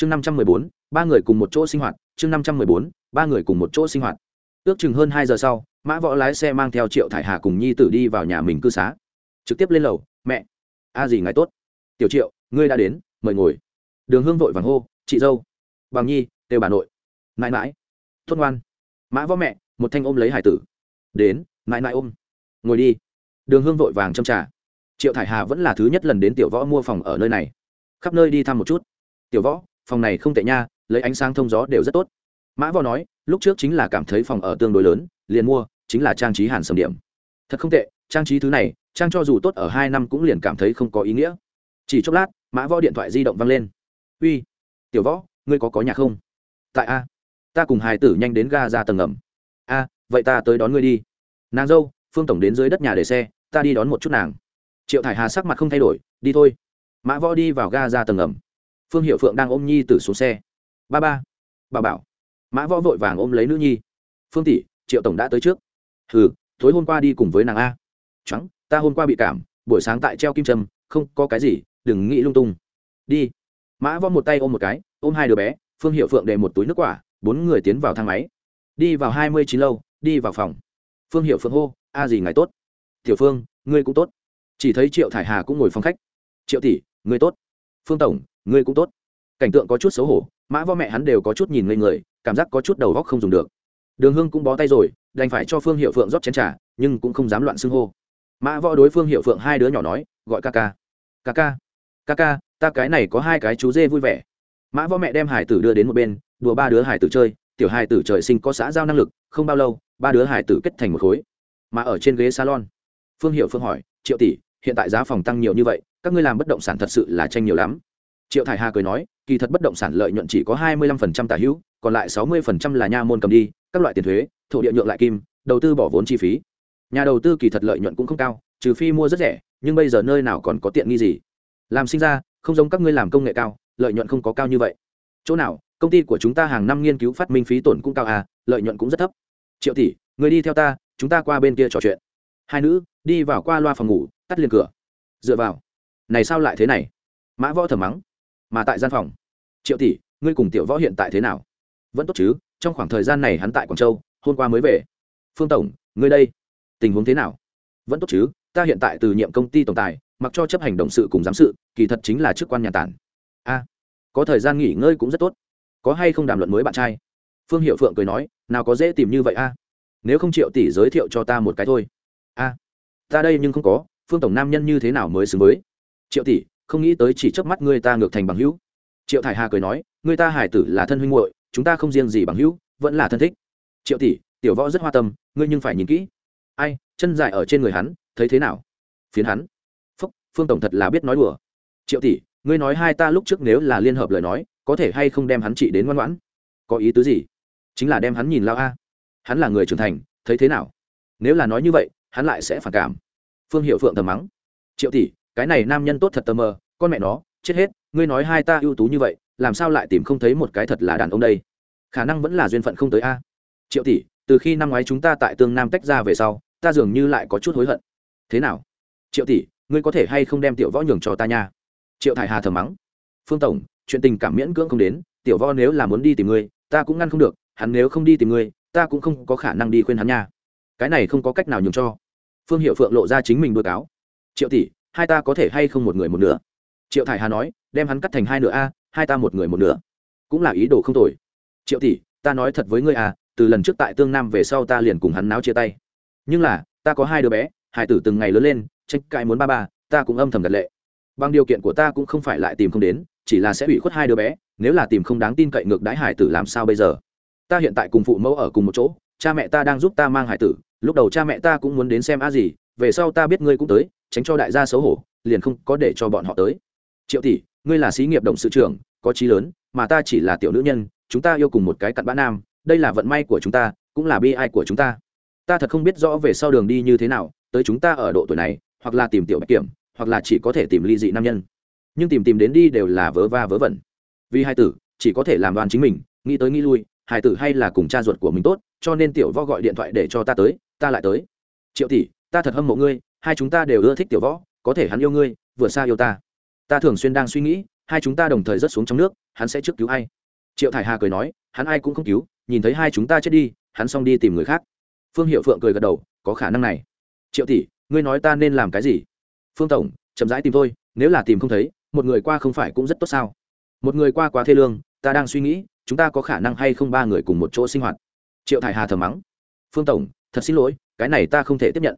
chương năm trăm mười bốn, ba người cùng một chỗ sinh hoạt, chương năm trăm mười bốn, ba người cùng một chỗ sinh hoạt. Ước chừng hơn hai giờ sau, mã võ lái xe mang theo triệu thải hà cùng nhi tử đi vào nhà mình cư xá. Trực tiếp lên lầu, mẹ, a gì ngài tốt? Tiểu triệu, ngươi đã đến, mời ngồi. Đường hương vội vàng hô, chị dâu. Bằng nhi, đều bà nội. Mãi mãi. Thôn ngoan. Mã võ mẹ, một thanh ôm lấy hải tử. Đến, mãi mãi ôm. Ngồi đi. Đường hương vội vàng châm trà. triệu thải hà vẫn là thứ nhất lần đến tiểu võ mua phòng ở nơi này. Khắp nơi đi thăm một chút. Tiểu võ phòng này không tệ nha, lấy ánh sáng thông gió đều rất tốt. Mã võ nói, lúc trước chính là cảm thấy phòng ở tương đối lớn, liền mua, chính là trang trí hàn sầm điểm. Thật không tệ, trang trí thứ này, trang cho dù tốt ở hai năm cũng liền cảm thấy không có ý nghĩa. Chỉ chốc lát, mã võ điện thoại di động văng lên. Uy, tiểu võ, ngươi có có nhà không? Tại a, ta cùng hài tử nhanh đến ga ra tầng ngầm. A, vậy ta tới đón ngươi đi. Nàng dâu, phương tổng đến dưới đất nhà để xe, ta đi đón một chút nàng. Triệu thải hà sắc mặt không thay đổi, đi thôi. Mã võ đi vào ga ra tầng ngầm phương hiệu phượng đang ôm nhi tử xuống xe. Ba ba bà bảo. Mã võ vội vàng ôm lấy nữ nhi. Phương tỷ, triệu tổng đã tới trước. Hừ, tối hôm qua đi cùng với nàng a. Trắng, ta hôm qua bị cảm, buổi sáng tại treo kim trâm không có cái gì, đừng nghĩ lung tung. Đi. Mã võ một tay ôm một cái, ôm hai đứa bé, phương hiệu phượng để một túi nước quả, bốn người tiến vào thang máy. Đi vào hai mươi chín lâu, đi vào phòng. Phương hiệu phượng hô, a gì ngài tốt? Tiểu phương, ngươi cũng tốt. Chỉ thấy triệu thải hà cũng ngồi phòng khách. Triệu tỷ, ngươi tốt. Phương tổng ngươi cũng tốt. Cảnh tượng có chút xấu hổ, mã võ mẹ hắn đều có chút nhìn ngây người, cảm giác có chút đầu góc không dùng được. Đường hương cũng bó tay rồi, đành phải cho phương hiệu phượng rót chén t r à nhưng cũng không dám loạn xưng hô. Mã võ đối phương hiệu phượng hai đứa nhỏ nói, gọi ca ca. Ca ca ca ca, ta cái này có hai cái chú dê vui vẻ. Mã võ mẹ đem hải tử đưa đến một bên, đùa ba đứa hải tử chơi, tiểu hải tử trời sinh có xã giao năng lực, không bao lâu, ba đứa hải tử kết thành một khối. Mà ở trên ghế salon, phương hiệu phương hỏi, triệu tỷ, hiện tại giá phòng tăng nhiều như vậy, các ngươi làm bất động sản thật sự là tranh nhiều lắm triệu thải hà cười nói, kỳ thật bất động sản lợi nhuận chỉ có hai mươi lăm phần trăm tả hữu, còn lại sáu mươi phần trăm là nha môn cầm đi, các loại tiền thuế, thổ địa nhượng lại kim, đầu tư bỏ vốn chi phí. Nhà đầu tư kỳ thật lợi nhuận cũng không cao, trừ phi mua rất rẻ, nhưng bây giờ nơi nào còn có tiện nghi gì? Làm sinh ra, không giống các ngươi làm công nghệ cao, lợi nhuận không có cao như vậy. Chỗ nào, công ty của chúng ta hàng năm nghiên cứu phát minh phí tổn cũng cao à lợi nhuận cũng rất thấp. Triệu tỷ, người đi theo ta, chúng ta qua bên kia trò chuyện. Hai nữ, đi vào qua loa phòng ngủ, tắt liền cửa. Dựa vào. Này sao lại thế này? Mã võ thầm mắng mà tại gian phòng. Triệu tỷ, ngươi cùng tiểu võ hiện tại thế nào? Vẫn tốt chứ, trong khoảng thời gian này hắn tại quảng châu, hôm qua mới về. Phương tổng, ngươi đây, tình huống thế nào? Vẫn tốt chứ, ta hiện tại từ nhiệm công ty tổng tài, mặc cho chấp hành động sự cùng giám sự, kỳ thật chính là chức quan nhà tản. A, có thời gian nghỉ ngơi cũng rất tốt. Có hay không đàm luận mới bạn trai? Phương hiệu phượng cười nói, nào có dễ tìm như vậy a. Nếu không triệu tỷ giới thiệu cho ta một cái thôi. A, ta đây nhưng không có, phương tổng nam nhân như thế nào mới xứng với? Triệu tỷ không nghĩ tới chỉ chớp mắt ngươi ta ngược thành bằng hữu. Triệu thải hà cười nói, ngươi ta hải tử là thân huynh muội, chúng ta không riêng gì bằng hữu, vẫn là thân thích. Triệu tỷ, tiểu võ rất hoa tâm, ngươi nhưng phải nhìn kỹ. Ai, chân dài ở trên người hắn, thấy thế nào? Phiến hắn. Phúc, phương tổng thật là biết nói đùa. Triệu tỷ, ngươi nói hai ta lúc trước nếu là liên hợp lời nói, có thể hay không đem hắn trị đến ngoan ngoãn? Có ý tứ gì? Chính là đem hắn nhìn lao a. Hắn là người trưởng thành, thấy thế nào? Nếu là nói như vậy, hắn lại sẽ phản cảm. Phương hiệu phượng thầm mắng. Triệu tỷ cái này nam nhân tốt thật tờ mờ, con mẹ nó, chết hết, ngươi nói hai ta ưu tú như vậy, làm sao lại tìm không thấy một cái thật là đàn ông đây? Khả năng vẫn là duyên phận không tới a. Triệu tỷ, từ khi năm ngoái chúng ta tại tương nam tách ra về sau, ta dường như lại có chút hối hận. Thế nào? Triệu tỷ, ngươi có thể hay không đem tiểu võ nhường cho ta nha? Triệu thải hà thờ mắng. Phương tổng, chuyện tình cảm miễn cưỡng không đến, tiểu võ nếu là muốn đi tìm ngươi, ta cũng ngăn không được, hắn nếu không đi tìm ngươi, ta cũng không có khả năng đi khuyên hắn nha. Cái này không có cách nào nhường cho. Phương hiệu phượng lộ ra chính mình đôi cáo triệu tỷ hai ta có thể hay không một người một nửa? Triệu thải hà nói, đem hắn cắt thành hai nửa a, hai ta một người một nửa. Cũng là ý đồ không tồi. Triệu tỷ, ta nói thật với ngươi à từ lần trước tại tương nam về sau ta liền cùng hắn náo chia tay. Nhưng là, ta có hai đứa bé hải tử từng ngày lớn lên, tranh cãi muốn ba ba, ta cũng âm thầm gật lệ. Bằng điều kiện của ta cũng không phải lại tìm không đến, chỉ là sẽ bị khuất hai đứa bé, nếu là tìm không đáng tin cậy ngược đái hải tử làm sao bây giờ? Ta hiện tại cùng phụ mẫu ở cùng một chỗ, cha mẹ ta đang giúp ta mang hải tử, lúc đầu cha mẹ ta cũng muốn đến xem a gì về sau ta biết ngươi cũng tới, tránh cho đại gia xấu hổ, liền không có để cho bọn họ tới. Triệu tỷ, ngươi là sĩ nghiệp động sự trưởng, có trí lớn, mà ta chỉ là tiểu nữ nhân, chúng ta yêu cùng một cái cặn bã nam, đây là vận may của chúng ta, cũng là bi ai của chúng ta. Ta thật không biết rõ về sau đường đi như thế nào, tới chúng ta ở độ tuổi này, hoặc là tìm tiểu bạch kiểm, hoặc là chỉ có thể tìm ly dị nam nhân. Nhưng tìm tìm đến đi đều là vớ va vớ vẩn. Vì hai tử, chỉ có thể làm đoàn chính mình, nghĩ tới nghĩ lui, hai tử hay là cùng cha ruột của mình tốt, cho nên tiểu vo gọi điện thoại để cho ta tới, ta lại tới. Triệu tỷ ta thật hâm mộ ngươi, hai chúng ta đều ưa thích tiểu võ, có thể hắn yêu ngươi vừa xa yêu ta. Ta thường xuyên đang suy nghĩ, hai chúng ta đồng thời rớt xuống trong nước, hắn sẽ trước cứu ai? Triệu thải hà cười nói, hắn ai cũng không cứu, nhìn thấy hai chúng ta chết đi, hắn xong đi tìm người khác. Phương hiệu phượng cười gật đầu, có khả năng này. Triệu tỷ, ngươi nói ta nên làm cái gì? Phương tổng, chậm rãi tìm thôi, nếu là tìm không thấy, một người qua không phải cũng rất tốt sao? Một người qua quá thê lương, ta đang suy nghĩ, chúng ta có khả năng hay không ba người cùng một chỗ sinh hoạt? Triệu thải hà thờ mắng. Phương tổng, thật xin lỗi, cái này ta không thể tiếp nhận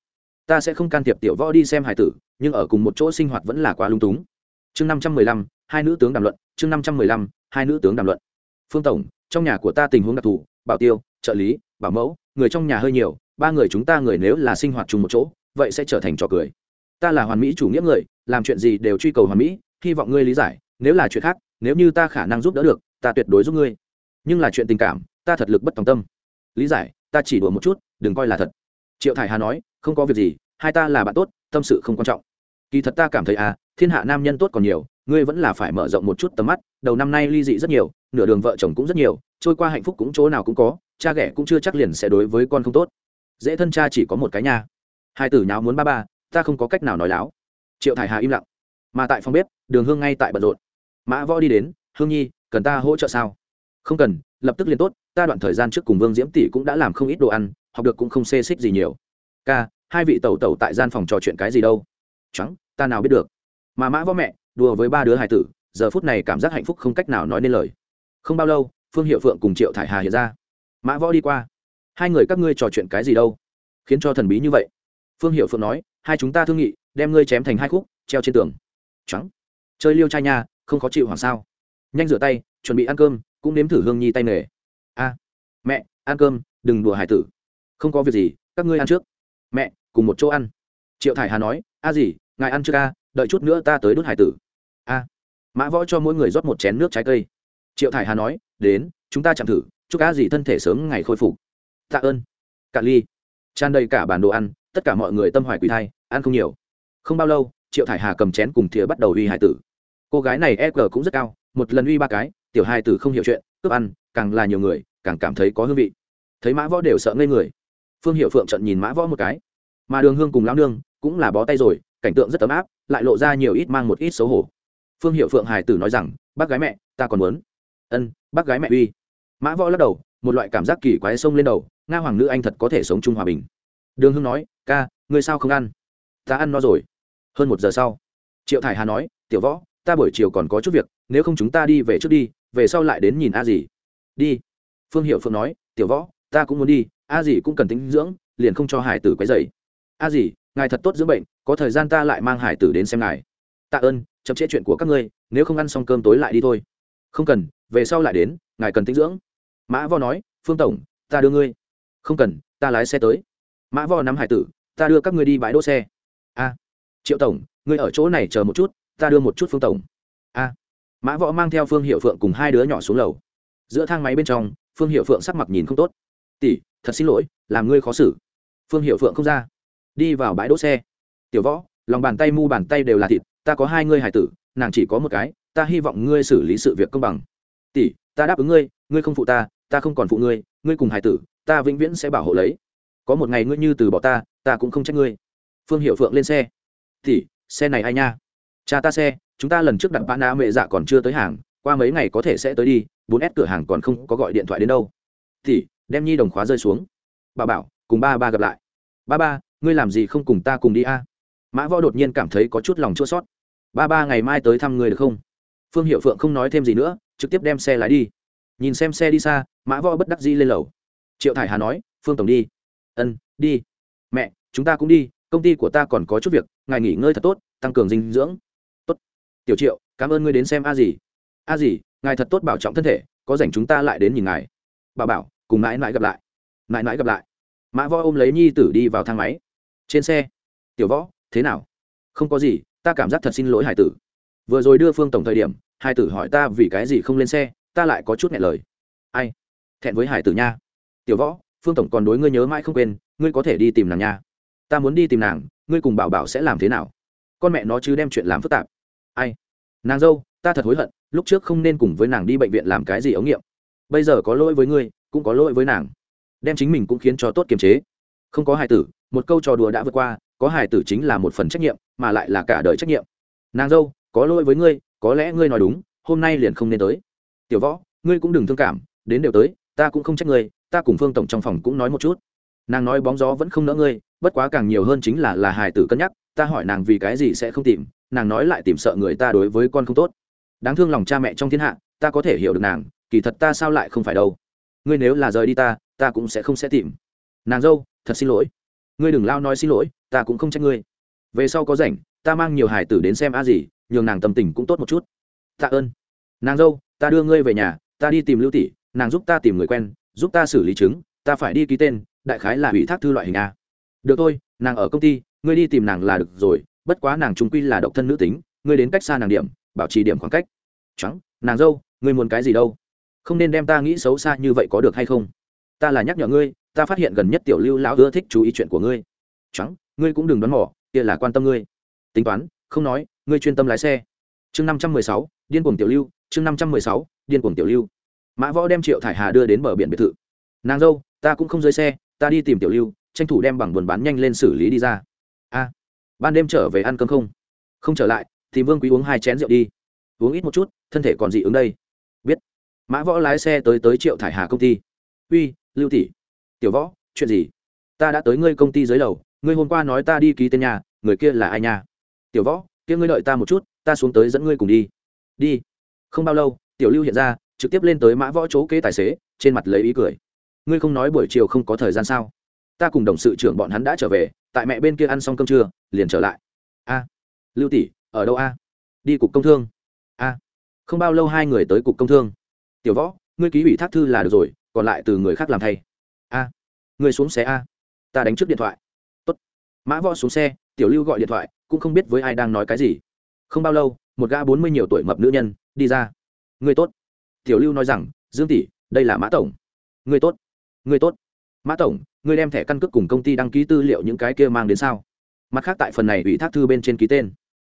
ta sẽ không can thiệp tiểu võ đi xem hải tử, nhưng ở cùng một chỗ sinh hoạt vẫn là quá lung túng. Chương năm trăm mười lăm, hai nữ tướng đàm luận, chương năm trăm mười lăm, hai nữ tướng đàm luận. Phương tổng, trong nhà của ta tình huống đặc thù, bảo tiêu, trợ lý, bảo mẫu, người trong nhà hơi nhiều, ba người chúng ta người nếu là sinh hoạt chung một chỗ, vậy sẽ trở thành trò cười. Ta là hoàn mỹ chủ nghĩa người, làm chuyện gì đều truy cầu hoàn mỹ, hy vọng ngươi lý giải, nếu là chuyện khác, nếu như ta khả năng giúp đỡ được, ta tuyệt đối giúp ngươi. Nhưng là chuyện tình cảm, ta thật lực bất tòng tâm. Lý giải, ta chỉ đùa một chút, đừng coi là thật. Triệu thải hà nói không có việc gì, hai ta là bạn tốt, tâm sự không quan trọng. Kỳ thật ta cảm thấy à thiên hạ nam nhân tốt còn nhiều, ngươi vẫn là phải mở rộng một chút tầm mắt, đầu năm nay ly dị rất nhiều, nửa đường vợ chồng cũng rất nhiều, trôi qua hạnh phúc cũng chỗ nào cũng có, cha ghẻ cũng chưa chắc liền sẽ đối với con không tốt. Dễ thân cha chỉ có một cái nhà hai tử nháo muốn ba ba, ta không có cách nào nói láo. Triệu thải hà im lặng. Mà tại phòng bếp, đường hương ngay tại bận rộn. Mã võ đi đến, hương nhi, cần ta hỗ trợ sao? Không cần, lập tức liền tốt, ta đoạn thời gian trước cùng vương diễm tỷ cũng đã làm không ít đồ ăn, học được cũng không xê xích gì nhiều ca, hai vị tẩu tẩu tại gian phòng trò chuyện cái gì đâu? Trắng ta nào biết được. Mà mã võ mẹ, đùa với ba đứa hải tử, giờ phút này cảm giác hạnh phúc không cách nào nói nên lời. Không bao lâu, phương hiệu phượng cùng triệu thải hà hiện ra. Mã võ đi qua. Hai người các ngươi trò chuyện cái gì đâu? Khiến cho thần bí như vậy. Phương hiệu phượng nói, hai chúng ta thương nghị, đem ngươi chém thành hai khúc, treo trên tường. Trắng chơi liêu trai nha, không khó chịu hoàng sao. Nhanh rửa tay, chuẩn bị ăn cơm, cũng nếm thử hương nhi tay nghề. A. Mẹ, ăn cơm, đừng đùa hải tử. Không có việc gì, các ngươi ăn trước mẹ, cùng một chỗ ăn. Triệu thải hà nói, a gì, ngài ăn chưa ca đợi chút nữa ta tới đốt hải tử. A, mã võ cho mỗi người rót một chén nước trái cây. Triệu thải hà nói, đến, chúng ta chạm thử, chúc a gì thân thể sớm ngày khôi phục. Tạ ơn. Cạn ly. Tràn đầy cả bản đồ ăn, tất cả mọi người tâm hoài quỳ thai, ăn không nhiều. Không bao lâu, triệu thải hà cầm chén cùng thìa bắt đầu uy hải tử. Cô gái này e g cũng rất cao, một lần uy ba cái, tiểu hai tử không hiểu chuyện, cướp ăn, càng là nhiều người, càng cảm thấy có hương vị. Thấy mã võ đều sợ ngây người phương hiệu phượng trận nhìn mã võ một cái. Mà đường hương cùng lão nương cũng là bó tay rồi, cảnh tượng rất ấm áp, lại lộ ra nhiều ít mang một ít xấu hổ. Phương hiệu phượng hài tử nói rằng, bác gái mẹ, ta còn muốn. Ân, bác gái mẹ uy. Mã võ lắc đầu, một loại cảm giác kỳ quái xông lên đầu, nga hoàng nữ anh thật có thể sống chung hòa bình. Đường hương nói, ca, ngươi sao không ăn? Ta ăn no rồi. Hơn một giờ sau, triệu thải hà nói, tiểu võ, ta buổi chiều còn có chút việc, nếu không chúng ta đi về trước đi, về sau lại đến nhìn a gì đi. Phương hiệu phượng nói, tiểu võ ta cũng muốn đi a dì cũng cần tính dưỡng liền không cho hải tử quấy dày a dì, ngài thật tốt dưỡng bệnh có thời gian ta lại mang hải tử đến xem ngài. Tạ ơn chậm trễ chuyện của các ngươi nếu không ăn xong cơm tối lại đi thôi. Không cần về sau lại đến ngài cần tính dưỡng. Mã vo nói phương tổng ta đưa ngươi. Không cần ta lái xe tới. Mã vo nắm hải tử ta đưa các ngươi đi bãi đỗ xe. A triệu tổng ngươi ở chỗ này chờ một chút ta đưa một chút phương tổng. A mã võ mang theo phương hiệu phượng cùng hai đứa nhỏ xuống lầu. Giữa thang máy bên trong phương hiệu phượng sắc mặt nhìn không tốt tỷ, thật xin lỗi, làm ngươi khó xử. Phương hiệu phượng không ra. Đi vào bãi đỗ xe. Tiểu võ, lòng bàn tay mu bàn tay đều là thịt, ta có hai ngươi hải tử, nàng chỉ có một cái, ta hy vọng ngươi xử lý sự việc công bằng. Tỷ, ta đáp ứng ngươi ngươi không phụ ta ta không còn phụ ngươi ngươi cùng hải tử, ta vĩnh viễn sẽ bảo hộ lấy. Có một ngày ngươi như từ bỏ ta ta cũng không trách ngươi. Phương hiệu phượng lên xe. Tỷ, xe này ai nha? Cha ta xe, chúng ta lần trước đặt bán á mẹ dạ còn chưa tới hàng, qua mấy ngày có thể sẽ tới đi, bốn s cửa hàng còn không có gọi điện thoại đến đâu. Tỷ đem nhi đồng khóa rơi xuống. Bà bảo, cùng ba ba gặp lại. Ba ba, ngươi làm gì không cùng ta cùng đi a? Mã võ đột nhiên cảm thấy có chút lòng chua sót ba ba, ngày mai tới thăm ngươi được không? Phương hiệu phượng không nói thêm gì nữa, trực tiếp đem xe lái đi. Nhìn xem xe đi xa, mã võ bất đắc dĩ lên lầu. Triệu thải hà nói, phương tổng đi. Ân, đi. Mẹ, chúng ta cũng đi, công ty của ta còn có chút việc, ngài nghỉ ngơi thật tốt, tăng cường dinh dưỡng. Tốt. Tiểu triệu, cảm ơn ngươi đến xem a gì a gì ngài thật tốt bảo trọng thân thể, có rảnh chúng ta lại đến nhìn ngài. Bà bảo cùng mãi mãi gặp lại. Mãi mãi gặp lại. Mã võ ôm lấy nhi tử đi vào thang máy. Trên xe, tiểu võ, thế nào? Không có gì, ta cảm giác thật xin lỗi, hải tử. Vừa rồi đưa phương tổng thời điểm, hải tử hỏi ta vì cái gì không lên xe, ta lại có chút nghẹn lời. Ai? Thẹn với hải tử nha. Tiểu võ, phương tổng còn đối ngươi nhớ mãi không quên, ngươi có thể đi tìm nàng nha. Ta muốn đi tìm nàng, ngươi cùng bảo bảo sẽ làm thế nào? Con mẹ nó chứ đem chuyện làm phức tạp. Ai? Nàng dâu, ta thật hối hận, lúc trước không nên cùng với nàng đi bệnh viện làm cái gì ống nghiệm. Bây giờ có lỗi với ngươi cũng có lỗi với nàng. Đem chính mình cũng khiến cho tốt kiềm chế. Không có hài tử, một câu trò đùa đã vượt qua, có hài tử chính là một phần trách nhiệm, mà lại là cả đời trách nhiệm. Nàng dâu, có lỗi với ngươi, có lẽ ngươi nói đúng, hôm nay liền không nên tới. Tiểu võ, ngươi cũng đừng thương cảm, đến đều tới, ta cũng không trách ngươi, ta cùng phương tổng trong phòng cũng nói một chút. Nàng nói bóng gió vẫn không nỡ ngươi, bất quá càng nhiều hơn chính là là hài tử cân nhắc, ta hỏi nàng vì cái gì sẽ không tìm, nàng nói lại tìm sợ người ta đối với con không tốt. Đáng thương lòng cha mẹ trong thiên hạ, ta có thể hiểu được nàng, kỳ thật ta sao lại không phải đâu ngươi nếu là rời đi ta ta cũng sẽ không sẽ tìm. Nàng dâu, thật xin lỗi. Ngươi đừng lao nói xin lỗi, ta cũng không trách ngươi. Về sau có rảnh, ta mang nhiều hải tử đến xem a gì nhường nàng tâm tình cũng tốt một chút. Tạ ơn. Nàng dâu, ta đưa ngươi về nhà, ta đi tìm lưu tỷ, nàng giúp ta tìm người quen, giúp ta xử lý chứng, ta phải đi ký tên, đại khái là ủy thác thư loại hình a. Được thôi, nàng ở công ty, ngươi đi tìm nàng là được rồi, bất quá nàng trung quy là độc thân nữ tính, ngươi đến cách xa nàng điểm, bảo trì điểm khoảng cách. Trắng, nàng dâu, ngươi muốn cái gì đâu? Không nên đem ta nghĩ xấu xa như vậy có được hay không? Ta là nhắc nhở ngươi, ta phát hiện gần nhất tiểu lưu lão ưa thích chú ý chuyện của ngươi. Trắng ngươi cũng đừng đoán mỏ kia là quan tâm ngươi. Tính toán, không nói, ngươi chuyên tâm lái xe. Chương năm trăm mười sáu, điên cuồng tiểu lưu, chương năm trăm mười sáu, điên cuồng tiểu lưu. Mã võ đem triệu thải hà đưa đến bờ biển biệt thự. Nàng dâu, ta cũng không dưới xe, ta đi tìm tiểu lưu, tranh thủ đem bằng buồn bán nhanh lên xử lý đi ra. A, ban đêm trở về ăn cơm không? Không trở lại, thì vương quý uống hai chén rượu đi. Uống ít một chút, thân thể còn dị ứng đây. Biết mã võ lái xe tới tới triệu thải hà công ty. Uy, lưu tỷ. Tiểu võ, chuyện gì? Ta đã tới ngươi công ty dưới lầu, ngươi hôm qua nói ta đi ký tên nhà, người kia là ai nhà tiểu võ, kia ngươi đợi ta một chút, ta xuống tới dẫn ngươi cùng đi. Đi. Không bao lâu, tiểu lưu hiện ra, trực tiếp lên tới mã võ chỗ kế tài xế, trên mặt lấy ý cười. Ngươi không nói buổi chiều không có thời gian sao? Ta cùng đồng sự trưởng bọn hắn đã trở về, tại mẹ bên kia ăn xong cơm trưa, liền trở lại. A. Lưu tỷ, ở đâu a? Đi cục công thương. A. Không bao lâu hai người tới cục công thương tiểu võ, ngươi ký ủy thác thư là được rồi, còn lại từ người khác làm thay. A, ngươi xuống xe a. Ta đánh trước điện thoại. Tốt. mã võ xuống xe, tiểu lưu gọi điện thoại, cũng không biết với ai đang nói cái gì. Không bao lâu, một gã bốn mươi nhiều tuổi mập nữ nhân đi ra. Ngươi tốt. Tiểu lưu nói rằng, dương tỷ, đây là mã tổng. Ngươi tốt. Ngươi tốt. Mã tổng, ngươi đem thẻ căn cước cùng công ty đăng ký tư liệu những cái kia mang đến sao? Mặt khác tại phần này ủy thác thư bên trên ký tên.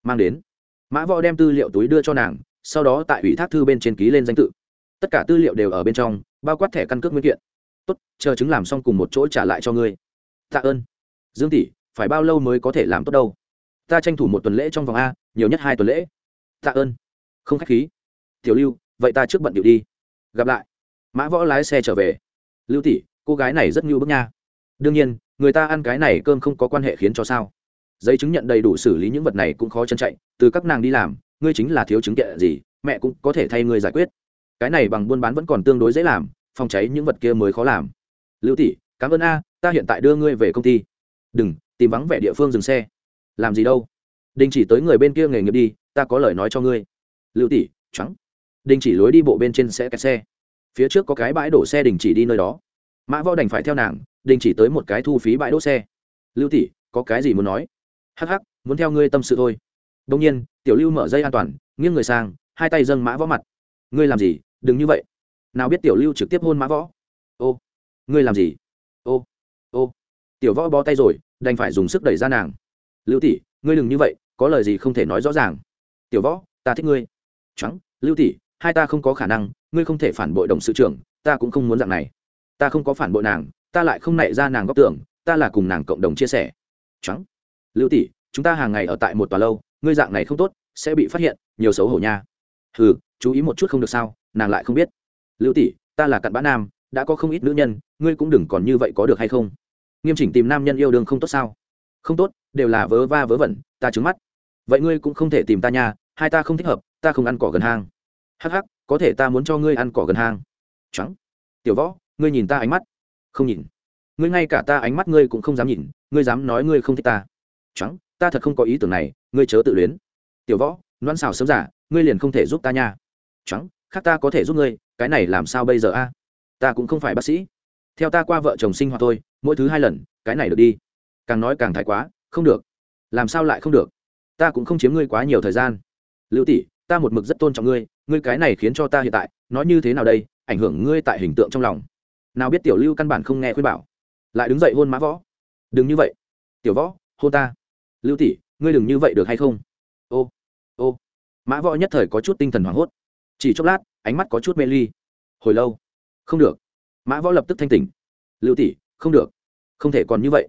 Mang đến. Mã võ đem tư liệu túi đưa cho nàng, sau đó tại ủy thác thư bên trên ký lên danh tự tất cả tư liệu đều ở bên trong, bao quát thẻ căn cước nguyên kiện. Tốt, chờ chứng làm xong cùng một chỗ trả lại cho ngươi. Tạ ơn. Dương tỷ, phải bao lâu mới có thể làm tốt đâu? Ta tranh thủ một tuần lễ trong vòng a, nhiều nhất hai tuần lễ. Tạ ơn. Không k h á c h khí. Tiểu lưu, vậy ta trước bận điệu đi. Gặp lại. Mã võ lái xe trở về. Lưu tỷ, cô gái này rất ngưu bức nha. Đương nhiên, người ta ăn cái này cơm không có quan hệ khiến cho sao. Giấy chứng nhận đầy đủ xử lý những vật này cũng khó chân chạy, từ các nàng đi làm, ngươi chính là thiếu chứng kiện gì, mẹ cũng có thể thay ngươi giải quyết cái này bằng buôn bán vẫn còn tương đối dễ làm, phòng cháy những vật kia mới khó làm. Lưu tỷ, cảm ơn a, ta hiện tại đưa ngươi về công ty. Đừng, tìm vắng vẻ địa phương dừng xe. Làm gì đâu? Đình chỉ tới người bên kia nghề nghiệp đi, ta có lời nói cho ngươi. Lưu tỷ trắng đình chỉ lối đi bộ bên trên sẽ kẹt xe. Phía trước có cái bãi đổ xe đình chỉ đi nơi đó. Mã võ đành phải theo nàng, đình chỉ tới một cái thu phí bãi đỗ xe. Lưu tỷ, có cái gì muốn nói? Hắc hắc, muốn theo ngươi tâm sự thôi. Đông nhiên, tiểu lưu mở dây an toàn, nghiêng người sang, hai tay dâng mã võ mặt. Ngươi làm gì? Đừng như vậy. Nào biết tiểu lưu trực tiếp hôn mã võ. Ô, ngươi làm gì? Ô ô, tiểu võ bó tay rồi, đành phải dùng sức đẩy ra nàng. Lưu tỷ, ngươi đừng như vậy, có lời gì không thể nói rõ ràng. Tiểu võ, ta thích ngươi. Trắng lưu tỷ, hai ta không có khả năng, ngươi không thể phản bội đồng sự trưởng, ta cũng không muốn dạng này. Ta không có phản bội nàng, ta lại không nảy ra nàng góc tưởng, ta là cùng nàng cộng đồng chia sẻ. Trắng lưu tỷ, chúng ta hàng ngày ở tại một tòa lâu, ngươi dạng này không tốt, sẽ bị phát hiện, nhiều xấu hổ nha. Ừ chú ý một chút không được sao? Nàng lại không biết. Lưu tỷ, ta là cặn bã nam, đã có không ít nữ nhân, ngươi cũng đừng còn như vậy có được hay không? Nghiêm chỉnh tìm nam nhân yêu đương không tốt sao? Không tốt, đều là vớ va vớ vẩn, ta trứng mắt. Vậy ngươi cũng không thể tìm ta nha, hai ta không thích hợp, ta không ăn cỏ gần hang. Hắc hắc, có thể ta muốn cho ngươi ăn cỏ gần hang. Trắng. Tiểu võ, ngươi nhìn ta ánh mắt. Không nhìn. Ngươi ngay cả ta ánh mắt ngươi cũng không dám nhìn, ngươi dám nói ngươi không thích ta. Trắng, ta thật không có ý tưởng này, ngươi chớ tự luyến. Tiểu võ loan xào sớm giả, ngươi liền không thể giúp ta nha. Trắng khác ta có thể giúp ngươi, cái này làm sao bây giờ a? Ta cũng không phải bác sĩ. Theo ta qua vợ chồng sinh hoạt thôi, mỗi thứ hai lần, cái này được đi. Càng nói càng thái quá, không được. Làm sao lại không được? Ta cũng không chiếm ngươi quá nhiều thời gian. Lưu tỷ, ta một mực rất tôn trọng ngươi ngươi cái này khiến cho ta hiện tại, nói như thế nào đây, ảnh hưởng ngươi tại hình tượng trong lòng. Nào biết tiểu lưu căn bản không nghe khuyên bảo. Lại đứng dậy hôn mã võ. Đừng như vậy. Tiểu võ, hôn ta. Lưu tỷ, ngươi đừng như vậy được hay không? Ô ô. Mã võ nhất thời có chút tinh thần hoảng hốt chỉ chốc lát, ánh mắt có chút mê ly. Hồi lâu. Không được. Mã võ lập tức thanh tỉnh. Lưu tỷ, không được. Không thể còn như vậy.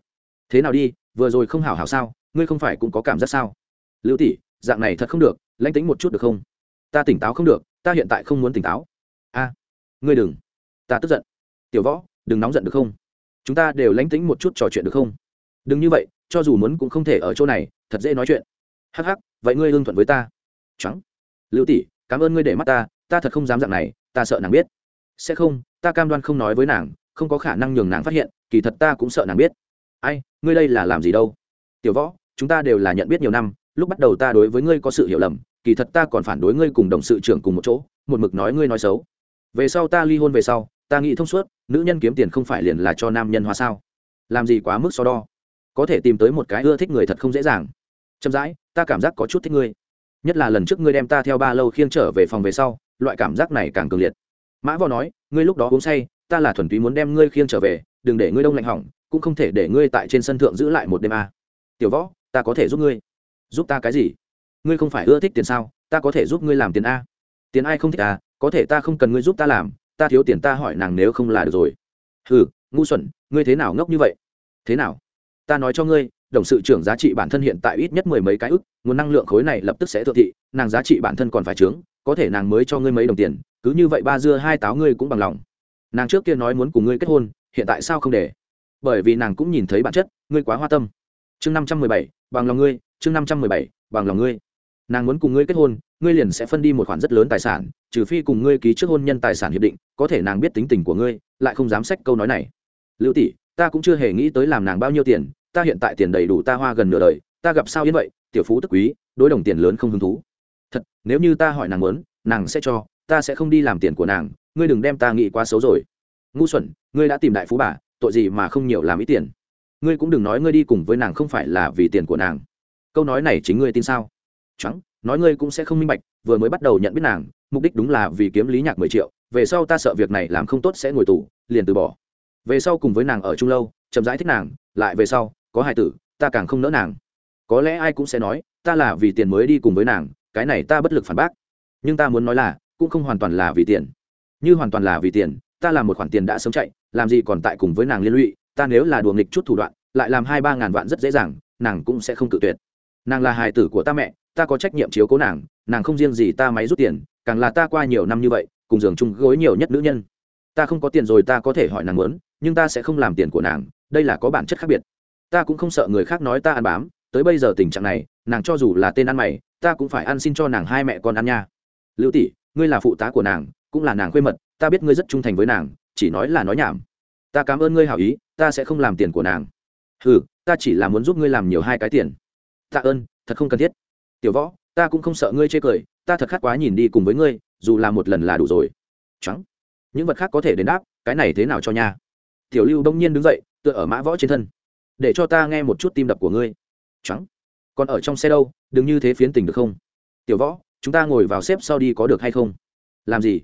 Thế nào đi, vừa rồi không hảo hảo sao, ngươi không phải cũng có cảm giác sao? Lưu tỷ, dạng này thật không được, lãnh tính một chút được không? Ta tỉnh táo không được, ta hiện tại không muốn tỉnh táo. A, ngươi đừng. Ta tức giận. Tiểu võ, đừng nóng giận được không? Chúng ta đều lãnh tính một chút trò chuyện được không? Đừng như vậy, cho dù muốn cũng không thể ở chỗ này, thật dễ nói chuyện. Hắc hắc, vậy ngươi hương thuận với ta. Trắng lưu tỷ cảm ơn ngươi để mắt ta ta thật không dám dạng này, ta sợ nàng biết. Sẽ không, ta cam đoan không nói với nàng, không có khả năng nhường nàng phát hiện, kỳ thật ta cũng sợ nàng biết. Ai, ngươi đây là làm gì đâu? Tiểu võ, chúng ta đều là nhận biết nhiều năm, lúc bắt đầu ta đối với ngươi có sự hiểu lầm, kỳ thật ta còn phản đối ngươi cùng đồng sự trưởng cùng một chỗ, một mực nói ngươi nói xấu. Về sau ta ly hôn về sau, ta nghĩ thông suốt, nữ nhân kiếm tiền không phải liền là cho nam nhân hóa sao? Làm gì quá mức so đo? Có thể tìm tới một cái ưa thích người thật không dễ dàng. Chậm rãi, ta cảm giác có chút thích ngươi nhất là lần trước ngươi đem ta theo ba lâu khiêng trở về phòng về sau, loại cảm giác này càng cường liệt. Mã võ nói, ngươi lúc đó uống say, ta là thuần túy muốn đem ngươi khiêng trở về, đừng để ngươi đông lạnh hỏng, cũng không thể để ngươi tại trên sân thượng giữ lại một đêm a. À. tiểu võ, ta có thể giúp ngươi. Giúp ta cái gì? Ngươi không phải ưa thích tiền sao, ta có thể giúp ngươi làm tiền a. Tiền ai không thích à có thể ta không cần ngươi giúp ta làm, ta thiếu tiền ta hỏi nàng nếu không là được rồi. Ừ ngu xuẩn, ngươi thế nào ngốc như vậy? Thế nào? Ta nói cho ngươi đồng sự trưởng giá trị bản thân hiện tại ít nhất mười mấy cái ức, nguồn năng lượng khối này lập tức sẽ thượng thị, nàng giá trị bản thân còn phải trướng có thể nàng mới cho ngươi mấy đồng tiền, cứ như vậy ba dưa hai táo ngươi cũng bằng lòng. Nàng trước kia nói muốn cùng ngươi kết hôn, hiện tại sao không để? Bởi vì nàng cũng nhìn thấy bản chất, ngươi quá hoa tâm. Chương năm trăm mười bảy, bằng lòng ngươi, chương năm trăm mười bảy, bằng lòng ngươi. Nàng muốn cùng ngươi kết hôn, ngươi liền sẽ phân đi một khoản rất lớn tài sản, trừ phi cùng ngươi ký trước hôn nhân tài sản hiệp định, có thể nàng biết tính tình của ngươi, lại không dám sách câu nói này. Lưu tỷ, ta cũng chưa hề nghĩ tới làm nàng bao nhiêu tiền ta hiện tại tiền đầy đủ ta hoa gần nửa đời, ta gặp sao yên vậy, tiểu phú tức quý, đối đồng tiền lớn không hứng thú. Thật, nếu như ta hỏi nàng muốn, nàng sẽ cho, ta sẽ không đi làm tiền của nàng, ngươi đừng đem ta nghĩ quá xấu rồi. Ngu xuẩn, ngươi đã tìm đại phú bà, tội gì mà không nhiều làm ít tiền. Ngươi cũng đừng nói ngươi đi cùng với nàng không phải là vì tiền của nàng. Câu nói này chính ngươi tin sao? Trắng nói ngươi cũng sẽ không minh bạch, vừa mới bắt đầu nhận biết nàng, mục đích đúng là vì kiếm lý nhạc mười triệu, về sau ta sợ việc này làm không tốt sẽ ngồi tù, liền từ bỏ. Về sau cùng với nàng ở chung lâu, chậm rãi thích nàng, lại về sau có hai tử, ta càng không nỡ nàng. Có lẽ ai cũng sẽ nói, ta là vì tiền mới đi cùng với nàng, cái này ta bất lực phản bác. Nhưng ta muốn nói là, cũng không hoàn toàn là vì tiền. Như hoàn toàn là vì tiền, ta làm một khoản tiền đã sớm chạy, làm gì còn tại cùng với nàng liên lụy, ta nếu là đùa nghịch chút thủ đoạn, lại làm hai ba ngàn vạn rất dễ dàng, nàng cũng sẽ không tự tuyệt. Nàng là hài tử của ta mẹ, ta có trách nhiệm chiếu cố nàng nàng không riêng gì ta máy rút tiền, càng là ta qua nhiều năm như vậy, cùng giường chung gối nhiều nhất nữ nhân. Ta không có tiền rồi ta có thể hỏi nàng muốn, nhưng ta sẽ không làm tiền của nàng, đây là có bản chất khác biệt ta cũng không sợ người khác nói ta ăn bám, tới bây giờ tình trạng này, nàng cho dù là tên ăn mày, ta cũng phải ăn xin cho nàng hai mẹ con ăn nha. Lưu tỷ, ngươi là phụ tá của nàng, cũng là nàng khuê mật, ta biết ngươi rất trung thành với nàng, chỉ nói là nói nhảm. Ta cảm ơn ngươi hảo ý, ta sẽ không làm tiền của nàng. Ừ ta chỉ là muốn giúp ngươi làm nhiều hai cái tiền. Tạ ơn, thật không cần thiết. Tiểu võ, ta cũng không sợ ngươi chê cười, ta thật khát quá nhìn đi cùng với ngươi, dù là một lần là đủ rồi. Trắng. Những vật khác có thể đến đáp, cái này thế nào cho nha? Tiểu lưu đông nhiên đứng dậy, tựa ở mã võ trên thân để cho ta nghe một chút tim đập của ngươi. Trắng còn ở trong xe đâu? Đừng như thế phiến tình được không? Tiểu võ, chúng ta ngồi vào xếp sau đi có được hay không? Làm gì?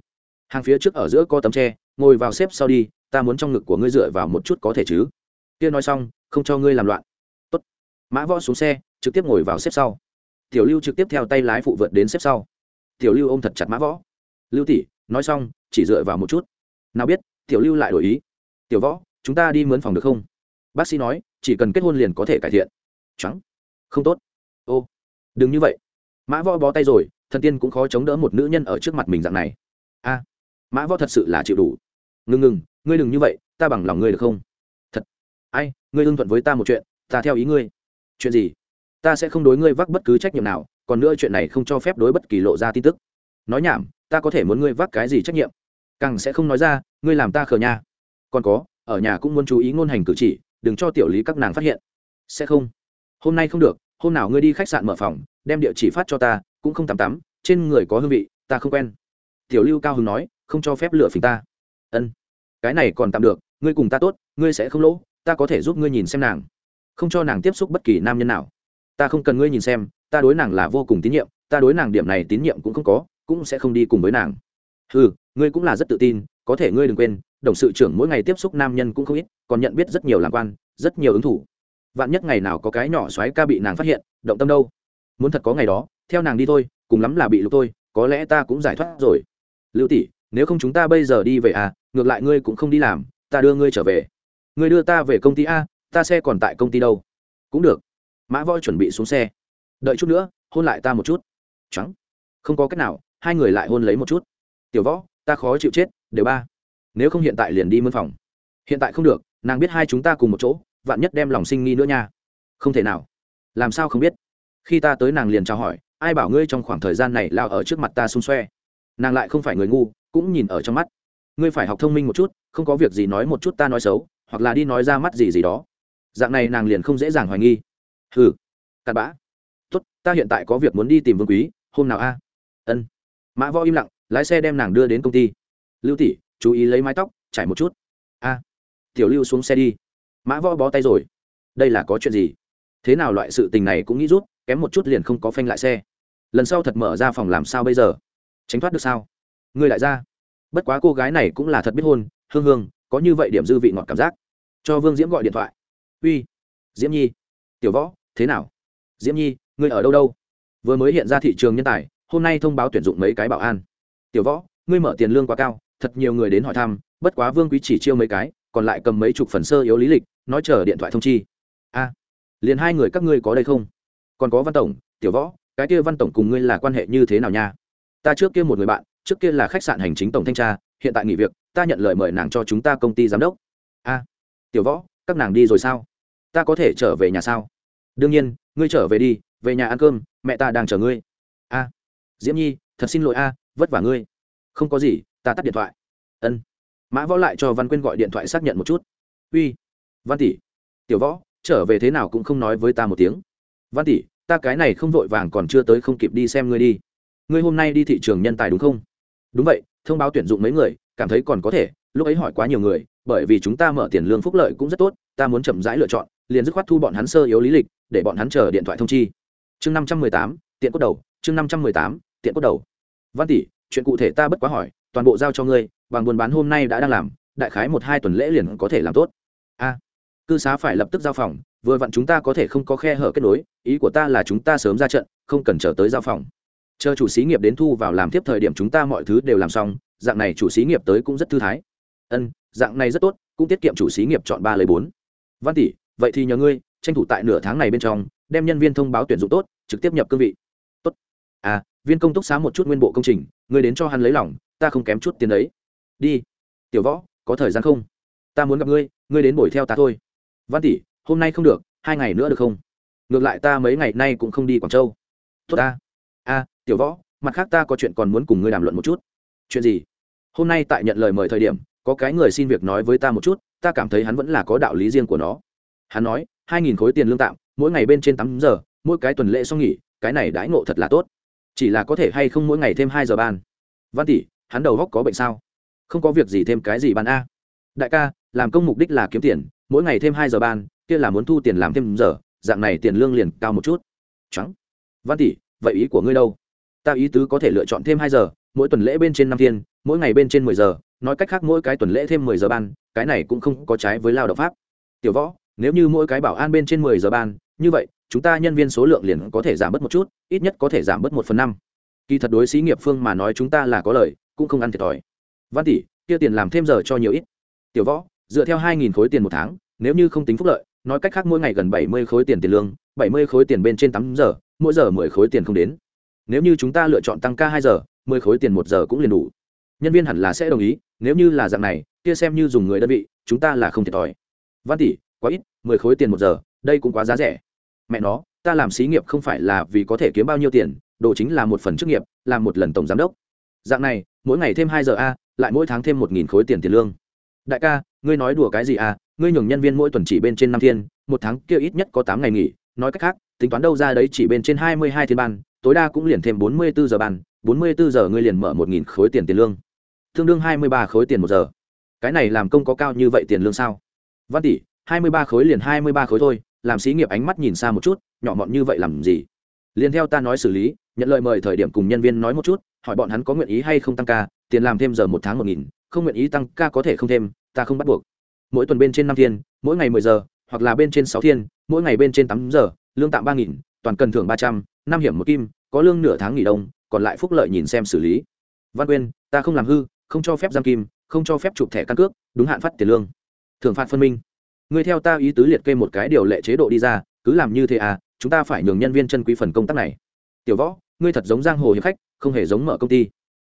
Hàng phía trước ở giữa có tấm tre, ngồi vào xếp sau đi, ta muốn trong ngực của ngươi dựa vào một chút có thể chứ? Kia nói xong, không cho ngươi làm loạn. Tốt. mã võ xuống xe, trực tiếp ngồi vào xếp sau. Tiểu lưu trực tiếp theo tay lái phụ vượt đến xếp sau. Tiểu lưu ôm thật chặt mã võ. Lưu tỷ, nói xong, chỉ dựa vào một chút. Nào biết, tiểu lưu lại đổi ý. Tiểu võ, chúng ta đi mướn phòng được không? Bác sĩ nói, chỉ cần kết hôn liền có thể cải thiện. Trắng. Không tốt. Ô. Đừng như vậy. Mã võ bó tay rồi, thần tiên cũng khó chống đỡ một nữ nhân ở trước mặt mình dạng này. A. Mã võ thật sự là chịu đủ. Ngừng ngừng ngươi đừng như vậy, ta bằng lòng ngươi được không? Thật. Ai, ngươi hưng thuận với ta một chuyện, ta theo ý ngươi. Chuyện gì? Ta sẽ không đối ngươi vác bất cứ trách nhiệm nào, còn nữa chuyện này không cho phép đối bất kỳ lộ ra tin tức. Nói nhảm, ta có thể muốn ngươi vác cái gì trách nhiệm? Càng sẽ không nói ra, ngươi làm ta khờ nha. Còn có, ở nhà cũng muốn chú ý ngôn hành cử chỉ đừng cho tiểu lý các nàng phát hiện. Sẽ không. Hôm nay không được, hôm nào ngươi đi khách sạn mở phòng, đem địa chỉ phát cho ta, cũng không tắm tắm, trên người có hương vị, ta không quen. Tiểu lưu cao hưng nói, không cho phép lựa phình ta. Ân. Cái này còn tạm được, ngươi cùng ta tốt, ngươi sẽ không lỗ, ta có thể giúp ngươi nhìn xem nàng. Không cho nàng tiếp xúc bất kỳ nam nhân nào. Ta không cần ngươi nhìn xem, ta đối nàng là vô cùng tín nhiệm, ta đối nàng điểm này tín nhiệm cũng không có, cũng sẽ không đi cùng với nàng. Ừ ngươi cũng là rất tự tin, có thể ngươi đừng quên, đồng sự trưởng mỗi ngày tiếp xúc nam nhân cũng không ít còn nhận biết rất nhiều làm quan, rất nhiều ứng thủ. Vạn nhất ngày nào có cái nhỏ xoáy ca bị nàng phát hiện, động tâm đâu? Muốn thật có ngày đó, theo nàng đi thôi, cùng lắm là bị lục thôi, có lẽ ta cũng giải thoát rồi. Lưu tỷ, nếu không chúng ta bây giờ đi về à ngược lại ngươi cũng không đi làm, ta đưa ngươi trở về. Ngươi đưa ta về công ty a, ta xe còn tại công ty đâu? Cũng được. Mã voi chuẩn bị xuống xe. Đợi chút nữa, hôn lại ta một chút. Trắng không có cách nào, hai người lại hôn lấy một chút. Tiểu võ, ta khó chịu chết, đều ba. Nếu không hiện tại liền đi mân phòng. Hiện tại không được nàng biết hai chúng ta cùng một chỗ, vạn nhất đem lòng sinh nghi nữa nha. Không thể nào. Làm sao không biết? Khi ta tới nàng liền chào hỏi, ai bảo ngươi trong khoảng thời gian này lao ở trước mặt ta xung xoe. Nàng lại không phải người ngu, cũng nhìn ở trong mắt. Ngươi phải học thông minh một chút, không có việc gì nói một chút ta nói xấu, hoặc là đi nói ra mắt gì gì đó. Dạng này nàng liền không dễ dàng hoài nghi. Ừ cặn bã. Tốt, ta hiện tại có việc muốn đi tìm vương quý, hôm nào a? Ân. Mã võ im lặng, lái xe đem nàng đưa đến công ty. Lưu tỷ, chú ý lấy mái tóc chảy một chút. A tiểu lưu xuống xe đi. Mã võ bó tay rồi. Đây là có chuyện gì? Thế nào loại sự tình này cũng nghĩ rút, kém một chút liền không có phanh lại xe. Lần sau thật mở ra phòng làm sao bây giờ? Tránh thoát được sao? Ngươi lại ra. Bất quá cô gái này cũng là thật biết hôn, hương hương, có như vậy điểm dư vị ngọt cảm giác. Cho vương diễm gọi điện thoại. Uy, diễm nhi. Tiểu võ, thế nào? Diễm nhi, ngươi ở đâu đâu? Vừa mới hiện ra thị trường nhân tài, hôm nay thông báo tuyển dụng mấy cái bảo an. Tiểu võ, ngươi mở tiền lương quá cao, thật nhiều người đến hỏi thăm, bất quá vương quý chỉ chiêu mấy cái còn lại cầm mấy chục phần sơ yếu lý lịch, nói chờ điện thoại thông chi. A, liền hai người các ngươi có đây không? Còn có văn tổng, tiểu võ, cái kia văn tổng cùng ngươi là quan hệ như thế nào nha? Ta trước kia một người bạn, trước kia là khách sạn hành chính tổng thanh tra, hiện tại nghỉ việc, ta nhận lời mời nàng cho chúng ta công ty giám đốc. A, tiểu võ, các nàng đi rồi sao? Ta có thể trở về nhà sao? Đương nhiên, ngươi trở về đi, về nhà ăn cơm, mẹ ta đang chờ ngươi. A, diễm nhi, thật xin lỗi a, vất vả ngươi. Không có gì, ta tắt điện thoại. Ân mã võ lại cho văn quyên gọi điện thoại xác nhận một chút. Uy, văn tỷ, tiểu võ, trở về thế nào cũng không nói với ta một tiếng. Văn tỷ, ta cái này không vội vàng còn chưa tới không kịp đi xem ngươi đi. Ngươi hôm nay đi thị trường nhân tài đúng không? Đúng vậy, thông báo tuyển dụng mấy người, cảm thấy còn có thể, lúc ấy hỏi quá nhiều người, bởi vì chúng ta mở tiền lương phúc lợi cũng rất tốt, ta muốn chậm rãi lựa chọn, liền dứt khoát thu bọn hắn sơ yếu lý lịch, để bọn hắn chờ điện thoại thông chi. Chương năm trăm mười tám, tiện cốt đầu, chương năm trăm mười tám, tiện cốt đầu. Văn tỷ, chuyện cụ thể ta bất quá hỏi, toàn bộ giao cho ngươi bằng buôn bán hôm nay đã đang làm, đại khái một hai tuần lễ liền có thể làm tốt. A, cư xá phải lập tức giao phòng, vừa vặn chúng ta có thể không có khe hở kết nối, ý của ta là chúng ta sớm ra trận, không cần chờ tới giao phòng. Chờ chủ xí nghiệp đến thu vào làm tiếp thời điểm chúng ta mọi thứ đều làm xong, dạng này chủ xí nghiệp tới cũng rất thư thái. Ân, dạng này rất tốt, cũng tiết kiệm chủ xí nghiệp chọn ba lấy bốn. Văn tỷ, vậy thì nhờ ngươi, tranh thủ tại nửa tháng này bên trong, đem nhân viên thông báo tuyển dụng tốt, trực tiếp nhập cương vị. Tốt. À viên công túc xá một chút nguyên bộ công trình, ngươi đến cho hắn lấy lòng, ta không kém chút tiền đấy đi. Tiểu võ, có thời gian không? Ta muốn gặp ngươi ngươi đến buổi theo ta thôi. Văn tỷ, hôm nay không được, hai ngày nữa được không? Ngược lại ta mấy ngày nay cũng không đi quảng châu. Tốt ta. A, tiểu võ, mặt khác ta có chuyện còn muốn cùng ngươi đàm luận một chút. Chuyện gì? Hôm nay tại nhận lời mời thời điểm, có cái người xin việc nói với ta một chút, ta cảm thấy hắn vẫn là có đạo lý riêng của nó. Hắn nói, hai nghìn khối tiền lương tạm, mỗi ngày bên trên tám giờ, mỗi cái tuần lễ xong nghỉ, cái này đãi ngộ thật là tốt. Chỉ là có thể hay không mỗi ngày thêm hai giờ ban? Văn tỷ, hắn đầu góc có bệnh sao? Không có việc gì thêm cái gì ban a. Đại ca, làm công mục đích là kiếm tiền, mỗi ngày thêm hai giờ ban, kia là muốn thu tiền làm thêm giờ, dạng này tiền lương liền cao một chút. Trắng. Văn tỷ, vậy ý của ngươi đâu? Ta ý tứ có thể lựa chọn thêm hai giờ, mỗi tuần lễ bên trên năm thiên, mỗi ngày bên trên mười giờ, nói cách khác mỗi cái tuần lễ thêm mười giờ ban, cái này cũng không có trái với lao động pháp. Tiểu võ, nếu như mỗi cái bảo an bên trên mười giờ ban, như vậy, chúng ta nhân viên số lượng liền có thể giảm bớt một chút, ít nhất có thể giảm bớt một phần năm. Kỳ thật đối xí nghiệp phương mà nói chúng ta là có lợi cũng không ăn thiệt thòi văn tỷ, kia tiền làm thêm giờ cho nhiều ít. Tiểu võ, dựa theo hai nghìn khối tiền một tháng, nếu như không tính phúc lợi, nói cách khác mỗi ngày gần bảy mươi khối tiền tiền lương, bảy mươi khối tiền bên trên tám giờ, mỗi giờ mười khối tiền không đến. Nếu như chúng ta lựa chọn tăng ca hai giờ, mười khối tiền một giờ cũng liền đủ. Nhân viên hẳn là sẽ đồng ý, nếu như là dạng này, kia xem như dùng người đơn vị, chúng ta là không thiệt thòi. Văn tỷ, quá ít, mười khối tiền một giờ, đây cũng quá giá rẻ. Mẹ nó, ta làm xí nghiệp không phải là vì có thể kiếm bao nhiêu tiền, đồ chính là một phần chức nghiệp, làm một lần tổng giám đốc. Dạng này, mỗi ngày thêm hai giờ a lại mỗi tháng thêm một nghìn khối tiền tiền lương. Đại ca, ngươi nói đùa cái gì à? Ngươi nhường nhân viên mỗi tuần chỉ bên trên năm thiên, một tháng kia ít nhất có tám ngày nghỉ. Nói cách khác, tính toán đâu ra đấy chỉ bên trên hai mươi hai thiên ban, tối đa cũng liền thêm bốn mươi bốn giờ ban, bốn mươi bốn giờ ngươi liền mở một nghìn khối tiền tiền lương. Tương đương hai mươi ba khối tiền một giờ. Cái này làm công có cao như vậy tiền lương sao? Văn tỷ, hai mươi ba khối liền hai mươi ba khối thôi, làm xí nghiệp ánh mắt nhìn xa một chút, nhỏ mọn như vậy làm gì? Liền theo ta nói xử lý, nhận lời mời thời điểm cùng nhân viên nói một chút, hỏi bọn hắn có nguyện ý hay không tăng ca tiền làm thêm giờ một tháng một nghìn, không nguyện ý tăng ca có thể không thêm, ta không bắt buộc. Mỗi tuần bên trên năm thiên, mỗi ngày mười giờ, hoặc là bên trên sáu thiên, mỗi ngày bên trên tám giờ, lương tạm ba nghìn, toàn cần thưởng ba trăm, năm hiểm một kim, có lương nửa tháng nghỉ đông, còn lại phúc lợi nhìn xem xử lý. Văn quyên, ta không làm hư, không cho phép giam kim, không cho phép chụp thẻ căn cước, đúng hạn phát tiền lương. Thưởng phạt phân minh. Ngươi theo ta ý tứ liệt kê một cái điều lệ chế độ đi ra, cứ làm như thế à chúng ta phải nhường nhân viên chân quý phần công tác này. Tiểu võ, ngươi thật giống giang hồ hiệp khách, không hề giống mở công ty.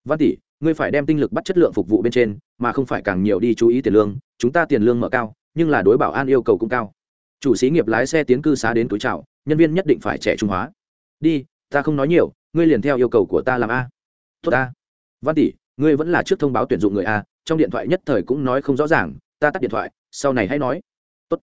Văn tỷ ngươi phải đem tinh lực bắt chất lượng phục vụ bên trên, mà không phải càng nhiều đi chú ý tiền lương, chúng ta tiền lương mở cao, nhưng là đối bảo an yêu cầu cũng cao. Chủ xí nghiệp lái xe tiến cư xá đến túi trào nhân viên nhất định phải trẻ trung hóa. Đi, ta không nói nhiều, ngươi liền theo yêu cầu của ta làm a. Tốt a. Văn tỷ, ngươi vẫn là trước thông báo tuyển dụng người a, trong điện thoại nhất thời cũng nói không rõ ràng, ta tắt điện thoại, sau này hãy nói. Tốt.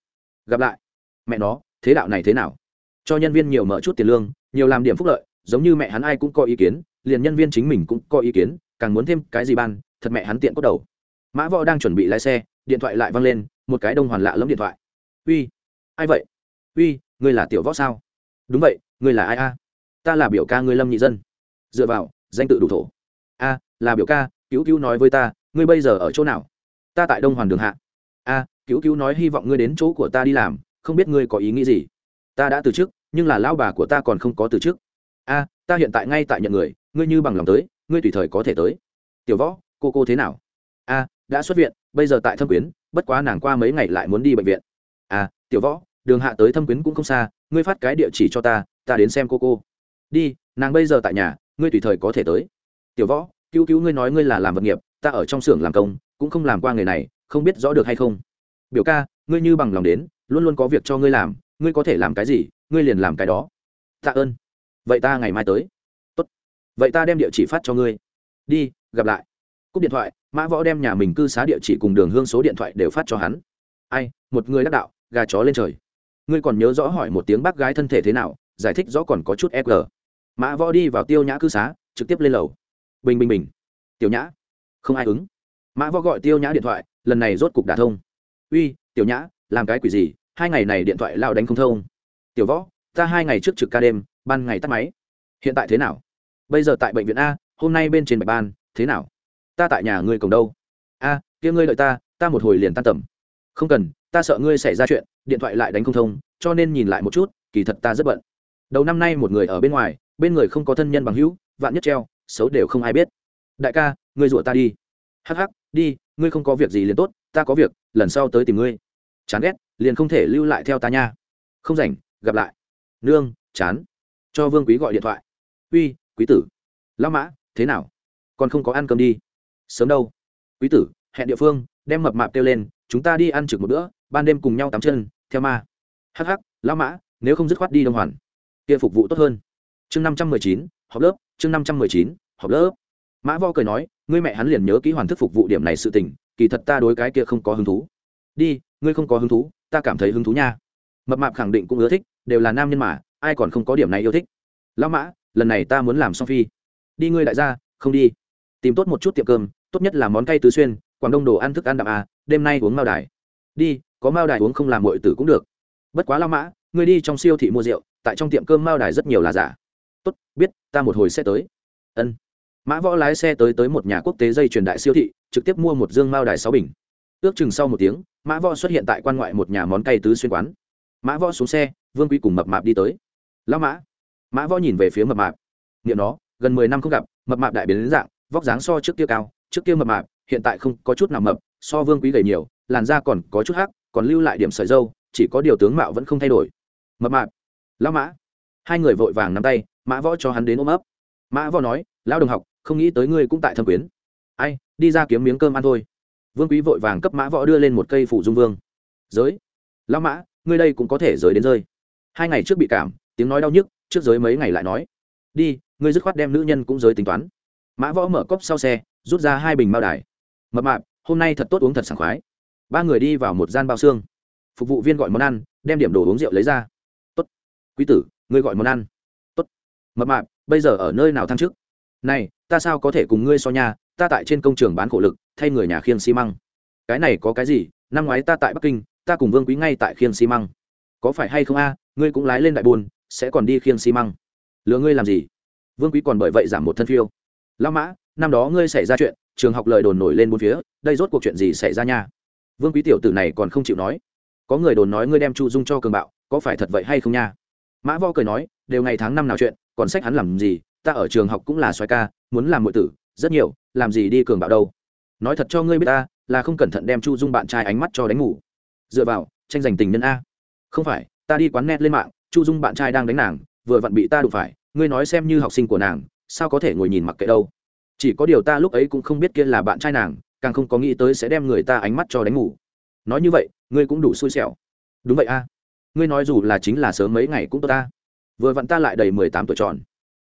Gặp lại. Mẹ nó, thế đạo này thế nào? Cho nhân viên nhiều mở chút tiền lương, nhiều làm điểm phúc lợi, giống như mẹ hắn ai cũng có ý kiến, liền nhân viên chính mình cũng có ý kiến càng muốn thêm cái gì ban, thật mẹ hắn tiện cốt đầu. Mã võ đang chuẩn bị lái xe, điện thoại lại văng lên, một cái đông hoàn lạ lẫm điện thoại. Uy, ai vậy? Uy, ngươi là tiểu võ sao? Đúng vậy, ngươi là ai a? Ta là biểu ca ngươi lâm nhị dân. Dựa vào, danh tự đủ thổ. A, là biểu ca, cứu cứu nói với ta, ngươi bây giờ ở chỗ nào? Ta tại đông hoàn đường hạ. A, cứu cứu nói hy vọng ngươi đến chỗ của ta đi làm, không biết ngươi có ý nghĩ gì? Ta đã từ chức, nhưng là lão bà của ta còn không có từ chức. A, ta hiện tại ngay tại nhận người ngươi như bằng lòng tới, ngươi tùy thời có thể tới. Tiểu võ, cô cô thế nào? A, đã xuất viện, bây giờ tại thâm quyến, bất quá nàng qua mấy ngày lại muốn đi bệnh viện. A tiểu võ, đường hạ tới thâm quyến cũng không xa, ngươi phát cái địa chỉ cho ta ta đến xem cô cô. Đi, nàng bây giờ tại nhà, ngươi tùy thời có thể tới. Tiểu võ, cứu cứu ngươi nói ngươi là làm vật nghiệp, ta ở trong xưởng làm công, cũng không làm qua người này, không biết rõ được hay không. Biểu ca, ngươi như bằng lòng đến, luôn luôn có việc cho ngươi làm, ngươi có thể làm cái gì, ngươi liền làm cái đó. Tạ ơn. Vậy ta ngày mai tới vậy ta đem địa chỉ phát cho ngươi. Đi, gặp lại. Cúp điện thoại, mã võ đem nhà mình cư xá địa chỉ cùng đường hương số điện thoại đều phát cho hắn. Ai, một người đắc đạo, gà chó lên trời. Ngươi còn nhớ rõ hỏi một tiếng bác gái thân thể thế nào, giải thích rõ còn có chút e g mã võ đi vào tiêu nhã cư xá, trực tiếp lên lầu. Bình bình bình. Tiểu nhã. Không ai ứng. Mã võ gọi tiêu nhã điện thoại, lần này rốt cục đả thông. Uy, tiểu nhã, làm cái quỷ gì, hai ngày này điện thoại lao đánh không thông. Tiểu võ, ta hai ngày trước trực ca đêm, ban ngày tắt máy. Hiện tại thế nào? Bây giờ tại bệnh viện a hôm nay bên trên bạch ban thế nào? Ta tại nhà ngươi cổng đâu? A à, kia ngươi đợi ta ta một hồi liền tan tầm. Không cần ta sợ ngươi xảy ra chuyện điện thoại lại đánh không thông cho nên nhìn lại một chút kỳ thật ta rất bận. Đầu năm nay một người ở bên ngoài bên người không có thân nhân bằng hữu vạn nhất treo xấu đều không ai biết. Đại ca ngươi rủa ta đi. Hắc hắc đi ngươi không có việc gì liền tốt ta có việc lần sau tới tìm ngươi. Chán ghét liền không thể lưu lại theo ta nha. Không rảnh gặp lại. Nương chán. Cho vương quý gọi điện thoại. Uy quý tử. Lao mã, thế nào? Còn không có ăn cơm đi. Sớm đâu. Quý tử, hẹn địa phương, đem mập mạp kêu lên, chúng ta đi ăn trực một bữa, ban đêm cùng nhau tắm chân, theo ma. Hh lao mã, nếu không dứt khoát đi đông hoàn. Kia phục vụ tốt hơn. Chương năm trăm mười chín học lớp. Chương năm trăm mười chín học lớp. Mã vo cười nói, ngươi mẹ hắn liền nhớ ký hoàn thức phục vụ điểm này sự tình, kỳ thật ta đối cái kia không có hứng thú. Đi, ngươi không có hứng thú, ta cảm thấy hứng thú nha. Mập mạp khẳng định cũng ưa thích, đều là nam nhân mà, ai còn không có điểm này yêu thích. Lao mã lần này ta muốn làm song phi. Đi ngươi đại gia, không đi. Tìm tốt một chút tiệm cơm, tốt nhất là món cay tứ xuyên, quảng đông đồ ăn thức ăn đạm à đêm nay uống mao đài. Đi, có mao đài uống không làm mọi tử cũng được. Bất quá lao mã, ngươi đi trong siêu thị mua rượu, tại trong tiệm cơm mao đài rất nhiều là giả. Tốt, biết, ta một hồi sẽ tới. Ân. Mã võ lái xe tới tới một nhà quốc tế dây truyền đại siêu thị, trực tiếp mua một dương mao đài sáu bình. Ước chừng sau một tiếng, mã võ xuất hiện tại quan ngoại một nhà món cay tứ xuyên quán. Mã võ xuống xe, vương quý cùng mập mạp đi tới. Lão mã mã võ nhìn về phía mập mạp. Nghiệm nó, gần mười năm không gặp, mập mạp đại biến đến dạng, vóc dáng so trước kia cao, trước kia mập mạp, hiện tại không có chút nào mập, so vương quý gầy nhiều, làn da còn có chút hắc, còn lưu lại điểm sợi dâu, chỉ có điều tướng mạo vẫn không thay đổi. Mập mạp, lão mã. Hai người vội vàng nắm tay, mã võ cho hắn đến ôm ấp. Mã võ nói, lão đồng học, không nghĩ tới ngươi cũng tại thâm quyến. Ai, đi ra kiếm miếng cơm ăn thôi. Vương quý vội vàng cấp mã võ đưa lên một cây phủ dung vương. Giới. Lão mã, ngươi đây cũng có thể giới đến rơi. Hai ngày trước bị cảm, tiếng nói đau nhức trước giới mấy ngày lại nói, đi, ngươi dứt khoát đem nữ nhân cũng giới tính toán. Mã võ mở cốc sau xe, rút ra hai bình bao đài. Mập mạp, hôm nay thật tốt uống thật sảng khoái. Ba người đi vào một gian bao xương. Phục vụ viên gọi món ăn, đem điểm đồ uống rượu lấy ra. Tốt, quý tử, ngươi gọi món ăn. Tốt. Mập mạp, bây giờ ở nơi nào thăng chức? Này, ta sao có thể cùng ngươi so nhà ta tại trên công trường bán khổ lực, thay người nhà khiêng xi măng. Cái này có cái gì? Năm ngoái ta tại bắc kinh, ta cùng vương quý ngay tại khiêng xi măng. Có phải hay không a, ngươi cũng lái lên đại buôn sẽ còn đi khiêng xi măng. Lừa ngươi làm gì? Vương quý còn bởi vậy giảm một thân phiêu. Lao mã, năm đó ngươi xảy ra chuyện, trường học lời đồn nổi lên bốn phía, đây rốt cuộc chuyện gì xảy ra nha? Vương quý tiểu tử này còn không chịu nói. Có người đồn nói ngươi đem chu dung cho cường bạo, có phải thật vậy hay không nha? Mã vo cười nói, đều ngày tháng năm nào chuyện, còn sách hắn làm gì? Ta ở trường học cũng là xoay ca, muốn làm mọi tử, rất nhiều, làm gì đi cường bạo đâu? Nói thật cho ngươi biết ta, là không cẩn thận đem chu dung bạn trai ánh mắt cho đánh ngủ. Dựa vào, tranh giành tình nhân a. Không phải, ta đi quán net lên mạng chu dung bạn trai đang đánh nàng, vừa vặn bị ta đụng phải, ngươi nói xem như học sinh của nàng, sao có thể ngồi nhìn mặc kệ đâu. Chỉ có điều ta lúc ấy cũng không biết kia là bạn trai nàng, càng không có nghĩ tới sẽ đem người ta ánh mắt cho đánh ngủ. Nói như vậy, ngươi cũng đủ xui xẻo. Đúng vậy a. Ngươi nói dù là chính là sớm mấy ngày cũng tốt ta. Vừa vặn ta lại đầy mười tám tuổi tròn.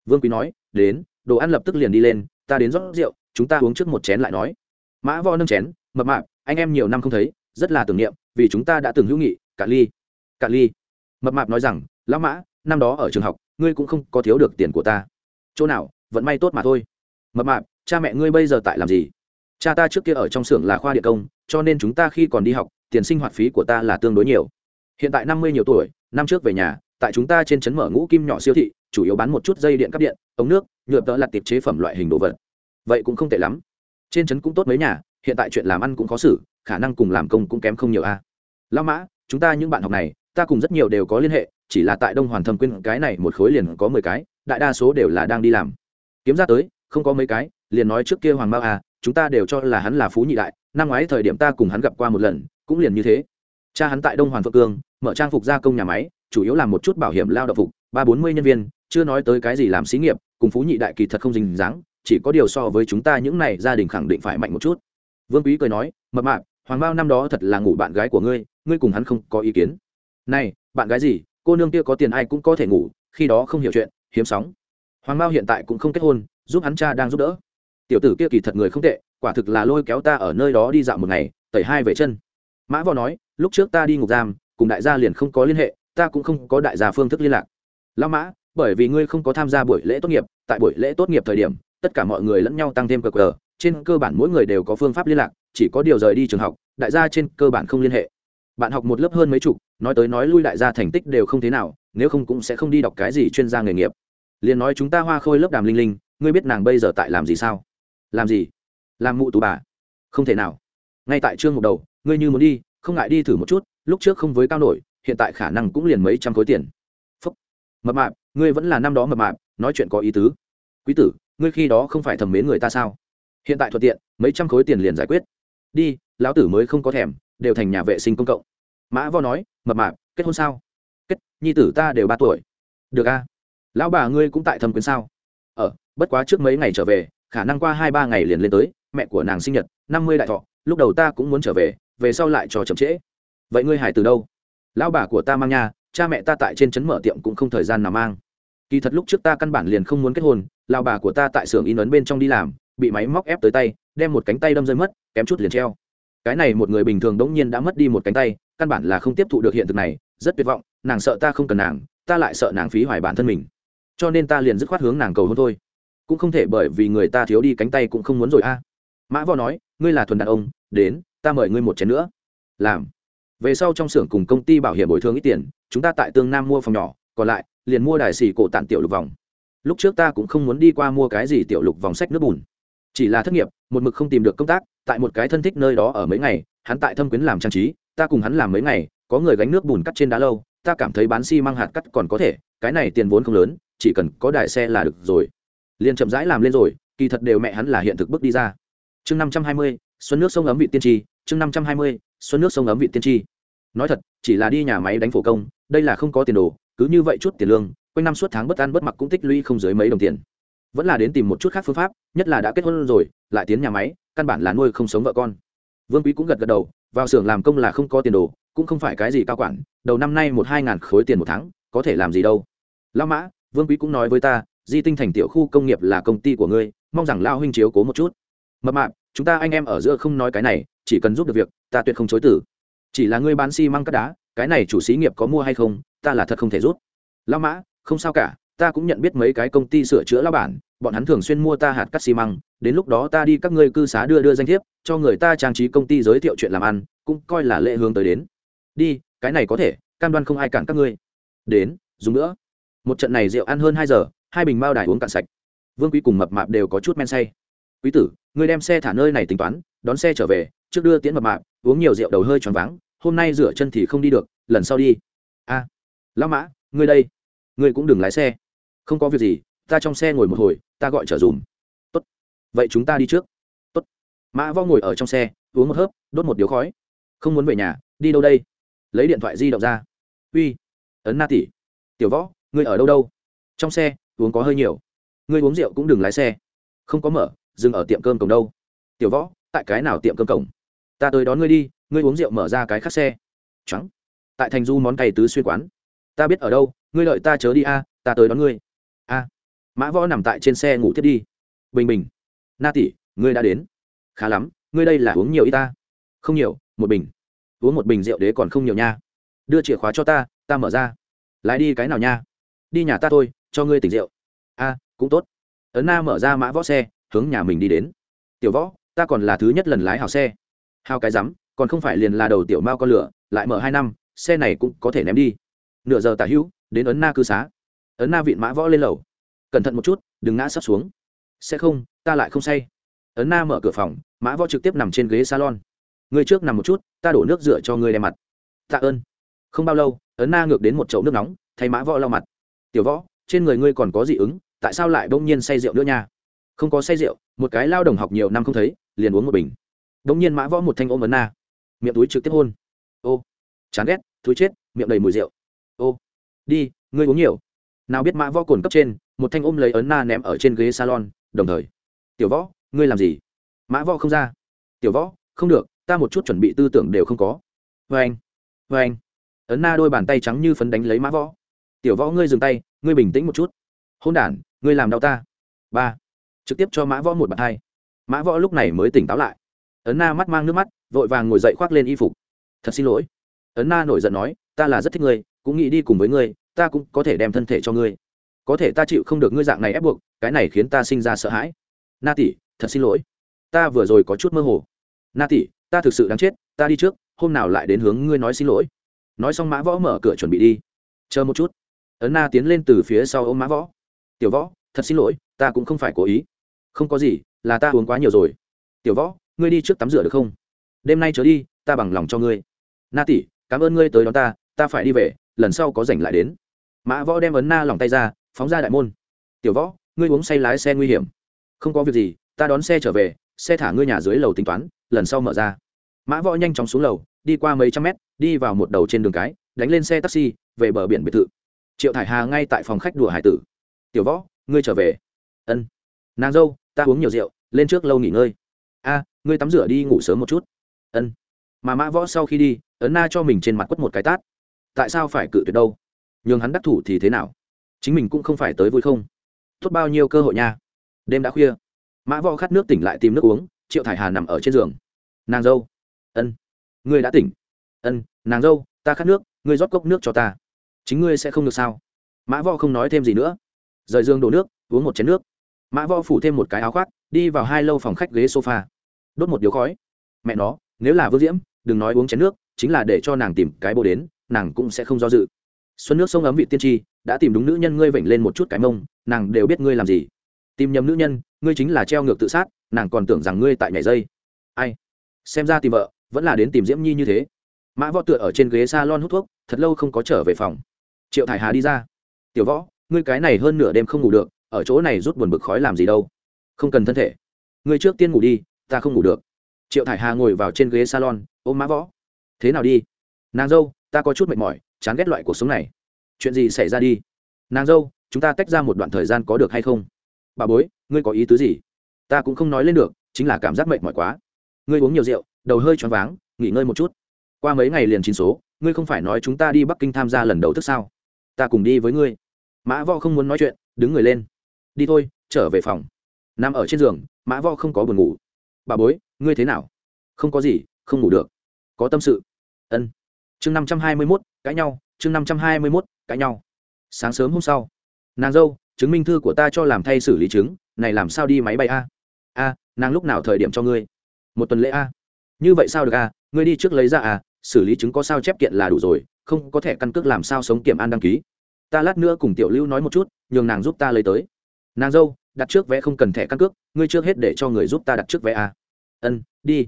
Vương quý nói, đến, đồ ăn lập tức liền đi lên, ta đến rót rượu, chúng ta uống trước một chén lại nói. Mã vo nâng chén, mập mạp, anh em nhiều năm không thấy, rất là tưởng niệm, vì chúng ta đã từng hữu nghị cả ly cả ly mập mạp nói rằng, lão mã, năm đó ở trường học, ngươi cũng không có thiếu được tiền của ta. Chỗ nào vẫn may tốt mà thôi. Mập mạp, cha mẹ ngươi bây giờ tại làm gì? Cha ta trước kia ở trong xưởng là khoa địa công, cho nên chúng ta khi còn đi học, tiền sinh hoạt phí của ta là tương đối nhiều. Hiện tại năm mươi nhiều tuổi, năm trước về nhà, tại chúng ta trên trấn mở ngũ kim nhỏ siêu thị, chủ yếu bán một chút dây điện cắp điện, ống nước, nhựa tợ là tiệp chế phẩm loại hình đồ vật. Vậy cũng không tệ lắm. Trên trấn cũng tốt mấy nhà, hiện tại chuyện làm ăn cũng khó xử, khả năng cùng làm công cũng kém không nhiều a. À. lao mã, chúng ta những bạn học này ta cùng rất nhiều đều có liên hệ, chỉ là tại đông hoàn thâm quyên cái này một khối liền có mười cái, đại đa số đều là đang đi làm. Kiếm ra tới, không có mấy cái, liền nói trước kia hoàng mao à chúng ta đều cho là hắn là phú nhị đại, năm ngoái thời điểm ta cùng hắn gặp qua một lần, cũng liền như thế. Cha hắn tại đông hoàn phượng cương, mở trang phục gia công nhà máy, chủ yếu làm một chút bảo hiểm lao động phục, ba bốn mươi nhân viên, chưa nói tới cái gì làm xí nghiệp, cùng phú nhị đại kỳ thật không dình dáng, chỉ có điều so với chúng ta những này gia đình khẳng định phải mạnh một chút. Vương quý cười nói, mập mạc hoàng bao năm đó thật là ngủ bạn gái của ngươi ngươi cùng hắn không có ý kiến này, bạn gái gì? Cô nương kia có tiền ai cũng có thể ngủ, khi đó không hiểu chuyện, hiếm sóng. Hoàng mao hiện tại cũng không kết hôn, giúp hắn cha đang giúp đỡ. Tiểu tử kia kỳ thật người không tệ, quả thực là lôi kéo ta ở nơi đó đi dạo một ngày, tẩy hai về chân. Mã võ nói, lúc trước ta đi ngục giam, cùng đại gia liền không có liên hệ, ta cũng không có đại gia phương thức liên lạc. Lao mã, bởi vì ngươi không có tham gia buổi lễ tốt nghiệp, tại buổi lễ tốt nghiệp thời điểm, tất cả mọi người lẫn nhau tăng thêm cờ cờ, trên cơ bản mỗi người đều có phương pháp liên lạc, chỉ có điều rời đi trường học, đại gia trên cơ bản không liên hệ bạn học một lớp hơn mấy chục, nói tới nói lui đại gia thành tích đều không thế nào, nếu không cũng sẽ không đi đọc cái gì chuyên gia nghề nghiệp. Liền nói chúng ta hoa khôi lớp đàm linh linh, ngươi biết nàng bây giờ tại làm gì sao? Làm gì? Làm mụ tù bà. Không thể nào. Ngay tại trương một đầu, ngươi như muốn đi, không ngại đi thử một chút, lúc trước không với cao nổi, hiện tại khả năng cũng liền mấy trăm khối tiền. Phúc. Mập mạp, ngươi vẫn là năm đó mập mạp, nói chuyện có ý tứ. Quý tử, ngươi khi đó không phải thầm mến người ta sao? Hiện tại thuận tiện, mấy trăm khối tiền liền giải quyết. Đi, lão tử mới không có thèm, đều thành nhà vệ sinh công cộng mã vo nói, mập mạp, kết hôn sao? Kết, nhi tử ta đều ba tuổi. Được a, lão bà ngươi cũng tại thâm quyến sao? Ờ bất quá trước mấy ngày trở về, khả năng qua hai ba ngày liền lên tới, mẹ của nàng sinh nhật, năm mươi đại thọ, lúc đầu ta cũng muốn trở về về sau lại trò chậm trễ. Vậy ngươi hải từ đâu? Lão bà của ta mang nhà cha mẹ ta tại trên trấn mở tiệm cũng không thời gian nào mang. Kỳ thật lúc trước ta căn bản liền không muốn kết hôn, lão bà của ta tại xưởng in ấn bên trong đi làm, bị máy móc ép tới tay, đem một cánh tay đâm rơi mất, kém chút liền treo cái này một người bình thường đống nhiên đã mất đi một cánh tay, căn bản là không tiếp thụ được hiện thực này, rất tuyệt vọng, nàng sợ ta không cần nàng, ta lại sợ nàng phí hoài bản thân mình. Cho nên ta liền dứt khoát hướng nàng cầu hôn thôi. Cũng không thể bởi vì người ta thiếu đi cánh tay cũng không muốn rồi a. Mã võ nói, ngươi là thuần đàn ông, đến, ta mời ngươi một chén nữa. Làm. Về sau trong xưởng cùng công ty bảo hiểm bồi thường ít tiền, chúng ta tại tương nam mua phòng nhỏ, còn lại, liền mua đài xì cổ tặng tiểu lục vòng. Lúc trước ta cũng không muốn đi qua mua cái gì tiểu lục vòng sách nước bùn. Chỉ là thất nghiệp, một mực không tìm được công tác tại một cái thân thích nơi đó ở mấy ngày, hắn tại thâm quyến làm trang trí, ta cùng hắn làm mấy ngày, có người gánh nước bùn cắt trên đá lâu, ta cảm thấy bán xi、si、măng hạt cắt còn có thể, cái này tiền vốn không lớn, chỉ cần có đại xe là được rồi. Liền chậm rãi làm lên rồi, kỳ thật đều mẹ hắn là hiện thực bước đi ra. Chương năm trăm hai mươi, xuân nước sông ấm vị tiên tri, chương năm trăm hai mươi, xuân nước sông ấm vị tiên tri. Nói thật, chỉ là đi nhà máy đánh phổ công, đây là không có tiền đồ, cứ như vậy chút tiền lương, quanh năm suốt tháng bất ăn bất mặc cũng tích lũy không dưới mấy đồng tiền. Vẫn là đến tìm một chút khác phương pháp, nhất là đã kết hôn rồi, lại tiến nhà máy căn bản là nuôi không sống vợ con. Vương quý cũng gật gật đầu, vào xưởng làm công là không có tiền đồ, cũng không phải cái gì cao quản, đầu năm nay một hai ngàn khối tiền một tháng, có thể làm gì đâu. Lao mã, vương quý cũng nói với ta, di tinh thành tiểu khu công nghiệp là công ty của ngươi, mong rằng lao huynh chiếu cố một chút. Mập mạp, chúng ta anh em ở giữa không nói cái này, chỉ cần giúp được việc, ta tuyệt không chối tử chỉ là ngươi bán xi、si、măng cắt đá, cái này chủ xí nghiệp có mua hay không, ta là thật không thể rút lao mã, không sao cả ta cũng nhận biết mấy cái công ty sửa chữa lao bản bọn hắn thường xuyên mua ta hạt cắt xi măng đến lúc đó ta đi các ngươi cư xá đưa đưa danh thiếp cho người ta trang trí công ty giới thiệu chuyện làm ăn cũng coi là lệ hướng tới đến. Đi cái này có thể cam đoan không ai cản các ngươi. Đến dùng nữa. Một trận này rượu ăn hơn hai giờ hai bình bao đài uống cạn sạch. Vương quý cùng mập mạp đều có chút men say. Quý tử ngươi đem xe thả nơi này tính toán đón xe trở về trước đưa tiễn mập mạp uống nhiều rượu đầu hơi tròn váng hôm nay rửa chân thì không đi được lần sau đi. A à, lão mã ngươi đây. Ngươi cũng đừng lái xe không có việc gì, ta trong xe ngồi một hồi, ta gọi trở dùm. Tốt. Vậy chúng ta đi trước. Tốt. Mã võ ngồi ở trong xe, uống một hớp, đốt một điếu khói. Không muốn về nhà, đi đâu đây? Lấy điện thoại di động ra. Uy. Ấn na tỷ. Tiểu võ, ngươi ở đâu đâu? Trong xe, uống có hơi nhiều. Ngươi uống rượu cũng đừng lái xe. Không có mở, dừng ở tiệm cơm cổng đâu. Tiểu võ, tại cái nào tiệm cơm cổng? Ta tới đón ngươi đi, ngươi uống rượu mở ra cái khác xe. Trắng tại thành du món cày tứ xuyên quán. Ta biết ở đâu, ngươi lợi ta chớ đi a, ta tới đón ngươi a. Mã võ nằm tại trên xe ngủ thiết đi. Bình bình. Na tỷ, ngươi đã đến. Khá lắm, ngươi đây là uống nhiều y ta? Không nhiều, một bình. Uống một bình rượu đế còn không nhiều nha. Đưa chìa khóa cho ta ta mở ra. Lái đi cái nào nha? Đi nhà ta thôi, cho ngươi tỉnh rượu. A, cũng tốt. Ấn na mở ra mã võ xe, hướng nhà mình đi đến. Tiểu võ, ta còn là thứ nhất lần lái hào xe. Hào cái rắm, còn không phải liền là đầu tiểu mao con lửa, lại mở hai năm, xe này cũng có thể ném đi. Nửa giờ tả hữu, đến ấn na cư xá ấn na vịn mã võ lên lầu. Cẩn thận một chút, đừng ngã sắp xuống. Sẽ không, ta lại không say. Ấn na mở cửa phòng, mã võ trực tiếp nằm trên ghế salon. Người trước nằm một chút, ta đổ nước rửa cho người đem mặt. Tạ ơn. Không bao lâu, ấn na ngược đến một chậu nước nóng, thay mã võ lau mặt. Tiểu võ, trên người ngươi còn có dị ứng, tại sao lại bỗng nhiên say rượu nữa nha? Không có say rượu, một cái lao đồng học nhiều năm không thấy, liền uống một bình. Bỗng nhiên mã võ một thanh ôm ấn na. Miệng túi trực tiếp hôn. Ô. Chán ghét thúi chết, miệng đầy mùi rượu. Ô. Đi, ngươi uống nhiều nào biết mã võ cồn cấp trên, một thanh ôm lấy ấn na ném ở trên ghế salon, đồng thời, tiểu võ, ngươi làm gì? Mã võ không ra. Tiểu võ, không được, ta một chút chuẩn bị tư tưởng đều không có. Vê anh vê anh. Ấn na đôi bàn tay trắng như phấn đánh lấy mã võ. Tiểu võ, ngươi dừng tay, ngươi bình tĩnh một chút. Hôn đản, ngươi làm đau ta. Ba. Trực tiếp cho mã võ một bàn tay mã võ lúc này mới tỉnh táo lại. Ấn na mắt mang nước mắt, vội vàng ngồi dậy khoác lên y phục. Thật xin lỗi. Ấn na nổi giận nói, ta là rất thích ngươi, cũng nghĩ đi cùng với ngươi ta cũng có thể đem thân thể cho ngươi. Có thể ta chịu không được ngươi dạng này ép buộc, cái này khiến ta sinh ra sợ hãi. Na tỷ, thật xin lỗi. Ta vừa rồi có chút mơ hồ. Na tỷ, ta thực sự đáng chết, ta đi trước, hôm nào lại đến hướng ngươi nói xin lỗi. Nói xong mã võ mở cửa chuẩn bị đi. Chờ một chút. Ấn na tiến lên từ phía sau ôm mã võ. Tiểu võ, thật xin lỗi, ta cũng không phải cố ý. Không có gì, là ta uống quá nhiều rồi. Tiểu võ, ngươi đi trước tắm rửa được không? Đêm nay trở đi, ta bằng lòng cho ngươi. Na tỷ, cảm ơn ngươi tới đón ta ta phải đi về, lần sau có rảnh lại đến mã võ đem ấn na lòng tay ra, phóng ra đại môn. Tiểu võ, ngươi uống say lái xe nguy hiểm. Không có việc gì, ta đón xe trở về, xe thả ngươi nhà dưới lầu tính toán, lần sau mở ra. Mã võ nhanh chóng xuống lầu, đi qua mấy trăm mét, đi vào một đầu trên đường cái, đánh lên xe taxi, về bờ biển biệt thự. Triệu thải hà ngay tại phòng khách đùa hải tử. Tiểu võ, ngươi trở về. Ân. Nàng dâu, ta uống nhiều rượu, lên trước lâu nghỉ ngơi. A, ngươi tắm rửa đi ngủ sớm một chút. Ân. Mà mã võ sau khi đi, ấn na cho mình trên mặt quất một cái tát. Tại sao phải cự tuyệt đâu? Nhường hắn đắc thủ thì thế nào? Chính mình cũng không phải tới vui không? Tốt bao nhiêu cơ hội nha. Đêm đã khuya. Mã võ khát nước tỉnh lại tìm nước uống, triệu thải hà nằm ở trên giường. Nàng dâu. Ân. Ngươi đã tỉnh. Ân, nàng dâu, ta khát nước, ngươi rót cốc nước cho ta. Chính ngươi sẽ không được sao? Mã võ không nói thêm gì nữa. Rời giường đổ nước, uống một chén nước. Mã võ phủ thêm một cái áo khoác, đi vào hai lâu phòng khách ghế sofa. Đốt một điếu khói. Mẹ nó, nếu là vương diễm, đừng nói uống chén nước, chính là để cho nàng tìm cái bồ đến, nàng cũng sẽ không do dự xuân nước sông ấm vị tiên tri, đã tìm đúng nữ nhân ngươi vểnh lên một chút cái mông, nàng đều biết ngươi làm gì. Tìm nhầm nữ nhân, ngươi chính là treo ngược tự sát, nàng còn tưởng rằng ngươi tại nhảy dây. Ai? Xem ra tìm vợ, vẫn là đến tìm diễm nhi như thế. Mã võ tựa ở trên ghế s a lon hút thuốc, thật lâu không có trở về phòng. Triệu thải hà đi ra. Tiểu võ, ngươi cái này hơn nửa đêm không ngủ được, ở chỗ này rút buồn bực khói làm gì đâu? Không cần thân thể. Ngươi trước tiên ngủ đi, ta không ngủ được. Triệu thải hà ngồi vào trên ghế salon, ôm mã võ. Thế nào đi? Nàng dâu, ta có chút mệt mỏi chán ghét loại cuộc sống này. Chuyện gì xảy ra đi? Nàng dâu, chúng ta tách ra một đoạn thời gian có được hay không? Bà bối, ngươi có ý tứ gì? Ta cũng không nói lên được, chính là cảm giác mệt mỏi quá. Ngươi uống nhiều rượu, đầu hơi choáng váng, nghỉ ngơi một chút. Qua mấy ngày liền chín số, ngươi không phải nói chúng ta đi bắc kinh tham gia lần đầu thức sao? Ta cùng đi với ngươi. Mã võ không muốn nói chuyện, đứng người lên. Đi thôi, trở về phòng. Nằm ở trên giường, mã võ không có buồn ngủ. Bà bối, ngươi thế nào? Không có gì, không ngủ được. Có tâm sự. Ân. Chương năm trăm hai mươi mốt cãi nhau, chương năm trăm hai mươi mốt, cãi nhau. Sáng sớm hôm sau, nàng dâu, chứng minh thư của ta cho làm thay xử lý chứng, này làm sao đi máy bay a? A, nàng lúc nào thời điểm cho ngươi? Một tuần lễ a? Như vậy sao được a? Ngươi đi trước lấy ra a xử lý chứng có sao chép kiện là đủ rồi, không có thẻ căn cước làm sao sống kiểm an đăng ký. Ta lát nữa cùng tiểu lưu nói một chút, nhường nàng giúp ta lấy tới. Nàng dâu, đặt trước vé không cần thẻ căn cước, ngươi trước hết để cho người giúp ta đặt trước vé a. Ân, đi.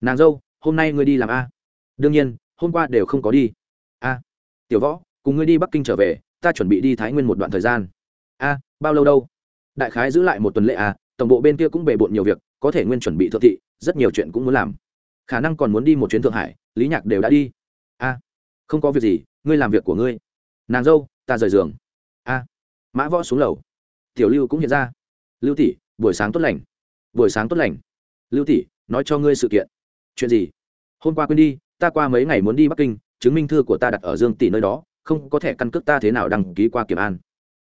Nàng dâu, hôm nay ngươi đi làm a? Đương nhiên, hôm qua đều không có đi a, tiểu võ, cùng ngươi đi bắc kinh trở về, ta chuẩn bị đi thái nguyên một đoạn thời gian. A, bao lâu đâu? Đại khái giữ lại một tuần lễ a tổng bộ bên kia cũng bề bộn nhiều việc, có thể nguyên chuẩn bị thượng thị, rất nhiều chuyện cũng muốn làm. Khả năng còn muốn đi một chuyến thượng hải, lý nhạc đều đã đi. A, không có việc gì, ngươi làm việc của ngươi. Nàng dâu, ta rời giường. A, mã võ xuống lầu. Tiểu lưu cũng hiện ra. Lưu tỷ, buổi sáng tốt lành. Buổi sáng tốt lành. Lưu tỷ, nói cho ngươi sự kiện. Chuyện gì? Hôm qua quên đi, ta qua mấy ngày muốn đi bắc kinh chứng minh thư của ta đặt ở dương tỷ nơi đó, không có thẻ căn cước ta thế nào đăng ký qua kiểm an.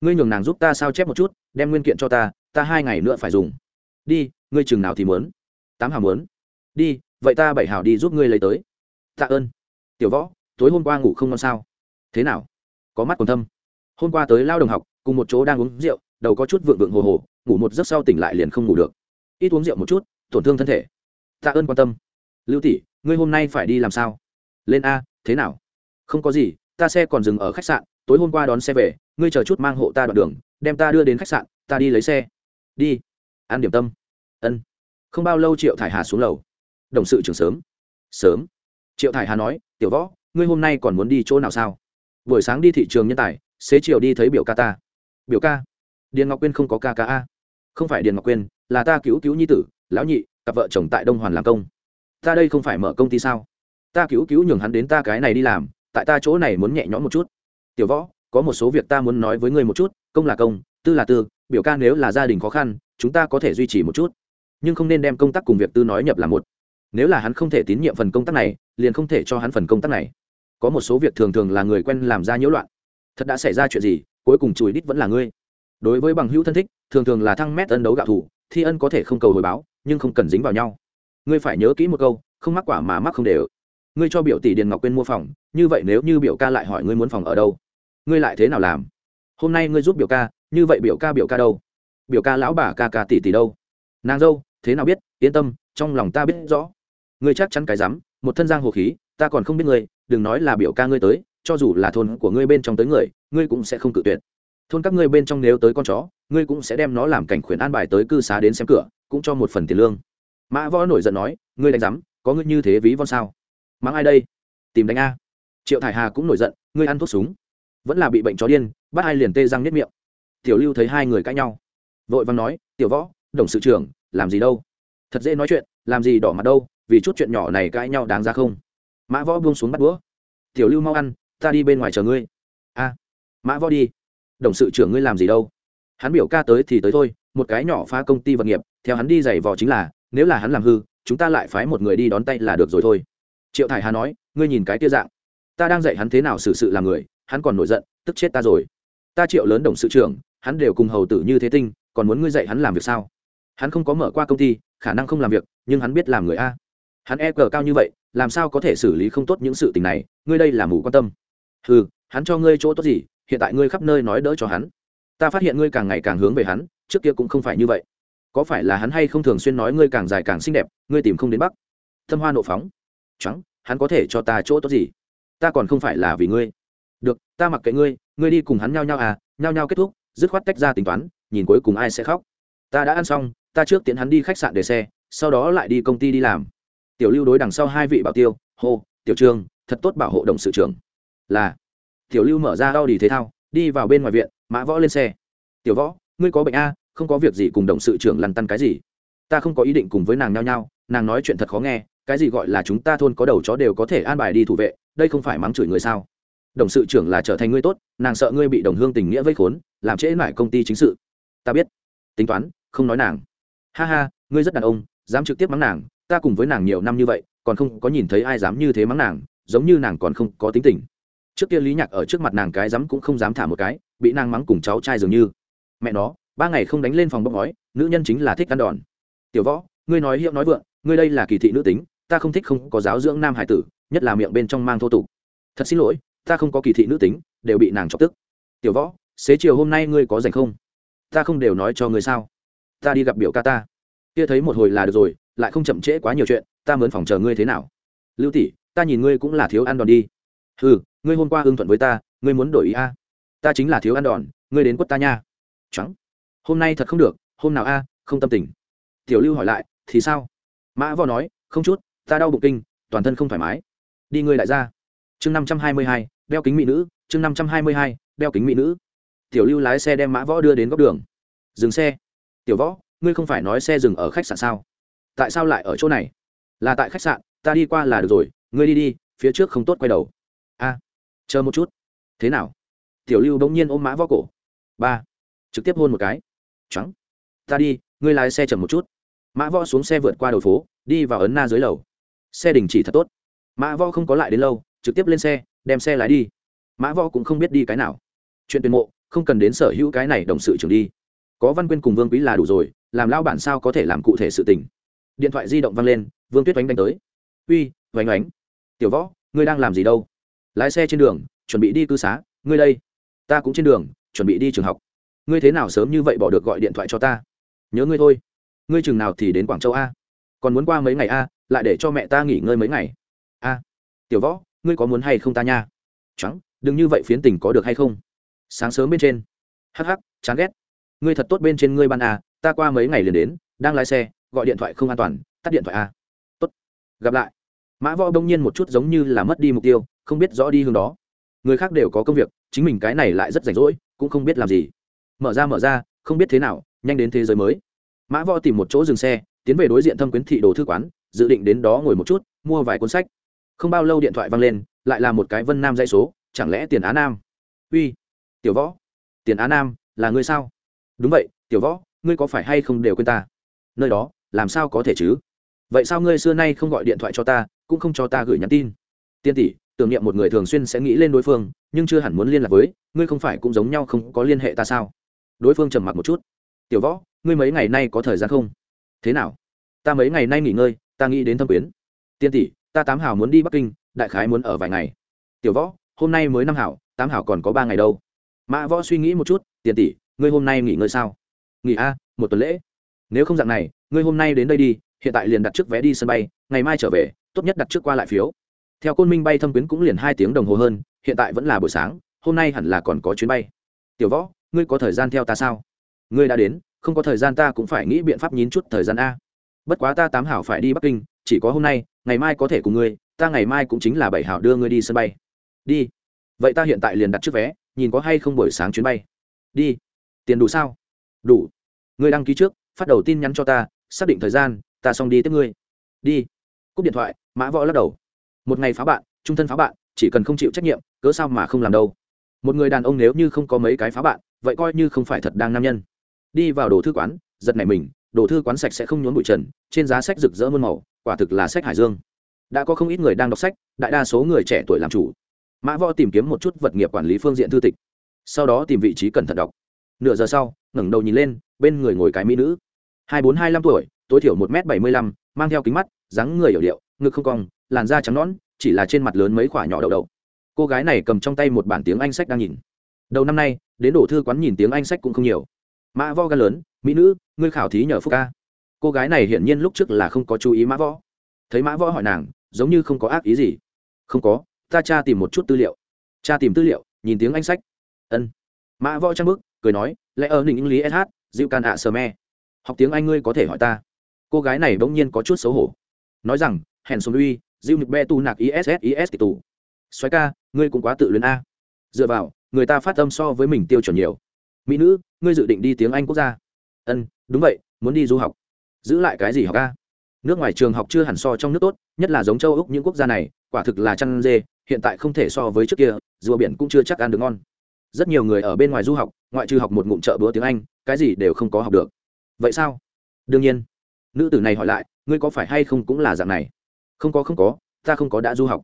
Ngươi nhường nàng giúp ta sao chép một chút, đem nguyên kiện cho ta ta hai ngày nữa phải dùng. Đi, ngươi chừng nào thì muốn. Tám hào muốn. Đi, vậy ta bảy hào đi giúp ngươi lấy tới. Tạ ơn. Tiểu võ, tối hôm qua ngủ không ngon sao? Thế nào? Có mắt còn thâm. Hôm qua tới lao đồng học, cùng một chỗ đang uống rượu, đầu có chút vượng vượng hồ hồ, ngủ một giấc sau tỉnh lại liền không ngủ được. Ít uống rượu một chút, tổn thương thân thể. Tạ ơn quan tâm. Lưu tỷ, ngươi hôm nay phải đi làm sao? Lên a thế nào? Không có gì, ta xe còn dừng ở khách sạn, tối hôm qua đón xe về, ngươi chờ chút mang hộ ta đoạn đường, đem ta đưa đến khách sạn, ta đi lấy xe. Đi. Ăn điểm tâm. Ân. Không bao lâu triệu thải hà xuống lầu. Đồng sự trưởng sớm. Sớm. Triệu thải hà nói, tiểu võ, ngươi hôm nay còn muốn đi chỗ nào sao? Buổi sáng đi thị trường nhân tài, xế chiều đi thấy biểu ca ta. Biểu ca? Điền ngọc quyên không có ca ca a. Không phải điền ngọc quyên, là ta cứu cứu nhi tử, lão nhị, cặp vợ chồng tại đông hoàn làm công. Ta đây không phải mở công ty sao? Ta cứu cứu nhường hắn đến ta cái này đi làm, tại ta chỗ này muốn nhẹ nhõm một chút. Tiểu võ, có một số việc ta muốn nói với ngươi một chút, công là công, tư là tư, biểu ca nếu là gia đình khó khăn, chúng ta có thể duy trì một chút. Nhưng không nên đem công tác cùng việc tư nói nhập là một. Nếu là hắn không thể tín nhiệm phần công tác này, liền không thể cho hắn phần công tác này. Có một số việc thường thường là người quen làm ra nhiễu loạn. Thật đã xảy ra chuyện gì, cuối cùng chùi đít vẫn là ngươi. Đối với bằng hữu thân thích, thường thường là thăng mét ân đấu gạo thủ, thi ân có thể không cầu hồi báo, nhưng không cần dính vào nhau. Ngươi phải nhớ kỹ một câu, không mắc quả mà mắc không đều ngươi cho biểu tỷ điền ngọc quên mua phòng, như vậy nếu như biểu ca lại hỏi ngươi muốn phòng ở đâu, ngươi lại thế nào làm? Hôm nay ngươi giúp biểu ca, như vậy biểu ca biểu ca đâu? Biểu ca lão bà ca ca tỷ tỷ đâu? Nàng dâu, thế nào biết? Yên tâm, trong lòng ta biết rõ. Ngươi chắc chắn cái rắm, một thân giang hồ khí, ta còn không biết ngươi, đừng nói là biểu ca ngươi tới, cho dù là thôn của ngươi bên trong tới người, ngươi cũng sẽ không cự tuyệt. Thôn các ngươi bên trong nếu tới con chó, ngươi cũng sẽ đem nó làm cảnh khuyển an bài tới cư xá đến xem cửa, cũng cho một phần tiền lương. Mã võ nổi giận nói, ngươi đánh rắm, có ngươi như thế ví von sao? Mắng ai đây? Tìm đánh a. Triệu thải hà cũng nổi giận, ngươi ăn thuốc súng. Vẫn là bị bệnh chó điên, bắt ai liền tê răng nếp miệng. Tiểu lưu thấy hai người cãi nhau. Vội vàng nói, tiểu võ, đồng sự trưởng, làm gì đâu? Thật dễ nói chuyện, làm gì đỏ mặt đâu, vì chút chuyện nhỏ này cãi nhau đáng ra không? Mã võ buông xuống bắt đũa. Tiểu lưu mau ăn, ta đi bên ngoài chờ ngươi. A, mã võ đi. Đồng sự trưởng ngươi làm gì đâu? Hắn biểu ca tới thì tới thôi, một cái nhỏ phá công ty vật nghiệp, theo hắn đi giày vò chính là, nếu là hắn làm hư, chúng ta lại phái một người đi đón tay là được rồi thôi triệu thải hà nói, ngươi nhìn cái tia dạng, ta đang dạy hắn thế nào xử sự làm người, hắn còn nổi giận, tức chết ta rồi. Ta triệu lớn đồng sự trưởng, hắn đều cùng hầu tử như thế tinh, còn muốn ngươi dạy hắn làm việc sao? Hắn không có mở qua công ty, khả năng không làm việc, nhưng hắn biết làm người a. Hắn e cờ cao như vậy, làm sao có thể xử lý không tốt những sự tình này? Ngươi đây là mù quan tâm. Ừ hắn cho ngươi chỗ tốt gì, hiện tại ngươi khắp nơi nói đỡ cho hắn. Ta phát hiện ngươi càng ngày càng hướng về hắn, trước kia cũng không phải như vậy. Có phải là hắn hay không thường xuyên nói ngươi càng dài càng xinh đẹp, ngươi tìm không đến bắc? Thâm hoa nộ phóng trắng hắn có thể cho ta chỗ tốt gì? Ta còn không phải là vì ngươi. Được, ta mặc kệ ngươi ngươi đi cùng hắn nhao nhao à nhao nhao kết thúc, dứt khoát tách ra tính toán, nhìn cuối cùng ai sẽ khóc. Ta đã ăn xong, ta trước tiến hắn đi khách sạn để xe, sau đó lại đi công ty đi làm. Tiểu lưu đối đằng sau hai vị bảo tiêu, hô, tiểu trương, thật tốt bảo hộ đồng sự trưởng. Là. Tiểu lưu mở ra đau đi thế thao, đi vào bên ngoài viện, mã võ lên xe. Tiểu võ, ngươi có bệnh a, không có việc gì cùng đồng sự trưởng lăn tăn cái gì. Ta không có ý định cùng với nàng nhao nhao, nàng nói chuyện thật khó nghe cái gì gọi là chúng ta thôn có đầu chó đều có thể an bài đi thủ vệ, đây không phải mắng chửi người sao? Đồng sự trưởng là trở thành ngươi tốt, nàng sợ ngươi bị đồng hương tình nghĩa vây khốn, làm trễ mãi công ty chính sự. Ta biết. Tính toán, không nói nàng. Ha ha, ngươi rất đàn ông, dám trực tiếp mắng nàng, ta cùng với nàng nhiều năm như vậy, còn không có nhìn thấy ai dám như thế mắng nàng, giống như nàng còn không có tính tình. Trước kia lý nhạc ở trước mặt nàng cái dám cũng không dám thả một cái, bị nàng mắng cùng cháu trai dường như. Mẹ nó, ba ngày không đánh lên phòng bốc ngói, nữ nhân chính là thích ăn đòn. Tiểu võ, ngươi nói hiệu nói vượng, ngươi đây là kỳ thị nữ tính ta không thích không có giáo dưỡng nam hải tử, nhất là miệng bên trong mang thô tục. Thật xin lỗi, ta không có kỳ thị nữ tính, đều bị nàng chọc tức. Tiểu võ, xế chiều hôm nay ngươi có rảnh không? Ta không đều nói cho ngươi sao? Ta đi gặp biểu ca ta. Kia thấy một hồi là được rồi, lại không chậm trễ quá nhiều chuyện, ta mớn phòng chờ ngươi thế nào? Lưu tỷ, ta nhìn ngươi cũng là thiếu ăn đòn đi. Ừ ngươi hôm qua ưng thuận với ta, ngươi muốn đổi ý a? Ta chính là thiếu ăn đòn, ngươi đến quất ta nha. Trắng. Hôm nay thật không được, hôm nào a, không tâm tình. Tiểu lưu hỏi lại, thì sao? Mã võ nói, không chút ta đau bụng kinh, toàn thân không thoải mái. Đi ngươi lại ra. Chương năm trăm hai mươi hai, đeo kính mỹ nữ, chương năm trăm hai mươi hai, đeo kính mỹ nữ. Tiểu lưu lái xe đem mã võ đưa đến góc đường. Dừng xe. Tiểu võ, ngươi không phải nói xe dừng ở khách sạn sao? Tại sao lại ở chỗ này? Là tại khách sạn, ta đi qua là được rồi, ngươi đi đi, phía trước không tốt quay đầu. A, chờ một chút. Thế nào? Tiểu lưu bỗng nhiên ôm mã võ cổ. Ba, trực tiếp hôn một cái. Trắng ta đi, ngươi lái xe chậm một chút. Mã võ xuống xe vượt qua đầu phố, đi vào ấn na dưới lầu xe đình chỉ thật tốt. Mã võ không có lại đến lâu, trực tiếp lên xe, đem xe lái đi. Mã võ cũng không biết đi cái nào. Chuyện tuyển mộ, không cần đến sở hữu cái này đồng sự trưởng đi. Có văn quyên cùng vương quý là đủ rồi, làm lao bản sao có thể làm cụ thể sự tình. Điện thoại di động văng lên, vương tuyết oánh đánh tới. Uy, oánh oánh, tiểu võ, ngươi đang làm gì đâu? Lái xe trên đường, chuẩn bị đi cư xá, ngươi đây. Ta cũng trên đường, chuẩn bị đi trường học. Ngươi thế nào sớm như vậy bỏ được gọi điện thoại cho ta? Nhớ ngươi thôi. Ngươi chừng nào thì đến quảng châu a? Còn muốn qua mấy ngày a lại để cho mẹ ta nghỉ ngơi mấy ngày. A tiểu võ ngươi có muốn hay không ta nha? Trắng đừng như vậy phiến tình có được hay không? Sáng sớm bên trên. Hắc hắc, chán ghét. Ngươi thật tốt bên trên ngươi ban à, ta qua mấy ngày liền đến đang lái xe gọi điện thoại không an toàn tắt điện thoại a tốt gặp lại. Mã võ đông nhiên một chút giống như là mất đi mục tiêu không biết rõ đi hướng đó. Người khác đều có công việc chính mình cái này lại rất rảnh rỗi cũng không biết làm gì. Mở ra mở ra không biết thế nào nhanh đến thế giới mới. Mã võ tìm một chỗ dừng xe tiến về đối diện thâm quyến thị đồ thư quán dự định đến đó ngồi một chút, mua vài cuốn sách. Không bao lâu điện thoại văng lên, lại là một cái vân nam dây số, chẳng lẽ tiền á nam? Uy, tiểu võ. Tiền á nam, là ngươi sao? Đúng vậy, tiểu võ, ngươi có phải hay không đều quên ta? Nơi đó, làm sao có thể chứ? Vậy sao ngươi xưa nay không gọi điện thoại cho ta, cũng không cho ta gửi nhắn tin? Tiên tỷ, tưởng niệm một người thường xuyên sẽ nghĩ lên đối phương, nhưng chưa hẳn muốn liên lạc với, ngươi không phải cũng giống nhau không có liên hệ ta sao? Đối phương trầm mặc một chút. Tiểu võ, ngươi mấy ngày nay có thời gian không? Thế nào? Ta mấy ngày nay nghỉ ngơi, ta nghĩ đến thâm quyến. Tiên tỷ, ta tám hào muốn đi bắc kinh, đại khái muốn ở vài ngày. Tiểu võ, hôm nay mới năm hảo, tám hảo còn có ba ngày đâu. Mã võ suy nghĩ một chút tiền tỷ, ngươi hôm nay nghỉ ngơi sao? Nghỉ a, một tuần lễ. Nếu không dạng này, ngươi hôm nay đến đây đi, hiện tại liền đặt trước vé đi sân bay, ngày mai trở về, tốt nhất đặt trước qua lại phiếu. Theo côn minh bay thâm quyến cũng liền hai tiếng đồng hồ hơn, hiện tại vẫn là buổi sáng, hôm nay hẳn là còn có chuyến bay. Tiểu võ, ngươi có thời gian theo ta sao? Ngươi đã đến, không có thời gian ta cũng phải nghĩ biện pháp nhín chút thời gian a bất quá ta tám hảo phải đi bắc kinh, chỉ có hôm nay, ngày mai có thể cùng ngươi, ta ngày mai cũng chính là bảy hảo đưa ngươi đi sân bay. Đi. Vậy ta hiện tại liền đặt trước vé, nhìn có hay không buổi sáng chuyến bay. Đi. Tiền đủ sao? Đủ. Ngươi đăng ký trước, phát đầu tin nhắn cho ta, xác định thời gian, ta xong đi tiếp ngươi. Đi. Cúp điện thoại, mã võ lắc đầu. Một ngày phá bạn, trung thân phá bạn, chỉ cần không chịu trách nhiệm, cớ sao mà không làm đâu. Một người đàn ông nếu như không có mấy cái phá bạn, vậy coi như không phải thật đang nam nhân. Đi vào đồ thư quán, giật này mình đồ thư quán sạch sẽ không nhốn bụi trần, trên giá sách rực rỡ muôn màu, quả thực là sách hải dương. Đã có không ít người đang đọc sách, đại đa số người trẻ tuổi làm chủ. Mã võ tìm kiếm một chút vật nghiệp quản lý phương diện thư tịch, sau đó tìm vị trí cẩn thận đọc. Nửa giờ sau, ngẩng đầu nhìn lên, bên người ngồi cái mỹ nữ. Hai bốn, hai năm tuổi, tối thiểu một m bảy mươi lăm, mang theo kính mắt, dáng người hiểu điệu, ngực không cong, làn da trắng nõn, chỉ là trên mặt lớn mấy khoả nhỏ đậu đậu. Cô gái này cầm trong tay một bản tiếng anh sách đang nhìn. Đầu năm nay, đến đổ thư quán nhìn tiếng anh sách cũng không nhiều. Mã võ gan lớn mỹ nữ, ngươi khảo thí nhờ phúc ca. Cô gái này hiển nhiên lúc trước là không có chú ý mã võ. Thấy mã võ hỏi nàng, giống như không có ác ý gì. Không có, ta cha tìm một chút tư liệu. Cha tìm tư liệu? Nhìn tiếng anh sách. Ân. Mã võ trang bức cười nói, lẽ ở nịnh lý sh dịu can ạ sờ me. Học tiếng anh ngươi có thể hỏi ta. Cô gái này bỗng nhiên có chút xấu hổ. Nói rằng, hèn xuống uy, dịu nhục be tu nạc iss is tù xoáy ca, ngươi cũng quá tự luyến a. Dựa vào, người ta phát âm so với mình tiêu chuẩn nhiều. Mỹ nữ, ngươi dự định đi tiếng anh quốc gia? Ân, đúng vậy, muốn đi du học. Giữ lại cái gì học ca nước ngoài trường học chưa hẳn so trong nước tốt, nhất là giống châu úc những quốc gia này, quả thực là chăn dê, hiện tại không thể so với trước kia, rùa biển cũng chưa chắc ăn được ngon. Rất nhiều người ở bên ngoài du học, ngoại trừ học một ngụm chợ bữa tiếng anh, cái gì đều không có học được. Vậy sao? Đương nhiên. Nữ tử này hỏi lại, ngươi có phải hay không cũng là dạng này? Không có không có, ta không có đã du học.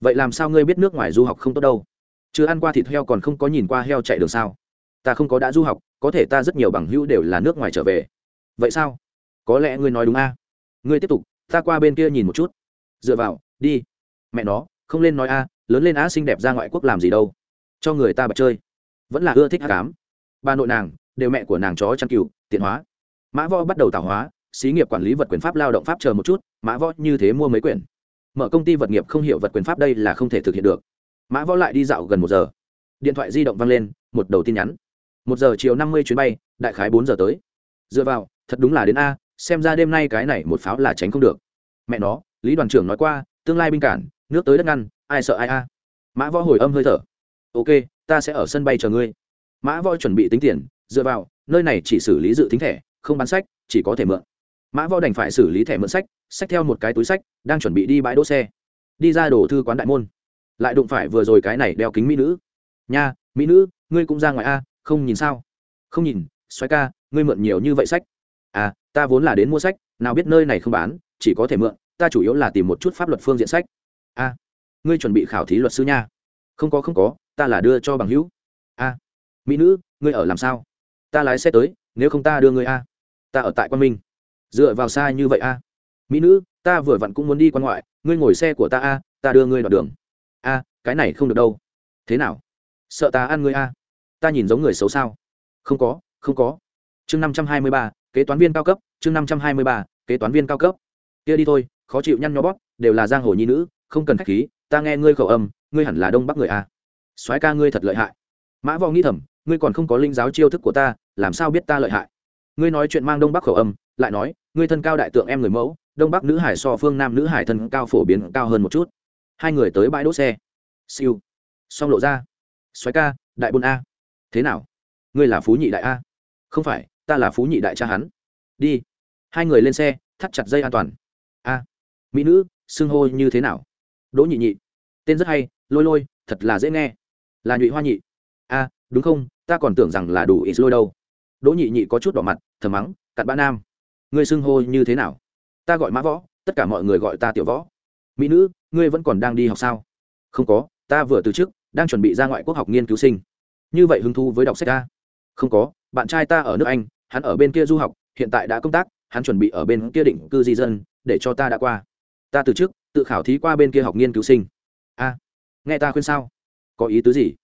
Vậy làm sao ngươi biết nước ngoài du học không tốt đâu? Chưa ăn qua thịt heo còn không có nhìn qua heo chạy đường sao? Ta không có đã du học, có thể ta rất nhiều bằng hữu đều là nước ngoài trở về. Vậy sao? Có lẽ ngươi nói đúng a. Ngươi tiếp tục, ta qua bên kia nhìn một chút. Dựa vào, đi. Mẹ nó, không lên nói a, lớn lên á xinh đẹp ra ngoại quốc làm gì đâu. Cho người ta bật chơi. Vẫn là ưa thích hát cám. Bà nội nàng, đều mẹ của nàng chó chăn cừu, tiện hóa. Mã võ bắt đầu tạo hóa, xí nghiệp quản lý vật quyền pháp lao động pháp chờ một chút, mã võ như thế mua mấy quyển. Mở công ty vật nghiệp không hiểu vật quyền pháp đây là không thể thực hiện được. Mã võ lại đi dạo gần một giờ. Điện thoại di động văng lên, một đầu tin nhắn một giờ chiều năm mươi chuyến bay, đại khái bốn giờ tới. Dựa vào, thật đúng là đến a, xem ra đêm nay cái này một pháo là tránh không được. Mẹ nó, lý đoàn trưởng nói qua, tương lai binh cản, nước tới đất ngăn, ai sợ ai a. Mã võ hồi âm hơi thở. Ok, ta sẽ ở sân bay chờ ngươi. Mã võ chuẩn bị tính tiền, dựa vào, nơi này chỉ xử lý dự tính thẻ, không bán sách, chỉ có thể mượn. Mã võ đành phải xử lý thẻ mượn sách sách theo một cái túi sách, đang chuẩn bị đi bãi đỗ xe. Đi ra đổ thư quán đại môn. Lại đụng phải vừa rồi cái này đeo kính mỹ nữ. Nha, mỹ nữ, ngươi cũng ra ngoài a không nhìn sao? Không nhìn xoáy ca, ngươi mượn nhiều như vậy sách. À ta vốn là đến mua sách, nào biết nơi này không bán, chỉ có thể mượn, ta chủ yếu là tìm một chút pháp luật phương diện sách. A ngươi chuẩn bị khảo thí luật sư nha. Không có không có, ta là đưa cho bằng hữu. A mỹ nữ, ngươi ở làm sao? Ta lái xe tới, nếu không ta đưa ngươi a. Ta ở tại quan minh. Dựa vào xa như vậy a. Mỹ nữ, ta vừa vặn cũng muốn đi quan ngoại, ngươi ngồi xe của ta a, ta đưa ngươi đoạn đường. A, cái này không được đâu. Thế nào? Sợ ta ăn ngươi a ta nhìn giống người xấu sao? Không có không có. Chương năm trăm hai mươi ba, kế toán viên cao cấp, chương năm trăm hai mươi ba, kế toán viên cao cấp. Kia đi thôi, khó chịu nhăn nhó bóp, đều là giang hồ nhi nữ, không cần khách khí, ta nghe ngươi khẩu âm, ngươi hẳn là đông bắc người a. Soái ca ngươi thật lợi hại. Mã võ nghĩ thầm, ngươi còn không có linh giáo chiêu thức của ta, làm sao biết ta lợi hại? Ngươi nói chuyện mang đông bắc khẩu âm, lại nói, ngươi thân cao đại tượng em người mẫu, đông bắc nữ hải so phương nam nữ hải thân cao phổ biến cao hơn một chút. Hai người tới bãi đỗ xe. Siêu. Xong lộ ra. Xoáy ca, đại bôn a thế nào? Ngươi là phú nhị đại a? Không phải, ta là phú nhị đại cha hắn. Đi. Hai người lên xe, thắt chặt dây an toàn. A. Mỹ nữ, xưng hô như thế nào? Đỗ nhị nhị. Tên rất hay, lôi lôi, thật là dễ nghe. Là nhụy hoa nhị. A, đúng không? Ta còn tưởng rằng là đủ ít lôi đâu. Đỗ nhị nhị có chút đỏ mặt, thầm mắng, cặn bã nam. Ngươi xưng hô như thế nào? Ta gọi mã võ, tất cả mọi người gọi ta tiểu võ. Mỹ nữ, ngươi vẫn còn đang đi học sao? Không có, ta vừa từ chức đang chuẩn bị ra ngoại quốc học nghiên cứu sinh như vậy hứng thú với đọc sách ta? Không có, bạn trai ta ở nước anh, hắn ở bên kia du học, hiện tại đã công tác, hắn chuẩn bị ở bên kia định cư di dân, để cho ta đã qua. Ta từ trước, tự khảo thí qua bên kia học nghiên cứu sinh. A, nghe ta khuyên sao? Có ý tứ gì?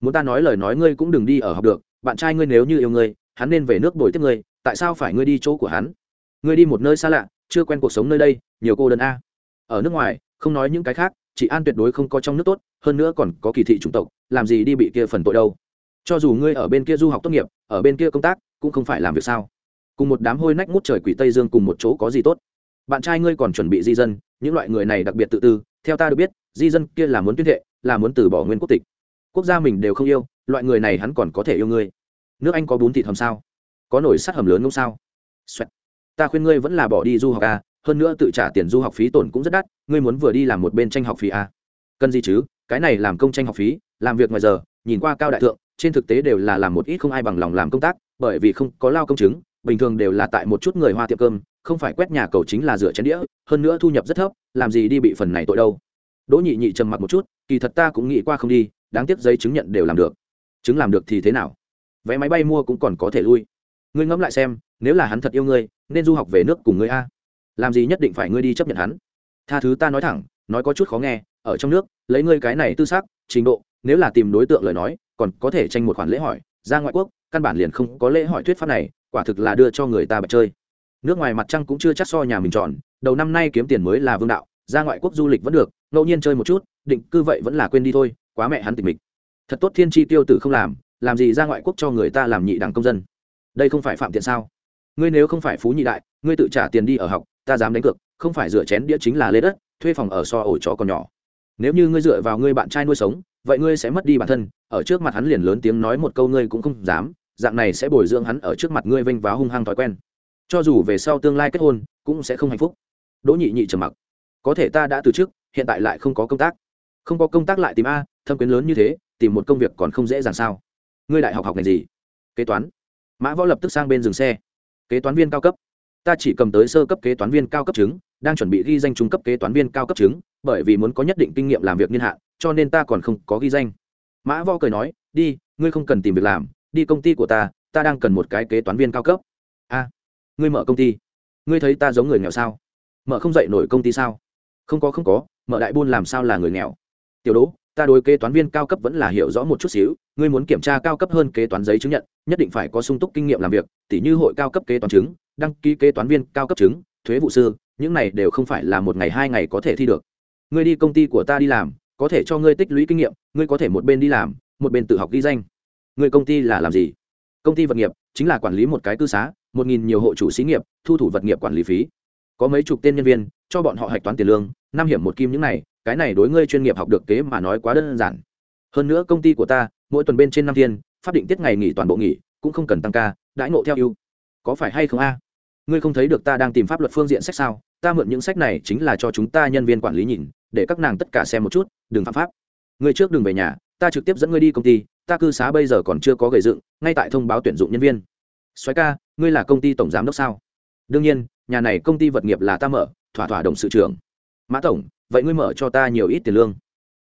Muốn ta nói lời nói ngươi cũng đừng đi ở học được, bạn trai ngươi nếu như yêu ngươi, hắn nên về nước đổi tiếp ngươi, tại sao phải ngươi đi chỗ của hắn? Ngươi đi một nơi xa lạ, chưa quen cuộc sống nơi đây, nhiều cô đơn a. Ở nước ngoài, không nói những cái khác, chị an tuyệt đối không có trong nước tốt, hơn nữa còn có kỳ thị chủng tộc, làm gì đi bị kia phần tội đâu? Cho dù ngươi ở bên kia du học tốt nghiệp, ở bên kia công tác, cũng không phải làm việc sao? Cùng một đám hôi nách ngút trời quỷ tây dương cùng một chỗ có gì tốt? Bạn trai ngươi còn chuẩn bị di dân, những loại người này đặc biệt tự tư, theo ta được biết, di dân kia là muốn tuyên thệ, là muốn từ bỏ nguyên quốc tịch. Quốc gia mình đều không yêu, loại người này hắn còn có thể yêu ngươi. Nước anh có bún thịt hầm sao? Có nổi sắt hầm lớn không sao? Xoẹt. ta khuyên ngươi vẫn là bỏ đi du học à hơn nữa tự trả tiền du học phí tổn cũng rất đắt, ngươi muốn vừa đi làm một bên tranh học phí à. cần gì chứ? Cái này làm công tranh học phí, làm việc ngoài giờ nhìn qua cao đại thượng, trên thực tế đều là làm một ít không ai bằng lòng làm công tác, bởi vì không có lao công chứng, bình thường đều là tại một chút người hoa tiệm cơm, không phải quét nhà cầu chính là rửa chén đĩa, hơn nữa thu nhập rất thấp, làm gì đi bị phần này tội đâu. Đỗ nhị nhị trầm mặc một chút, kỳ thật ta cũng nghĩ qua không đi, đáng tiếc giấy chứng nhận đều làm được. Chứng làm được thì thế nào? Vé máy bay mua cũng còn có thể lui. Ngươi ngẫm lại xem, nếu là hắn thật yêu ngươi, nên du học về nước cùng ngươi a. Làm gì nhất định phải ngươi đi chấp nhận hắn. Tha thứ ta nói thẳng, nói có chút khó nghe, ở trong nước, lấy ngươi cái này tư xác trình độ nếu là tìm đối tượng lời nói, còn có thể tranh một khoản lễ hỏi, ra ngoại quốc, căn bản liền không có lễ hỏi thuyết pháp này, quả thực là đưa cho người ta bật chơi. Nước ngoài mặt trăng cũng chưa chắc so nhà mình chọn đầu năm nay kiếm tiền mới là vương đạo, ra ngoại quốc du lịch vẫn được, ngẫu nhiên chơi một chút, định cư vậy vẫn là quên đi thôi, quá mẹ hắn tình mình thật tốt thiên tri tiêu tử không làm làm gì ra ngoại quốc cho người ta làm nhị đảng công dân. Đây không phải phạm tiện sao? Ngươi nếu không phải phú nhị đại, ngươi tự trả tiền đi ở học, ta dám đánh cược, không phải rửa chén đĩa chính là lê đất, thuê phòng ở so ổ chó còn nhỏ. Nếu như ngươi dựa vào ngươi bạn trai nuôi sống vậy ngươi sẽ mất đi bản thân, ở trước mặt hắn liền lớn tiếng nói một câu ngươi cũng không dám, dạng này sẽ bồi dưỡng hắn ở trước mặt ngươi vênh vá hung hăng thói quen. Cho dù về sau tương lai kết hôn, cũng sẽ không hạnh phúc. Đỗ nhị nhị trầm mặc. Có thể ta đã từ trước, hiện tại lại không có công tác. Không có công tác lại tìm a, thâm quyến lớn như thế, tìm một công việc còn không dễ dàng sao? Ngươi đại học học ngành gì? Kế toán. Mã võ lập tức sang bên dừng xe. Kế toán viên cao cấp. Ta chỉ cầm tới sơ cấp kế toán viên cao cấp chứng, đang chuẩn bị ghi danh trung cấp kế toán viên cao cấp chứng bởi vì muốn có nhất định kinh nghiệm làm việc niên hạn, cho nên ta còn không có ghi danh. Mã võ cười nói, đi, ngươi không cần tìm việc làm, đi công ty của ta ta đang cần một cái kế toán viên cao cấp. A, ngươi mở công ty? Ngươi thấy ta giống người nghèo sao? Mở không dậy nổi công ty sao? Không có không có, mở đại buôn làm sao là người nghèo? Tiểu đỗ, ta đối kế toán viên cao cấp vẫn là hiểu rõ một chút xíu, ngươi muốn kiểm tra cao cấp hơn kế toán giấy chứng nhận, nhất định phải có sung túc kinh nghiệm làm việc, tỉ như hội cao cấp kế toán chứng, đăng ký kế toán viên cao cấp chứng, thuế vụ sư, những này đều không phải là một ngày hai ngày có thể thi được ngươi đi công ty của ta đi làm, có thể cho ngươi tích lũy kinh nghiệm, ngươi có thể một bên đi làm, một bên tự học ghi danh. Ngươi công ty là làm gì? Công ty vật nghiệp chính là quản lý một cái cư xá, một nghìn nhiều hộ chủ xí nghiệp, thu thủ vật nghiệp quản lý phí. Có mấy chục tên nhân viên, cho bọn họ hạch toán tiền lương, năm hiểm một kim những này, cái này đối ngươi chuyên nghiệp học được kế mà nói quá đơn giản. Hơn nữa công ty của ta, mỗi tuần bên trên năm thiên, pháp định tiết ngày nghỉ toàn bộ nghỉ, cũng không cần tăng ca, đãi ngộ theo ưu. Có phải hay không a? Ngươi không thấy được ta đang tìm pháp luật phương diện sách sao? Ta mượn những sách này chính là cho chúng ta nhân viên quản lý nhìn để các nàng tất cả xem một chút, đừng phạm pháp. Ngươi trước đừng về nhà, ta trực tiếp dẫn ngươi đi công ty, ta cư xá bây giờ còn chưa có gầy dựng, ngay tại thông báo tuyển dụng nhân viên. Xoáy ca, ngươi là công ty tổng giám đốc sao? Đương nhiên, nhà này công ty vật nghiệp là ta mở, thỏa thỏa đồng sự trưởng. Mã tổng, vậy ngươi mở cho ta nhiều ít tiền lương.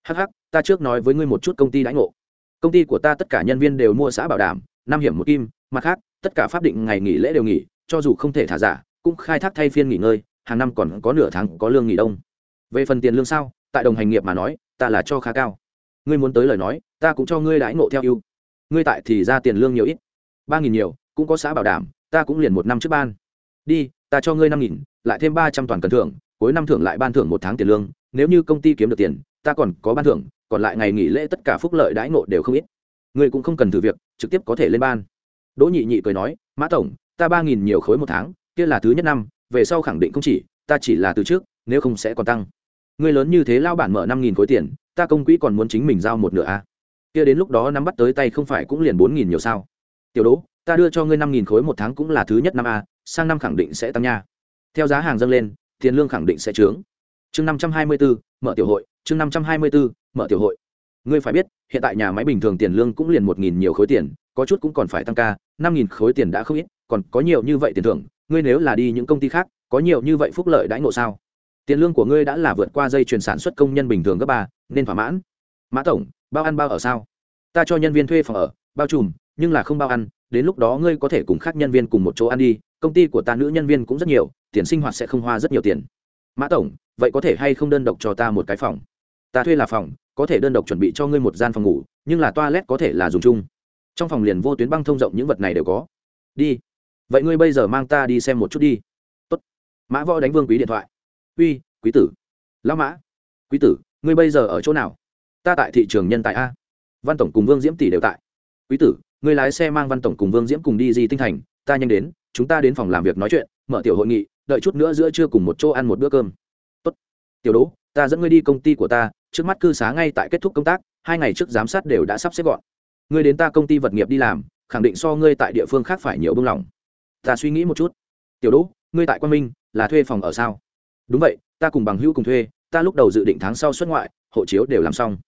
Hh ta trước nói với ngươi một chút công ty đãi ngộ. Công ty của ta tất cả nhân viên đều mua xã bảo đảm, năm hiểm một kim, mặt khác, tất cả pháp định ngày nghỉ lễ đều nghỉ, cho dù không thể thả giả, cũng khai thác thay phiên nghỉ ngơi, hàng năm còn có nửa tháng có lương nghỉ đông về phần tiền lương sao? Tại đồng hành nghiệp mà nói, ta là cho khá cao. Ngươi muốn tới lời nói, ta cũng cho ngươi đãi ngộ theo ưu. Ngươi tại thì ra tiền lương nhiều ít. Ba nghìn nhiều, cũng có xã bảo đảm, ta cũng liền một năm trước ban. Đi, ta cho ngươi năm nghìn, lại thêm ba trăm toàn cần thưởng, cuối năm thưởng lại ban thưởng một tháng tiền lương. Nếu như công ty kiếm được tiền, ta còn có ban thưởng, còn lại ngày nghỉ lễ tất cả phúc lợi đãi ngộ đều không ít. Ngươi cũng không cần thử việc, trực tiếp có thể lên ban. Đỗ nhị nhị cười nói, mã tổng, ta ba nghìn nhiều khối một tháng, kia là thứ nhất năm, về sau khẳng định không chỉ, ta chỉ là từ trước nếu không sẽ còn tăng. Người lớn như thế lao bản mở năm nghìn khối tiền, ta công quỹ còn muốn chính mình giao một nửa a. À? kia đến lúc đó nắm bắt tới tay không phải cũng liền bốn nghìn nhiều sao? Tiểu đỗ, ta đưa cho ngươi năm nghìn khối một tháng cũng là thứ nhất năm a, sang năm khẳng định sẽ tăng nha. Theo giá hàng dâng lên, tiền lương khẳng định sẽ trướng. Chương năm trăm hai mươi bốn mở tiểu hội, chương năm trăm hai mươi bốn mở tiểu hội. Ngươi phải biết, hiện tại nhà máy bình thường tiền lương cũng liền một nghìn nhiều khối tiền, có chút cũng còn phải tăng ca, năm nghìn khối tiền đã không ít, còn có nhiều như vậy tiền thưởng, ngươi nếu là đi những công ty khác, có nhiều như vậy phúc lợi đãi ngộ sao? Tiền lương của ngươi đã là vượt qua dây chuyển sản xuất công nhân bình thường cấp ba, nên thỏa mãn. Mã tổng, bao ăn bao ở sao? Ta cho nhân viên thuê phòng ở, bao trùm, nhưng là không bao ăn, đến lúc đó ngươi có thể cùng khác nhân viên cùng một chỗ ăn đi, công ty của ta nữ nhân viên cũng rất nhiều, tiền sinh hoạt sẽ không hoa rất nhiều tiền. Mã tổng, vậy có thể hay không đơn độc cho ta một cái phòng? Ta thuê là phòng, có thể đơn độc chuẩn bị cho ngươi một gian phòng ngủ, nhưng là toilet có thể là dùng chung. Trong phòng liền vô tuyến băng thông rộng những vật này đều có. Đi. Vậy ngươi bây giờ mang ta đi xem một chút đi. Tốt. mã võ đánh vương quý điện thoại uy, quý tử. Lão mã, quý tử, ngươi bây giờ ở chỗ nào? Ta tại thị trường nhân tài a. Văn tổng cùng vương diễm tỷ đều tại. Quý tử, ngươi lái xe mang văn tổng cùng vương diễm cùng đi di tinh thành, ta nhanh đến, chúng ta đến phòng làm việc nói chuyện, mở tiểu hội nghị, đợi chút nữa giữa trưa cùng một chỗ ăn một bữa cơm. Tốt. tiểu đỗ, ta dẫn ngươi đi công ty của ta, trước mắt cư xá ngay tại kết thúc công tác, hai ngày trước giám sát đều đã sắp xếp gọn. Ngươi đến ta công ty vật nghiệp đi làm, khẳng định so ngươi tại địa phương khác phải nhiều bưng lòng. Ta suy nghĩ một chút. Tiểu đỗ, ngươi tại quan minh, là thuê phòng ở sao? Đúng vậy, ta cùng bằng hữu cùng thuê, ta lúc đầu dự định tháng sau xuất ngoại, hộ chiếu đều làm xong.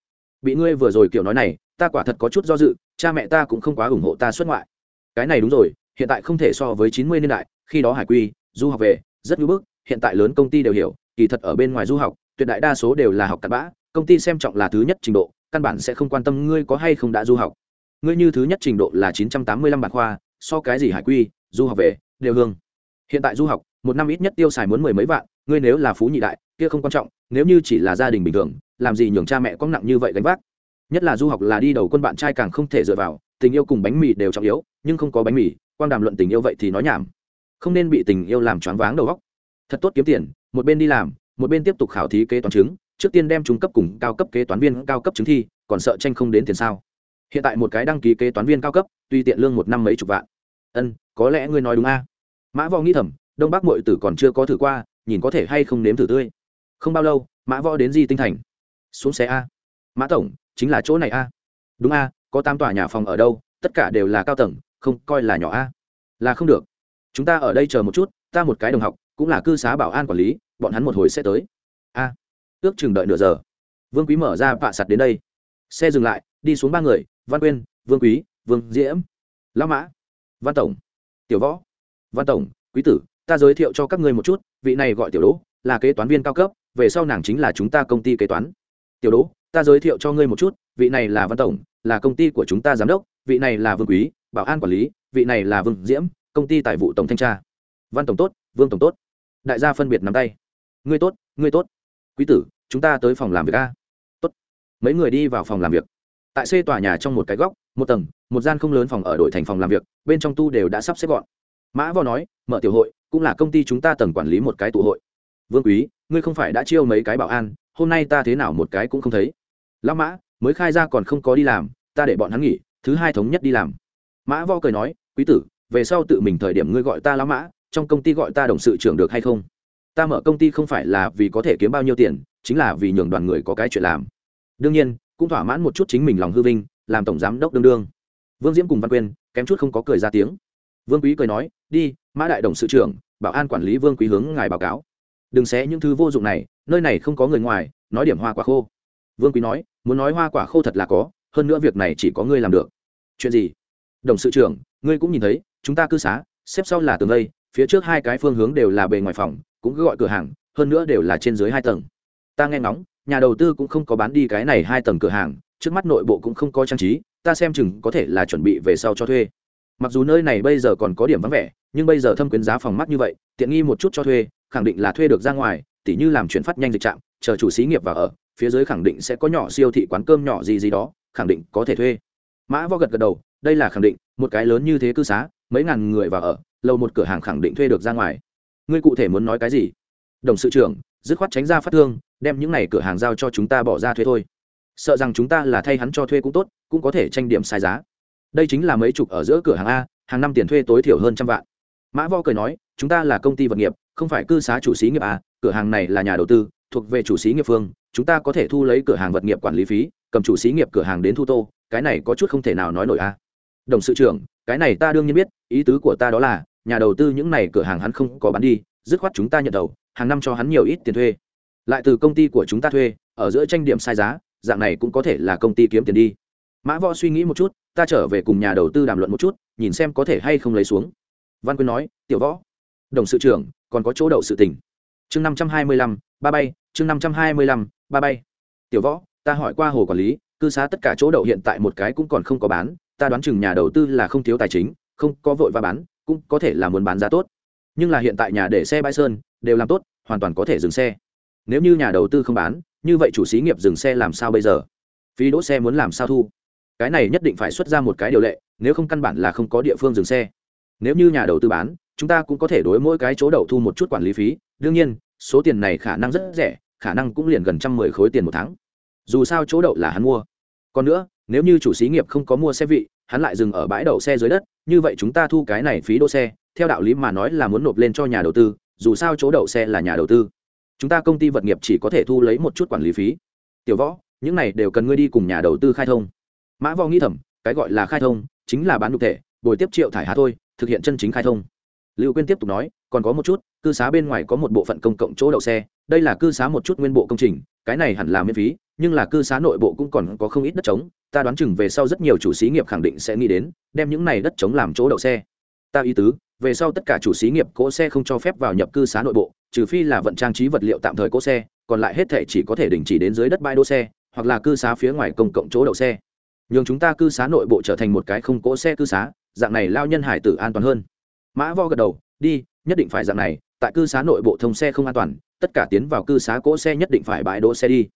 Bị ngươi vừa rồi kiểu nói này, ta quả thật có chút do dự, cha mẹ ta cũng không quá ủng hộ ta xuất ngoại. Cái này đúng rồi, hiện tại không thể so với chín mươi niên đại, khi đó hải quy, du học về, rất ngưỡng bức, hiện tại lớn công ty đều hiểu, kỳ thật ở bên ngoài du học, tuyệt đại đa số đều là học cặn bã, công ty xem trọng là thứ nhất trình độ, căn bản sẽ không quan tâm ngươi có hay không đã du học. Ngươi như thứ nhất trình độ là chín trăm tám mươi lăm bản khoa, so cái gì hải quy, du học về, đều hương. Hiện tại du học, một năm ít nhất tiêu xài muốn mười mấy vạn ngươi nếu là phú nhị đại, kia không quan trọng, nếu như chỉ là gia đình bình thường, làm gì nhường cha mẹ có nặng như vậy gánh vác? Nhất là du học là đi đầu quân bạn trai càng không thể dựa vào, tình yêu cùng bánh mì đều trọng yếu, nhưng không có bánh mì, quan đàm luận tình yêu vậy thì nói nhảm. Không nên bị tình yêu làm choáng váng đầu óc. Thật tốt kiếm tiền, một bên đi làm, một bên tiếp tục khảo thí kế toán chứng, trước tiên đem trung cấp cùng cao cấp kế toán viên cao cấp chứng thi, còn sợ tranh không đến tiền sao? Hiện tại một cái đăng ký kế toán viên cao cấp, tuy tiện lương một năm mấy chục vạn. Ân, có lẽ ngươi nói đúng a. Mã võ nghĩ thầm, đông bắc mội tử còn chưa có thử qua nhìn có thể hay không nếm thử tươi. Không bao lâu, mã võ đến di tinh thành. Xuống xe a. Mã tổng, chính là chỗ này a. Đúng a, có tám tòa nhà phòng ở đâu, tất cả đều là cao tầng, không, coi là nhỏ a. Là không được. Chúng ta ở đây chờ một chút, ta một cái đồng học, cũng là cư xá bảo an quản lý, bọn hắn một hồi sẽ tới. A. Ước chừng đợi nửa giờ. Vương quý mở ra vạ sạt đến đây. Xe dừng lại, đi xuống ba người, văn quyên, vương quý, vương diễm, lão mã, văn tổng, tiểu võ, văn tổng, quý tử ta giới thiệu cho các ngươi một chút, vị này gọi tiểu đỗ, là kế toán viên cao cấp, về sau nàng chính là chúng ta công ty kế toán. Tiểu đỗ, ta giới thiệu cho ngươi một chút, vị này là văn tổng, là công ty của chúng ta giám đốc, vị này là vương quý, bảo an quản lý, vị này là vương diễm, công ty tài vụ tổng thanh tra. Văn tổng tốt, vương tổng tốt. Đại gia phân biệt nắm tay. Ngươi tốt ngươi tốt. Quý tử, chúng ta tới phòng làm việc a. Tốt. Mấy người đi vào phòng làm việc. Tại xây tòa nhà trong một cái góc, một tầng, một gian không lớn phòng ở đội thành phòng làm việc, bên trong tu đều đã sắp xếp gọn mã võ nói, mở tiểu hội, cũng là công ty chúng ta tầng quản lý một cái tụ hội. Vương quý, ngươi không phải đã chiêu mấy cái bảo an, hôm nay ta thế nào một cái cũng không thấy. Lão mã, mới khai ra còn không có đi làm, ta để bọn hắn nghỉ, thứ hai thống nhất đi làm. Mã võ cười nói, quý tử, về sau tự mình thời điểm ngươi gọi ta lão mã, trong công ty gọi ta đồng sự trưởng được hay không? Ta mở công ty không phải là vì có thể kiếm bao nhiêu tiền, chính là vì nhường đoàn người có cái chuyện làm. Đương nhiên, cũng thỏa mãn một chút chính mình lòng hư vinh, làm tổng giám đốc đương đương. Vương diễm cùng văn quyên, kém chút không có cười ra tiếng. Vương quý cười nói đi, mã đại đồng sự trưởng, bảo an quản lý vương quý hướng ngài báo cáo. Đừng xé những thứ vô dụng này, nơi này không có người ngoài, nói điểm hoa quả khô. Vương quý nói, muốn nói hoa quả khô thật là có, hơn nữa việc này chỉ có ngươi làm được. Chuyện gì? Đồng sự trưởng, ngươi cũng nhìn thấy, chúng ta cư xá, xếp sau là tường lây phía trước hai cái phương hướng đều là bề ngoài phòng, cũng cứ gọi cửa hàng, hơn nữa đều là trên dưới hai tầng. Ta nghe ngóng, nhà đầu tư cũng không có bán đi cái này hai tầng cửa hàng, trước mắt nội bộ cũng không có trang trí, ta xem chừng có thể là chuẩn bị về sau cho thuê mặc dù nơi này bây giờ còn có điểm vắng vẻ, nhưng bây giờ thâm quyến giá phòng mắt như vậy, tiện nghi một chút cho thuê, khẳng định là thuê được ra ngoài, tỉ như làm chuyển phát nhanh dịch trạm, chờ chủ xí nghiệp vào ở, phía dưới khẳng định sẽ có nhỏ siêu thị quán cơm nhỏ gì gì đó, khẳng định có thể thuê. Mã võ gật gật đầu, đây là khẳng định, một cái lớn như thế cư xá, mấy ngàn người vào ở, lâu một cửa hàng khẳng định thuê được ra ngoài. Ngươi cụ thể muốn nói cái gì? Đồng sự trưởng, dứt khoát tránh ra phát thương, đem những này cửa hàng giao cho chúng ta bỏ ra thuê thôi. Sợ rằng chúng ta là thay hắn cho thuê cũng tốt, cũng có thể tranh điểm sai giá đây chính là mấy chục ở giữa cửa hàng a, hàng năm tiền thuê tối thiểu hơn trăm vạn. Mã vo cười nói, chúng ta là công ty vật nghiệp, không phải cư xá chủ xí nghiệp a, cửa hàng này là nhà đầu tư, thuộc về chủ xí nghiệp phương, chúng ta có thể thu lấy cửa hàng vật nghiệp quản lý phí, cầm chủ xí nghiệp cửa hàng đến thu tô, cái này có chút không thể nào nói nổi a. Đồng sự trưởng, cái này ta đương nhiên biết, ý tứ của ta đó là, nhà đầu tư những này cửa hàng hắn không có bán đi, dứt khoát chúng ta nhận đầu, hàng năm cho hắn nhiều ít tiền thuê. Lại từ công ty của chúng ta thuê, ở giữa tranh điểm sai giá, dạng này cũng có thể là công ty kiếm tiền đi mã võ suy nghĩ một chút, ta trở về cùng nhà đầu tư đàm luận một chút, nhìn xem có thể hay không lấy xuống. Văn quyên nói, tiểu võ, đồng sự trưởng, còn có chỗ đậu sự tỉnh chương năm trăm hai mươi lăm, ba bay, chương năm trăm hai mươi lăm, ba bay. Tiểu võ, ta hỏi qua hồ quản lý, cư xá tất cả chỗ đậu hiện tại một cái cũng còn không có bán, ta đoán chừng nhà đầu tư là không thiếu tài chính, không có vội và bán, cũng có thể là muốn bán giá tốt. Nhưng là hiện tại nhà để xe bãi sơn, đều làm tốt, hoàn toàn có thể dừng xe. Nếu như nhà đầu tư không bán, như vậy chủ xí nghiệp dừng xe làm sao bây giờ? Phí đỗ xe muốn làm sao thu? Cái này nhất định phải xuất ra một cái điều lệ, nếu không căn bản là không có địa phương dừng xe. Nếu như nhà đầu tư bán, chúng ta cũng có thể đối mỗi cái chỗ đậu thu một chút quản lý phí. Đương nhiên, số tiền này khả năng rất rẻ, khả năng cũng liền gần trăm mười khối tiền một tháng. Dù sao chỗ đậu là hắn mua. Còn nữa, nếu như chủ xí nghiệp không có mua xe vị, hắn lại dừng ở bãi đậu xe dưới đất, như vậy chúng ta thu cái này phí đỗ xe, theo đạo lý mà nói là muốn nộp lên cho nhà đầu tư, dù sao chỗ đậu xe là nhà đầu tư. Chúng ta công ty vật nghiệp chỉ có thể thu lấy một chút quản lý phí. Tiểu võ, những này đều cần ngươi đi cùng nhà đầu tư khai thông mã vò nghĩ thầm cái gọi là khai thông, chính là bán đục thể, bồi tiếp triệu thải hà thôi, thực hiện chân chính khai thông. Lưu quyên tiếp tục nói, còn có một chút, cư xá bên ngoài có một bộ phận công cộng chỗ đậu xe, đây là cư xá một chút nguyên bộ công trình, cái này hẳn là miễn phí, nhưng là cư xá nội bộ cũng còn có không ít đất trống, ta đoán chừng về sau rất nhiều chủ xí nghiệp khẳng định sẽ nghĩ đến, đem những này đất trống làm chỗ đậu xe. Ta ý tứ, về sau tất cả chủ xí nghiệp cỗ xe không cho phép vào nhập cư xá nội bộ, trừ phi là vận trang trí vật liệu tạm thời cỗ xe, còn lại hết thể chỉ có thể đình chỉ đến dưới đất bãi đỗ xe, hoặc là cư xá phía ngoài công cộng chỗ đậu xe nhường chúng ta cư xá nội bộ trở thành một cái không cỗ xe cư xá, dạng này lao nhân hải tử an toàn hơn. Mã vo gật đầu, đi, nhất định phải dạng này, tại cư xá nội bộ thông xe không an toàn, tất cả tiến vào cư xá cỗ xe nhất định phải bãi đỗ xe đi.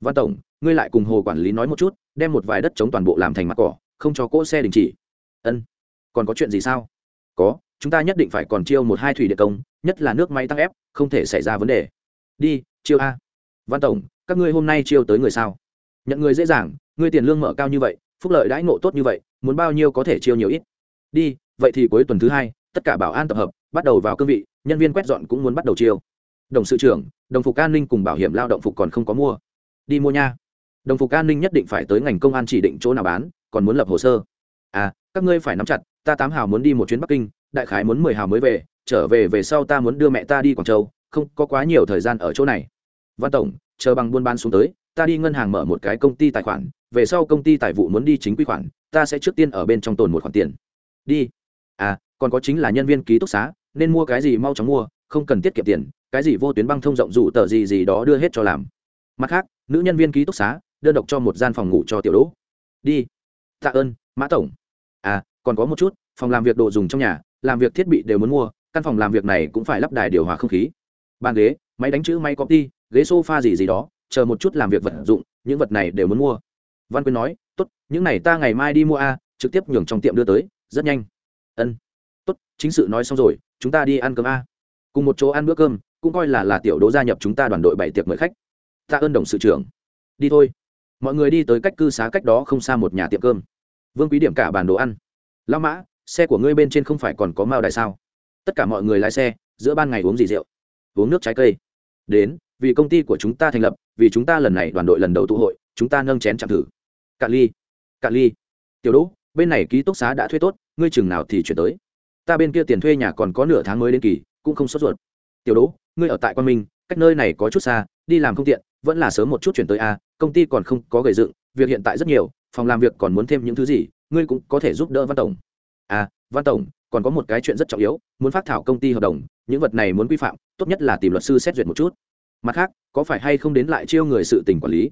Văn tổng, ngươi lại cùng hồ quản lý nói một chút, đem một vài đất chống toàn bộ làm thành mặt cỏ, không cho cỗ xe đình chỉ. Ân. Còn có chuyện gì sao? Có, chúng ta nhất định phải còn chiêu một hai thủy địa công, nhất là nước máy tăng ép, không thể xảy ra vấn đề. Đi, chiêu a. Văn tổng, các ngươi hôm nay chiêu tới người sao? Nhận người dễ dàng ngươi tiền lương mở cao như vậy, phúc lợi đãi ngộ tốt như vậy, muốn bao nhiêu có thể chiêu nhiều ít. Đi, vậy thì cuối tuần thứ hai, tất cả bảo an tập hợp, bắt đầu vào cương vị, nhân viên quét dọn cũng muốn bắt đầu chiêu. Đồng sự trưởng, đồng phục an ninh cùng bảo hiểm lao động phục còn không có mua. Đi mua nha. Đồng phục an ninh nhất định phải tới ngành công an chỉ định chỗ nào bán, còn muốn lập hồ sơ. À các ngươi phải nắm chặt, ta tám hào muốn đi một chuyến bắc kinh, đại khái muốn mười hào mới về, trở về về sau ta muốn đưa mẹ ta đi quảng châu, không có quá nhiều thời gian ở chỗ này. Văn tổng, chờ bằng buôn bán xuống tới ta đi ngân hàng mở một cái công ty tài khoản, về sau công ty tài vụ muốn đi chính quy khoản, ta sẽ trước tiên ở bên trong tồn một khoản tiền. Đi. À còn có chính là nhân viên ký túc xá, nên mua cái gì mau chóng mua, không cần tiết kiệm tiền, cái gì vô tuyến băng thông rộng dù tờ gì gì đó đưa hết cho làm. Mặt khác, nữ nhân viên ký túc xá, đơn độc cho một gian phòng ngủ cho tiểu đỗ. Đi. Tạ ơn, mã tổng. À còn có một chút, phòng làm việc đồ dùng trong nhà, làm việc thiết bị đều muốn mua, căn phòng làm việc này cũng phải lắp đài điều hòa không khí. Bàn ghế, máy đánh chữ, máy copy, ghế sofa gì gì đó chờ một chút làm việc vật dụng, những vật này đều muốn mua. Văn quyên nói, tốt, những này ta ngày mai đi mua a, trực tiếp nhường trong tiệm đưa tới, rất nhanh. Ân, tốt, chính sự nói xong rồi, chúng ta đi ăn cơm a. Cùng một chỗ ăn bữa cơm, cũng coi là là tiểu đố gia nhập chúng ta đoàn đội bảy tiệc mời khách. Ta ơn đồng sự trưởng. Đi thôi. Mọi người đi tới cách cư xá cách đó không xa một nhà tiệm cơm. Vương quý điểm cả bàn đồ ăn. Lao mã, xe của ngươi bên trên không phải còn có mao đại sao? Tất cả mọi người lái xe, giữa ban ngày uống gì rượu. Uống nước trái cây. Đến vì công ty của chúng ta thành lập, vì chúng ta lần này đoàn đội lần đầu tụ hội, chúng ta nâng chén chạm thử. Cạn ly cạn ly. Tiểu đỗ, bên này ký túc xá đã thuê tốt, ngươi chừng nào thì chuyển tới. Ta bên kia tiền thuê nhà còn có nửa tháng mới đến kỳ, cũng không sốt ruột. Tiểu đỗ, ngươi ở tại quan minh, cách nơi này có chút xa, đi làm không tiện, vẫn là sớm một chút chuyển tới a, công ty còn không có gầy dựng, việc hiện tại rất nhiều, phòng làm việc còn muốn thêm những thứ gì, ngươi cũng có thể giúp đỡ văn tổng. À văn tổng, còn có một cái chuyện rất trọng yếu, muốn phát thảo công ty hợp đồng, những vật này muốn quy phạm, tốt nhất là tìm luật sư xét duyệt một chút mặt khác, có phải hay không đến lại chiêu người sự tình quản lý?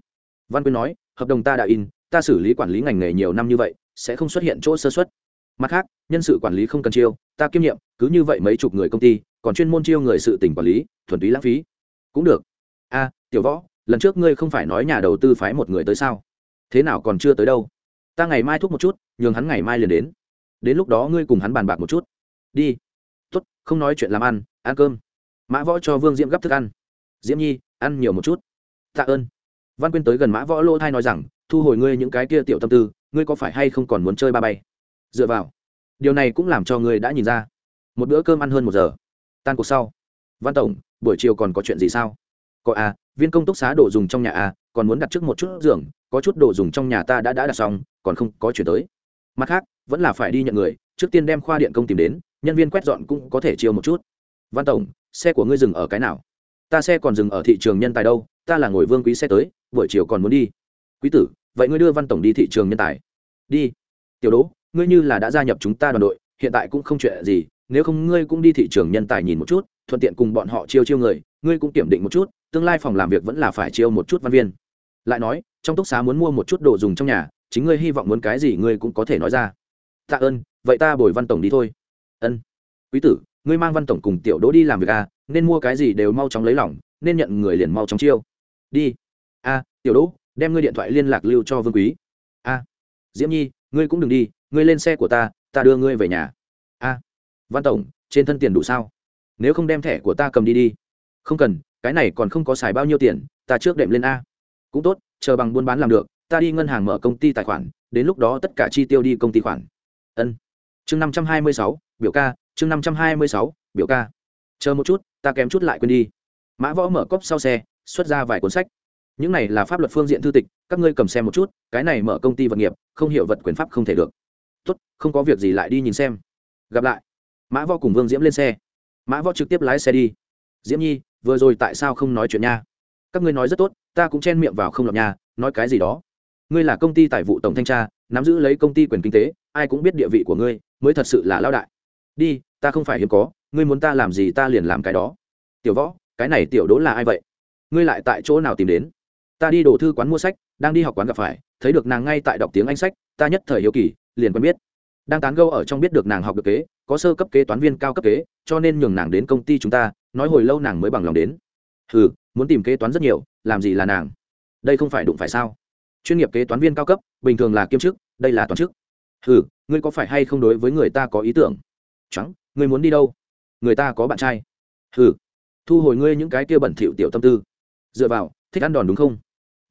Văn quyên nói, hợp đồng ta đã in, ta xử lý quản lý ngành nghề nhiều năm như vậy, sẽ không xuất hiện chỗ sơ xuất mặt khác, nhân sự quản lý không cần chiêu, ta kiêm nhiệm, cứ như vậy mấy chục người công ty, còn chuyên môn chiêu người sự tỉnh quản lý, thuần túy lãng phí. Cũng được. A, tiểu võ, lần trước ngươi không phải nói nhà đầu tư phái một người tới sao? Thế nào còn chưa tới đâu? Ta ngày mai thúc một chút, nhường hắn ngày mai liền đến. Đến lúc đó ngươi cùng hắn bàn bạc một chút. Đi. Tốt, không nói chuyện làm ăn ăn cơm. Mã võ cho vương diễm gấp thức ăn diễm nhi, ăn nhiều một chút. Tạ ơn. Văn quyên tới gần mã võ lô thai nói rằng, thu hồi ngươi những cái kia tiểu tâm tư, ngươi có phải hay không còn muốn chơi ba bay? Dựa vào. Điều này cũng làm cho ngươi đã nhìn ra. Một bữa cơm ăn hơn một giờ. Tan cuộc sau. Văn tổng, buổi chiều còn có chuyện gì sao? Có à viên công túc xá đồ dùng trong nhà à còn muốn đặt trước một chút giường, có chút đồ dùng trong nhà ta đã đã đặt xong, còn không có chuyển tới. Mặt khác, vẫn là phải đi nhận người, trước tiên đem khoa điện công tìm đến, nhân viên quét dọn cũng có thể chiều một chút. Văn tổng, xe của ngươi dừng ở cái nào? Ta xe còn dừng ở thị trường nhân tài đâu, ta là ngồi vương quý xe tới, buổi chiều còn muốn đi. Quý tử, vậy ngươi đưa văn tổng đi thị trường nhân tài. Đi. Tiểu đỗ, ngươi như là đã gia nhập chúng ta đoàn đội, hiện tại cũng không chuyện gì, nếu không ngươi cũng đi thị trường nhân tài nhìn một chút, thuận tiện cùng bọn họ chiêu chiêu người, ngươi cũng kiểm định một chút, tương lai phòng làm việc vẫn là phải chiêu một chút văn viên. Lại nói, trong túc xá muốn mua một chút đồ dùng trong nhà, chính ngươi hy vọng muốn cái gì ngươi cũng có thể nói ra. Tạ ơn, vậy ta bồi văn tổng đi thôi. Ân. Quý tử, ngươi mang văn tổng cùng tiểu đỗ đi làm việc à nên mua cái gì đều mau chóng lấy lỏng nên nhận người liền mau chóng chiêu. Đi. A, tiểu đỗ, đem ngươi điện thoại liên lạc lưu cho vương quý. A. Diễm nhi, ngươi cũng đừng đi, ngươi lên xe của ta ta đưa ngươi về nhà. A. Văn tổng, trên thân tiền đủ sao? Nếu không đem thẻ của ta cầm đi đi. Không cần, cái này còn không có xài bao nhiêu tiền, ta trước đệm lên a. Cũng tốt, chờ bằng buôn bán làm được, ta đi ngân hàng mở công ty tài khoản, đến lúc đó tất cả chi tiêu đi công ty khoản. Ân. Chương năm trăm hai mươi sáu, biểu ca, chương năm trăm hai mươi sáu, biểu ca chờ một chút ta kém chút lại quên đi mã võ mở cốc sau xe xuất ra vài cuốn sách những này là pháp luật phương diện thư tịch các ngươi cầm xem một chút cái này mở công ty vật nghiệp không hiểu vật quyền pháp không thể được tốt không có việc gì lại đi nhìn xem gặp lại mã võ cùng vương diễm lên xe mã võ trực tiếp lái xe đi diễm nhi vừa rồi tại sao không nói chuyện nha các ngươi nói rất tốt ta cũng chen miệng vào không lọc nha nói cái gì đó ngươi là công ty tài vụ tổng thanh tra nắm giữ lấy công ty quyền kinh tế ai cũng biết địa vị của ngươi mới thật sự là lao đại đi ta không phải hiếm có ngươi muốn ta làm gì ta liền làm cái đó. Tiểu võ, cái này tiểu đố là ai vậy? Ngươi lại tại chỗ nào tìm đến? Ta đi đổ thư quán mua sách, đang đi học quán gặp phải, thấy được nàng ngay tại đọc tiếng anh sách, ta nhất thời hiếu kỳ, liền quen biết. Đang tán gâu ở trong biết được nàng học được kế, có sơ cấp kế, toán viên cao cấp kế, cho nên nhường nàng đến công ty chúng ta, nói hồi lâu nàng mới bằng lòng đến. Ừ muốn tìm kế toán rất nhiều, làm gì là nàng? Đây không phải đụng phải sao? Chuyên nghiệp kế toán viên cao cấp, bình thường là kiêm chức, đây là toàn chức. Ừ ngươi có phải hay không đối với người ta có ý tưởng? Trắng ngươi muốn đi đâu? Người ta có bạn trai. Ừ thu hồi ngươi những cái kia bẩn thỉu tiểu tâm tư. Dựa vào, thích ăn đòn đúng không?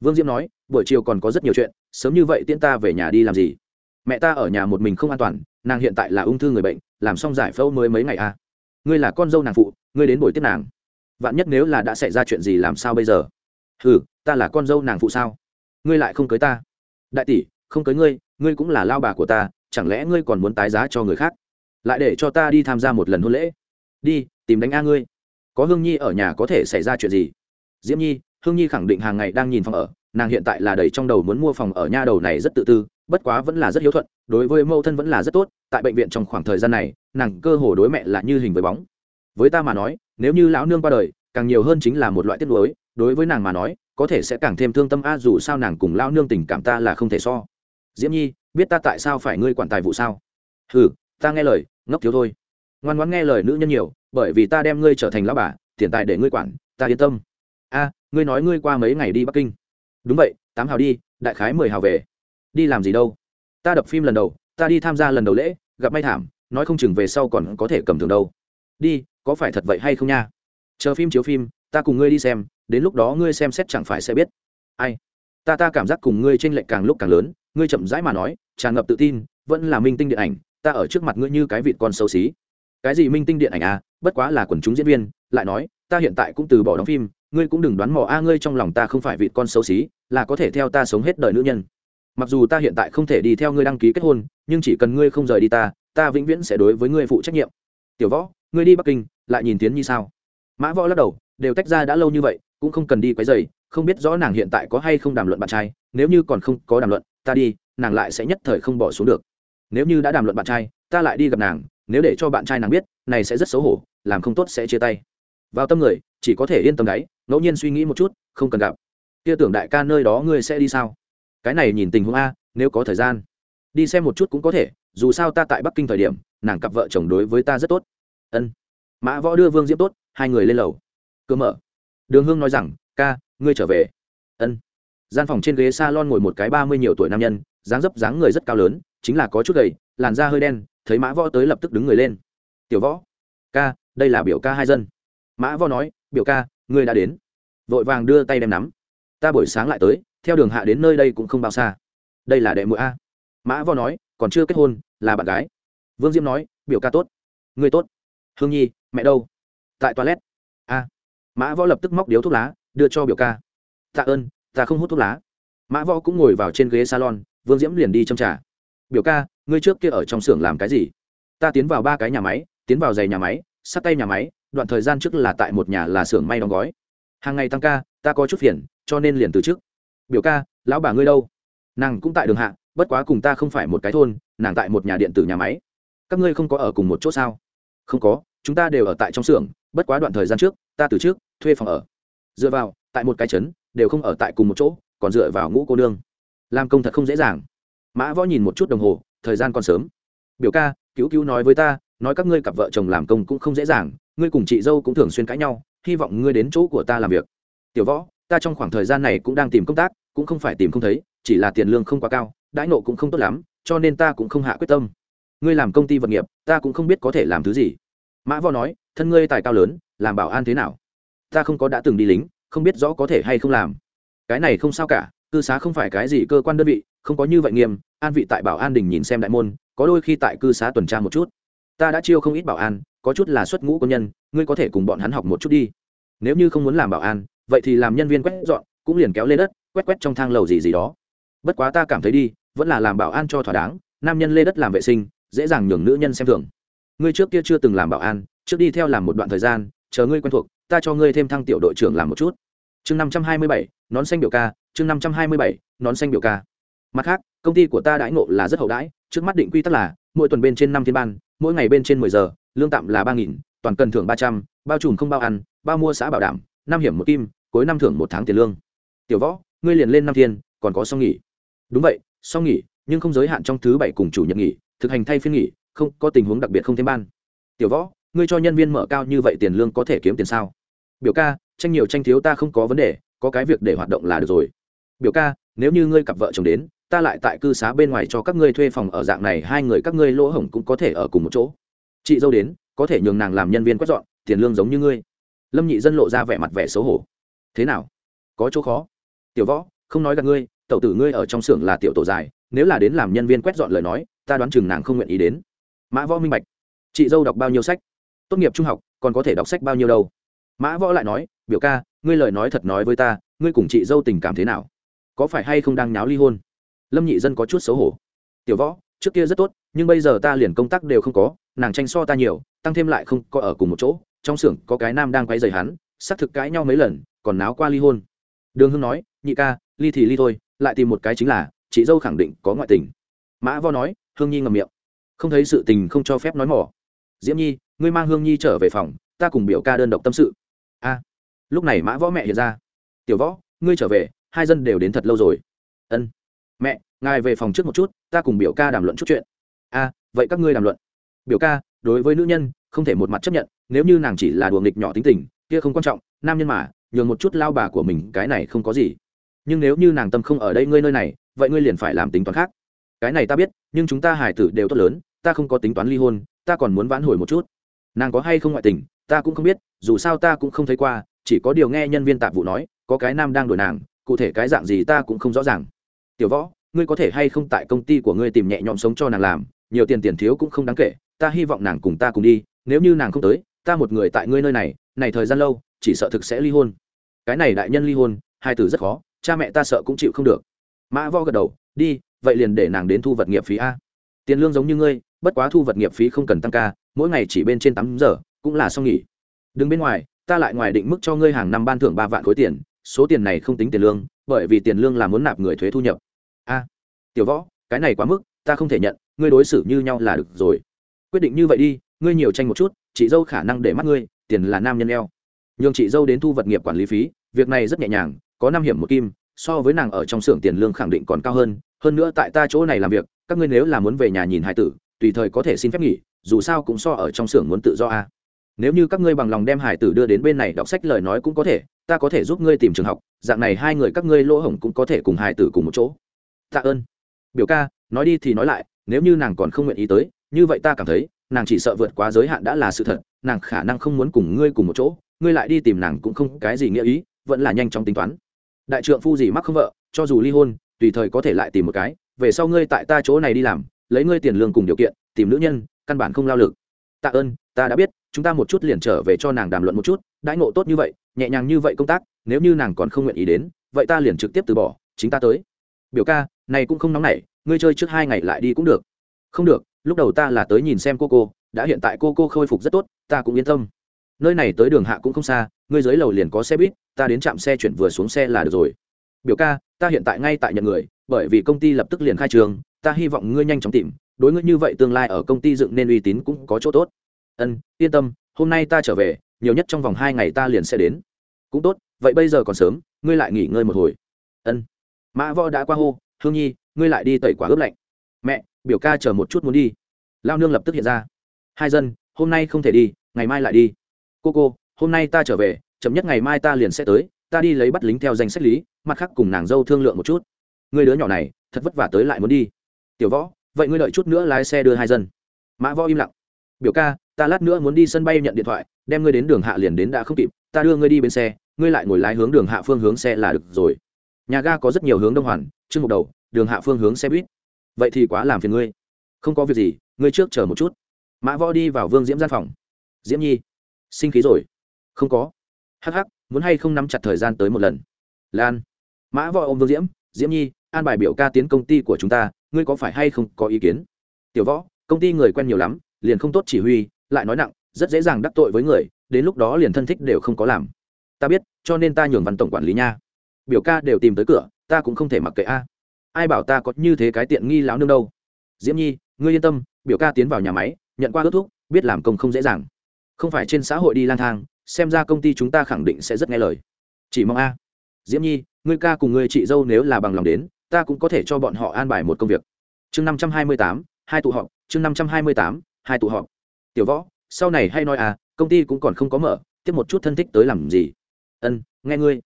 Vương diễm nói, buổi chiều còn có rất nhiều chuyện, sớm như vậy tiễn ta về nhà đi làm gì? Mẹ ta ở nhà một mình không an toàn, nàng hiện tại là ung thư người bệnh, làm xong giải phẫu mới mấy ngày à? Ngươi là con dâu nàng phụ, ngươi đến buổi tiếp nàng. Vạn nhất nếu là đã xảy ra chuyện gì làm sao bây giờ? Ừ ta là con dâu nàng phụ sao? Ngươi lại không cưới ta. Đại tỷ, không cưới ngươi ngươi cũng là lao bà của ta, chẳng lẽ ngươi còn muốn tái giá cho người khác? Lại để cho ta đi tham gia một lần hôn lễ đi, tìm đánh a ngươi. Có hương nhi ở nhà có thể xảy ra chuyện gì? Diễm nhi, hương nhi khẳng định hàng ngày đang nhìn phòng ở, nàng hiện tại là đầy trong đầu muốn mua phòng ở nha đầu này rất tự tư, bất quá vẫn là rất hiếu thuận, đối với mẫu thân vẫn là rất tốt, tại bệnh viện trong khoảng thời gian này, nàng cơ hồ đối mẹ là như hình với bóng. Với ta mà nói, nếu như lão nương qua đời, càng nhiều hơn chính là một loại tiết lối đối với nàng mà nói, có thể sẽ càng thêm thương tâm a, dù sao nàng cùng lão nương tình cảm ta là không thể so. Diễm nhi, biết ta tại sao phải ngươi quản tài vụ sao? Ừ ta nghe lời, ngốc thiếu thôi ngoan ngoãn nghe lời nữ nhân nhiều, bởi vì ta đem ngươi trở thành lão bà, tiền tài để ngươi quản, ta yên tâm. A, ngươi nói ngươi qua mấy ngày đi bắc kinh. Đúng vậy, tám hào đi, đại khái mười hào về. Đi làm gì đâu? Ta đập phim lần đầu, ta đi tham gia lần đầu lễ, gặp may thảm, nói không chừng về sau còn có thể cầm thường đâu. Đi, có phải thật vậy hay không nha? Chờ phim chiếu phim, ta cùng ngươi đi xem, đến lúc đó ngươi xem xét chẳng phải sẽ biết. Ai? Ta ta cảm giác cùng ngươi t r ê n lệch càng lúc càng lớn, ngươi chậm rãi mà nói, tràn ngập tự tin, vẫn là minh tinh điện ảnh, ta ở trước mặt ngươi như cái vịt con xấu xí cái gì minh tinh điện ảnh à bất quá là quần chúng diễn viên, lại nói, ta hiện tại cũng từ bỏ đóng phim, ngươi cũng đừng đoán mò a, ngươi trong lòng ta không phải vị con xấu xí, là có thể theo ta sống hết đời nữ nhân. Mặc dù ta hiện tại không thể đi theo ngươi đăng ký kết hôn, nhưng chỉ cần ngươi không rời đi ta ta vĩnh viễn sẽ đối với ngươi phụ trách nhiệm. Tiểu võ, ngươi đi bắc kinh, lại nhìn tiến như sao? Mã võ lắc đầu, đều tách ra đã lâu như vậy, cũng không cần đi quấy dày không biết rõ nàng hiện tại có hay không đàm luận bạn trai, nếu như còn không có đàm luận, ta đi, nàng lại sẽ nhất thời không bỏ xuống được. Nếu như đã đàm luận bạn trai, ta lại đi gặp nàng nếu để cho bạn trai nàng biết, này sẽ rất xấu hổ, làm không tốt sẽ chia tay. Vào tâm người, chỉ có thể yên tâm đáy ngẫu nhiên suy nghĩ một chút, không cần gặp. Kia tưởng đại ca nơi đó ngươi sẽ đi sao? Cái này nhìn tình huống a, nếu có thời gian, đi xem một chút cũng có thể, dù sao ta tại bắc kinh thời điểm, nàng cặp vợ chồng đối với ta rất tốt. Ân. Mã võ đưa vương diễm tốt, hai người lên lầu. Cơ mở. Đường hương nói rằng, ca, ngươi trở về. Ân. Gian phòng trên ghế s a lon ngồi một cái ba mươi nhiều tuổi nam nhân, dáng dấp dáng người rất cao lớn, chính là có chút gầy, làn da hơi đen thấy mã võ tới lập tức đứng người lên. Tiểu võ, ca, đây là biểu ca hai dân. Mã võ nói, biểu ca, ngươi đã đến. Vội vàng đưa tay đem nắm. Ta buổi sáng lại tới, theo đường hạ đến nơi đây cũng không bao xa. Đây là đệ mũi a. Mã võ nói, còn chưa kết hôn, là bạn gái. Vương diễm nói, biểu ca tốt. Ngươi tốt. Hương nhi, mẹ đâu? Tại toilet. A. Mã võ lập tức móc điếu thuốc lá, đưa cho biểu ca. Tạ ơn, ta không hút thuốc lá. Mã võ cũng ngồi vào trên ghế salon, vương diễm liền đi châm trả biểu ca ngươi trước kia ở trong xưởng làm cái gì? Ta tiến vào ba cái nhà máy, tiến vào giày nhà máy, sắt tay nhà máy, đoạn thời gian trước là tại một nhà là xưởng may đóng gói. Hàng ngày tăng ca, ta có chút phiền, cho nên liền từ trước biểu ca, lão bà ngươi đâu? Nàng cũng tại đường hạ, bất quá cùng ta không phải một cái thôn, nàng tại một nhà điện tử nhà máy. Các ngươi không có ở cùng một chỗ sao? Không có, chúng ta đều ở tại trong xưởng, bất quá đoạn thời gian trước, ta từ trước thuê phòng ở. Dựa vào, tại một cái trấn, đều không ở tại cùng một chỗ, còn dựa vào ngũ cô nương. Làm công thật không dễ dàng. Mã võ nhìn một chút đồng hồ thời gian còn sớm. Biểu ca, cứu cứu nói với ta, nói các ngươi cặp vợ chồng làm công cũng không dễ dàng, ngươi cùng chị dâu cũng thường xuyên cãi nhau, hy vọng ngươi đến chỗ của ta làm việc. Tiểu võ, ta trong khoảng thời gian này cũng đang tìm công tác, cũng không phải tìm không thấy, chỉ là tiền lương không quá cao, đãi nộ cũng không tốt lắm, cho nên ta cũng không hạ quyết tâm. Ngươi làm công ty vật nghiệp, ta cũng không biết có thể làm thứ gì. Mã võ nói, thân ngươi tài cao lớn, làm bảo an thế nào? Ta không có đã từng đi lính, không biết rõ có thể hay không làm. Cái này không sao cả, cư xá không phải cái gì cơ quan đơn vị không có như vậy nghiêm, an vị tại bảo an đình nhìn xem đại môn, có đôi khi tại cư xá tuần tra một chút. Ta đã chiêu không ít bảo an, có chút là xuất ngũ quân nhân, ngươi có thể cùng bọn hắn học một chút đi. Nếu như không muốn làm bảo an, vậy thì làm nhân viên quét dọn, cũng liền kéo lên đất, quét quét trong thang lầu gì gì đó. Bất quá ta cảm thấy đi, vẫn là làm bảo an cho thỏa đáng, nam nhân lê đất làm vệ sinh, dễ dàng nhường nữ nhân xem thường. Ngươi trước kia chưa từng làm bảo an, trước đi theo làm một đoạn thời gian, chờ ngươi quen thuộc, ta cho ngươi thêm thăng tiểu đội trưởng làm một chút. Chương năm trăm hai mươi bảy, nón xanh biểu ca, chương năm trăm hai mươi bảy, nón xanh biểu ca mặt khác, công ty của ta đãi ngộ là rất hậu đãi, trước mắt định quy tắc là, mỗi tuần bên trên năm thiên ban, mỗi ngày bên trên mười giờ, lương tạm là ba nghìn, toàn cần thưởng ba trăm, bao trùm không bao ăn, bao mua xã bảo đảm, năm hiểm một kim, cuối năm thưởng một tháng tiền lương. Tiểu võ, ngươi liền lên năm thiên, còn có xong nghỉ. Đúng vậy, xong nghỉ, nhưng không giới hạn trong thứ bảy cùng chủ nhật nghỉ, thực hành thay phiên nghỉ, không, có tình huống đặc biệt không thêm ban. Tiểu võ, ngươi cho nhân viên mở cao như vậy tiền lương có thể kiếm tiền sao? Biểu ca, tranh nhiều tranh thiếu ta không có vấn đề, có cái việc để hoạt động là được rồi. Biểu ca, nếu như ngươi cặp vợ chồng đến ta lại tại cư xá bên ngoài cho các ngươi thuê phòng ở dạng này, hai người các ngươi lỗ hổng cũng có thể ở cùng một chỗ. Chị dâu đến, có thể nhường nàng làm nhân viên quét dọn, tiền lương giống như ngươi. Lâm nhị dân lộ ra vẻ mặt vẻ xấu hổ. Thế nào? Có chỗ khó. Tiểu võ, không nói gặp ngươi, tẩu tử ngươi ở trong xưởng là tiểu tổ dài, nếu là đến làm nhân viên quét dọn lời nói, ta đoán chừng nàng không nguyện ý đến. Mã võ minh bạch. Chị dâu đọc bao nhiêu sách? Tốt nghiệp trung học, còn có thể đọc sách bao nhiêu đâu? Mã võ lại nói, biểu ca, ngươi lời nói thật nói với ta, ngươi cùng chị dâu tình cảm thế nào? Có phải hay không đang nháo ly hôn? Lâm nhị dân có chút xấu hổ. Tiểu võ, trước kia rất tốt, nhưng bây giờ ta liền công tác đều không có, nàng tranh so ta nhiều, tăng thêm lại không có ở cùng một chỗ. Trong xưởng có cái nam đang quay dày hắn, xác thực cãi nhau mấy lần, còn náo qua ly hôn. Đường hưng nói, nhị ca, ly thì ly thôi, lại tìm một cái chính là, chị dâu khẳng định có ngoại tình. Mã vo nói, hương nhi ngầm miệng. Không thấy sự tình không cho phép nói mỏ. Diễm nhi, ngươi mang hương nhi trở về phòng, ta cùng biểu ca đơn độc tâm sự. A. Lúc này mã võ mẹ hiện ra. Tiểu võ, ngươi trở về, hai dân đều đến thật lâu rồi. Ân mẹ, ngài về phòng trước một chút, ta cùng biểu ca đàm luận chút chuyện. A, vậy các ngươi đàm luận. Biểu ca, đối với nữ nhân, không thể một mặt chấp nhận, nếu như nàng chỉ là đùa nghịch nhỏ tính tình, kia không quan trọng, nam nhân mà, nhường một chút lao bà của mình, cái này không có gì. Nhưng nếu như nàng tâm không ở đây ngươi nơi này, vậy ngươi liền phải làm tính toán khác. Cái này ta biết, nhưng chúng ta hải tử đều tốt lớn, ta không có tính toán ly hôn, ta còn muốn vãn hồi một chút. Nàng có hay không ngoại tình, ta cũng không biết, dù sao ta cũng không thấy qua, chỉ có điều nghe nhân viên tạp vụ nói, có cái nam đang đổi nàng, cụ thể cái dạng gì ta cũng không rõ ràng tiểu võ, ngươi có thể hay không tại công ty của ngươi tìm nhẹ nhõm sống cho nàng làm, nhiều tiền tiền thiếu cũng không đáng kể, ta hy vọng nàng cùng ta cùng đi, nếu như nàng không tới, ta một người tại ngươi nơi này này thời gian lâu, chỉ sợ thực sẽ ly hôn. Cái này đại nhân ly hôn, hai từ rất khó, cha mẹ ta sợ cũng chịu không được. Mã võ gật đầu, đi, vậy liền để nàng đến thu vật nghiệp phí a. Tiền lương giống như ngươi, bất quá thu vật nghiệp phí không cần tăng ca, mỗi ngày chỉ bên trên tám giờ, cũng là xong nghỉ. Đứng bên ngoài, ta lại ngoài định mức cho ngươi hàng năm ban thưởng ba vạn khối tiền, số tiền này không tính tiền lương, bởi vì tiền lương là muốn nạp người thuế thu nhập a, tiểu võ, cái này quá mức, ta không thể nhận, ngươi đối xử như nhau là được rồi. Quyết định như vậy đi, ngươi nhiều tranh một chút, chị dâu khả năng để mắt ngươi, tiền là nam nhân eo. Nhường chị dâu đến thu vật nghiệp quản lý phí, việc này rất nhẹ nhàng, có năm hiểm một kim, so với nàng ở trong xưởng tiền lương khẳng định còn cao hơn hơn nữa tại ta chỗ này làm việc, các ngươi nếu là muốn về nhà nhìn hải tử, tùy thời có thể xin phép nghỉ, dù sao cũng so ở trong xưởng muốn tự do a. Nếu như các ngươi bằng lòng đem hải tử đưa đến bên này đọc sách lời nói cũng có thể, ta có thể giúp ngươi tìm trường học, dạng này hai người các ngươi lỗ hổng cũng có thể cùng hải tử cùng một chỗ tạ ơn. Biểu ca, nói đi thì nói lại, nếu như nàng còn không nguyện ý tới, như vậy ta cảm thấy, nàng chỉ sợ vượt quá giới hạn đã là sự thật, nàng khả năng không muốn cùng ngươi cùng một chỗ, ngươi lại đi tìm nàng cũng không cái gì nghĩa ý, vẫn là nhanh trong tính toán. Đại trượng phu gì mắc không vợ, cho dù ly hôn, tùy thời có thể lại tìm một cái, về sau ngươi tại ta chỗ này đi làm, lấy ngươi tiền lương cùng điều kiện, tìm nữ nhân, căn bản không lao lực. Tạ ơn, ta đã biết, chúng ta một chút liền trở về cho nàng đàm luận một chút, đãi ngộ tốt như vậy, nhẹ nhàng như vậy công tác, nếu như nàng còn không nguyện ý đến, vậy ta liền trực tiếp từ bỏ, chính ta tới. Biểu ca này cũng không nóng nảy, ngươi chơi trước hai ngày lại đi cũng được. Không được, lúc đầu ta là tới nhìn xem cô cô, đã hiện tại cô cô khôi phục rất tốt, ta cũng yên tâm. Nơi này tới đường hạ cũng không xa, ngươi dưới lầu liền có xe buýt, ta đến trạm xe chuyển vừa xuống xe là được rồi. Biểu ca, ta hiện tại ngay tại nhận người, bởi vì công ty lập tức liền khai trường, ta hy vọng ngươi nhanh chóng tìm, đối ngươi như vậy tương lai ở công ty dựng nên uy tín cũng có chỗ tốt. Ân, yên tâm, hôm nay ta trở về, nhiều nhất trong vòng hai ngày ta liền sẽ đến. Cũng tốt, vậy bây giờ còn sớm, ngươi lại nghỉ ngơi một hồi. Ân. Mã võ đã qua hô hương nhi, ngươi lại đi tẩy quả ướp lạnh. Mẹ, biểu ca chờ một chút muốn đi. Lao nương lập tức hiện ra. Hai dân, hôm nay không thể đi, ngày mai lại đi. Cô cô, hôm nay ta trở về, chậm nhất ngày mai ta liền sẽ tới, ta đi lấy bắt lính theo danh sách lý, mặt khác cùng nàng dâu thương lượng một chút. Người đứa nhỏ này, thật vất vả tới lại muốn đi. Tiểu võ, vậy ngươi đợi chút nữa lái xe đưa hai dân. Mã võ im lặng. Biểu ca, ta lát nữa muốn đi sân bay nhận điện thoại, đem ngươi đến đường hạ liền đến đã không kịp, ta đưa ngươi đi bên xe, ngươi lại ngồi lái hướng đường hạ phương hướng xe là được rồi nhà ga có rất nhiều hướng đông hoàn, chương một đầu, đường hạ phương hướng xe buýt. Vậy thì quá làm phiền ngươi. Không có việc gì, ngươi trước chờ một chút. Mã võ đi vào vương diễm gian phòng. Diễm nhi, sinh khí rồi. Không có. Hắc hắc, muốn hay không nắm chặt thời gian tới một lần. Lan. Mã võ ôm vương diễm. Diễm nhi, an bài biểu ca tiến công ty của chúng ta, ngươi có phải hay không có ý kiến? Tiểu võ, công ty người quen nhiều lắm, liền không tốt chỉ huy, lại nói nặng, rất dễ dàng đắc tội với người, đến lúc đó liền thân thích đều không có làm. Ta biết, cho nên ta nhường văn tổng quản lý nha biểu ca đều tìm tới cửa, ta cũng không thể mặc kệ a. Ai bảo ta có như thế cái tiện nghi láo nương đâu? Diễm nhi, ngươi yên tâm, biểu ca tiến vào nhà máy, nhận qua ước thúc, biết làm công không dễ dàng. Không phải trên xã hội đi lang thang, xem ra công ty chúng ta khẳng định sẽ rất nghe lời. Chỉ mong a. Diễm nhi, ngươi ca cùng ngươi chị dâu nếu là bằng lòng đến, ta cũng có thể cho bọn họ an bài một công việc. Chương năm trăm hai mươi tám, hai tụ họp, chương năm trăm hai mươi tám, hai tụ họp. Tiểu võ, sau này hay nói à công ty cũng còn không có mở, tiếp một chút thân thích tới làm gì? Ân, nghe ngươi.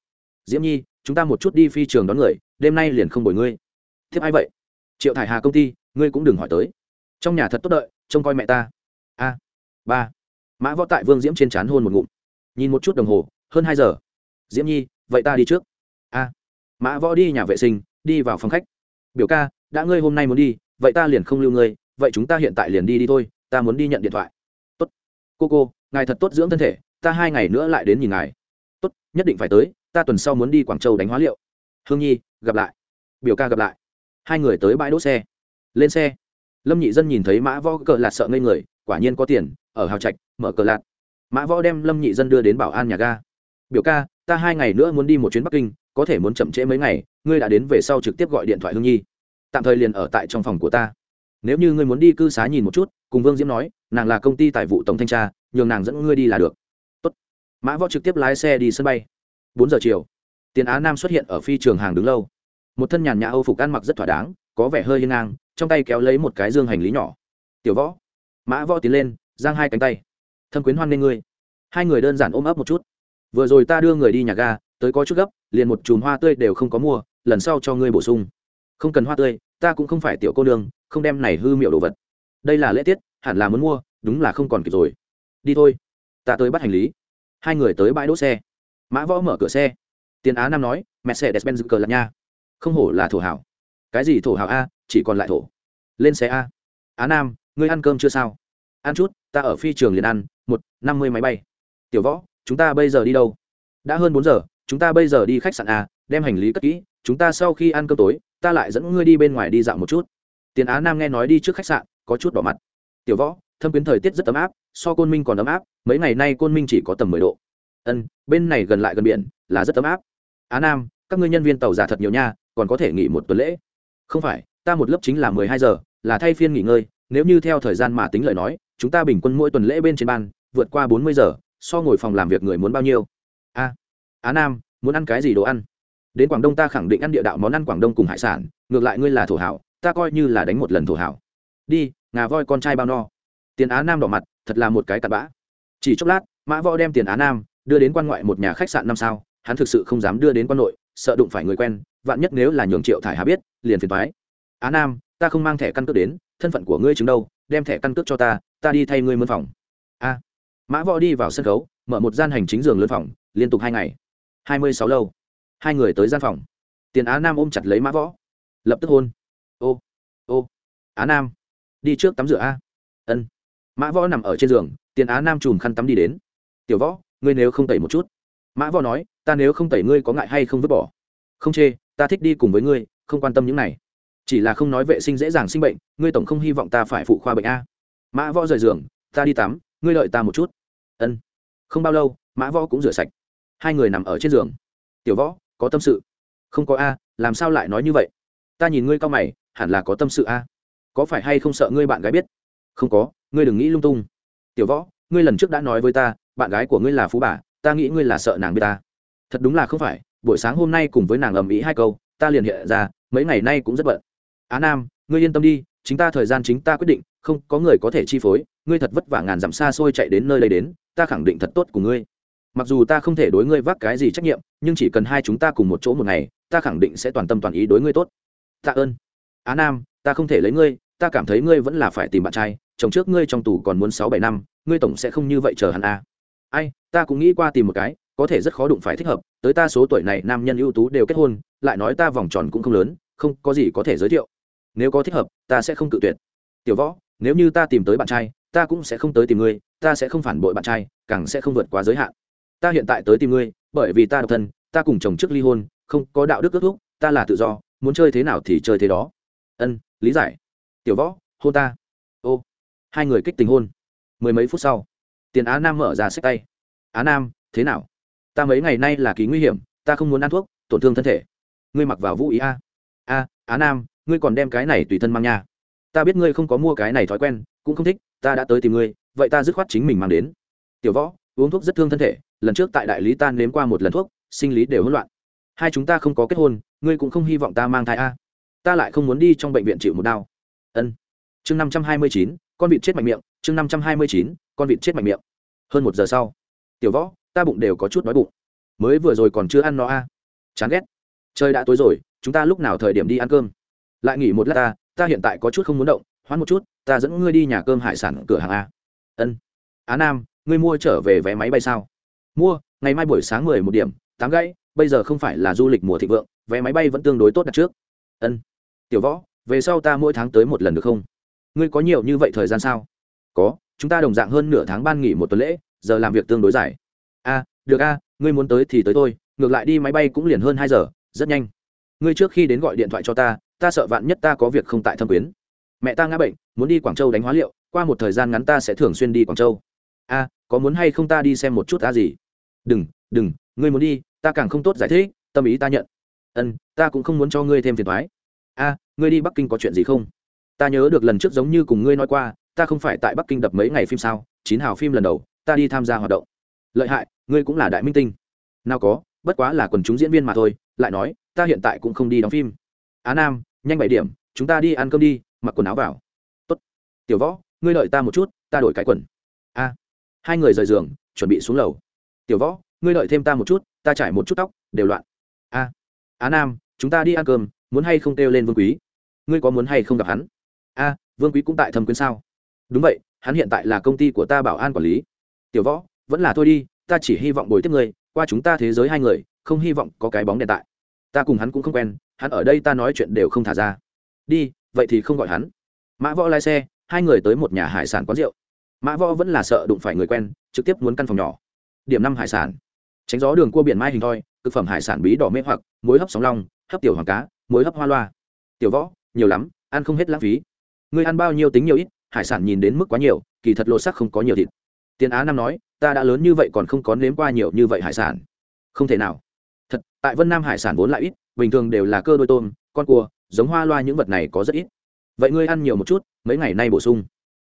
Diễm nhi chúng ta một chút đi phi trường đón người, đêm nay liền không bồi ngươi. Thiếp ai vậy? Triệu thải hà công ty, ngươi cũng đừng hỏi tới. Trong nhà thật tốt đợi, trông coi mẹ ta. A, ba. Mã võ tại vương diễm trên c h á n hôn một ngụm. Nhìn một chút đồng hồ, hơn hai giờ. Diễm nhi, vậy ta đi trước. A. Mã võ đi nhà vệ sinh, đi vào phòng khách. Biểu ca, đã ngươi hôm nay muốn đi, vậy ta liền không lưu ngươi, vậy chúng ta hiện tại liền đi đi thôi, ta muốn đi nhận điện thoại. Tốt. Cô cô, ngài thật tốt dưỡng thân thể, ta hai ngày nữa lại đến nhìn ngài. Tốt, nhất định phải tới ta tuần sau muốn đi quảng châu đánh hóa liệu. Hương nhi, gặp lại. Biểu ca gặp lại. Hai người tới bãi đỗ xe. Lên xe. Lâm nhị dân nhìn thấy mã võ cờ lạt sợ ngây người, quả nhiên có tiền, ở hào trạch, mở cờ lạt. Mã võ đem lâm nhị dân đưa đến bảo an nhà ga. Biểu ca, ta hai ngày nữa muốn đi một chuyến bắc kinh, có thể muốn chậm trễ mấy ngày, ngươi đã đến về sau trực tiếp gọi điện thoại hương nhi. Tạm thời liền ở tại trong phòng của ta. Nếu như ngươi muốn đi cư xá nhìn một chút, cùng vương diễm nói, nàng là công ty tài vụ tổng thanh tra, nhường nàng dẫn ngươi đi là được. Tốt. mã võ trực tiếp lái xe đi sân bay bốn giờ chiều, tiền á nam xuất hiện ở phi trường hàng đứng lâu. Một thân nhàn nhã âu phục ăn mặc rất thỏa đáng, có vẻ hơi hiên ngang, trong tay kéo lấy một cái dương hành lý nhỏ. Tiểu võ. Mã võ tiến lên, giang hai cánh tay. Thâm quyến hoan nghê ngươi. Hai người đơn giản ôm ấp một chút. Vừa rồi ta đưa người đi nhà ga, tới có chút gấp, liền một chùm hoa tươi đều không có mua, lần sau cho ngươi bổ sung. Không cần hoa tươi, ta cũng không phải tiểu cô nương, không đem này hư miệu đồ vật. Đây là lễ tiết, hẳn là muốn mua, đúng là không còn kịp rồi. Đi thôi, ta tới bắt hành lý. Hai người tới bãi đỗ xe mã võ mở cửa xe. Tiền á nam nói mẹ xe despen cờ lạc nha. Không hổ là thổ hảo. Cái gì thổ hảo a? Chỉ còn lại thổ. Lên xe a. Á nam, ngươi ăn cơm chưa sao? Ăn chút, ta ở phi trường liền ăn, một, năm mươi máy bay. Tiểu võ, chúng ta bây giờ đi đâu? Đã hơn bốn giờ, chúng ta bây giờ đi khách sạn a, đem hành lý cất kỹ, chúng ta sau khi ăn cơm tối, ta lại dẫn ngươi đi bên ngoài đi dạo một chút. Tiền á nam nghe nói đi trước khách sạn, có chút đỏ mặt. Tiểu võ, thâm quyến thời tiết rất ấm áp, so côn minh còn ấm áp, mấy ngày nay côn minh chỉ có tầm mười độ ân, bên này gần lại gần biển, là rất ấm áp. Á nam, các ngươi nhân viên tàu giả thật nhiều nha, còn có thể nghỉ một tuần lễ. Không phải, ta một lớp chính là mười hai giờ, là thay phiên nghỉ ngơi, nếu như theo thời gian mà tính lời nói, chúng ta bình quân mỗi tuần lễ bên trên ban, vượt qua bốn mươi giờ, so ngồi phòng làm việc người muốn bao nhiêu? A, á nam, muốn ăn cái gì đồ ăn? Đến quảng đông ta khẳng định ăn địa đạo món ăn quảng đông cùng hải sản, ngược lại ngươi là thổ hảo, ta coi như là đánh một lần thổ hảo. Đi, ngà voi con trai bao no. Tiền á nam đỏ mặt, thật là một cái cặn bã. Chỉ chốc lát, mã võ đem tiền á nam đưa đến quan ngoại một nhà khách sạn năm sao, hắn thực sự không dám đưa đến quan nội, sợ đụng phải người quen, vạn nhất nếu là nhường triệu thải hà biết, liền phiền thoái á nam, ta không mang thẻ căn cước đến, thân phận của ngươi chứng đâu, đem thẻ căn cước cho ta ta đi thay ngươi mân phòng. A. Mã võ đi vào sân khấu, mở một gian hành chính giường lớn phòng, liên tục hai ngày. Hai mươi sáu lâu. Hai người tới gian phòng. Tiền á nam ôm chặt lấy mã võ. Lập tức hôn. Ô ô. Á nam, đi trước tắm rửa a. Ân. Mã võ nằm ở trên giường, tiền á nam chùm khăn tắm đi đến. Tiểu võ ngươi nếu không tẩy một chút. Mã võ nói, ta nếu không tẩy ngươi có ngại hay không vứt bỏ? Không chê, ta thích đi cùng với ngươi, không quan tâm những này. Chỉ là không nói vệ sinh dễ dàng sinh bệnh, ngươi tổng không hy vọng ta phải phụ khoa bệnh a. Mã võ rời giường, ta đi tắm, ngươi đợi ta một chút. Ân. Không bao lâu, mã võ cũng rửa sạch. Hai người nằm ở trên giường. Tiểu võ, có tâm sự? Không có a, làm sao lại nói như vậy? Ta nhìn ngươi cao mày, hẳn là có tâm sự a. Có phải hay không sợ ngươi bạn gái biết? Không có, ngươi đừng nghĩ lung tung. Tiểu võ, ngươi lần trước đã nói với ta bạn gái của ngươi là phú bà, ta nghĩ ngươi là sợ nàng biết ta. Thật đúng là không phải, buổi sáng hôm nay cùng với nàng ầm ĩ hai câu, ta liền hiện ra, mấy ngày nay cũng rất bận. Á nam, ngươi yên tâm đi, chính ta thời gian chính ta quyết định, không có người có thể chi phối, ngươi thật vất vả ngàn dặm xa xôi chạy đến nơi đây đến, ta khẳng định thật tốt của ngươi. Mặc dù ta không thể đối ngươi vác cái gì trách nhiệm, nhưng chỉ cần hai chúng ta cùng một chỗ một ngày, ta khẳng định sẽ toàn tâm toàn ý đối ngươi tốt. Tạ ơn. Á nam, ta không thể lấy ngươi, ta cảm thấy ngươi vẫn là phải tìm bạn trai, chồng trước ngươi trong tù còn muốn sáu bảy năm, ngươi tổng sẽ không như vậy chờ hắn à ai, ta cũng nghĩ qua tìm một cái, có thể rất khó đụng phải thích hợp, tới ta số tuổi này nam nhân ưu tú đều kết hôn, lại nói ta vòng tròn cũng không lớn, không có gì có thể giới thiệu. Nếu có thích hợp, ta sẽ không tự tuyệt. Tiểu võ, nếu như ta tìm tới bạn trai, ta cũng sẽ không tới tìm ngươi, ta sẽ không phản bội bạn trai, càng sẽ không vượt quá giới hạn. Ta hiện tại tới tìm ngươi, bởi vì ta độc thân, ta cùng chồng trước ly hôn, không có đạo đức ước thúc, ta là tự do, muốn chơi thế nào thì chơi thế đó. Ân, lý giải. Tiểu võ, hôn ta. Ô, hai người kích tình hôn. Mười mấy phút sau tiền á nam mở ra sách tay. Á nam, thế nào? Ta mấy ngày nay là ký nguy hiểm, ta không muốn ăn thuốc, tổn thương thân thể. Ngươi mặc vào vũ ý a. A, á nam, ngươi còn đem cái này tùy thân mang nha. Ta biết ngươi không có mua cái này thói quen, cũng không thích, ta đã tới tìm ngươi, vậy ta dứt khoát chính mình mang đến. Tiểu võ, uống thuốc rất thương thân thể, lần trước tại đại lý ta nếm qua một lần thuốc, sinh lý đều hỗn loạn. Hai chúng ta không có kết hôn, ngươi cũng không hy vọng ta mang thai a. Ta lại không muốn đi trong bệnh viện chịu một đau. Ân. Chương năm trăm hai mươi chín con vịt chết mạnh miệng, chương năm trăm hai mươi chín, con vịt chết mạnh miệng. Hơn một giờ sau, tiểu võ, ta bụng đều có chút đói bụng. Mới vừa rồi còn chưa ăn nó a. Chán ghét. Trời đã tối rồi, chúng ta lúc nào thời điểm đi ăn cơm? Lại nghỉ một lát ta ta hiện tại có chút không muốn động, hoãn một chút, ta dẫn ngươi đi nhà cơm hải sản cửa hàng a. Ân. Á nam, ngươi mua trở về vé máy bay sao? Mua, ngày mai buổi sáng mười một điểm, tám gãy, bây giờ không phải là du lịch mùa thịnh vượng, vé máy bay vẫn tương đối tốt đặt trước. Ân. Tiểu võ, về sau ta mỗi tháng tới một lần được không? Ngươi có nhiều như vậy thời gian sao? Có, chúng ta đồng dạng hơn nửa tháng ban nghỉ một tuần lễ, giờ làm việc tương đối dài. A được a ngươi muốn tới thì tới tôi ngược lại đi máy bay cũng liền hơn hai giờ, rất nhanh. Ngươi trước khi đến gọi điện thoại cho ta ta sợ vạn nhất ta có việc không tại thâm quyến. Mẹ ta ngã bệnh, muốn đi quảng châu đánh hóa liệu, qua một thời gian ngắn ta sẽ thường xuyên đi quảng châu. A có muốn hay không ta đi xem một chút ta gì? Đừng đừng, ngươi muốn đi, ta càng không tốt giải thích, tâm ý ta nhận. Ân, ta cũng không muốn cho ngươi thêm phiền thoái a ngươi đi bắc kinh có chuyện gì không? Ta nhớ được lần trước giống như cùng ngươi nói qua, ta không phải tại bắc kinh đập mấy ngày phim sao, chín hào phim lần đầu, ta đi tham gia hoạt động. Lợi hại, ngươi cũng là đại minh tinh. Nào có, bất quá là quần chúng diễn viên mà thôi, lại nói, ta hiện tại cũng không đi đóng phim. Á nam, nhanh bảy điểm, chúng ta đi ăn cơm đi, mặc quần áo vào. Tốt. Tiểu võ, ngươi đợi ta một chút, ta đổi cái quần. A. Hai người rời giường, chuẩn bị xuống lầu. Tiểu võ, ngươi đợi thêm ta một chút, ta trải một chút tóc, đều loạn. A. Á nam, chúng ta đi ăn cơm, muốn hay không kêu lên vương quý? Ngươi có muốn hay không gặp hắn? A, vương quý cũng tại thâm quyến sao? Đúng vậy, hắn hiện tại là công ty của ta bảo an quản lý. Tiểu võ, vẫn là thôi đi, ta chỉ hy vọng bồi tiếp người. qua chúng ta thế giới hai người, không hy vọng có cái bóng đèn tại. Ta cùng hắn cũng không quen, hắn ở đây ta nói chuyện đều không thả ra. Đi, vậy thì không gọi hắn. Mã võ lái xe, hai người tới một nhà hải sản quán rượu. Mã võ vẫn là sợ đụng phải người quen, trực tiếp muốn căn phòng nhỏ. Điểm năm hải sản. Tránh gió đường cua biển mai hình thoi thực phẩm hải sản bí đỏ mê hoặc, muối hấp sóng long, hấp tiểu hoàng cá, muối hấp hoa loa. Tiểu võ, nhiều lắm, ăn không hết lãng phí ngươi ăn bao nhiêu tính nhiều ít, hải sản nhìn đến mức quá nhiều, kỳ thật lột sắc không có nhiều thịt. Tiền á Nam nói, ta đã lớn như vậy còn không có nếm qua nhiều như vậy hải sản. Không thể nào. Thật, tại vân nam hải sản vốn lại ít, bình thường đều là cơ đôi tôm, con cua, giống hoa loa những vật này có rất ít. Vậy ngươi ăn nhiều một chút, mấy ngày nay bổ sung.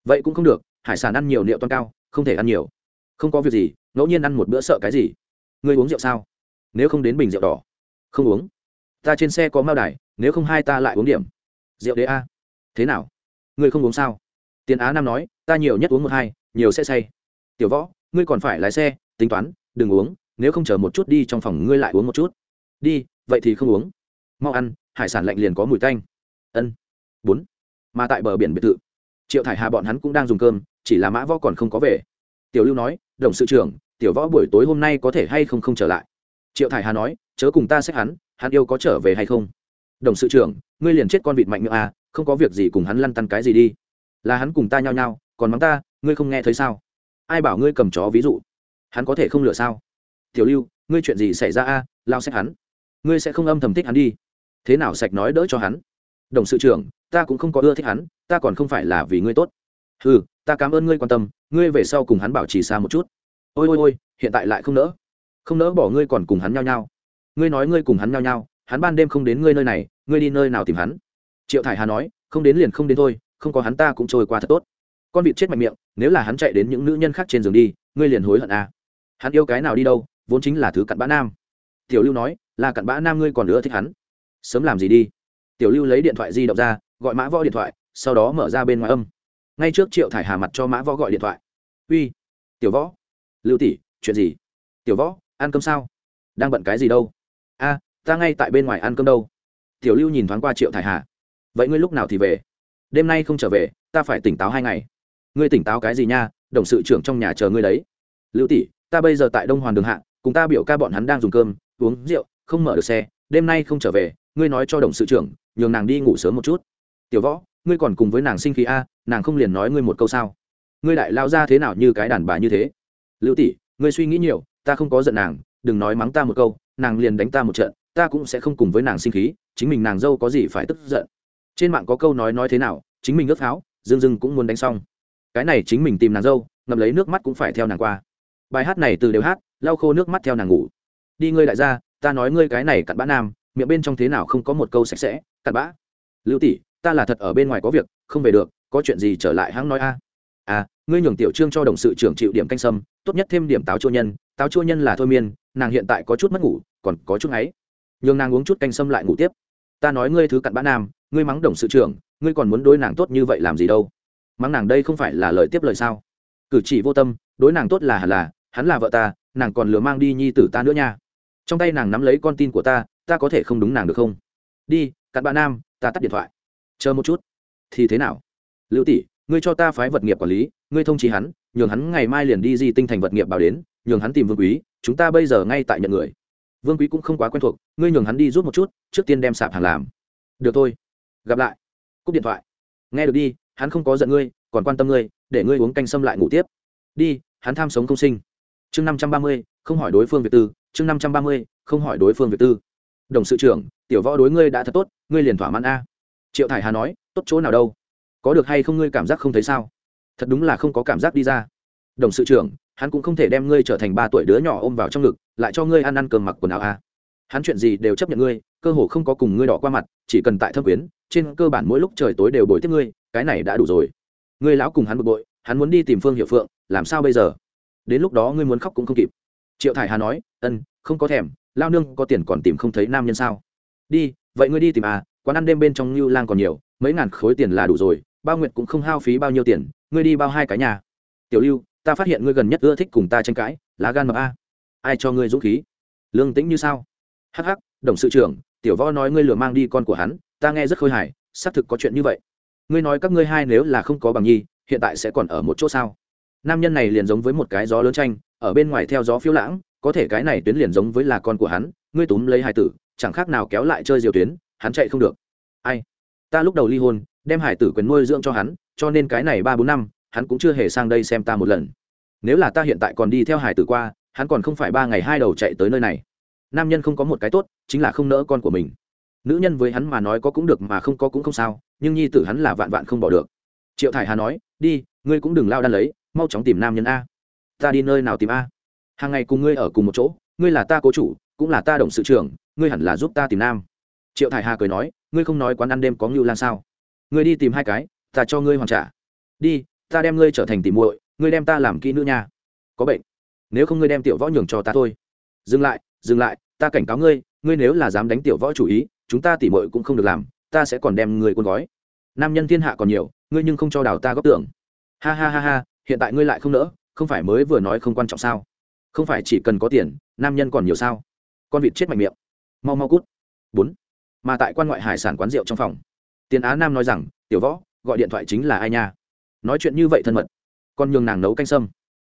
Vậy cũng không được, hải sản ăn nhiều liệu toan cao, không thể ăn nhiều. Không có việc gì, ngẫu nhiên ăn một bữa sợ cái gì? Ngươi uống rượu sao? Nếu không đến bình rượu đỏ. Không uống. Ta trên xe có mao đài, nếu không hai ta lại uống điểm. Rượu đế a. Thế nào? Ngươi không uống sao? Tiền á nam nói, ta nhiều nhất uống một hai, nhiều sẽ say. Tiểu võ, ngươi còn phải lái xe, tính toán, đừng uống, nếu không chờ một chút đi trong phòng ngươi lại uống một chút. Đi, vậy thì không uống. Mau ăn, hải sản lạnh liền có mùi tanh. Ân. Bốn. Mà tại bờ biển biệt thự, triệu thải hà bọn hắn cũng đang dùng cơm, chỉ là mã võ còn không có về. Tiểu lưu nói, đồng sự trưởng, tiểu võ buổi tối hôm nay có thể hay không không trở lại? Triệu thải hà nói, chớ cùng ta xét hắn hắn yêu có trở về hay không? Đồng sự trưởng, ngươi liền chết con vịt mạnh miệng à không có việc gì cùng hắn lăn tăn cái gì đi. Là hắn cùng ta nhao nhao còn mắng ta ngươi không nghe thấy sao? Ai bảo ngươi cầm chó ví dụ? Hắn có thể không lựa sao? Tiểu lưu ngươi chuyện gì xảy ra a? Lao xét hắn. Ngươi sẽ không âm thầm thích hắn đi. Thế nào sạch nói đỡ cho hắn? Đồng sự trưởng ta cũng không có ưa thích hắn ta còn không phải là vì ngươi tốt. Ừ ta cảm ơn ngươi quan tâm ngươi về sau cùng hắn bảo trì xa một chút. Ôi ôi ôi hiện tại lại không nỡ. Không nỡ bỏ ngươi còn cùng hắn nhao nhao. ngươi nói ngươi cùng hắn nhao nhao, hắn ban đêm không đến ngươi nơi này ngươi đi nơi nào tìm hắn? Triệu thải hà nói, không đến liền không đến thôi, không có hắn ta cũng trôi qua thật tốt. Con vịt chết mạnh miệng, nếu là hắn chạy đến những nữ nhân khác trên giường đi, ngươi liền hối hận à. hắn yêu cái nào đi đâu, vốn chính là thứ cặn bã nam. Tiểu lưu nói, là cặn bã nam ngươi còn nữa thích hắn. Sớm làm gì đi. Tiểu lưu lấy điện thoại di động ra, gọi mã võ điện thoại, sau đó mở ra bên ngoài âm. Ngay trước triệu thải hà mặt cho mã võ gọi điện thoại. Uy, tiểu võ. Lưu tỷ, chuyện gì? Tiểu võ, ăn cơm sao? Đang bận cái gì đâu? A, ta ngay tại bên ngoài ăn cơm đâu. Tiểu lưu nhìn thoáng qua triệu thải hà vậy ngươi lúc nào thì về? Đêm nay không trở về, ta phải tỉnh táo hai ngày. Ngươi tỉnh táo cái gì nha, đồng sự trưởng trong nhà chờ ngươi đấy. Lưu tỷ, ta bây giờ tại đông hoàn đường hạ, cùng ta biểu ca bọn hắn đang dùng cơm, uống rượu, không mở được xe, đêm nay không trở về, ngươi nói cho đồng sự trưởng, nhường nàng đi ngủ sớm một chút. Tiểu võ, ngươi còn cùng với nàng sinh khí a, nàng không liền nói ngươi một câu sao? Ngươi đại lao ra thế nào như cái đàn bà như thế? Lưu tỷ, ngươi suy nghĩ nhiều, ta không có giận nàng, đừng nói mắng ta một câu, nàng liền đánh ta một trận, ta cũng sẽ không cùng với nàng sinh khí, chính mình nàng dâu có gì phải tức giận trên mạng có câu nói nói thế nào, chính mình ước pháo dương dưng cũng muốn đánh xong. Cái này chính mình tìm nàng dâu ngầm lấy nước mắt cũng phải theo nàng qua. Bài hát này từ đều hát, lau khô nước mắt theo nàng ngủ. Đi ngươi đại gia, ta nói ngươi cái này cặn bã nam, miệng bên trong thế nào không có một câu sạch sẽ, cặn bã. Lưu tỷ, ta là thật ở bên ngoài có việc, không về được, có chuyện gì trở lại hãng nói a. À ngươi nhường tiểu trương cho đồng sự trưởng chịu điểm canh sâm, tốt nhất thêm điểm táo chua nhân, táo chua nhân là thôi miên, nàng hiện tại có chút mất ngủ, còn có chút ấy. Nhường nàng uống chút canh sâm lại ngủ tiếp ta nói ngươi thứ cặn bã nam, ngươi mắng đồng sự trưởng, ngươi còn muốn đối nàng tốt như vậy làm gì đâu? Mắng nàng đây không phải là lời tiếp lời sao? Cử chỉ vô tâm, đối nàng tốt là hẳn là, hắn là vợ ta, nàng còn lừa mang đi nhi tử ta nữa nha. Trong tay nàng nắm lấy con tin của ta ta có thể không đúng nàng được không? Đi, cặn bã nam, ta tắt điện thoại. Chờ một chút. Thì thế nào? Lưu tỷ, ngươi cho ta phái vật nghiệp quản lý, ngươi thông trí hắn, nhường hắn ngày mai liền đi di tinh thành vật nghiệp bảo đến, nhường hắn tìm vương quý, chúng ta bây giờ ngay tại nhận người vương quý cũng không quá quen thuộc, ngươi nhường hắn đi rút một chút, trước tiên đem sạp hàng làm. Được thôi, gặp lại. Cúp điện thoại. Nghe được đi, hắn không có giận ngươi, còn quan tâm ngươi, để ngươi uống canh sâm lại ngủ tiếp. Đi, hắn tham sống không sinh. Chương năm trăm ba mươi, không hỏi đối phương việc tư. Chương năm trăm ba mươi, không hỏi đối phương việc tư. Đồng sự trưởng, tiểu võ đối ngươi đã thật tốt, ngươi liền thỏa mãn a. Triệu thải hà nói, tốt chỗ nào đâu? Có được hay không ngươi cảm giác không thấy sao? Thật đúng là không có cảm giác đi ra. Đồng sự trưởng hắn cũng không thể đem ngươi trở thành ba tuổi đứa nhỏ ôm vào trong ngực, lại cho ngươi ăn ăn cơm mặc quần áo a. Hắn chuyện gì đều chấp nhận ngươi, cơ hồ không có cùng ngươi đỏ qua mặt, chỉ cần tại thâm quyến, trên cơ bản mỗi lúc trời tối đều bồi tiếp ngươi, cái này đã đủ rồi. Ngươi lão cùng hắn bực bội, hắn muốn đi tìm phương hiệu phượng, làm sao bây giờ? Đến lúc đó ngươi muốn khóc cũng không kịp. Triệu thải hà nói, ân, không có thèm, lao nương có tiền còn tìm không thấy nam nhân sao? Đi, vậy ngươi đi tìm à quán ăn đêm bên trong như lang còn nhiều, mấy ngàn khối tiền là đủ rồi, bao nguyệt cũng không hao phí bao nhiêu tiền, ngươi đi bao hai cái nhà? Tiểu lưu ta phát hiện ngươi gần nhất ưa thích cùng ta tranh cãi, lá gan mập a. Ai cho ngươi dũng khí? Lương tĩnh như sao? Hắc hắc, đồng sự trưởng, tiểu võ nói ngươi lừa mang đi con của hắn, ta nghe rất khôi hài, xác thực có chuyện như vậy. Ngươi nói các ngươi hai nếu là không có bằng nhi, hiện tại sẽ còn ở một chỗ sao? Nam nhân này liền giống với một cái gió lớn tranh, ở bên ngoài theo gió phiêu lãng, có thể cái này tuyến liền giống với là con của hắn, ngươi túm lấy hải tử, chẳng khác nào kéo lại chơi diều tuyến, hắn chạy không được. Ai? Ta lúc đầu ly hôn, đem hải tử quyền nuôi dưỡng cho hắn, cho nên cái này ba bốn năm, hắn cũng chưa hề sang đây xem ta một lần nếu là ta hiện tại còn đi theo hải tử qua, hắn còn không phải ba ngày hai đầu chạy tới nơi này. Nam nhân không có một cái tốt, chính là không nỡ con của mình. Nữ nhân với hắn mà nói có cũng được mà không có cũng không sao, nhưng nhi tử hắn là vạn vạn không bỏ được. Triệu thải hà nói, đi, ngươi cũng đừng lao đan lấy, mau chóng tìm nam nhân a. Ta đi nơi nào tìm a? Hàng ngày cùng ngươi ở cùng một chỗ, ngươi là ta cố chủ, cũng là ta đồng sự trưởng, ngươi hẳn là giúp ta tìm nam. Triệu thải hà cười nói, ngươi không nói quán ăn đêm có ngưu lan sao? Ngươi đi tìm hai cái, ta cho ngươi hoàn trả. Đi, ta đem ngươi trở thành tìm muội ngươi đem ta làm kỹ nữ nha. Có bệnh. Nếu không ngươi đem tiểu võ nhường cho ta thôi. Dừng lại dừng lại, ta cảnh cáo ngươi ngươi nếu là dám đánh tiểu võ chủ ý, chúng ta tỉ muội cũng không được làm, ta sẽ còn đem ngươi cuốn gói. Nam nhân thiên hạ còn nhiều, ngươi nhưng không cho đào ta góp tưởng. Ha ha ha ha, hiện tại ngươi lại không nỡ, không phải mới vừa nói không quan trọng sao? Không phải chỉ cần có tiền, nam nhân còn nhiều sao? Con vịt chết mạnh miệng. Mau mau cút. Bốn. Mà tại quan ngoại hải sản quán rượu trong phòng, tiền á nam nói rằng, tiểu võ, gọi điện thoại chính là ai nha? Nói chuyện như vậy thân mật con nhường nàng nấu canh sâm.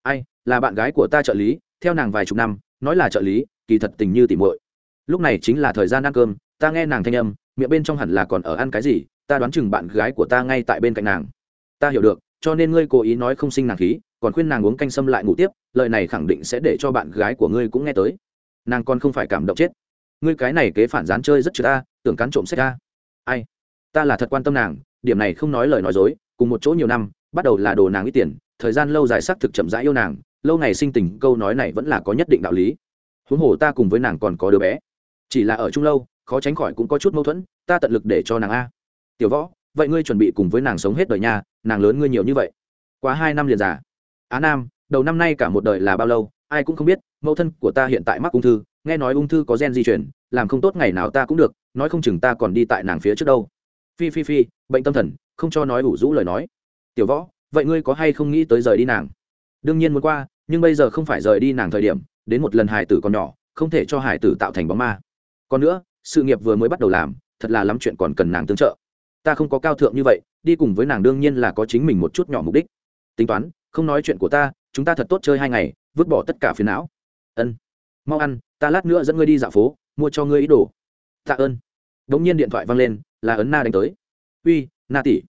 Ai, là bạn gái của ta trợ lý, theo nàng vài chục năm, nói là trợ lý, kỳ thật tình như tỉ muội. Lúc này chính là thời gian ăn cơm, ta nghe nàng thanh âm, miệng bên trong hẳn là còn ở ăn cái gì, ta đoán chừng bạn gái của ta ngay tại bên cạnh nàng. Ta hiểu được, cho nên ngươi cố ý nói không sinh nàng khí, còn khuyên nàng uống canh sâm lại ngủ tiếp, lời này khẳng định sẽ để cho bạn gái của ngươi cũng nghe tới. Nàng còn không phải cảm động chết. Ngươi cái này kế phản gián chơi rất chữ ta, tưởng cắn trộm sách ta. Ai, ta là thật quan tâm nàng, điểm này không nói lời nói dối, cùng một chỗ nhiều năm, bắt đầu là đồ nàng ít tiền thời gian lâu dài xác thực chậm rãi yêu nàng, lâu ngày sinh tình câu nói này vẫn là có nhất định đạo lý. Huống hồ ta cùng với nàng còn có đứa bé. Chỉ là ở chung lâu, khó tránh khỏi cũng có chút mâu thuẫn, ta tận lực để cho nàng a. Tiểu võ, vậy ngươi chuẩn bị cùng với nàng sống hết đời nhà nàng lớn ngươi nhiều như vậy. Quá hai năm liền già. Á nam, đầu năm nay cả một đời là bao lâu, ai cũng không biết, mẫu thân của ta hiện tại mắc ung thư, nghe nói ung thư có gen di chuyển làm không tốt ngày nào ta cũng được, nói không chừng ta còn đi tại nàng phía trước đâu. Phi phi phi, bệnh tâm thần, không cho nói ủ rũ lời nói. Tiểu võ vậy ngươi có hay không nghĩ tới rời đi nàng? Đương nhiên muốn qua, nhưng bây giờ không phải rời đi nàng thời điểm, đến một lần hải tử còn nhỏ, không thể cho hải tử tạo thành bóng ma. Còn nữa, sự nghiệp vừa mới bắt đầu làm, thật là lắm chuyện còn cần nàng tương trợ. Ta không có cao thượng như vậy, đi cùng với nàng đương nhiên là có chính mình một chút nhỏ mục đích. Tính toán, không nói chuyện của ta, chúng ta thật tốt chơi hai ngày, vứt bỏ tất cả phiền não. Ân. Mau ăn, ta lát nữa dẫn ngươi đi dạo phố, mua cho ngươi ý đồ. Tạ ơn. Đ ỗ n g nhiên điện thoại văng lên, là ấn na đánh tới. Uy, na tỷ.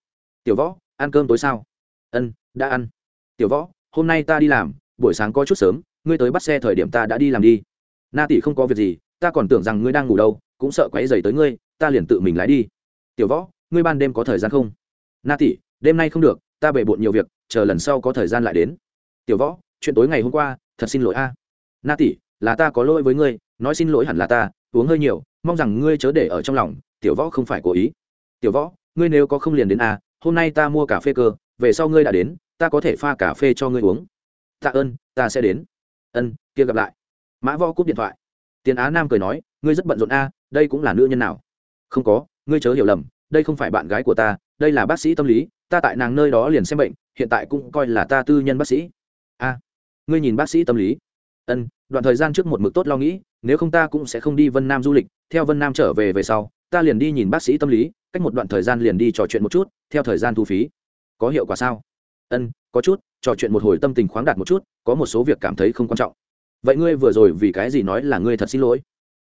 Tiểu võ, ăn cơm tối sao? Ân, đã ăn. Tiểu võ, hôm nay ta đi làm, buổi sáng có chút sớm, ngươi tới bắt xe thời điểm ta đã đi làm đi. Na tỷ không có việc gì, ta còn tưởng rằng ngươi đang ngủ đâu, cũng sợ quáy dày tới ngươi, ta liền tự mình lái đi. Tiểu võ, ngươi ban đêm có thời gian không? Na tỷ, đêm nay không được, ta bể bộn nhiều việc, chờ lần sau có thời gian lại đến. Tiểu võ, chuyện tối ngày hôm qua, thật xin lỗi a. Na tỷ, là ta có lỗi với ngươi, nói xin lỗi hẳn là ta, uống hơi nhiều, mong rằng ngươi chớ để ở trong lòng, tiểu võ không phải cố ý. Tiểu võ, ngươi nếu có không liền đến a, hôm nay ta mua cà phê cơ về sau ngươi đã đến, ta có thể pha cà phê cho ngươi uống. Tạ ơn, ta sẽ đến. Ân, kia gặp lại. Mã võ cúp điện thoại. Tiền á nam cười nói, ngươi rất bận rộn a, đây cũng là nữ nhân nào? Không có, ngươi chớ hiểu lầm, đây không phải bạn gái của ta, đây là bác sĩ tâm lý, ta tại nàng nơi đó liền xem bệnh, hiện tại cũng coi là ta tư nhân bác sĩ. A, ngươi nhìn bác sĩ tâm lý. Ân, đoạn thời gian trước một mực tốt lo nghĩ, nếu không ta cũng sẽ không đi vân nam du lịch, theo vân nam trở về về sau, ta liền đi nhìn bác sĩ tâm lý, cách một đoạn thời gian liền đi trò chuyện một chút, theo thời gian thu phí có hiệu quả sao? Ân, có chút, trò chuyện một hồi tâm tình khoáng đạt một chút, có một số việc cảm thấy không quan trọng. Vậy ngươi vừa rồi vì cái gì nói là ngươi thật xin lỗi?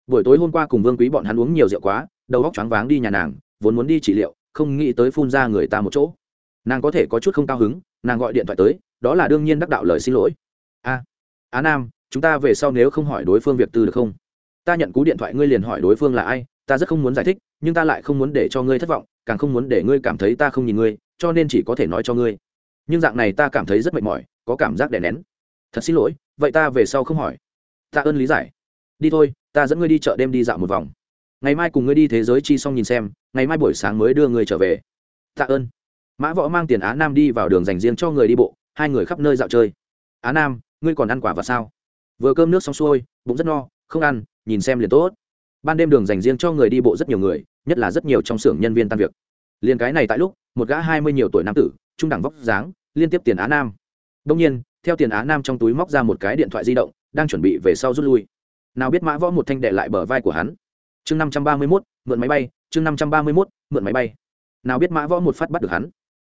Buổi tối hôm qua cùng vương quý bọn hắn uống nhiều rượu quá, đầu óc choáng váng đi nhà nàng, vốn muốn đi trị liệu, không nghĩ tới phun ra người ta một chỗ. Nàng có thể có chút không cao hứng, nàng gọi điện thoại tới, đó là đương nhiên đắc đạo lời xin lỗi. A, á nam, chúng ta về sau nếu không hỏi đối phương việc tư được không? Ta nhận cú điện thoại ngươi liền hỏi đối phương là ai, ta rất không muốn giải thích, nhưng ta lại không muốn để cho ngươi thất vọng, càng không muốn để ngươi cảm thấy ta không nhìn ngươi cho nên chỉ có thể nói cho ngươi. Nhưng dạng này ta cảm thấy rất mệt mỏi, có cảm giác đè nén. Thật xin lỗi, vậy ta về sau không hỏi. Tạ ơn lý giải. Đi thôi, ta dẫn ngươi đi chợ đêm đi dạo một vòng. Ngày mai cùng ngươi đi thế giới chi xong nhìn xem, ngày mai buổi sáng mới đưa ngươi trở về. Tạ ơn. Mã võ mang tiền á nam đi vào đường dành riêng cho người đi bộ, hai người khắp nơi dạo chơi. Á nam, ngươi còn ăn quả và sao? Vừa cơm nước xong xuôi, bụng rất no, không ăn, nhìn xem liền tốt. Ban đêm đường dành riêng cho người đi bộ rất nhiều người, nhất là rất nhiều trong xưởng nhân viên tan việc liền cái này tại lúc, một gã hai mươi nhiều tuổi nam tử, trung đẳng vóc dáng, liên tiếp tiền á nam. Đông nhiên, theo tiền á nam trong túi móc ra một cái điện thoại di động, đang chuẩn bị về sau rút lui. Nào biết mã võ một thanh đệ lại bờ vai của hắn. Chương năm trăm ba mươi mốt, mượn máy bay, chương năm trăm ba mươi mốt, mượn máy bay. Nào biết mã võ một phát bắt được hắn.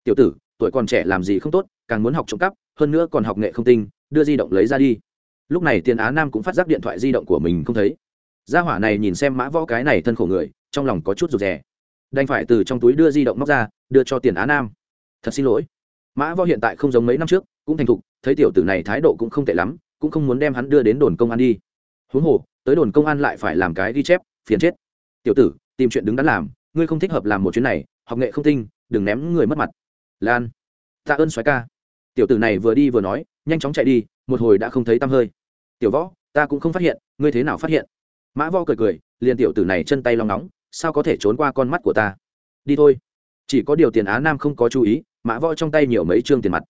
Tiểu tử, tuổi còn trẻ làm gì không tốt, càng muốn học trộm cắp, hơn nữa còn học nghệ không tinh, đưa di động lấy ra đi. Lúc này tiền á nam cũng phát giác điện thoại di động của mình không thấy. Gia hỏa này nhìn xem mã võ cái này thân khổ người, trong lòng có chút rụt rè đành phải từ trong túi đưa di động móc ra, đưa cho tiền á nam. Thật xin lỗi. Mã võ hiện tại không giống mấy năm trước, cũng thành thục, thấy tiểu tử này thái độ cũng không tệ lắm, cũng không muốn đem hắn đưa đến đồn công an đi. Huống hồ, tới đồn công an lại phải làm cái ghi chép, phiền chết. Tiểu tử, tìm chuyện đứng đắn làm, ngươi không thích hợp làm một chuyến này, học nghệ không tinh, đừng ném người mất mặt. Lan, tạ ơn soái ca. Tiểu tử này vừa đi vừa nói, nhanh chóng chạy đi, một hồi đã không thấy tăm hơi. Tiểu võ, ta cũng không phát hiện, ngươi thế nào phát hiện? Mã võ cười cười, liền tiểu tử này chân tay long nóng sao có thể trốn qua con mắt của ta? Đi thôi. Chỉ có điều tiền á nam không có chú ý, mã võ trong tay nhiều mấy chương tiền mặt.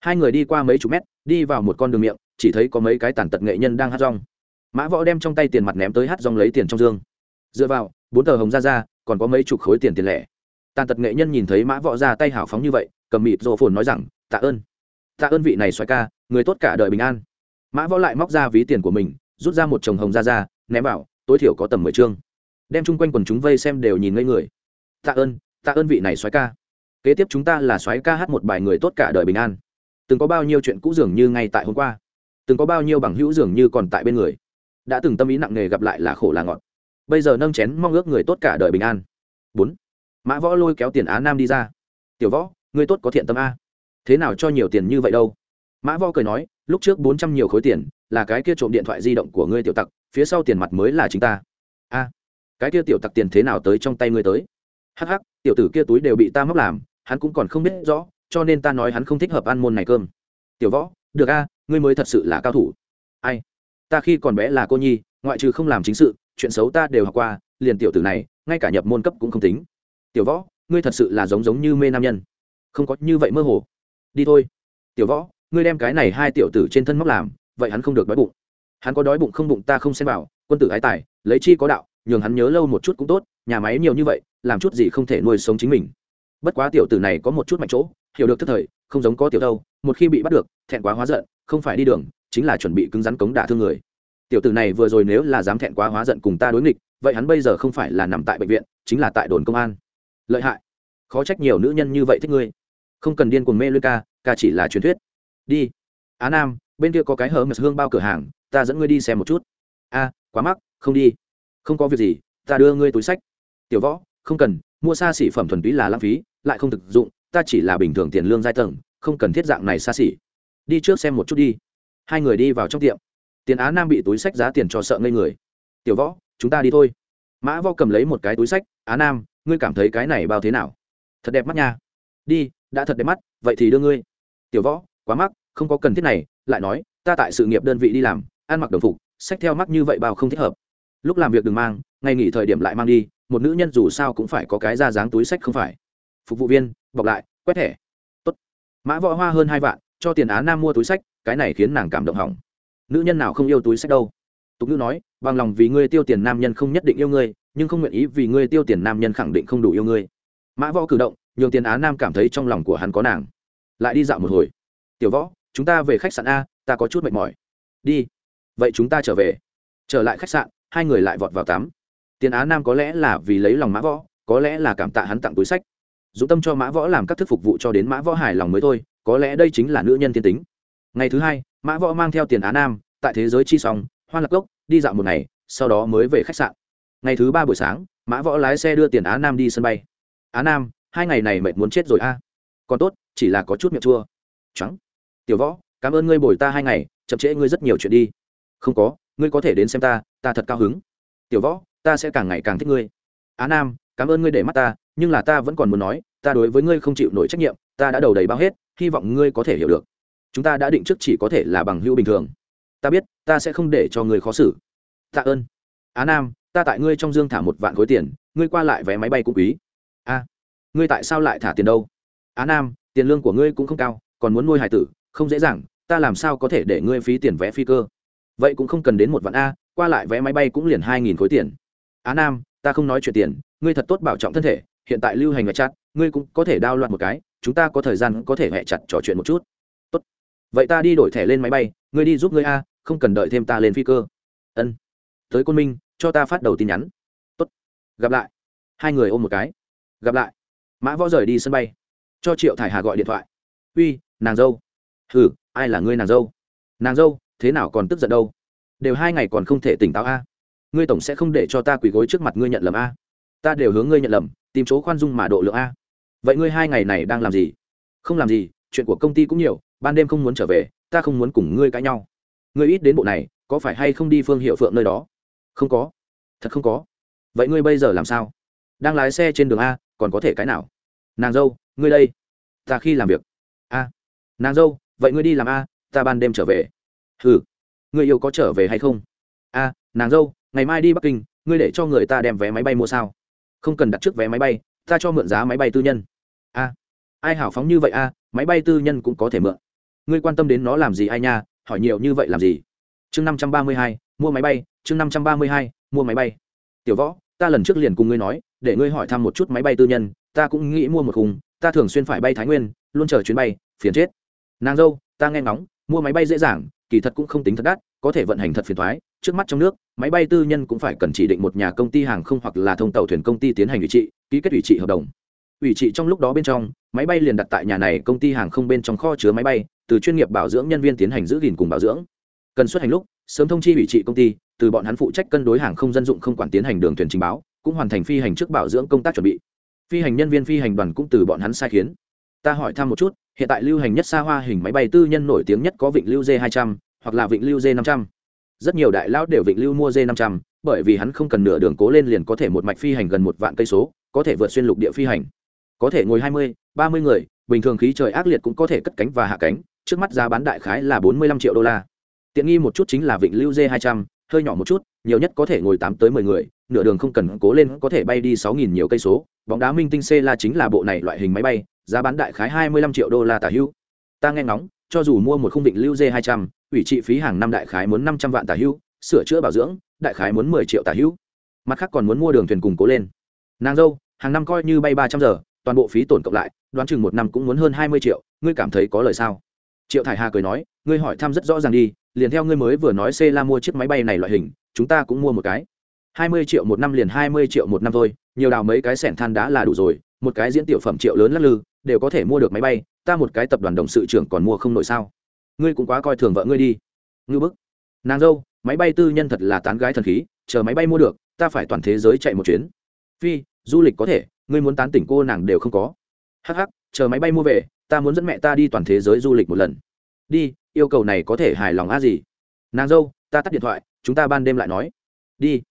Hai người đi qua mấy chục mét, đi vào một con đường miệng, chỉ thấy có mấy cái tàn tật nghệ nhân đang hát rong. Mã võ đem trong tay tiền mặt ném tới hát rong lấy tiền trong dương. Dựa vào, bốn tờ hồng ra ra, còn có mấy chục khối tiền tiền lẻ. Tàn tật nghệ nhân nhìn thấy mã võ ra tay hào phóng như vậy, cầm mịt rộ phồn nói rằng, tạ ơn. Tạ ơn vị này xoài ca, người tốt cả đời bình an. Mã võ lại móc ra ví tiền của mình, rút ra một chồng hồng ra ra, ném vào, tối thiểu có tầm mười chương đem chung quanh quần chúng vây xem đều nhìn ngây người. Tạ ơn tạ ơn vị này soái ca. Kế tiếp chúng ta là soái ca hát một bài người tốt cả đời bình an. Từng có bao nhiêu chuyện cũ dường như ngay tại hôm qua. Từng có bao nhiêu bằng hữu dường như còn tại bên người. Đã từng tâm ý nặng nề gặp lại là khổ là ngọt. Bây giờ nâng chén mong ước người tốt cả đời bình an. Bốn. Mã võ lôi kéo tiền á nam đi ra. Tiểu võ, người tốt có thiện tâm a. Thế nào cho nhiều tiền như vậy đâu? Mã võ cười nói, lúc trước bốn trăm nhiều khối tiền, là cái kia trộm điện thoại di động của ngươi tiểu tặc, phía sau tiền mặt mới là chính ta. A cái kia tiểu tặc tiền thế nào tới trong tay ngươi tới? Hắc hắc, tiểu tử kia túi đều bị ta móc làm, hắn cũng còn không biết rõ, cho nên ta nói hắn không thích hợp ăn môn này cơm. Tiểu võ, được a, ngươi mới thật sự là cao thủ. Ai? Ta khi còn bé là cô nhi, ngoại trừ không làm chính sự, chuyện xấu ta đều học qua, liền tiểu tử này, ngay cả nhập môn cấp cũng không tính. Tiểu võ, ngươi thật sự là giống giống như mê nam nhân. Không có như vậy mơ hồ. Đi thôi. Tiểu võ, ngươi đem cái này hai tiểu tử trên thân móc làm, vậy hắn không được đói bụng. Hắn có đói bụng không bụng ta không xem vào, quân tử ái tài, lấy chi có đạo nhường hắn nhớ lâu một chút cũng tốt, nhà máy nhiều như vậy, làm chút gì không thể nuôi sống chính mình. Bất quá tiểu tử này có một chút mạnh chỗ, hiểu được thức thời, không giống có tiểu đâu, một khi bị bắt được, thẹn quá hóa giận, không phải đi đường, chính là chuẩn bị cứng rắn cống đả thương người. Tiểu tử này vừa rồi nếu là dám thẹn quá hóa giận cùng ta đối nghịch, vậy hắn bây giờ không phải là nằm tại bệnh viện, chính là tại đồn công an. Lợi hại. Khó trách nhiều nữ nhân như vậy thích ngươi. Không cần điên cuồng mê lưới ca ca chỉ là truyền thuyết. Đi. Á nam, bên kia có cái hở mật hương bao cửa hàng, ta dẫn ngươi đi xem một chút. A, quá mắc, không đi không có việc gì, ta đưa ngươi túi sách. Tiểu võ, không cần, mua xa xỉ phẩm thuần túy là lãng phí, lại không thực dụng, ta chỉ là bình thường tiền lương giai tầng, không cần thiết dạng này xa xỉ. Đi trước xem một chút đi. Hai người đi vào trong tiệm. Tiền á nam bị túi sách giá tiền cho sợ ngây người. Tiểu võ, chúng ta đi thôi. Mã võ cầm lấy một cái túi sách, á nam, ngươi cảm thấy cái này bao thế nào? Thật đẹp mắt nha. Đi, đã thật đẹp mắt, vậy thì đưa ngươi. Tiểu võ, quá mắc, không có cần thiết này. Lại nói, ta tại sự nghiệp đơn vị đi làm, ăn mặc đồng phục, sách theo mắc như vậy bao không thích hợp lúc làm việc đừng mang, ngày nghỉ thời điểm lại mang đi, một nữ nhân dù sao cũng phải có cái ra dáng túi sách không phải. Phục vụ viên, bọc lại, quét thẻ. Tốt. mã võ hoa hơn hai vạn, cho tiền á nam mua túi sách, cái này khiến nàng cảm động hỏng. Nữ nhân nào không yêu túi sách đâu? Tục ngữ nói, bằng lòng vì ngươi tiêu tiền nam nhân không nhất định yêu ngươi, nhưng không nguyện ý vì ngươi tiêu tiền nam nhân khẳng định không đủ yêu ngươi. Mã võ cử động, nhường tiền á nam cảm thấy trong lòng của hắn có nàng. Lại đi dạo một hồi. Tiểu võ, chúng ta về khách sạn a, ta có chút mệt mỏi. Đi. Vậy chúng ta trở về. Trở lại khách sạn hai người lại vọt vào tắm. Tiền á nam có lẽ là vì lấy lòng mã võ, có lẽ là cảm tạ hắn tặng túi sách. Dũng tâm cho mã võ làm các thức phục vụ cho đến mã võ hài lòng mới thôi, có lẽ đây chính là nữ nhân thiên tính. Ngày thứ hai, mã võ mang theo tiền á nam, tại thế giới chi xong hoa lạc gốc đi dạo một ngày, sau đó mới về khách sạn. Ngày thứ ba buổi sáng, mã võ lái xe đưa tiền á nam đi sân bay. Á nam, hai ngày này mệt muốn chết rồi a. Còn tốt, chỉ là có chút miệng chua. Trắng. Tiểu võ, cảm ơn ngươi bồi ta hai ngày, chậm trễ ngươi rất nhiều chuyện đi. Không có, ngươi có thể đến xem ta ta thật cao hứng. Tiểu võ, ta sẽ càng ngày càng thích ngươi. Á nam, cảm ơn ngươi để mắt ta, nhưng là ta vẫn còn muốn nói, ta đối với ngươi không chịu nổi trách nhiệm, ta đã đầu đầy bao hết, hy vọng ngươi có thể hiểu được. Chúng ta đã định trước chỉ có thể là bằng hữu bình thường. Ta biết, ta sẽ không để cho ngươi khó xử. Tạ ơn. Á nam, ta tại ngươi trong dương thả một vạn khối tiền, ngươi qua lại vé máy bay cũng quý. A, ngươi tại sao lại thả tiền đâu? Á nam, tiền lương của ngươi cũng không cao, còn muốn nuôi hải tử, không dễ dàng, ta làm sao có thể để ngươi phí tiền vé phi cơ? Vậy cũng không cần đến một vạn a qua lại vé máy bay cũng liền hai nghìn khối tiền. Á nam, ta không nói chuyện tiền, ngươi thật tốt bảo trọng thân thể, hiện tại lưu hành ngoại chặt ngươi cũng có thể đao loạn một cái, chúng ta có thời gian có thể hẹ chặt trò chuyện một chút. Tốt. Vậy ta đi đổi thẻ lên máy bay, ngươi đi giúp ngươi a, không cần đợi thêm ta lên phi cơ. Ân. Tới côn minh, cho ta phát đầu tin nhắn. Tốt. Gặp lại. Hai người ôm một cái. Gặp lại. Mã võ rời đi sân bay. Cho triệu thải hà gọi điện thoại. Uy, nàng dâu. Ừ ai là ngươi nàng dâu? Nàng dâu, thế nào còn tức giận đâu? Đều hai ngày còn không thể tỉnh táo a. Ngươi tổng sẽ không để cho ta quỳ gối trước mặt ngươi nhận lầm a. Ta đều hướng ngươi nhận lầm, tìm chỗ khoan dung mà độ lượng a. Vậy ngươi hai ngày này đang làm gì? Không làm gì, chuyện của công ty cũng nhiều, ban đêm không muốn trở về, ta không muốn cùng ngươi cãi nhau. Ngươi ít đến bộ này, có phải hay không đi phương hiệu phượng nơi đó? Không có. Thật không có. Vậy ngươi bây giờ làm sao? Đang lái xe trên đường a, còn có thể cái nào? Nàng dâu, ngươi đây. Ta khi làm việc. A. Nàng dâu, vậy ngươi đi làm a, ta ban đêm trở về. Ừ ngươi yêu có trở về hay không? A nàng dâu, ngày mai đi bắc kinh, ngươi để cho người ta đem vé máy bay mua sao? Không cần đặt trước vé máy bay, ta cho mượn giá máy bay tư nhân. A ai hảo phóng như vậy a máy bay tư nhân cũng có thể mượn. Ngươi quan tâm đến nó làm gì ai nha, hỏi nhiều như vậy làm gì? Chương năm trăm ba mươi hai, mua máy bay, chương năm trăm ba mươi hai, mua máy bay. Tiểu võ, ta lần trước liền cùng ngươi nói, để ngươi hỏi thăm một chút máy bay tư nhân, ta cũng nghĩ mua một khung, ta thường xuyên phải bay thái nguyên, luôn chờ chuyến bay, phiền chết. Nàng dâu, ta nghe ngóng, mua máy bay dễ dàng kỳ thật cũng không tính thật đắt, có thể vận hành thật phiền thoái, trước mắt trong nước, máy bay tư nhân cũng phải cần chỉ định một nhà công ty hàng không hoặc là thông tàu thuyền công ty tiến hành ủy trị, ký kết ủy trị hợp đồng. Ủy trị trong lúc đó bên trong, máy bay liền đặt tại nhà này công ty hàng không bên trong kho chứa máy bay, từ chuyên nghiệp bảo dưỡng nhân viên tiến hành giữ gìn cùng bảo dưỡng. Cần xuất hành lúc, sớm thông chi ủy trị công ty, từ bọn hắn phụ trách cân đối hàng không dân dụng không quản tiến hành đường thuyền trình báo, cũng hoàn thành phi hành trước bảo dưỡng công tác chuẩn bị. Phi hành nhân viên phi hành đoàn cũng từ bọn hắn sai khiến. Ta hỏi thăm một chút hiện tại lưu hành nhất xa hoa hình máy bay tư nhân nổi tiếng nhất có vịnh lưu d 200 hoặc là vịnh lưu d 500 rất nhiều đại lão đều vịnh lưu mua d 500 bởi vì hắn không cần nửa đường cố lên liền có thể một mạch phi hành gần một vạn cây số có thể vượt xuyên lục địa phi hành. Có thể ngồi 20, 30 người bình thường khí trời ác liệt cũng có thể cất cánh và hạ cánh trước mắt giá bán đại khái là 45 triệu đô la. Tiện nghi một chút chính là vịnh lưu d 200 hơi nhỏ một chút nhiều nhất có thể ngồi tám tới mười người nửa đường không cần cố lên có thể bay đi sáu nghìn nhiều cây số. Bóng đá minh tinh c là chính là bộ này loại hình máy bay, giá bán đại khái hai mươi lăm triệu đô la tả hữu. Ta nghe ngóng, cho dù mua một khung định lưu d hai trăm, ủy trị phí hàng năm đại khái muốn năm trăm vạn tả hữu, sửa chữa bảo dưỡng, đại khái muốn mười triệu tả hữu. Mặt khác còn muốn mua đường thuyền cùng cố lên. Nàng dâu, hàng năm coi như bay ba trăm giờ, toàn bộ phí tổn cộng lại, đoán chừng một năm cũng muốn hơn hai mươi triệu, ngươi cảm thấy có lời sao? Triệu thải hà cười nói, ngươi hỏi thăm rất rõ ràng đi, liền theo ngươi mới vừa nói c la mua chiếc máy bay này loại hình, chúng ta cũng mua một cái hai mươi triệu một năm liền hai mươi triệu một năm thôi, nhiều đào mấy cái sẻn than đá là đủ rồi, một cái diễn tiểu phẩm triệu lớn lắc lư, đều có thể mua được máy bay, ta một cái tập đoàn đồng sự trưởng còn mua không nổi sao. Ngươi cũng quá coi thường vợ ngươi đi. Ngư bức. Nàng dâu, máy bay tư nhân thật là tán gái thần khí, chờ máy bay mua được, ta phải toàn thế giới chạy một chuyến. Phi, du lịch có thể, ngươi muốn tán tỉnh cô nàng đều không có. Hh chờ máy bay mua về, ta muốn dẫn mẹ ta đi toàn thế giới du lịch một lần. Đi, yêu cầu này có thể hài lòng a gì? Nàng dâu, ta tắt điện thoại, chúng ta ban đêm lại nói. Đi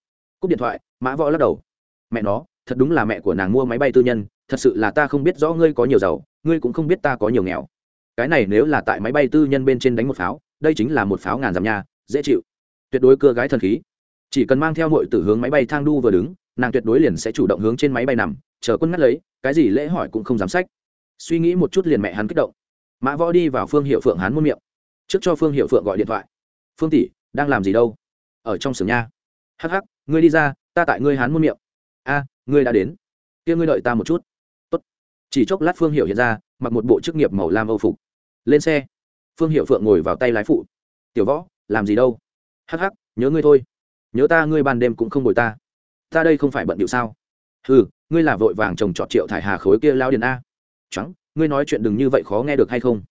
cúp điện thoại, mã võ lắc đầu. Mẹ nó, thật đúng là mẹ của nàng mua máy bay tư nhân, thật sự là ta không biết rõ ngươi có nhiều giàu, ngươi cũng không biết ta có nhiều nghèo. Cái này nếu là tại máy bay tư nhân bên trên đánh một pháo, đây chính là một pháo ngàn dặm nha, dễ chịu. Tuyệt đối cưa gái thần khí. Chỉ cần mang theo mọi tử hướng máy bay thang đu vừa đứng, nàng tuyệt đối liền sẽ chủ động hướng trên máy bay nằm, chờ quân ngắt lấy, cái gì lễ hỏi cũng không dám sách. Suy nghĩ một chút liền mẹ hắn kích động. Mã võ đi vào phương hiệu phượng hắn muôn miệng. Trước cho phương hiệu phượng gọi điện thoại. Phương tỷ, đang làm gì đâu? Ở trong xưởng nha. Hắc hắc ngươi đi ra, ta tại ngươi hán muôn miệng. A, ngươi đã đến. Kia ngươi đợi ta một chút. Tốt. chỉ chốc lát phương hiệu hiện ra, mặc một bộ chức nghiệp màu lam âu phục. Lên xe. Phương hiệu phượng ngồi vào tay lái phụ. Tiểu võ, làm gì đâu? Hắc hắc, nhớ ngươi thôi. Nhớ ta, ngươi ban đêm cũng không bồi ta. Ta đây không phải bận điệu sao? Ừ ngươi là vội vàng trồng trọt triệu thải hà khối kia lao điền a. Trắng ngươi nói chuyện đừng như vậy khó nghe được hay không?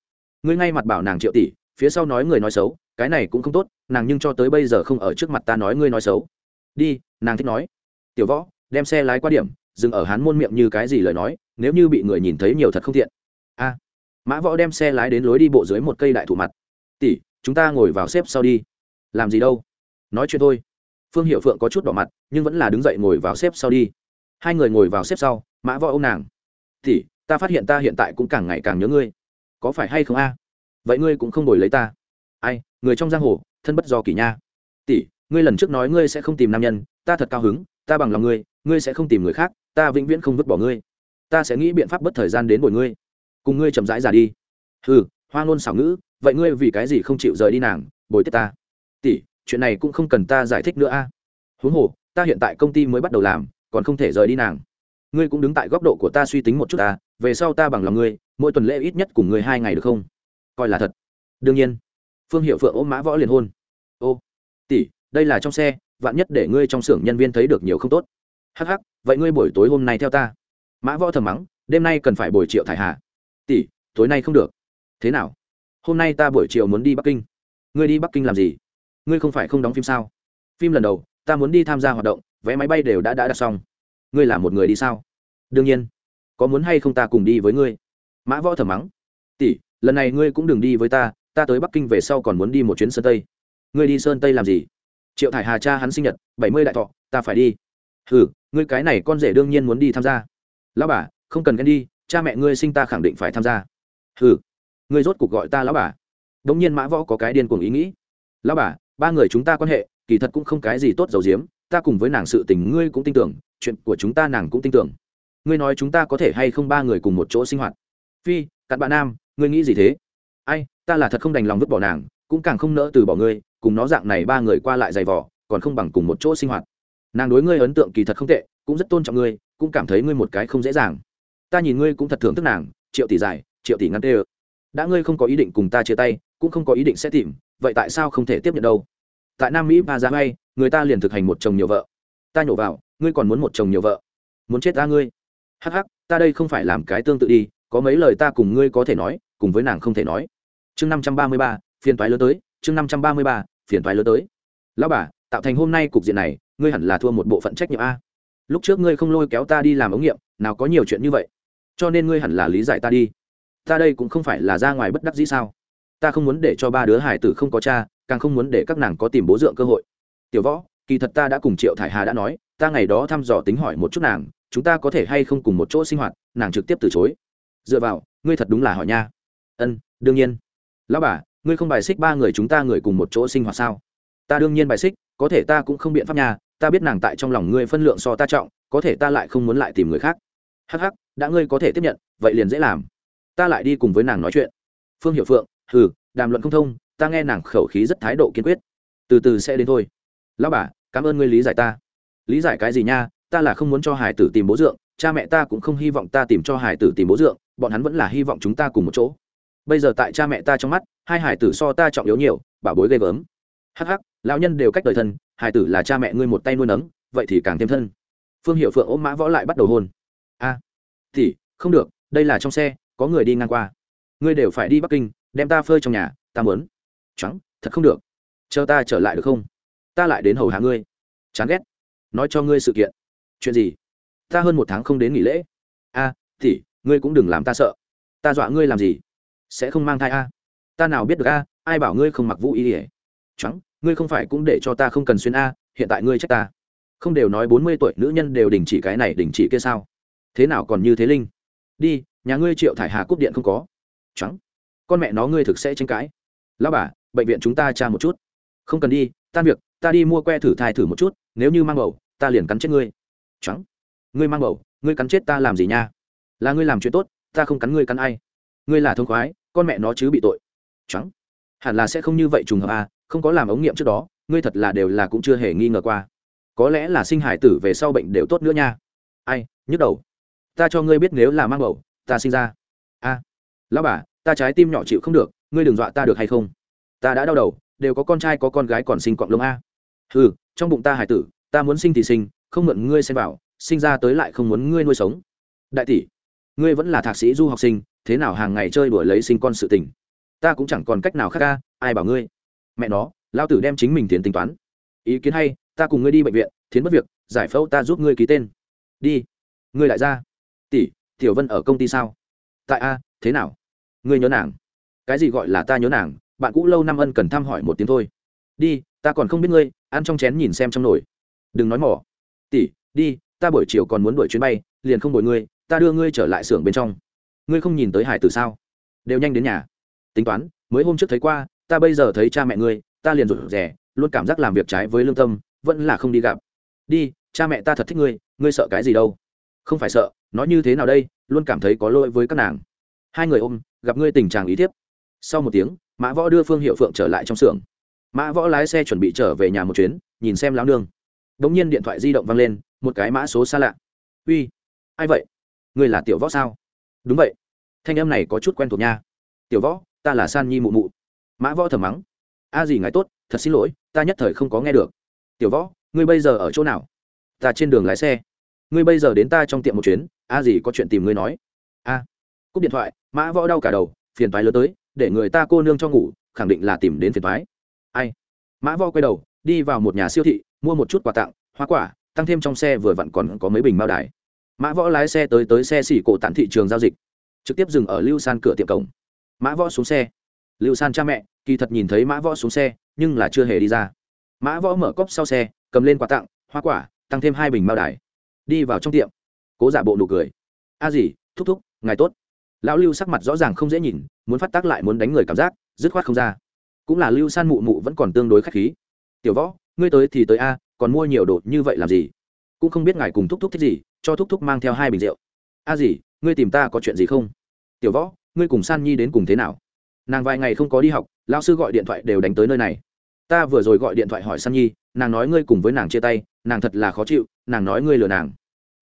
Ngươi ngay mặt bảo nàng triệu tỷ, phía sau nói người nói xấu, cái này cũng không tốt, nàng nhưng cho tới bây giờ không ở trước mặt ta nói ngươi nói xấu đi, nàng thích nói. Tiểu võ, đem xe lái qua điểm, dừng ở hán môn miệng như cái gì lời nói, nếu như bị người nhìn thấy nhiều thật không thiện a. Mã võ đem xe lái đến lối đi bộ dưới một cây đại thụ mặt. Tỷ, chúng ta ngồi vào xếp sau đi. Làm gì đâu? Nói chuyện thôi. Phương hiệu phượng có chút đỏ mặt, nhưng vẫn là đứng dậy ngồi vào xếp sau đi. Hai người ngồi vào xếp sau, mã võ ô m nàng. Tỷ, ta phát hiện ta hiện tại cũng càng ngày càng nhớ ngươi. Có phải hay không a? Vậy ngươi cũng không đổi lấy ta. Ai, người trong giang hồ, thân bất do kỷ nha. Tỷ ngươi lần trước nói ngươi sẽ không tìm nam nhân, ta thật cao hứng, ta bằng lòng ngươi ngươi sẽ không tìm người khác, ta vĩnh viễn không vứt bỏ ngươi. Ta sẽ nghĩ biện pháp bất thời gian đến bồi ngươi. Cùng ngươi chậm rãi già đi. Ừ hoa ngôn xảo ngữ, vậy ngươi vì cái gì không chịu rời đi nàng, bồi tiếp ta? Tỷ, chuyện này cũng không cần ta giải thích nữa a. Huống hồ, ta hiện tại công ty mới bắt đầu làm, còn không thể rời đi nàng. Ngươi cũng đứng tại góc độ của ta suy tính một chút ta, về sau ta bằng lòng ngươi, mỗi tuần lễ ít nhất cùng ngươi hai ngày được không? Coi là thật. Đương nhiên. Phương hiệu phượng ôm mã võ liền hôn. Ô, tỷ đây là trong xe, vạn nhất để ngươi trong xưởng nhân viên thấy được nhiều không tốt. Hắc hắc, vậy ngươi buổi tối hôm nay theo ta. Mã võ thầm mắng, đêm nay cần phải buổi triệu thải hà. Tỷ, tối nay không được. Thế nào? Hôm nay ta buổi chiều muốn đi bắc kinh. Ngươi đi bắc kinh làm gì? Ngươi không phải không đóng phim sao? Phim lần đầu, ta muốn đi tham gia hoạt động, vé máy bay đều đã đã đặt xong. Ngươi là một người đi sao? Đương nhiên. Có muốn hay không ta cùng đi với ngươi? Mã võ thầm mắng. Tỷ, lần này ngươi cũng đừng đi với ta ta tới bắc kinh về sau còn muốn đi một chuyến sơn tây. Ngươi đi sơn tây làm gì? Triệu thải hà cha hắn sinh nhật, bảy mươi đại thọ, ta phải đi. Ừ ngươi cái này con rể đương nhiên muốn đi tham gia. Lão bà, không cần ghen đi, cha mẹ ngươi sinh ta khẳng định phải tham gia. Ừ ngươi rốt cuộc gọi ta lão bà. Đ ỗ n g nhiên mã võ có cái điên cuồng ý nghĩ. Lão bà, ba người chúng ta quan hệ, kỳ thật cũng không cái gì tốt dầu diếm ta cùng với nàng sự tình ngươi cũng tin tưởng, chuyện của chúng ta nàng cũng tin tưởng. Ngươi nói chúng ta có thể hay không ba người cùng một chỗ sinh hoạt? Phi, cặn bạn nam, ngươi nghĩ gì thế? Ai, ta là thật không đành lòng vứt bỏ nàng, cũng càng không nỡ từ bỏ ngươi cùng nó dạng này ba người qua lại dày vỏ còn không bằng cùng một chỗ sinh hoạt. Nàng đối ngươi ấn tượng kỳ thật không tệ, cũng rất tôn trọng ngươi, cũng cảm thấy ngươi một cái không dễ dàng. Ta nhìn ngươi cũng thật thưởng thức nàng, triệu tỷ dài triệu tỷ ngắn tê ơ. Đã ngươi không có ý định cùng ta chia tay, cũng không có ý định sẽ tìm, vậy tại sao không thể tiếp nhận đâu? Tại nam mỹ ba giá hay người ta liền thực hành một chồng nhiều vợ. Ta nhổ vào, ngươi còn muốn một chồng nhiều vợ. Muốn chết ta ngươi. Hắc hắc, ta đây không phải làm cái tương tự đi, có mấy lời ta cùng ngươi có thể nói, cùng với nàng không thể nói. Chương năm trăm ba mươi ba, phiền toái lớn tới, chương năm trăm ba mươi ba phiền toái lớn tới. Lão bà, tạo thành hôm nay cục diện này, ngươi hẳn là thua một bộ phận trách nhiệm a. Lúc trước ngươi không lôi kéo ta đi làm ống nghiệm, nào có nhiều chuyện như vậy. Cho nên ngươi hẳn là lý giải ta đi. Ta đây cũng không phải là ra ngoài bất đắc dĩ sao? Ta không muốn để cho ba đứa hải tử không có cha, càng không muốn để các nàng có tìm bố dượng cơ hội. Tiểu võ, kỳ thật ta đã cùng triệu thải hà đã nói, ta ngày đó thăm dò tính hỏi một chút nàng, chúng ta có thể hay không cùng một chỗ sinh hoạt, nàng trực tiếp từ chối. Dựa vào, ngươi thật đúng là hỏi nha. Ân, đương nhiên. Lão bà ngươi không bài xích ba người chúng ta người cùng một chỗ sinh hoạt sao? Ta đương nhiên bài xích, có thể ta cũng không biện pháp nhà. ta biết nàng tại trong lòng ngươi phân lượng so ta trọng, có thể ta lại không muốn lại tìm người khác. Hắc hắc, đã ngươi có thể tiếp nhận, vậy liền dễ làm. Ta lại đi cùng với nàng nói chuyện. Phương hiệu phượng, hừ, đàm luận không thông, ta nghe nàng khẩu khí rất thái độ kiên quyết. Từ từ sẽ đến thôi. Lão bà, cảm ơn ngươi lý giải ta. Lý giải cái gì nha, ta là không muốn cho hải tử tìm bố dượng, cha mẹ ta cũng không hy vọng ta tìm cho hải tử tìm bố dượng, bọn hắn vẫn là hy vọng chúng ta cùng một chỗ bây giờ tại cha mẹ ta trong mắt, hai hải tử so ta trọng yếu nhiều bảo bối ghê gớm. Hắc hắc, lão nhân đều cách đời thân, hải tử là cha mẹ ngươi một tay nuôi nấng, vậy thì càng thêm thân. Phương hiệu phượng ôm mã võ lại bắt đầu hôn. A, thì, không được, đây là trong xe, có người đi ngang qua. Ngươi đều phải đi bắc kinh, đem ta phơi trong nhà, ta muốn. Trắng thật không được. Chờ ta trở lại được không? Ta lại đến hầu hạ ngươi. Chán ghét. Nói cho ngươi sự kiện. Chuyện gì? Ta hơn một tháng không đến nghỉ lễ. A, thì, ngươi cũng đừng làm ta sợ. Ta dọa ngươi làm gì? Sẽ không mang thai a. Ta nào biết được a, ai bảo ngươi không mặc vũ y ỉa trắng ngươi không phải cũng để cho ta không cần xuyên a, hiện tại ngươi trách ta. Không đều nói bốn mươi tuổi nữ nhân đều đình chỉ cái này, đình chỉ kia sao? Thế nào còn như thế linh? Đi, nhà ngươi triệu thải hà cúp điện không có. Trắng con mẹ nó ngươi thực sẽ tranh cãi. Lao bà, bệnh viện chúng ta tra một chút. Không cần đi, tan việc, ta đi mua que thử thai thử một chút, nếu như mang bầu, ta liền cắn chết ngươi. Trắng ngươi mang bầu, ngươi cắn chết ta làm gì nha? Là ngươi làm chuyện tốt, ta không cắn ngươi cắn ai. Ngươi là thông khoái con mẹ nó chứ bị tội. Trắng. Hẳn là sẽ không như vậy trùng hợp à không có làm ống nghiệm trước đó, ngươi thật là đều là cũng chưa hề nghi ngờ qua. Có lẽ là sinh hải tử về sau bệnh đều tốt nữa nha. Ai, nhức đầu. Ta cho ngươi biết nếu là mang bầu, ta sinh ra. A. Lão bà, ta trái tim nhỏ chịu không được, ngươi đừng dọa ta được hay không? Ta đã đau đầu, đều có con trai có con gái còn sinh cọng lông a. Ừ trong bụng ta hải tử, ta muốn sinh thì sinh, không mượn ngươi xem vào, sinh ra tới lại không muốn ngươi nuôi sống. Đại tỷ, ngươi vẫn là thạc sĩ du học sinh thế nào hàng ngày chơi đuổi lấy sinh con sự tình? Ta cũng chẳng còn cách nào khác ca ai bảo ngươi? Mẹ nó lao tử đem chính mình tiến tính toán. Ý kiến hay, ta cùng ngươi đi bệnh viện, thiến bất việc, giải phẫu ta giúp ngươi ký tên. Đi. Ngươi lại ra. Tỷ, tiểu vân ở công ty sao? Tại a, thế nào? Ngươi nhớ nàng. Cái gì gọi là ta nhớ nàng? Bạn cũ lâu năm ân cần thăm hỏi một tiếng thôi. Đi, ta còn không biết ngươi, ăn trong chén nhìn xem trong nồi. Đừng nói mỏ tỷ, đi, ta buổi chiều còn muốn đuổi chuyến bay, liền không đổi ngươi, ta đưa ngươi trở lại xưởng bên trong ngươi không nhìn tới hải tử sao? Đều nhanh đến nhà. Tính toán, mới hôm trước thấy qua, ta bây giờ thấy cha mẹ ngươi, ta liền rụt rè, luôn cảm giác làm việc trái với lương tâm, vẫn là không đi gặp. Đi, cha mẹ ta thật thích ngươi ngươi sợ cái gì đâu? Không phải sợ nói như thế nào đây, luôn cảm thấy có lỗi với các nàng. Hai người ôm, gặp ngươi tình trạng ý thiếp. sau một tiếng, mã võ đưa phương hiệu phượng trở lại trong xưởng. Mã võ lái xe chuẩn bị trở về nhà một chuyến, nhìn xem láo nương. Đ ỗ n g nhiên điện thoại di động văng lên, một cái mã số xa lạ. Uy, ai vậy? Ngươi là tiểu võ sao? Đúng vậy. Thanh em này có chút quen thuộc nha. Tiểu võ, ta là san nhi mụ mụ. Mã võ thầm mắng. A gì ngài tốt, thật xin lỗi, ta nhất thời không có nghe được. Tiểu võ, ngươi bây giờ ở chỗ nào? Ta trên đường lái xe. Ngươi bây giờ đến ta trong tiệm một chuyến, a gì có chuyện tìm ngươi nói. A. Cúp điện thoại, mã võ đau cả đầu, phiền thoái lớn tới, để người ta cô nương cho ngủ, khẳng định là tìm đến phiền thoái ai? Mã võ quay đầu, đi vào một nhà siêu thị, mua một chút quà tặng, hoa quả, tăng thêm trong xe vừa vặn còn có mấy bình bao đài mã võ lái xe tới tới xe xỉ cổ tặng thị trường giao dịch, trực tiếp dừng ở lưu san cửa tiệm cổng. Mã võ xuống xe. Lưu san cha mẹ, kỳ thật nhìn thấy mã võ xuống xe, nhưng là chưa hề đi ra. Mã võ mở cốc sau xe, cầm lên quà tặng, hoa quả, tăng thêm hai bình bao đài. Đi vào trong tiệm, cố giả bộ nụ cười. A à gì thúc thúc, ngài tốt. Lão lưu sắc mặt rõ ràng không dễ nhìn, muốn phát tác lại muốn đánh người cảm giác, dứt khoát không ra. Cũng là lưu san mụ mụ vẫn còn tương đối k h á c h khí. Tiểu võ, ngươi tới thì tới a, còn mua nhiều đồ như vậy làm gì? Cũng không biết ngài cùng thúc thúc thích gì, cho thúc thúc mang theo hai bình rượu. A gì ngươi tìm ta có chuyện gì không? Tiểu võ, ngươi cùng san nhi đến cùng thế nào? Nàng vài ngày không có đi học lao sư gọi điện thoại đều đánh tới nơi này. Ta vừa rồi gọi điện thoại hỏi san nhi, nàng nói ngươi cùng với nàng chia tay, nàng thật là khó chịu, nàng nói ngươi lừa nàng.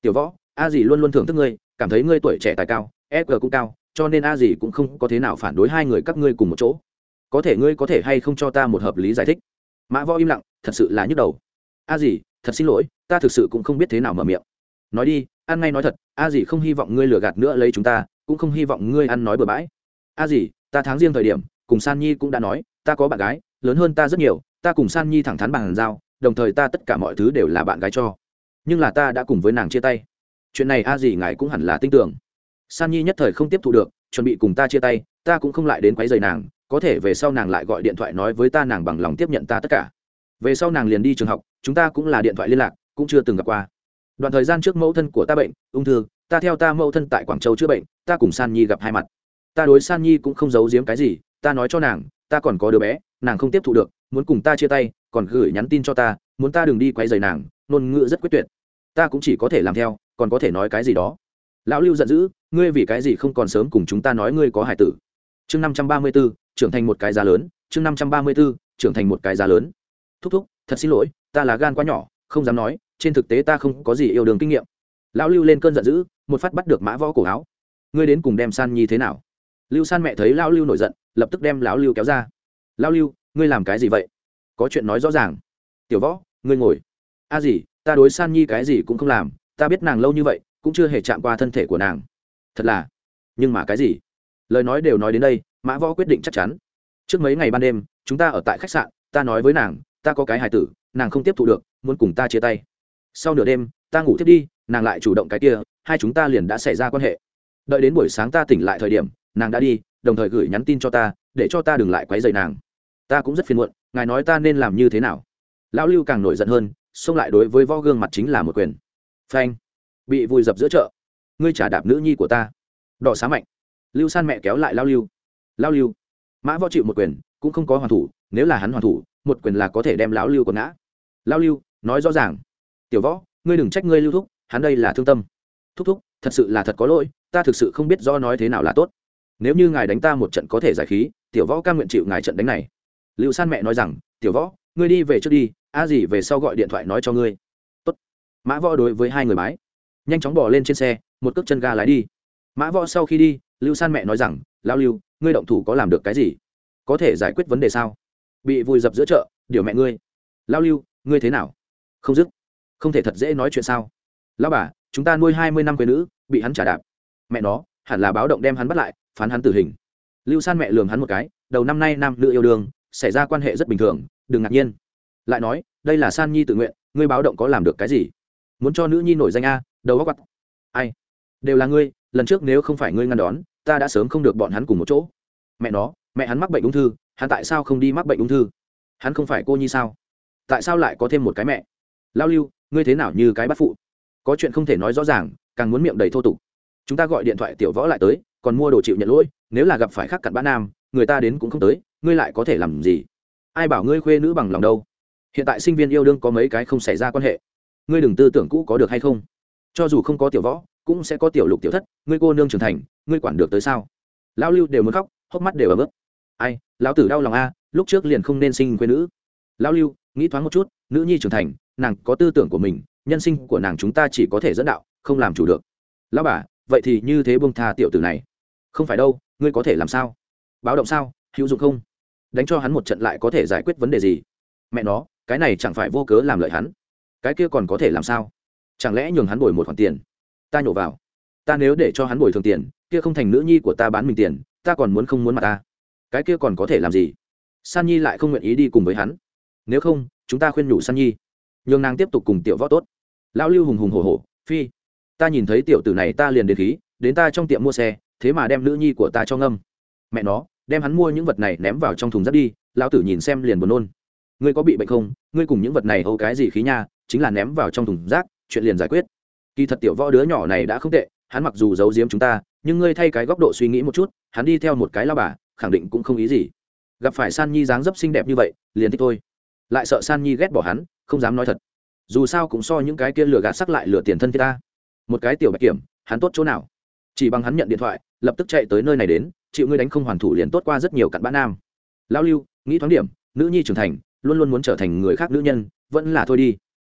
Tiểu võ, a dì luôn luôn thưởng thức ngươi, cảm thấy ngươi tuổi trẻ tài cao e g cũng cao, cho nên a dì cũng không có thế nào phản đối hai người các ngươi cùng một chỗ. Có thể ngươi có thể hay không cho ta một hợp lý giải thích? Mã võ im lặng, thật sự là nhức đầu. A dì thật xin lỗi, ta thực sự cũng không biết thế nào mở miệng. Nói đi, ăn ngay nói thật, a dì không hy vọng ngươi lừa gạt nữa lấy chúng ta, cũng không hy vọng ngươi ăn nói bừa bãi. A dì, ta tháng riêng thời điểm, cùng san nhi cũng đã nói, ta có bạn gái, lớn hơn ta rất nhiều, ta cùng san nhi thẳng thắn bằng giao, đồng thời ta tất cả mọi thứ đều là bạn gái cho. Nhưng là ta đã cùng với nàng chia tay. Chuyện này a dì ngài cũng hẳn là tin tưởng. San nhi nhất thời không tiếp thu được, chuẩn bị cùng ta chia tay, ta cũng không lại đến quấy rầy nàng, có thể về sau nàng lại gọi điện thoại nói với ta nàng bằng lòng tiếp nhận ta tất cả về sau nàng liền đi trường học, chúng ta cũng là điện thoại liên lạc, cũng chưa từng gặp qua. Đoạn thời gian trước mẫu thân của ta bệnh, ung thư, ta theo ta mẫu thân tại quảng châu chữa bệnh, ta cùng san nhi gặp hai mặt. Ta đối san nhi cũng không giấu giếm cái gì, ta nói cho nàng, ta còn có đứa bé, nàng không tiếp thu được, muốn cùng ta chia tay, còn gửi nhắn tin cho ta, muốn ta đừng đi quay dày nàng, ngôn ngữ rất quyết tuyệt. Ta cũng chỉ có thể làm theo, còn có thể nói cái gì đó. Lão lưu giận dữ, ngươi vì cái gì không còn sớm cùng chúng ta nói ngươi có hải tử? Chương năm trăm ba mươi b ố trưởng thành một cái giá lớn, chương năm trăm ba mươi b ố trưởng thành một cái giá lớn thúc thúc, thật xin lỗi, ta là gan quá nhỏ, không dám nói, trên thực tế ta không có gì yêu đương kinh nghiệm. Lão lưu lên cơn giận dữ, một phát bắt được mã võ cổ áo. Ngươi đến cùng đem san nhi thế nào? Lưu san mẹ thấy lão lưu nổi giận, lập tức đem lão lưu kéo ra. Lão lưu, ngươi làm cái gì vậy? Có chuyện nói rõ ràng. Tiểu võ, ngươi ngồi. A à gì, ta đối san nhi cái gì cũng không làm, ta biết nàng lâu như vậy, cũng chưa hề chạm qua thân thể của nàng. Thật là. Nhưng mà cái gì? Lời nói đều nói đến đây, mã võ quyết định chắc chắn. Trước mấy ngày ban đêm, chúng ta ở tại khách sạn, ta nói với nàng ta có cái hài tử, nàng không tiếp thụ được, muốn cùng ta chia tay. Sau nửa đêm, ta ngủ thiết đi, nàng lại chủ động cái kia, hai chúng ta liền đã xảy ra quan hệ. Đợi đến buổi sáng ta tỉnh lại thời điểm, nàng đã đi, đồng thời gửi nhắn tin cho ta, để cho ta đừng lại quấy rầy nàng. Ta cũng rất phiền muộn, ngài nói ta nên làm như thế nào? Lão lưu càng nổi giận hơn, xông lại đối với võ gương mặt chính là một quyền. Phanh! Bị vùi dập giữa chợ. Ngươi trả đạp nữ nhi của ta. Đỏ xá mạnh. Lưu san mẹ kéo lại lao lưu. Lao lưu. Mã võ chịu một quyền, cũng không có hoàn thủ nếu là hắn hoàn thủ, một quyền là có thể đem lão lưu còn ngã. Lão lưu, nói rõ ràng. Tiểu võ, ngươi đừng trách ngươi lưu thúc, hắn đây là thương tâm. Thúc thúc, thật sự là thật có lỗi, ta thực sự không biết do nói thế nào là tốt. Nếu như ngài đánh ta một trận có thể giải khí, tiểu võ cam nguyện chịu ngài trận đánh này. Lưu san mẹ nói rằng, tiểu võ, ngươi đi về trước đi, a gì về sau gọi điện thoại nói cho ngươi. Tốt. mã võ đối với hai người mái nhanh chóng bỏ lên trên xe, một cước chân ga lái đi. Mã võ sau khi đi, lưu san mẹ nói rằng lao lưu, ngươi động thủ có làm được cái gì? Có thể giải quyết vấn đề sao? Bị vùi dập giữa chợ, điều mẹ ngươi. Lao lưu, ngươi thế nào? Không dứt. Không thể thật dễ nói chuyện sao? Lao bà, chúng ta nuôi hai mươi năm quê nữ, bị hắn trả đạp. Mẹ nó, hẳn là báo động đem hắn bắt lại, phán hắn tử hình. Lưu san mẹ lường hắn một cái, đầu năm nay nam nữ yêu đương, xảy ra quan hệ rất bình thường, đừng ngạc nhiên. Lại nói, đây là san nhi tự nguyện, ngươi báo động có làm được cái gì? Muốn cho nữ nhi nổi danh a, đầu góc quặt ai? Đều là ngươi, lần trước nếu không phải ngươi ngăn đón, ta đã sớm không được bọn hắn cùng một chỗ. Mẹ nó mẹ hắn mắc bệnh ung thư, hắn tại sao không đi mắc bệnh ung thư? Hắn không phải cô nhi sao? Tại sao lại có thêm một cái mẹ? Lao lưu, ngươi thế nào như cái bắt phụ? Có chuyện không thể nói rõ ràng, càng muốn miệng đầy thô tục. Chúng ta gọi điện thoại tiểu võ lại tới, còn mua đồ chịu nhận lỗi, nếu là gặp phải khắc cặn bã nam, người ta đến cũng không tới, ngươi lại có thể làm gì? Ai bảo ngươi khuê nữ bằng lòng đâu? Hiện tại sinh viên yêu đương có mấy cái không xảy ra quan hệ? Ngươi đừng tư tưởng cũ có được hay không? Cho dù không có tiểu võ, cũng sẽ có tiểu lục tiểu thất, ngươi cô nương trưởng thành, ngươi quản được tới sao? Lão lưu đều muốn khóc, hốc mắt đều ấm ức ai, lão tử đau lòng a, lúc trước liền không nên sinh quê nữ. Lão lưu, nghĩ thoáng một chút, nữ nhi trưởng thành, nàng có tư tưởng của mình, nhân sinh của nàng chúng ta chỉ có thể dẫn đạo, không làm chủ được. Lão bà, vậy thì như thế bông tha tiểu tử này. Không phải đâu, ngươi có thể làm sao? Báo động sao, hữu dụng không? Đánh cho hắn một trận lại có thể giải quyết vấn đề gì? Mẹ nó, cái này chẳng phải vô cớ làm lợi hắn. Cái kia còn có thể làm sao? Chẳng lẽ nhường hắn bồi một khoản tiền? Ta nhổ vào. Ta nếu để cho hắn bồi thường tiền, kia không thành nữ nhi của ta bán mình tiền, ta còn muốn không muốn mặt ta? Cái kia còn có thể làm gì? San nhi lại không nguyện ý đi cùng với hắn. Nếu không, chúng ta khuyên nhủ san nhi. Nhường nàng tiếp tục cùng tiểu võ tốt. Lão lưu hùng hùng hổ hổ, phi, ta nhìn thấy tiểu tử này ta liền đến khí, đến ta trong tiệm mua xe, thế mà đem nữ nhi của ta cho ngâm. Mẹ nó, đem hắn mua những vật này ném vào trong thùng rác đi, lão tử nhìn xem liền buồn nôn. Ngươi có bị bệnh không? Ngươi cùng những vật này âu cái gì khí nha, chính là ném vào trong thùng rác, chuyện liền giải quyết. Kỳ thật tiểu võ đứa nhỏ này đã không tệ, hắn mặc dù giấu giếm chúng ta, nhưng ngươi thay cái góc độ suy nghĩ một chút, hắn đi theo một cái lao bà khẳng định cũng không ý gì. Gặp phải san nhi dáng dấp xinh đẹp như vậy, liền thích thôi. Lại sợ san nhi ghét bỏ hắn, không dám nói thật. Dù sao cũng so những cái kia lừa gạt sắc lại lừa tiền thân thiết ta. Một cái tiểu bạch kiểm, hắn tốt chỗ nào? Chỉ bằng hắn nhận điện thoại, lập tức chạy tới nơi này đến, chịu ngươi đánh không hoàn thủ liền tốt qua rất nhiều cặn bã nam. Lão lưu, nghĩ thoáng điểm, nữ nhi trưởng thành, luôn luôn muốn trở thành người khác nữ nhân, vẫn là thôi đi.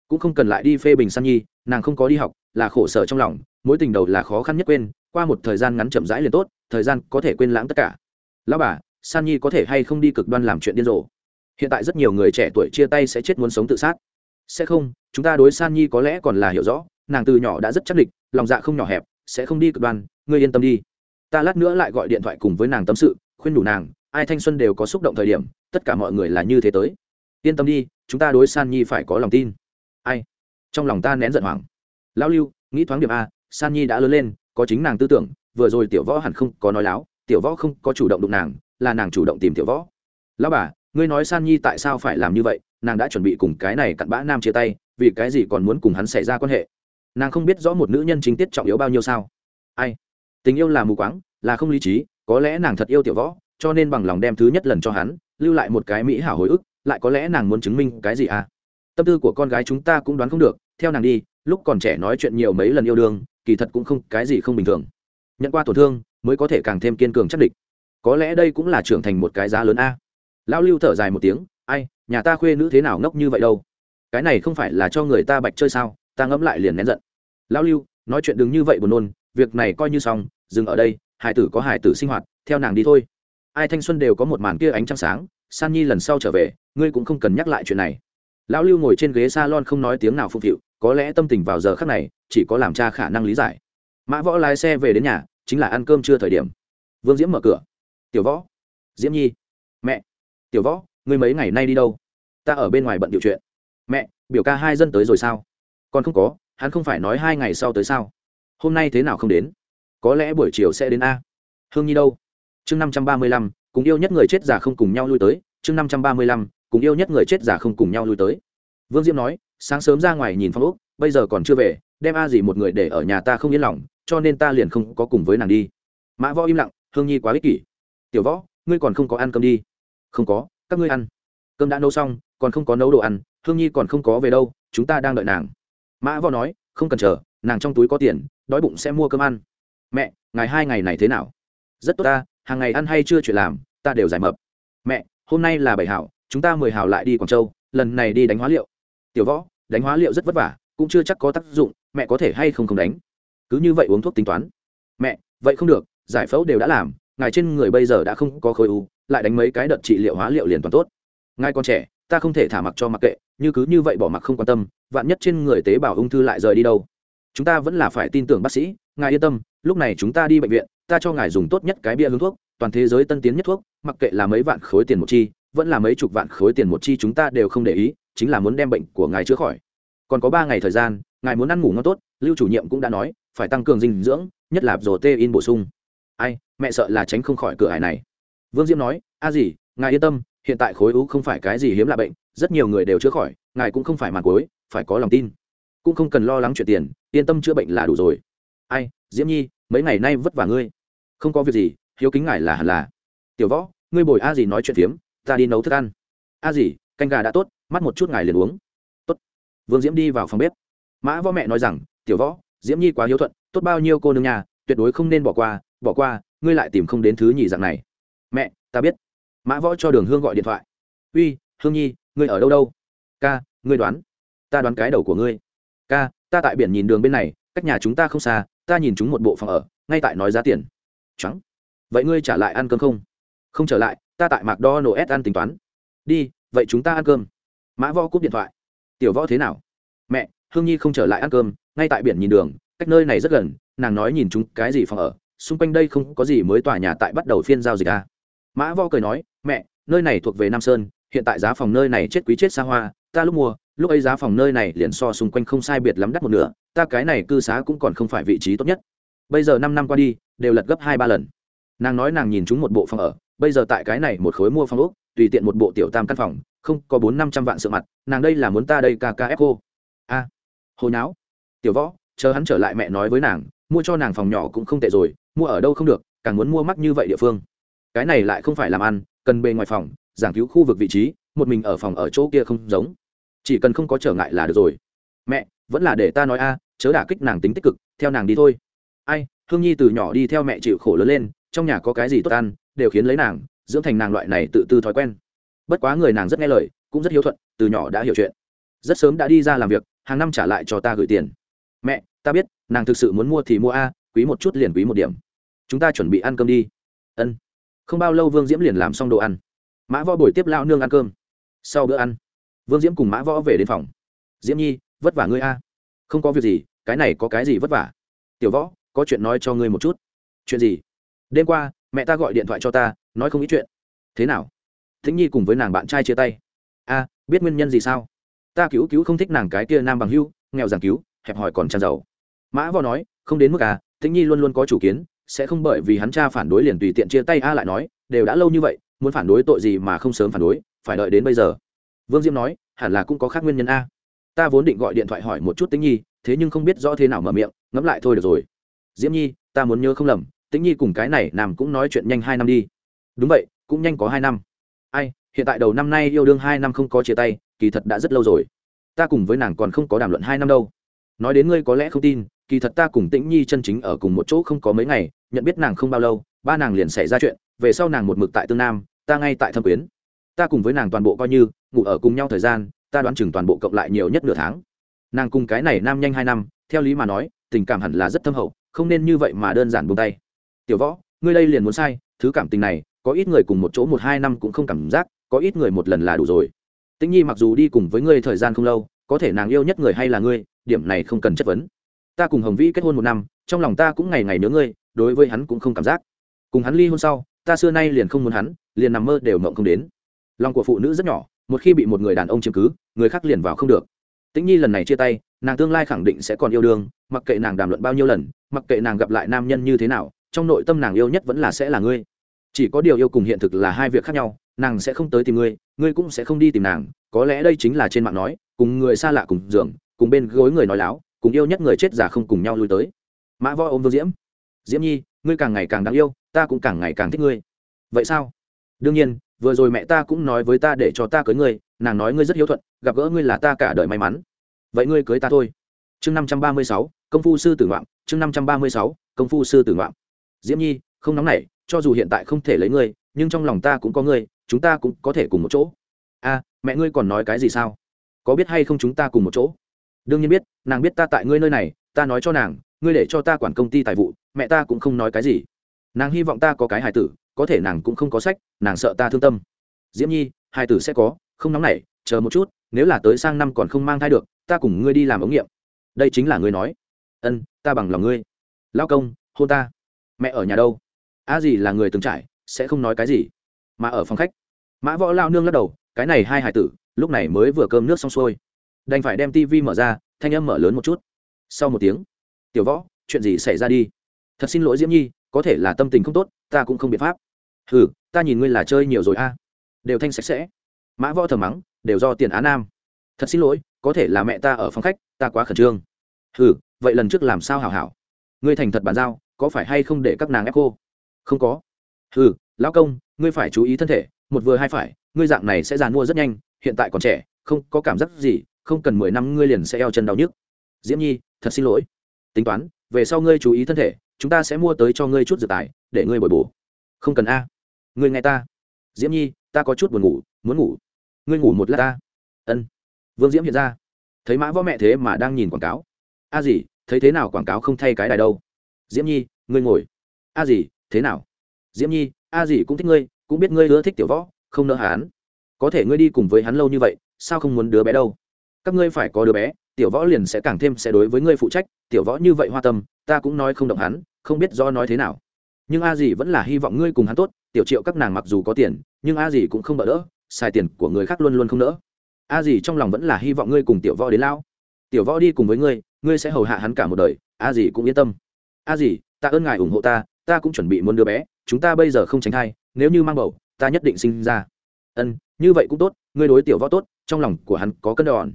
Cũng không cần lại đi phê bình san nhi, nàng không có đi học, là khổ sở trong lòng, mối tình đầu là khó khăn nhất quên, qua một thời gian ngắn chậm rãi liền tốt, thời gian có thể quên lãng tất cả lão bà, san nhi có thể hay không đi cực đoan làm chuyện điên rồ? Hiện tại rất nhiều người trẻ tuổi chia tay sẽ chết muốn sống tự sát. Sẽ không, chúng ta đối san nhi có lẽ còn là hiểu rõ, nàng từ nhỏ đã rất chắc địch, lòng dạ không nhỏ hẹp, sẽ không đi cực đoan, ngươi yên tâm đi. Ta lát nữa lại gọi điện thoại cùng với nàng tâm sự, khuyên đủ nàng, ai thanh xuân đều có xúc động thời điểm, tất cả mọi người là như thế tới. Yên tâm đi, chúng ta đối san nhi phải có lòng tin. Ai? Trong lòng ta nén giận hoảng. Lão lưu, nghĩ thoáng điểm a, san nhi đã lớn lên, có chính nàng tư tưởng, vừa rồi tiểu võ hẳn không có nói láo tiểu võ không có chủ động đụng nàng, là nàng chủ động tìm tiểu võ. Lão bà, ngươi nói san nhi tại sao phải làm như vậy? Nàng đã chuẩn bị cùng cái này cặn bã nam chia tay, vì cái gì còn muốn cùng hắn xảy ra quan hệ? Nàng không biết rõ một nữ nhân chính tiết trọng yếu bao nhiêu sao? Ai? Tình yêu là mù quáng, là không lý trí, có lẽ nàng thật yêu tiểu võ, cho nên bằng lòng đem thứ nhất lần cho hắn, lưu lại một cái mỹ hảo hồi ức, lại có lẽ nàng muốn chứng minh cái gì à? Tâm tư của con gái chúng ta cũng đoán không được, theo nàng đi, lúc còn trẻ nói chuyện nhiều mấy lần yêu đương, kỳ thật cũng không cái gì không bình thường. Nhận qua tổn thương mới có thể càng thêm kiên cường chắc địch. Có lẽ đây cũng là trưởng thành một cái giá lớn a. Lão lưu thở dài một tiếng ai nhà ta khuê nữ thế nào ngốc như vậy đâu? Cái này không phải là cho người ta bạch chơi sao? Ta ngẫm lại liền nén giận. Lão lưu nói chuyện đừng như vậy buồn nôn việc này coi như xong dừng ở đây hải tử có hải tử sinh hoạt theo nàng đi thôi. Ai thanh xuân đều có một màn kia ánh trăng sáng san nhi lần sau trở về ngươi cũng không cần nhắc lại chuyện này. Lão lưu ngồi trên ghế s a lon không nói tiếng nào phục vụ, có lẽ tâm tình vào giờ khác này chỉ có làm cha khả năng lý giải. Mã võ lái xe về đến nhà chính là ăn cơm trưa thời điểm. Vương diễm mở cửa. Tiểu võ, diễm nhi. Mẹ. Tiểu võ, ngươi mấy ngày nay đi đâu? Ta ở bên ngoài bận điều chuyện. Mẹ, biểu ca hai dân tới rồi sao? Còn không có, hắn không phải nói hai ngày sau tới sao? Hôm nay thế nào không đến? Có lẽ buổi chiều sẽ đến a. Hương nhi đâu? Chương năm trăm ba mươi lăm, cùng yêu nhất người chết giả không cùng nhau lui tới. Chương năm trăm ba mươi lăm, cùng yêu nhất người chết giả không cùng nhau lui tới. Vương diễm nói, sáng sớm ra ngoài nhìn phong úc bây giờ còn chưa về, đem a gì một người để ở nhà ta không yên lòng cho nên ta liền không có cùng với nàng đi. Mã võ im lặng, hương nhi quá ích kỷ. Tiểu võ, ngươi còn không có ăn cơm đi. Không có, các ngươi ăn. Cơm đã nấu xong, còn không có nấu đồ ăn, hương nhi còn không có về đâu, chúng ta đang đợi nàng. Mã võ nói, không cần chờ, nàng trong túi có tiền, đói bụng sẽ mua cơm ăn. Mẹ, ngày hai ngày này thế nào? Rất tốt ta, hàng ngày ăn hay chưa chuyện làm, ta đều giải mập. Mẹ, hôm nay là bảy hảo, chúng ta mười hảo lại đi quảng châu, lần này đi đánh hóa liệu. Tiểu võ, đánh hóa liệu rất vất vả, cũng chưa chắc có tác dụng, mẹ có thể hay không không đánh cứ như vậy uống thuốc tính toán. Mẹ, vậy không được, giải phẫu đều đã làm, ngài trên người bây giờ đã không có khối u, lại đánh mấy cái đợt trị liệu hóa liệu liền toàn tốt. Ngài còn trẻ, ta không thể thả mặc cho mặc kệ, như cứ như vậy bỏ mặc không quan tâm, vạn nhất trên người tế bào ung thư lại rời đi đâu. Chúng ta vẫn là phải tin tưởng bác sĩ, ngài yên tâm, lúc này chúng ta đi bệnh viện, ta cho ngài dùng tốt nhất cái bia hướng thuốc, toàn thế giới tân tiến nhất thuốc, mặc kệ là mấy vạn khối tiền một chi, vẫn là mấy chục vạn khối tiền một chi chúng ta đều không để ý, chính là muốn đem bệnh của ngài chữa khỏi. Còn có ba ngày thời gian, ngài muốn ăn ngủ ngon tốt, lưu chủ nhiệm cũng đã nói phải tăng cường dinh dưỡng, nhất là rổ tê in bổ sung. Ai, mẹ sợ là tránh không khỏi cửa hải này. Vương diễm nói, a gì, ngài yên tâm, hiện tại khối u không phải cái gì hiếm lạ bệnh, rất nhiều người đều chữa khỏi, ngài cũng không phải màn cối phải có lòng tin. Cũng không cần lo lắng chuyện tiền, yên tâm chữa bệnh là đủ rồi. Ai, diễm nhi, mấy ngày nay vất vả ngươi. Không có việc gì, hiếu kính ngài là hẳn là. Tiểu võ, ngươi bồi a gì nói chuyện phiếm, ta đi nấu thức ăn. A gì, canh gà đã tốt mắt một chút ngài liền uống. Tốt. Vương diễm đi vào phòng bếp. Mã võ mẹ nói rằng, tiểu võ diễm nhi quá hiếu thuận, tốt bao nhiêu cô nương nhà, tuyệt đối không nên bỏ qua bỏ qua, ngươi lại tìm không đến thứ nhì dạng này. Mẹ, ta biết. Mã võ cho đường hương gọi điện thoại. Uy, hương nhi, ngươi ở đâu đâu? Ca, ngươi đoán. Ta đoán cái đầu của ngươi. Ca, ta tại biển nhìn đường bên này, cách nhà chúng ta không xa, ta nhìn chúng một bộ phòng ở, ngay tại nói giá tiền. Trắng. Vậy ngươi trả lại ăn cơm không? Không trở lại, ta tại mạc đo nổ s ăn tính toán. Đi, vậy chúng ta ăn cơm. Mã võ cúp điện thoại. Tiểu võ thế nào? Mẹ, hương nhi không trở lại ăn cơm ngay tại biển nhìn đường, cách nơi này rất gần, nàng nói nhìn chúng cái gì phòng ở, xung quanh đây không có gì mới tòa nhà tại bắt đầu phiên giao dịch à. mã võ cười nói, mẹ, nơi này thuộc về nam sơn, hiện tại giá phòng nơi này chết quý chết xa hoa, ta lúc mua, lúc ấy giá phòng nơi này liền so xung quanh không sai biệt lắm đắt một nửa, ta cái này cư xá cũng còn không phải vị trí tốt nhất. Bây giờ năm năm qua đi, đều lật gấp hai ba lần. Nàng nói nàng nhìn chúng một bộ phòng ở, bây giờ tại cái này một khối mua phòng úc tùy tiện một bộ tiểu tam căn phòng, không có bốn năm trăm vạn sự mặt, nàng đây là muốn ta đây ca ca ép cô. A hồi não tiểu võ, chờ hắn trở lại mẹ nói với nàng, mua cho nàng phòng nhỏ cũng không tệ rồi, mua ở đâu không được, càng muốn mua mắc như vậy địa phương. Cái này lại không phải làm ăn, cần bề ngoài phòng, giảng cứu khu vực vị trí, một mình ở phòng ở chỗ kia không giống. Chỉ cần không có trở ngại là được rồi. Mẹ, vẫn là để ta nói a, chớ đả kích nàng tính tích cực, theo nàng đi thôi. Ai, hương nhi từ nhỏ đi theo mẹ chịu khổ lớn lên, trong nhà có cái gì tốt ăn, đều khiến lấy nàng, dưỡng thành nàng loại này tự tư thói quen. Bất quá người nàng rất nghe lời, cũng rất hiếu thuận, từ nhỏ đã hiểu chuyện. Rất sớm đã đi ra làm việc, hàng năm trả lại cho ta gửi tiền mẹ, ta biết, nàng thực sự muốn mua thì mua a, quý một chút liền quý một điểm. Chúng ta chuẩn bị ăn cơm đi. Ân. Không bao lâu vương diễm liền làm xong đồ ăn. Mã võ buổi tiếp lao nương ăn cơm. Sau bữa ăn, vương diễm cùng mã võ về đến phòng. Diễm nhi, vất vả ngươi a. Không có việc gì, cái này có cái gì vất vả? Tiểu võ, có chuyện nói cho ngươi một chút. Chuyện gì? Đêm qua, mẹ ta gọi điện thoại cho ta, nói không ít chuyện. Thế nào? Thính nhi cùng với nàng bạn trai chia tay. A, biết nguyên nhân gì sao? Ta cứu cứu không thích nàng cái kia nam bằng hưu, nghèo giảng cứu hẹp hòi còn tràn dầu. Mã võ nói, không đến mức à tĩnh nhi luôn luôn có chủ kiến, sẽ không bởi vì hắn cha phản đối liền tùy tiện chia tay a lại nói, đều đã lâu như vậy, muốn phản đối tội gì mà không sớm phản đối, phải đợi đến bây giờ. Vương diễm nói, hẳn là cũng có khác nguyên nhân a. Ta vốn định gọi điện thoại hỏi một chút tĩnh nhi, thế nhưng không biết rõ thế nào mở miệng, ngẫm lại thôi được rồi. Diễm nhi, ta muốn nhớ không lầm, tĩnh nhi cùng cái này nam cũng nói chuyện nhanh hai năm đi. Đúng vậy, cũng nhanh có hai năm. Ai, hiện tại đầu năm nay yêu đương hai năm không có chia tay, kỳ thật đã rất lâu rồi. Ta cùng với nàng còn không có đàm luận hai năm đâu nói đến ngươi có lẽ không tin, kỳ thật ta cùng tĩnh nhi chân chính ở cùng một chỗ không có mấy ngày, nhận biết nàng không bao lâu, ba nàng liền xảy ra chuyện, về sau nàng một mực tại tương nam, ta ngay tại thâm quyến. Ta cùng với nàng toàn bộ coi như, ngủ ở cùng nhau thời gian, ta đoán chừng toàn bộ cộng lại nhiều nhất nửa tháng. Nàng cùng cái này nam nhanh hai năm, theo lý mà nói, tình cảm hẳn là rất thâm hậu, không nên như vậy mà đơn giản buông tay. Tiểu võ, ngươi đây liền muốn sai, thứ cảm tình này, có ít người cùng một chỗ một hai năm cũng không cảm giác, có ít người một lần là đủ rồi. Tĩnh nhi mặc dù đi cùng với ngươi thời gian không lâu, có thể nàng yêu nhất người hay là ngươi điểm này không cần chất vấn. Ta cùng hồng vĩ kết hôn một năm, trong lòng ta cũng ngày ngày nhớ ngươi, đối với hắn cũng không cảm giác. Cùng hắn ly hôn sau, ta xưa nay liền không muốn hắn, liền nằm mơ đều mộng không đến. Lòng của phụ nữ rất nhỏ, một khi bị một người đàn ông chiếm cứ, người khác liền vào không được. Tĩnh nhi lần này chia tay, nàng tương lai khẳng định sẽ còn yêu đương, mặc kệ nàng đàm luận bao nhiêu lần, mặc kệ nàng gặp lại nam nhân như thế nào, trong nội tâm nàng yêu nhất vẫn là sẽ là ngươi. Chỉ có điều yêu cùng hiện thực là hai việc khác nhau, nàng sẽ không tới tìm ngươi ngươi cũng sẽ không đi tìm nàng, có lẽ đây chính là trên mạng nói, cùng người xa lạ cùng giường cùng bên gối người nói láo, cùng yêu nhất người chết giả không cùng nhau lui tới. Mã võ ôm vương diễm. Diễm nhi, ngươi càng ngày càng đáng yêu, ta cũng càng ngày càng thích ngươi. Vậy sao? Đương nhiên, vừa rồi mẹ ta cũng nói với ta để cho ta cưới ngươi, nàng nói ngươi rất hiếu thuận, gặp gỡ ngươi là ta cả đời may mắn. Vậy ngươi cưới ta thôi. Chương năm trăm ba mươi sáu, công phu sư tử ngoạm, chương năm trăm ba mươi sáu, công phu sư tử ngoạm. Diễm nhi, không nóng nảy, cho dù hiện tại không thể lấy ngươi, nhưng trong lòng ta cũng có ngươi, chúng ta cũng có thể cùng một chỗ. A, mẹ ngươi còn nói cái gì sao? Có biết hay không chúng ta cùng một chỗ? Đương nhiên biết, nàng biết ta tại ngươi nơi này, ta nói cho nàng, ngươi để cho ta quản công ty tài vụ, mẹ ta cũng không nói cái gì. Nàng hy vọng ta có cái hài tử, có thể nàng cũng không có sách, nàng sợ ta thương tâm. Diễm nhi, hài tử sẽ có, không nóng nảy, chờ một chút, nếu là tới sang năm còn không mang thai được, ta cùng ngươi đi làm ống nghiệm. Đây chính là ngươi nói. Ân, ta bằng lòng ngươi. Lao công, hôn ta. Mẹ ở nhà đâu? A gì là người từng trải, sẽ không nói cái gì. Mà ở phòng khách, mã võ lao nương lắc đầu, cái này hai hải tử, lúc này mới vừa cơm nước xong xuôi đành phải đem tivi mở ra, thanh âm mở lớn một chút. Sau một tiếng, tiểu võ, chuyện gì xảy ra đi? Thật xin lỗi diễm nhi, có thể là tâm tình không tốt, ta cũng không biện pháp. Ừ ta nhìn ngươi là chơi nhiều rồi a. Đều thanh sạch sẽ. Mã võ thờ mắng, đều do tiền á nam. Thật xin lỗi, có thể là mẹ ta ở phòng khách, ta quá khẩn trương. Ừ vậy lần trước làm sao hảo hảo? Ngươi thành thật bàn giao, có phải hay không để các nàng ép cô? Không có. Ừ lão công, ngươi phải chú ý thân thể, một vừa hai phải, ngươi dạng này sẽ giàn mua rất nhanh, hiện tại còn trẻ, không có cảm giác gì không cần mười năm ngươi liền sẽ eo chân đau nhức. Diễm nhi, thật xin lỗi. Tính toán, về sau ngươi chú ý thân thể, chúng ta sẽ mua tới cho ngươi chút dự tài, để ngươi bồi bổ. Không cần a. Ngươi nghe ta. Diễm nhi, ta có chút buồn ngủ, muốn ngủ. Ngươi ngủ một lát ta. Ân. Vương diễm hiện ra. Thấy mã võ mẹ thế mà đang nhìn quảng cáo. A gì thấy thế nào quảng cáo không thay cái đài đâu? Diễm nhi, ngươi ngồi. A gì thế nào? Diễm nhi, a gì cũng thích ngươi, cũng biết ngươi ưa thích tiểu võ, không nỡ hắn? Có thể ngươi đi cùng với hắn lâu như vậy, sao không muốn đứa bé đâu? Các ngươi phải có đứa bé, tiểu võ liền sẽ càng thêm sẽ đối với ngươi phụ trách, tiểu võ như vậy hoa tâm, ta cũng nói không động hắn, không biết do nói thế nào. Nhưng a dì vẫn là hy vọng ngươi cùng hắn tốt, tiểu triệu các nàng mặc dù có tiền, nhưng a dì cũng không bỡ đỡ, xài tiền của người khác luôn luôn không đỡ a dì trong lòng vẫn là hy vọng ngươi cùng tiểu võ đến lao. Tiểu võ đi cùng với ngươi ngươi sẽ hầu hạ hắn cả một đời, a dì cũng yên tâm. A dì, ta ơn ngài ủng hộ ta ta cũng chuẩn bị muốn đứa bé, chúng ta bây giờ không tránh thai, nếu như mang bầu, ta nhất định sinh ra. Ân, như vậy cũng tốt, ngươi đối tiểu võ tốt, trong lòng của hắn có cân đòn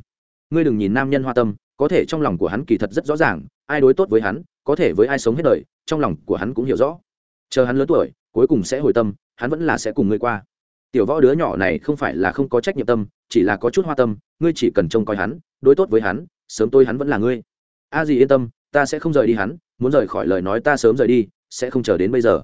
ngươi đừng nhìn nam nhân hoa tâm, có thể trong lòng của hắn kỳ thật rất rõ ràng, ai đối tốt với hắn, có thể với ai sống hết đời, trong lòng của hắn cũng hiểu rõ. Chờ hắn lớn tuổi, cuối cùng sẽ hồi tâm, hắn vẫn là sẽ cùng ngươi qua. Tiểu võ đứa nhỏ này không phải là không có trách nhiệm tâm, chỉ là có chút hoa tâm, ngươi chỉ cần trông coi hắn, đối tốt với hắn, sớm tôi hắn vẫn là ngươi. A à gì yên tâm, ta sẽ không rời đi hắn, muốn rời khỏi lời nói ta sớm rời đi, sẽ không chờ đến bây giờ.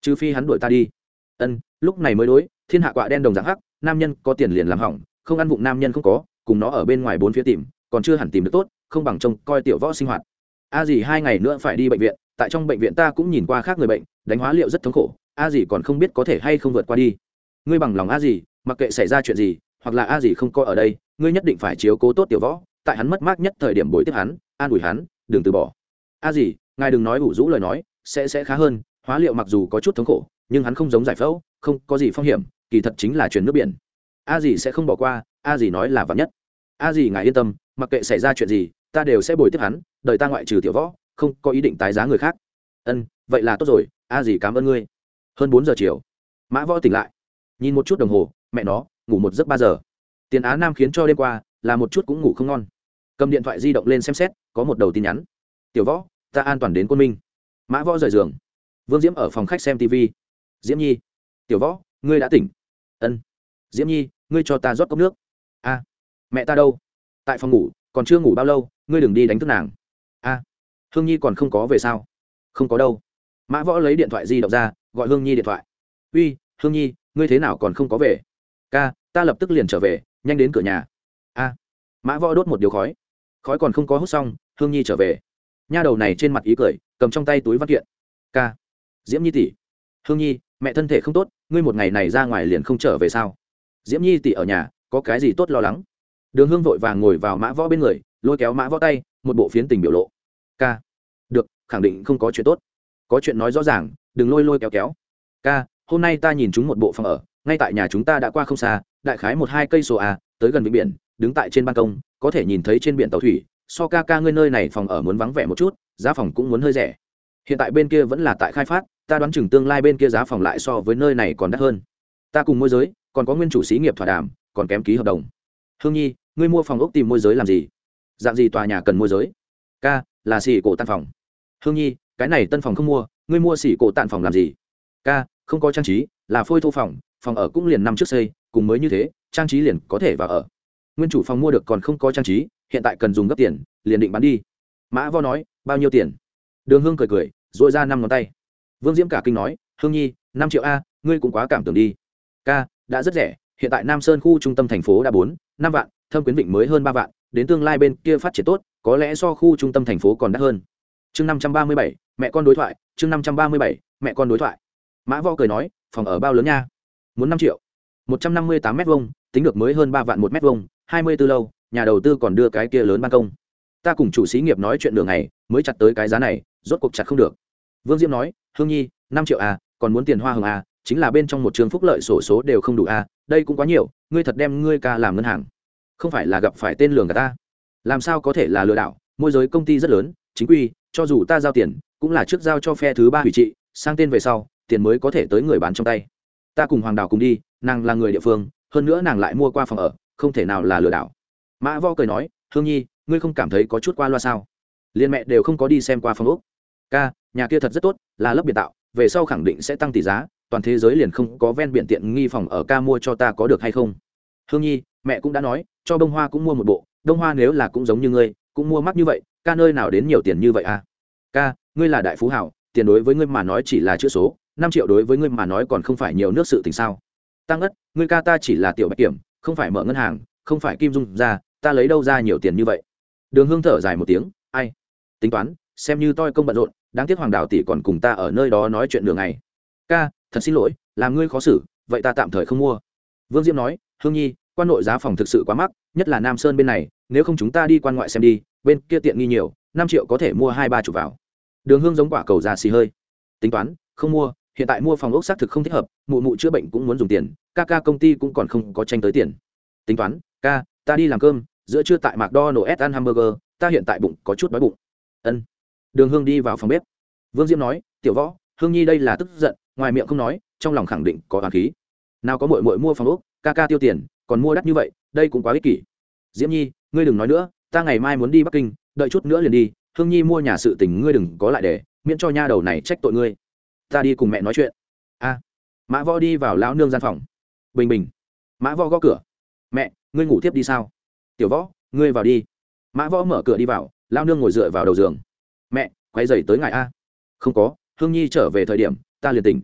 Trừ phi hắn đuổi ta đi. Ân, lúc này mới đối, thiên hạ quạ đen đồng dạng hắc, nam nhân có tiền liền làm hỏng, không ăn vụng nam nhân không có cùng nó ở bên ngoài bốn phía tìm, còn chưa hẳn tìm được tốt, không bằng trông coi tiểu võ sinh hoạt. A dì hai ngày nữa phải đi bệnh viện, tại trong bệnh viện ta cũng nhìn qua khác người bệnh, đánh hóa liệu rất thống khổ, a dì còn không biết có thể hay không vượt qua đi. Ngươi bằng lòng a dì mặc kệ xảy ra chuyện gì, hoặc là a dì không coi ở đây, ngươi nhất định phải chiếu cố tốt tiểu võ, tại hắn mất mát nhất thời điểm bồi tiếp hắn, an ủi hắn, đừng từ bỏ. A dì ngài đừng nói ủ rũ lời nói, sẽ sẽ khá hơn, hóa liệu mặc dù có chút thống khổ, nhưng hắn không giống giải phẫu, không có gì phong hiểm, kỳ thật chính là chuyển nước biển. A dì sẽ không bỏ qua a dì nói là vắn nhất. A dì ngài yên tâm, mặc kệ xảy ra chuyện gì, ta đều sẽ bồi tiếp hắn đợi ta ngoại trừ tiểu võ, không có ý định tái giá người khác. Ân, vậy là tốt rồi, a dì cảm ơn ngươi. Hơn bốn giờ chiều, mã võ tỉnh lại. Nhìn một chút đồng hồ, mẹ nó, ngủ một giấc ba giờ. Tiền á nam khiến cho đêm qua là một chút cũng ngủ không ngon. Cầm điện thoại di động lên xem xét, có một đầu tin nhắn. Tiểu võ, ta an toàn đến quân minh. Mã võ rời giường. Vương diễm ở phòng khách xem tv diễm nhi. Tiểu võ, ngươi đã tỉnh. Ân. Diễm nhi, ngươi cho ta rót cốc nước mẹ ta đâu? Tại phòng ngủ, còn chưa ngủ bao lâu, ngươi đừng đi đánh thức nàng. A, hương nhi còn không có về sao? Không có đâu. Mã võ lấy điện thoại di động ra, gọi hương nhi điện thoại. Uy, hương nhi, ngươi thế nào còn không có về? Ca, ta lập tức liền trở về, nhanh đến cửa nhà. A, mã võ đốt một điếu khói. Khói còn không có hút xong, hương nhi trở về. Nha đầu này trên mặt ý cười, cầm trong tay túi văn kiện. Ca, diễm nhi tỷ. Hương nhi, mẹ thân thể không tốt, ngươi một ngày này ra ngoài liền không trở về sao? Diễm nhi tỷ ở nhà, có cái gì tốt lo lắng? Đường hương vội vàng ngồi vào mã võ bên người, lôi kéo mã võ tay, một bộ phiến tình biểu lộ. K, được, khẳng định không có chuyện tốt. Có chuyện nói rõ ràng, đừng lôi lôi kéo kéo. K, hôm nay ta nhìn chúng một bộ phòng ở, ngay tại nhà chúng ta đã qua không xa, đại khái một hai cây số a, tới gần vịnh biển, đứng tại trên ban công, có thể nhìn thấy trên biển tàu thủy. So ca ca ngươi nơi này phòng ở muốn vắng vẻ một chút, giá phòng cũng muốn hơi rẻ. Hiện tại bên kia vẫn là tại khai phát, ta đoán chừng tương lai bên kia giá phòng lại so với nơi này còn đắt hơn. Ta cùng môi giới, còn có nguyên chủ xí nghiệp thỏa đàm, còn kém ký hợp đồng. Hương nhi ngươi mua phòng ốc tìm môi giới làm gì? Dạng gì tòa nhà cần môi giới? Ca, là xỉ cổ tàn phòng. Hương nhi, cái này tân phòng không mua, ngươi mua xỉ cổ tàn phòng làm gì? Ca, không có trang trí, là phôi thô phòng phòng ở cũng liền năm trước xây, cùng mới như thế, trang trí liền có thể vào ở. Nguyên chủ phòng mua được còn không có trang trí, hiện tại cần dùng gấp tiền, liền định bán đi. Mã vo nói, bao nhiêu tiền? Đường hương cười cười dội ra năm ngón tay. Vương diễm cả kinh nói, hương nhi, năm triệu a, ngươi cũng quá cảm tưởng đi. Ca, đã rất rẻ, hiện tại nam sơn khu trung tâm thành phố đã bốn, năm vạn thâm quyến vịnh mới hơn ba vạn, đến tương lai bên kia phát triển tốt, có lẽ so khu trung tâm thành phố còn đắt hơn. Chương năm trăm ba mươi bảy, mẹ con đối thoại, chương năm trăm ba mươi bảy, mẹ con đối thoại. Mã vo cười nói, phòng ở bao lớn nha? Muốn năm triệu. một trăm năm mươi tám m hai tính được mới hơn ba vạn một m hai hai mươi tư lâu, nhà đầu tư còn đưa cái kia lớn ban công. Ta cùng chủ xí nghiệp nói chuyện đường này mới chặt tới cái giá này, rốt cuộc chặt không được. Vương diễm nói, hương nhi, năm triệu à còn muốn tiền hoa hồng à chính là bên trong một trường phúc lợi sổ số đều không đủ à đây cũng quá nhiều, ngươi thật đem ngươi ca làm ngân hàng không phải là gặp phải tên lường cả ta. Làm sao có thể là lừa đảo? Môi giới công ty rất lớn, chính quy, cho dù ta giao tiền, cũng là trước giao cho phe thứ ba hủy trị, sang tên về sau, tiền mới có thể tới người bán trong tay. Ta cùng hoàng đào cùng đi, nàng là người địa phương, hơn nữa nàng lại mua qua phòng ở, không thể nào là lừa đảo. Mã vo cười nói, hương nhi, ngươi không cảm thấy có chút qua loa sao? Liên mẹ đều không có đi xem qua phòng úc ca, nhà kia thật rất tốt, là lớp biệt tạo, về sau khẳng định sẽ tăng tỷ giá, toàn thế giới liền không có ven biện tiện nghi phòng ở ca mua cho ta có được hay không? Hương nhi mẹ cũng đã nói, cho bông hoa cũng mua một bộ, đông hoa nếu là cũng giống như ngươi, cũng mua mắc như vậy, ca nơi nào đến nhiều tiền như vậy à? Ca, ngươi là đại phú hảo, tiền đối với ngươi mà nói chỉ là chữ số, năm triệu đối với ngươi mà nói còn không phải nhiều nước sự tình sao? Tăng ất, ngươi ca ta chỉ là tiểu bạch kiểm, không phải mở ngân hàng, không phải kim dung ra, ta lấy đâu ra nhiều tiền như vậy? Đường hương thở dài một tiếng, ai? Tính toán, xem như toi công bận rộn, đáng tiếc hoàng đào tỷ còn cùng ta ở nơi đó nói chuyện đường này ca, thật xin lỗi, làm ngươi khó xử, vậy ta tạm thời không mua. Vương diễm nói, hương nhi quan nội giá phòng thực sự quá mắc, nhất là nam sơn bên này, nếu không chúng ta đi quan ngoại xem đi, bên kia tiện nghi nhiều, năm triệu có thể mua hai ba chục vào. Đường hương giống quả cầu già xì hơi. Tính toán, không mua, hiện tại mua phòng ốc xác thực không thích hợp, mụ mụ chữa bệnh cũng muốn dùng tiền, ca ca công ty cũng còn không có tranh tới tiền. Tính toán, ca, ta đi làm cơm, giữa trưa tại mạc đo nổ s ăn hamburger, ta hiện tại bụng có chút đói bụng. Ân. Đường hương đi vào phòng bếp. Vương diễm nói, tiểu võ, hương nhi đây là tức giận, ngoài miệng không nói, trong lòng khẳng định có hoàng khí. Nào có mội mội mua phòng ốc, ca ca tiêu tiền còn mua đắt như vậy, đây cũng quá ích kỷ. Diễm nhi, ngươi đừng nói nữa, ta ngày mai muốn đi bắc kinh, đợi chút nữa liền đi, hương nhi mua nhà sự tình ngươi đừng có lại để, miễn cho nha đầu này trách tội ngươi. Ta đi cùng mẹ nói chuyện. A. Mã võ đi vào lão nương gian phòng. Bình bình. Mã võ gõ cửa. Mẹ, ngươi ngủ tiếp đi sao? Tiểu võ, ngươi vào đi. Mã võ mở cửa đi vào, lão nương ngồi dựa vào đầu giường. Mẹ quay dày tới ngài a. Không có, hương nhi trở về thời điểm, ta liền tỉnh.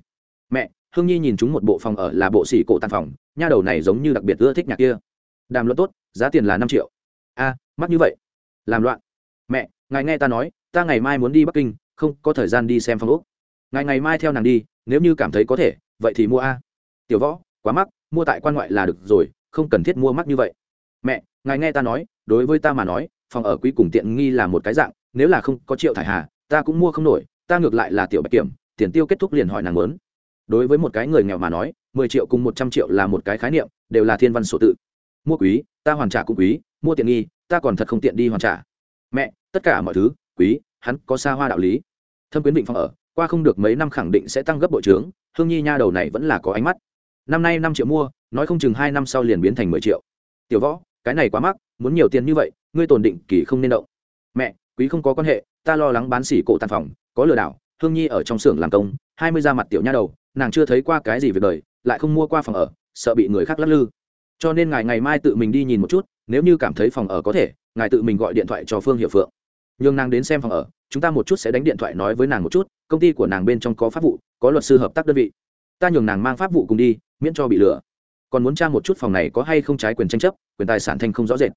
Mẹ hương nhi nhìn chúng một bộ phòng ở là bộ xỉ cổ tàn phòng, nha đầu này giống như đặc biệt ưa thích nhạc kia. Đàm luận tốt, giá tiền là năm triệu. A, mắc như vậy. Làm loạn. Mẹ, ngài nghe ta nói, ta ngày mai muốn đi bắc kinh, không có thời gian đi xem phòng úc ngài ngày mai theo nàng đi, nếu như cảm thấy có thể, vậy thì mua a. Tiểu võ, quá mắc, mua tại quan ngoại là được rồi, không cần thiết mua mắc như vậy. Mẹ, ngài nghe ta nói, đối với ta mà nói, phòng ở quý cùng tiện nghi là một cái dạng, nếu là không có triệu thải hà, ta cũng mua không nổi, ta ngược lại là tiểu bạch kiểm, tiền tiêu kết thúc liền hỏi nàng lớn đối với một cái người nghèo mà nói, mười triệu cùng một trăm triệu là một cái khái niệm, đều là thiên văn sổ tự. Mua quý, ta hoàn trả cũng quý, mua tiện nghi, ta còn thật không tiện đi hoàn trả. Mẹ, tất cả mọi thứ, quý, hắn có xa hoa đạo lý. Thâm quyến vịnh phòng ở, qua không được mấy năm khẳng định sẽ tăng gấp bội trướng, hương nhi nha đầu này vẫn là có ánh mắt. Năm nay năm triệu mua, nói không chừng hai năm sau liền biến thành mười triệu. Tiểu võ, cái này quá mắc, muốn nhiều tiền như vậy, ngươi tồn định kỳ không nên động. Mẹ, quý không có quan hệ, ta lo lắng bán xỉ cổ tàn phòng, có lừa đảo, hương nhi ở trong xưởng làm công, hai mươi ra mặt tiểu nha đầu nàng chưa thấy qua cái gì về đời, lại không mua qua phòng ở, sợ bị người khác lắc lư. Cho nên ngài ngày mai tự mình đi nhìn một chút, nếu như cảm thấy phòng ở có thể, ngài tự mình gọi điện thoại cho phương hiệu phượng. Nhường nàng đến xem phòng ở, chúng ta một chút sẽ đánh điện thoại nói với nàng một chút, công ty của nàng bên trong có pháp vụ, có luật sư hợp tác đơn vị. Ta nhường nàng mang pháp vụ cùng đi, miễn cho bị lừa. Còn muốn tra một chút phòng này có hay không trái quyền tranh chấp, quyền tài sản thanh không rõ rệt.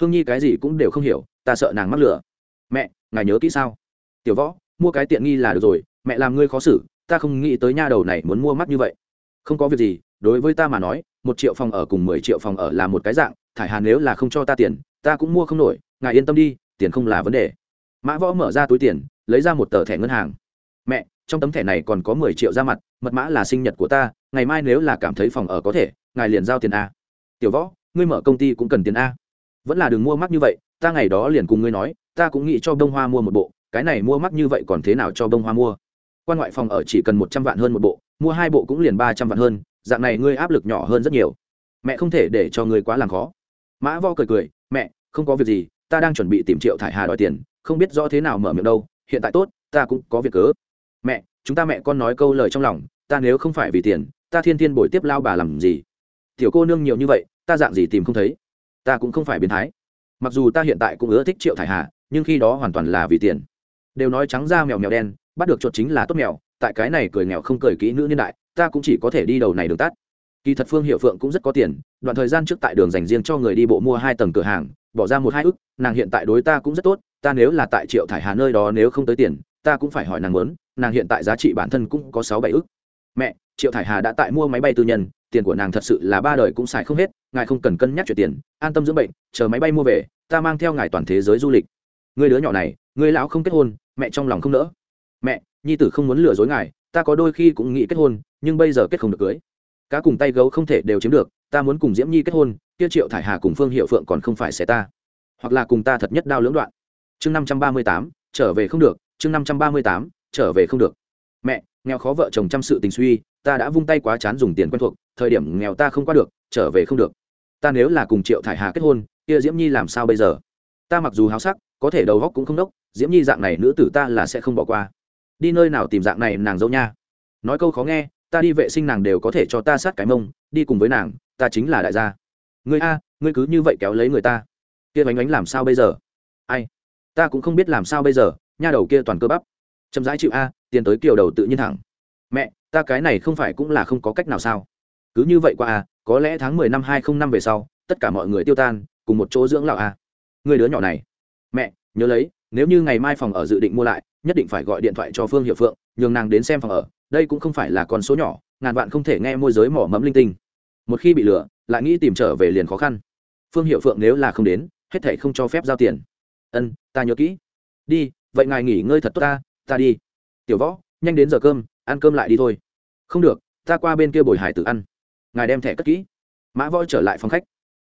Hương nhi cái gì cũng đều không hiểu, ta sợ nàng mắc lừa. Mẹ, ngài nhớ kỹ sao? Tiểu võ, mua cái tiện nghi là được rồi, mẹ làm ngươi khó xử ta không nghĩ tới nha đầu này muốn mua mắt như vậy. Không có việc gì, đối với ta mà nói, một triệu phòng ở cùng mười triệu phòng ở là một cái dạng, thải hàn nếu là không cho ta tiền, ta cũng mua không nổi, ngài yên tâm đi, tiền không là vấn đề. Mã võ mở ra túi tiền, lấy ra một tờ thẻ ngân hàng. Mẹ, trong tấm thẻ này còn có mười triệu ra mặt, mật mã là sinh nhật của ta, ngày mai nếu là cảm thấy phòng ở có thể, ngài liền giao tiền a. Tiểu võ, ngươi mở công ty cũng cần tiền a. Vẫn là đừng mua mắc như vậy, ta ngày đó liền cùng ngươi nói, ta cũng nghĩ cho bông hoa mua một bộ, cái này mua mắc như vậy còn thế nào cho bông hoa mua? Quan ngoại phòng ở chỉ cần một trăm vạn hơn một bộ, mua hai bộ cũng liền ba trăm vạn hơn, dạng này ngươi áp lực nhỏ hơn rất nhiều. Mẹ không thể để cho ngươi quá làm khó. Mã vo cười cười, mẹ, không có việc gì, ta đang chuẩn bị tìm triệu thải hà đòi tiền, không biết rõ thế nào mở miệng đâu, hiện tại tốt, ta cũng có việc cớ. Mẹ, chúng ta mẹ con nói câu lời trong lòng, ta nếu không phải vì tiền, ta thiên thiên bồi tiếp lao bà làm gì? Tiểu cô nương nhiều như vậy, ta dạng gì tìm không thấy? Ta cũng không phải biến thái. Mặc dù ta hiện tại cũng ưa thích triệu thải hà, nhưng khi đó hoàn toàn là vì tiền. Đều nói trắng ra mèo mèo đen bắt được chuột chính là tốt mèo, tại cái này cười nghèo không cười kỹ nữ niên đại, ta cũng chỉ có thể đi đầu này đường tắt. Kỳ thật phương hiệu phượng cũng rất có tiền, đoạn thời gian trước tại đường dành riêng cho người đi bộ mua hai tầng cửa hàng, bỏ ra một hai ức, nàng hiện tại đối ta cũng rất tốt, ta nếu là tại triệu thải hà nơi đó nếu không tới tiền, ta cũng phải hỏi nàng muốn, nàng hiện tại giá trị bản thân cũng có sáu bảy ức. Mẹ, triệu thải hà đã tại mua máy bay tư nhân, tiền của nàng thật sự là ba đời cũng xài không hết, ngài không cần cân nhắc chuyện tiền, an tâm dưỡng bệnh, chờ máy bay mua về, ta mang theo ngài toàn thế giới du lịch. Người đứa nhỏ này, người lão không kết hôn, mẹ trong lòng không nỡ mẹ, nhi tử không muốn lừa dối ngài, ta có đôi khi cũng nghĩ kết hôn, nhưng bây giờ kết không được cưới. Cá cùng tay gấu không thể đều chiếm được, ta muốn cùng diễm nhi kết hôn tiêu triệu thải hà cùng phương hiệu phượng còn không phải sẽ ta. Hoặc là cùng ta thật nhất đao lưỡng đoạn. Chương năm trăm ba mươi tám, trở về không được, chương năm trăm ba mươi tám, trở về không được. Mẹ, nghèo khó vợ chồng chăm sự tình suy, ta đã vung tay quá chán dùng tiền quen thuộc, thời điểm nghèo ta không qua được, trở về không được. Ta nếu là cùng triệu thải hà kết hôn, kia diễm nhi làm sao bây giờ? Ta mặc dù háo sắc, có thể đầu góc cũng không đốc, diễm nhi dạng này nữ tử ta là sẽ không bỏ qua đi nơi nào tìm dạng này nàng dâu nha. Nói câu khó nghe, ta đi vệ sinh nàng đều có thể cho ta sát cái mông, đi cùng với nàng, ta chính là đại gia. Ngươi a, ngươi cứ như vậy kéo lấy người ta. Kia bánh bánh làm sao bây giờ? Ai? Ta cũng không biết làm sao bây giờ, nha đầu kia toàn cơ bắp. Chậm rãi chịu a, tiền tới kiều đầu tự nhiên thẳng. Mẹ, ta cái này không phải cũng là không có cách nào sao? Cứ như vậy qua a, có lẽ tháng mười năm hai không năm về sau, tất cả mọi người tiêu tan, cùng một chỗ dưỡng lão a. Người đứa nhỏ này. Mẹ, nhớ lấy, nếu như ngày mai phòng ở dự định mua lại nhất định phải gọi điện thoại cho phương hiệu phượng, nhường nàng đến xem phòng ở. Đây cũng không phải là con số nhỏ, ngàn vạn không thể nghe môi giới mỏ mẫm linh tinh. Một khi bị lừa, lại nghĩ tìm trở về liền khó khăn. Phương hiệu phượng nếu là không đến, hết thể không cho phép giao tiền. Ân, ta nhớ kỹ. Đi, vậy ngài nghỉ ngơi thật tốt ta ta đi. Tiểu võ, nhanh đến giờ cơm, ăn cơm lại đi thôi. Không được, ta qua bên kia bồi hải tử ăn. Ngài đem thẻ cất kỹ. Mã võ trở lại phòng khách.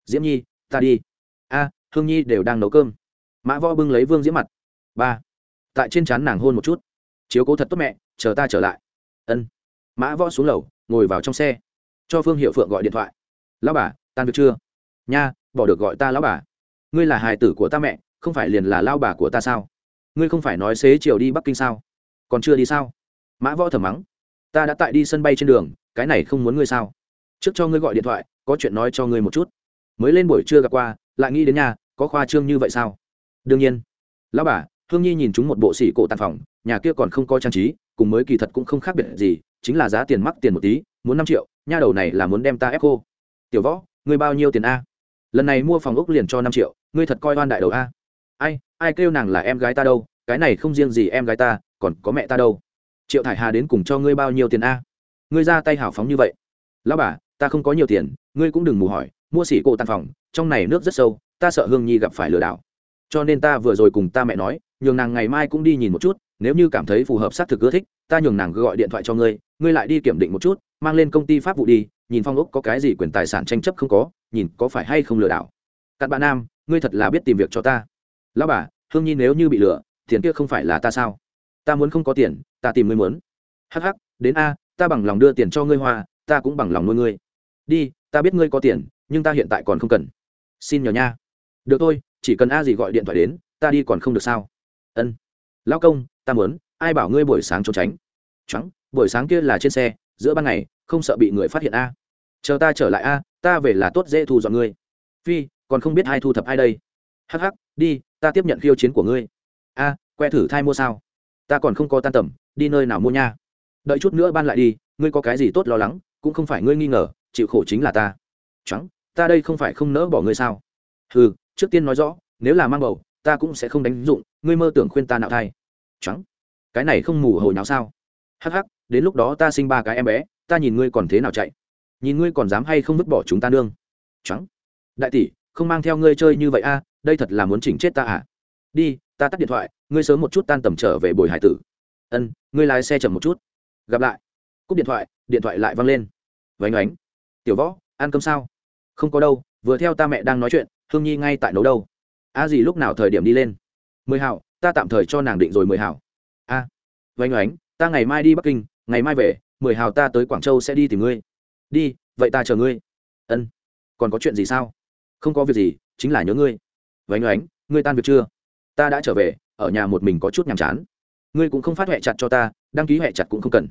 Diễm nhi, ta đi. A, hương nhi đều đang nấu cơm. Mã võ bưng lấy vương diễm mặt. Ba tại trên trán nàng hôn một chút. Chiếu cố thật tốt mẹ, chờ ta trở lại. Ân. Mã võ xuống lầu, ngồi vào trong xe. Cho phương hiệu phượng gọi điện thoại. Lão bà, tan việc chưa? Nha, bỏ được gọi ta lão bà. Ngươi là hài tử của ta mẹ, không phải liền là lao bà của ta sao? Ngươi không phải nói xế chiều đi bắc kinh sao? Còn chưa đi sao? Mã võ thầm mắng. Ta đã tại đi sân bay trên đường, cái này không muốn ngươi sao? Trước cho ngươi gọi điện thoại, có chuyện nói cho ngươi một chút. Mới lên buổi trưa gặp qua, lại nghĩ đến nhà có khoa trương như vậy sao? Đương nhiên. Lão bà hương nhi nhìn chúng một bộ xỉ cổ tàn phòng, nhà kia còn không có trang trí, cùng mới kỳ thật cũng không khác biệt gì, chính là giá tiền mắc tiền một tí, muốn năm triệu, nha đầu này là muốn đem ta ép cô tiểu võ, ngươi bao nhiêu tiền a? Lần này mua phòng ốc liền cho năm triệu, ngươi thật coi oan đại đầu a. Ai ai kêu nàng là em gái ta đâu, cái này không riêng gì em gái ta, còn có mẹ ta đâu. Triệu thải hà đến cùng cho ngươi bao nhiêu tiền a? Ngươi ra tay hào phóng như vậy. Lão bà, ta không có nhiều tiền, ngươi cũng đừng mù hỏi, mua xỉ cổ tàn phòng, trong này nước rất sâu, ta sợ hương nhi gặp phải lừa đảo. Cho nên ta vừa rồi cùng ta mẹ nói nhường nàng ngày mai cũng đi nhìn một chút, nếu như cảm thấy phù hợp xác thực ưa thích, ta nhường nàng gọi điện thoại cho ngươi ngươi lại đi kiểm định một chút, mang lên công ty pháp vụ đi, nhìn phong ốc có cái gì quyền tài sản tranh chấp không có, nhìn có phải hay không lừa đảo. Cặn bạn nam, ngươi thật là biết tìm việc cho ta. Lão bà, hương nhi nếu như bị lừa, tiền kia không phải là ta sao? Ta muốn không có tiền, ta tìm ngươi muốn. Hắc hắc, đến a, ta bằng lòng đưa tiền cho ngươi hoa, ta cũng bằng lòng nuôi ngươi. Đi, ta biết ngươi có tiền, nhưng ta hiện tại còn không cần. Xin nhờ nha. Được thôi, chỉ cần a gì gọi điện thoại đến, ta đi còn không được sao? Ân. Lao công, ta muốn, ai bảo ngươi buổi sáng trốn tránh? Trắng buổi sáng kia là trên xe, giữa ban ngày, không sợ bị người phát hiện a. Chờ ta trở lại a, ta về là tốt dễ thu dọn ngươi. Phi, còn không biết ai thu thập ai đây. Hắc hắc, đi, ta tiếp nhận khiêu chiến của ngươi. A, que thử thai mua sao? Ta còn không có tan tầm, đi nơi nào mua nha? Đợi chút nữa ban lại đi, ngươi có cái gì tốt lo lắng, cũng không phải ngươi nghi ngờ, chịu khổ chính là ta. Trắng ta đây không phải không nỡ bỏ ngươi sao? Ừ trước tiên nói rõ, nếu là mang bầu ta cũng sẽ không đánh dụng, ngươi mơ tưởng khuyên ta nạo thai. Trắng. Cái này không mù hồi nào sao? Hắc hắc, đến lúc đó ta sinh ba cái em bé, ta nhìn ngươi còn thế nào chạy? Nhìn ngươi còn dám hay không vứt bỏ chúng ta nương? Trắng. Đại tỷ, không mang theo ngươi chơi như vậy a, đây thật là muốn chỉnh chết ta à? Đi, ta tắt điện thoại, ngươi sớm một chút tan tầm trở về bồi hải tử. Ân, ngươi lái xe chậm một chút. Gặp lại. Cúp điện thoại điện thoại lại văng lên. Vánh oánh tiểu võ, ăn cơm sao? Không có đâu, vừa theo ta mẹ đang nói chuyện, hương nhi ngay tại nấu đâu a gì lúc nào thời điểm đi lên? Mười hảo ta tạm thời cho nàng định rồi mười hảo. A à, vánh oánh ta ngày mai đi bắc kinh ngày mai về mười hào ta tới quảng châu sẽ đi tìm ngươi. Đi vậy ta chờ ngươi. Ân còn có chuyện gì sao? Không có việc gì chính là nhớ ngươi. Vánh oánh ngươi tan việc chưa? Ta đã trở về ở nhà một mình có chút nhàm chán. Ngươi cũng không phát huệ chặt cho ta đăng ký huệ chặt cũng không cần.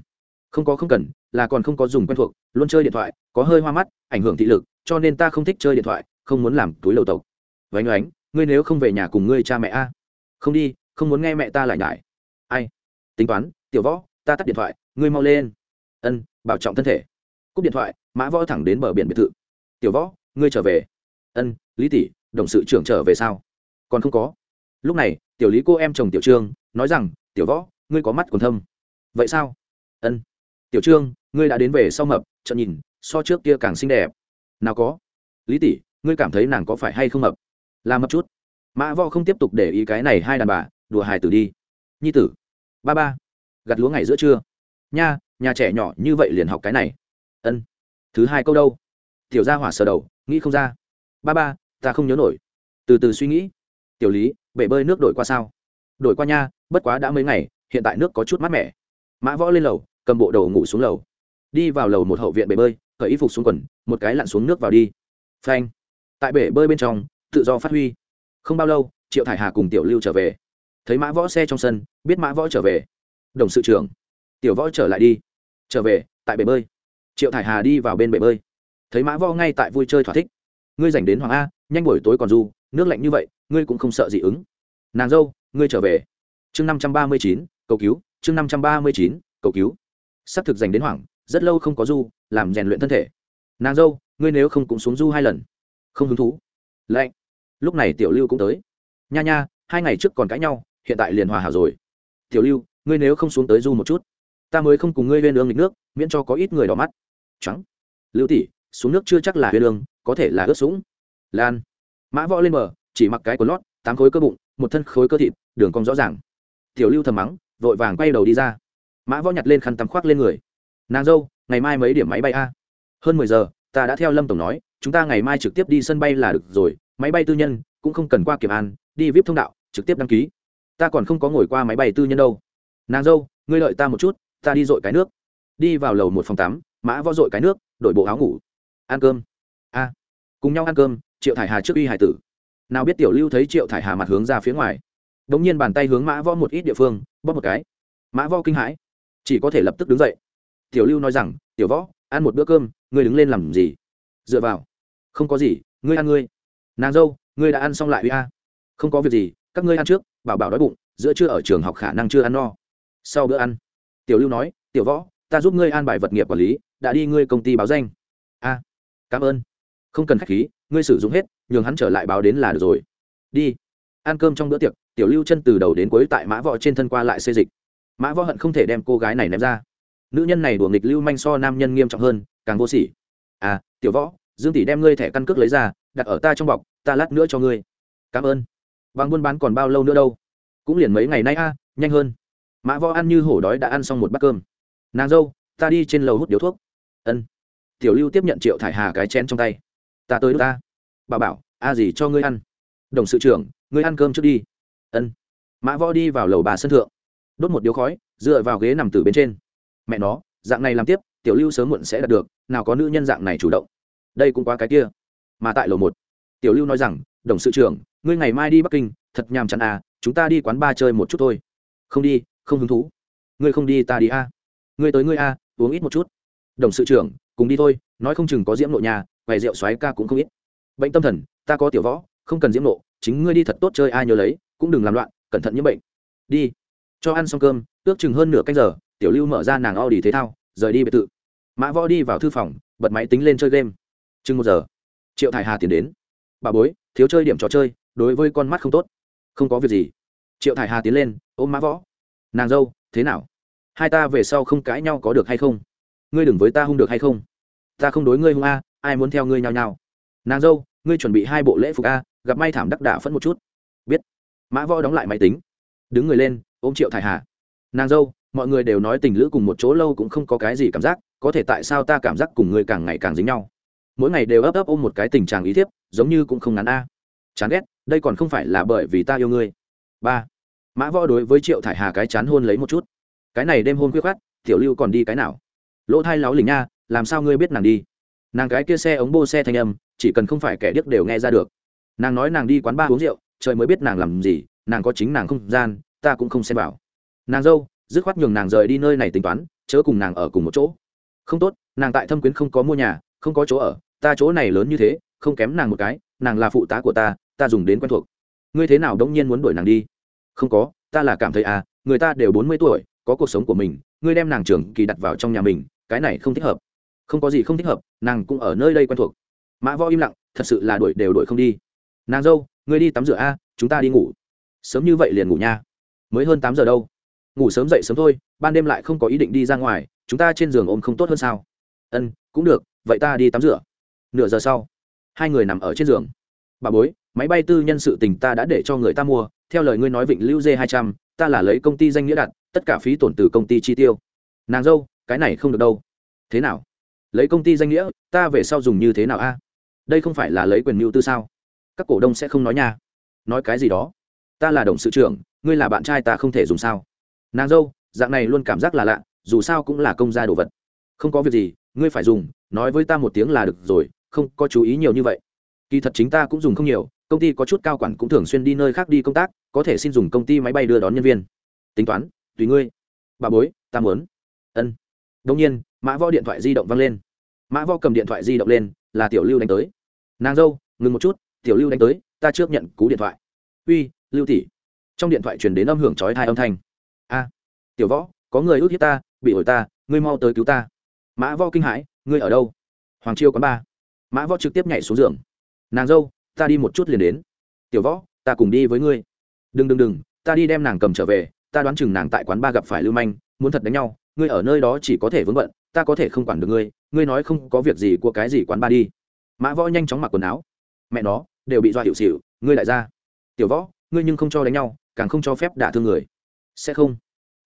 Không có không cần là còn không có dùng quen thuộc luôn chơi điện thoại có hơi hoa mắt ảnh hưởng thị lực cho nên ta không thích chơi điện thoại không muốn làm túi lầu tộc. Vánh oánh ngươi nếu không về nhà cùng ngươi cha mẹ a. Không đi, không muốn nghe mẹ ta lại nhải. Ai? Tính toán, tiểu võ, ta tắt điện thoại, ngươi mau lên. Ân, bảo trọng thân thể. Cúp điện thoại, mã võ thẳng đến bờ biển biệt thự. Tiểu võ, ngươi trở về. Ân, lý tỷ, đồng sự trưởng trở về sao? Còn không có. Lúc này, tiểu lý cô em chồng tiểu trương, nói rằng, tiểu võ, ngươi có mắt còn thâm. Vậy sao? Ân. Tiểu trương, ngươi đã đến về sau mập, chợt nhìn, so trước kia càng xinh đẹp. Nào có. Lý tỷ, ngươi cảm thấy nàng có phải hay không mập? Là mập chút. Mã võ không tiếp tục để ý cái này hai đàn bà, đùa hài tử đi. Nhi tử. Ba ba. Gặt lúa ngày giữa trưa. Nha, nhà trẻ nhỏ như vậy liền học cái này. Ân. Thứ hai câu đâu? Tiểu gia hỏa sờ đầu, nghĩ không ra. Ba ba, ta không nhớ nổi. Từ từ suy nghĩ. Tiểu lý, bể bơi nước đổi qua sao? Đổi qua nha, bất quá đã mấy ngày, hiện tại nước có chút mát mẻ. Mã võ lên lầu, cầm bộ đầu ngủ xuống lầu. Đi vào lầu một hậu viện bể bơi, cởi y phục xuống quần, một cái lặn xuống nước vào đi. Phanh. Tại bể bơi bên trong tự do phát huy. Không bao lâu, triệu thải hà cùng tiểu lưu trở về. Thấy mã võ xe trong sân, biết mã võ trở về. Đồng sự trưởng, tiểu võ trở lại đi. Trở về, tại bể bơi. Triệu thải hà đi vào bên bể bơi. Thấy mã võ ngay tại vui chơi thỏa thích. Ngươi dành đến hoàng a, nhanh buổi tối còn du, nước lạnh như vậy, ngươi cũng không sợ dị ứng. Nàng dâu, ngươi trở về. Chương năm trăm ba mươi chín, cầu cứu, chương năm trăm ba mươi chín, cầu cứu. S ắ c thực dành đến hoảng rất lâu không có du, làm rèn luyện thân thể. Nàng dâu, ngươi nếu không cũng xuống du hai lần. Không hứng thú. Lạnh lúc này tiểu lưu cũng tới. Nha nha, hai ngày trước còn cãi nhau, hiện tại liền hòa hảo rồi. Tiểu lưu, ngươi nếu không xuống tới du một chút, ta mới không cùng ngươi lên đường lịch nước, miễn cho có ít người đỏ mắt. Trắng. Lưu tỷ, xuống nước chưa chắc là huyên lương có thể là ướt sũng. Lan. Mã võ lên bờ, chỉ mặc cái quần lót, tám khối cơ bụng, một thân khối cơ thịt, đường cong rõ ràng. Tiểu lưu thầm mắng, vội vàng quay đầu đi ra. Mã võ nhặt lên khăn tắm khoác lên người. Nàng dâu, ngày mai mấy điểm máy bay a? Hơn mười giờ, ta đã theo lâm tổng nói chúng ta ngày mai trực tiếp đi sân bay là được rồi, máy bay tư nhân cũng không cần qua kiểm an, đi vip thông đạo, trực tiếp đăng ký. Ta còn không có ngồi qua máy bay tư nhân đâu. Nàng dâu, ngươi lợi ta một chút, ta đi dội cái nước. Đi vào lầu một phòng tắm, mã võ dội cái nước, đổi bộ áo ngủ. Ăn cơm. A. Cùng nhau ăn cơm, triệu thải hà trước uy hải tử. Nào biết tiểu lưu thấy triệu thải hà mặt hướng ra phía ngoài. Đ ỗ n g nhiên bàn tay hướng mã võ một ít địa phương, bóp một cái. Mã võ kinh hãi. Chỉ có thể lập tức đứng dậy. Tiểu lưu nói rằng, tiểu võ, ăn một bữa cơm, ngươi đứng lên làm gì? Dựa vào không có gì, ngươi ăn ngươi. Nàng dâu, ngươi đã ăn xong lại uy a. Không có việc gì, các ngươi ăn trước, bảo bảo đói bụng, giữa trưa ở trường học khả năng chưa ăn no. Sau bữa ăn, tiểu lưu nói, tiểu võ, ta giúp ngươi an bài vật nghiệp quản lý, đã đi ngươi công ty báo danh. A, cảm ơn. Không cần khách khí, ngươi sử dụng hết, nhường hắn trở lại báo đến là được rồi. Đi. Ăn cơm trong bữa tiệc, tiểu lưu chân từ đầu đến cuối tại mã võ trên thân qua lại xê dịch. Mã võ hận không thể đem cô gái này ném ra. Nữ nhân này đùa nghịch lưu manh so nam nhân nghiêm trọng hơn, càng vô sỉ. À tiểu võ dương tỷ đem ngươi thẻ căn cước lấy ra, đặt ở ta trong bọc, ta lát nữa cho ngươi. Cảm ơn. Bằng buôn bán còn bao lâu nữa đâu? Cũng liền mấy ngày nay a, nhanh hơn. Mã võ ăn như hổ đói đã ăn xong một bát cơm. Nàng dâu, ta đi trên lầu hút điếu thuốc. Ân. Tiểu lưu tiếp nhận triệu thải hà cái chén trong tay. Ta tới đ ta. Bà bảo, a gì cho ngươi ăn? Đồng sự trưởng, ngươi ăn cơm trước đi. Ân. Mã võ đi vào lầu bà sân thượng. Đốt một điếu khói, dựa vào ghế nằm từ bên trên. Mẹ nó, dạng này làm tiếp, tiểu lưu sớm muộn sẽ đạt được, nào có nữ nhân dạng này chủ động đây cũng quá cái kia. Mà tại lầu một, tiểu lưu nói rằng, đồng sự trưởng, ngươi ngày mai đi bắc kinh, thật nhàm chán à chúng ta đi quán ba chơi một chút thôi. Không đi, không hứng thú. Ngươi không đi ta đi a. Ngươi tới ngươi a, uống ít một chút. Đồng sự trưởng, cùng đi thôi, nói không chừng có diễm nộ nhà quầy rượu xoáy ca cũng không ít. Bệnh tâm thần, ta có tiểu võ, không cần diễm nộ, chính ngươi đi thật tốt chơi ai nhớ lấy, cũng đừng làm loạn, cẩn thận nhiễm bệnh. Đi, cho ăn xong cơm, ước chừng hơn nửa canh giờ, tiểu lưu mở ra nàng Audi thế thao, rời đi biệt thự. Mã võ đi vào thư phòng, bật máy tính lên chơi game chừng một giờ, triệu thải hà tiến đến. Bà bối, thiếu chơi điểm trò chơi, đối với con mắt không tốt. Không có việc gì. Triệu thải hà tiến lên, ôm mã võ. Nàng dâu, thế nào? Hai ta về sau không cãi nhau có được hay không? Ngươi đừng với ta hung được hay không? Ta không đối ngươi hung a, ai muốn theo ngươi nhau nhau nàng dâu, ngươi chuẩn bị hai bộ lễ phục a, gặp may thảm đắc đả phẫn một chút. Biết. Mã võ đóng lại máy tính. Đứng người lên, ôm triệu thải hà. Nàng dâu, mọi người đều nói tình lữ cùng một chỗ lâu cũng không có cái gì cảm giác, có thể tại sao ta cảm giác cùng ngươi càng ngày càng dính nhau? Mỗi ngày đều ấp ấp ôm một cái tình trạng ý thiếp, giống như cũng không ngắn a. À. Chán ghét, đây còn không phải là bởi vì ta yêu ngươi. Ba. Mã võ đối với triệu thải hà cái chán hôn lấy một chút. Cái này đêm hôn quyết khát tiểu lưu còn đi cái nào? Lỗ thai láo lình nha, làm sao ngươi biết nàng đi? Nàng cái kia xe ống bô xe thanh âm, chỉ cần không phải kẻ điếc đều nghe ra được. Nàng nói nàng đi quán ba uống rượu, trời mới biết nàng làm gì, nàng có chính nàng không gian, ta cũng không xem vào. Nàng dâu, dứt khoát nhường nàng rời đi nơi này tính toán, chớ cùng nàng ở cùng một chỗ. Không tốt, nàng tại thâm quyến không có mua nhà không có chỗ ở, ta chỗ này lớn như thế, không kém nàng một cái, nàng là phụ tá của ta ta dùng đến quen thuộc. Ngươi thế nào đông nhiên muốn đuổi nàng đi? Không có, ta là cảm thấy à người ta đều bốn mươi tuổi, có cuộc sống của mình, ngươi đem nàng trưởng kỳ đặt vào trong nhà mình, cái này không thích hợp. Không có gì không thích hợp, nàng cũng ở nơi đây quen thuộc. Mã võ im lặng, thật sự là đuổi đều đuổi không đi. Nàng dâu, ngươi đi tắm rửa a, chúng ta đi ngủ. Sớm như vậy liền ngủ nha. Mới hơn tám giờ đâu. Ngủ sớm dậy sớm thôi, ban đêm lại không có ý định đi ra ngoài, chúng ta trên giường ôm không tốt hơn sao? Ân, cũng được vậy ta đi tắm rửa. Nửa giờ sau, hai người nằm ở trên giường. Bà bối, máy bay tư nhân sự tình ta đã để cho người ta mua. Theo lời ngươi nói vịnh lưu d hai trăm, ta là lấy công ty danh nghĩa đặt, tất cả phí tổn từ công ty chi tiêu. Nàng dâu, cái này không được đâu. Thế nào? Lấy công ty danh nghĩa, ta về sau dùng như thế nào a? Đây không phải là lấy quyền mưu tư sao? Các cổ đông sẽ không nói nha. Nói cái gì đó? Ta là đồng sự trưởng, ngươi là bạn trai ta không thể dùng sao? Nàng dâu, dạng này luôn cảm giác là lạ, dù sao cũng là công gia đồ vật. Không có việc gì, ngươi phải dùng nói với ta một tiếng là được rồi, không có chú ý nhiều như vậy. Kỳ thật chính ta cũng dùng không nhiều, công ty có chút cao quản cũng thường xuyên đi nơi khác đi công tác, có thể xin dùng công ty máy bay đưa đón nhân viên. Tính toán, tùy ngươi. Bà bối, ta muốn. Ân. Đông nhiên, mã võ điện thoại di động văng lên. Mã võ cầm điện thoại di động lên, là tiểu lưu đánh tới. Nàng dâu, ngừng một chút, tiểu lưu đánh tới, ta trước nhận cú điện thoại. Uy, lưu tỷ. Trong điện thoại truyền đến âm hưởng trói thai âm thanh. A, tiểu võ, có người ước hiếp ta, bị ổi ta, ngươi mau tới cứu ta. Mã võ kinh hãi ngươi ở đâu? Hoàng chiêu quán ba. Mã võ trực tiếp nhảy xuống giường. Nàng dâu, ta đi một chút liền đến. Tiểu võ, ta cùng đi với ngươi. Đừng đừng đừng, ta đi đem nàng cầm trở về, ta đoán chừng nàng tại quán ba gặp phải lưu manh, muốn thật đánh nhau, ngươi ở nơi đó chỉ có thể vướng bận, ta có thể không quản được ngươi ngươi nói không có việc gì của cái gì quán ba đi. Mã võ nhanh chóng mặc quần áo. Mẹ nó, đều bị dọa hiệu xịu, ngươi lại ra. Tiểu võ, ngươi nhưng không cho đánh nhau, càng không cho phép đả thương người. Sẽ không.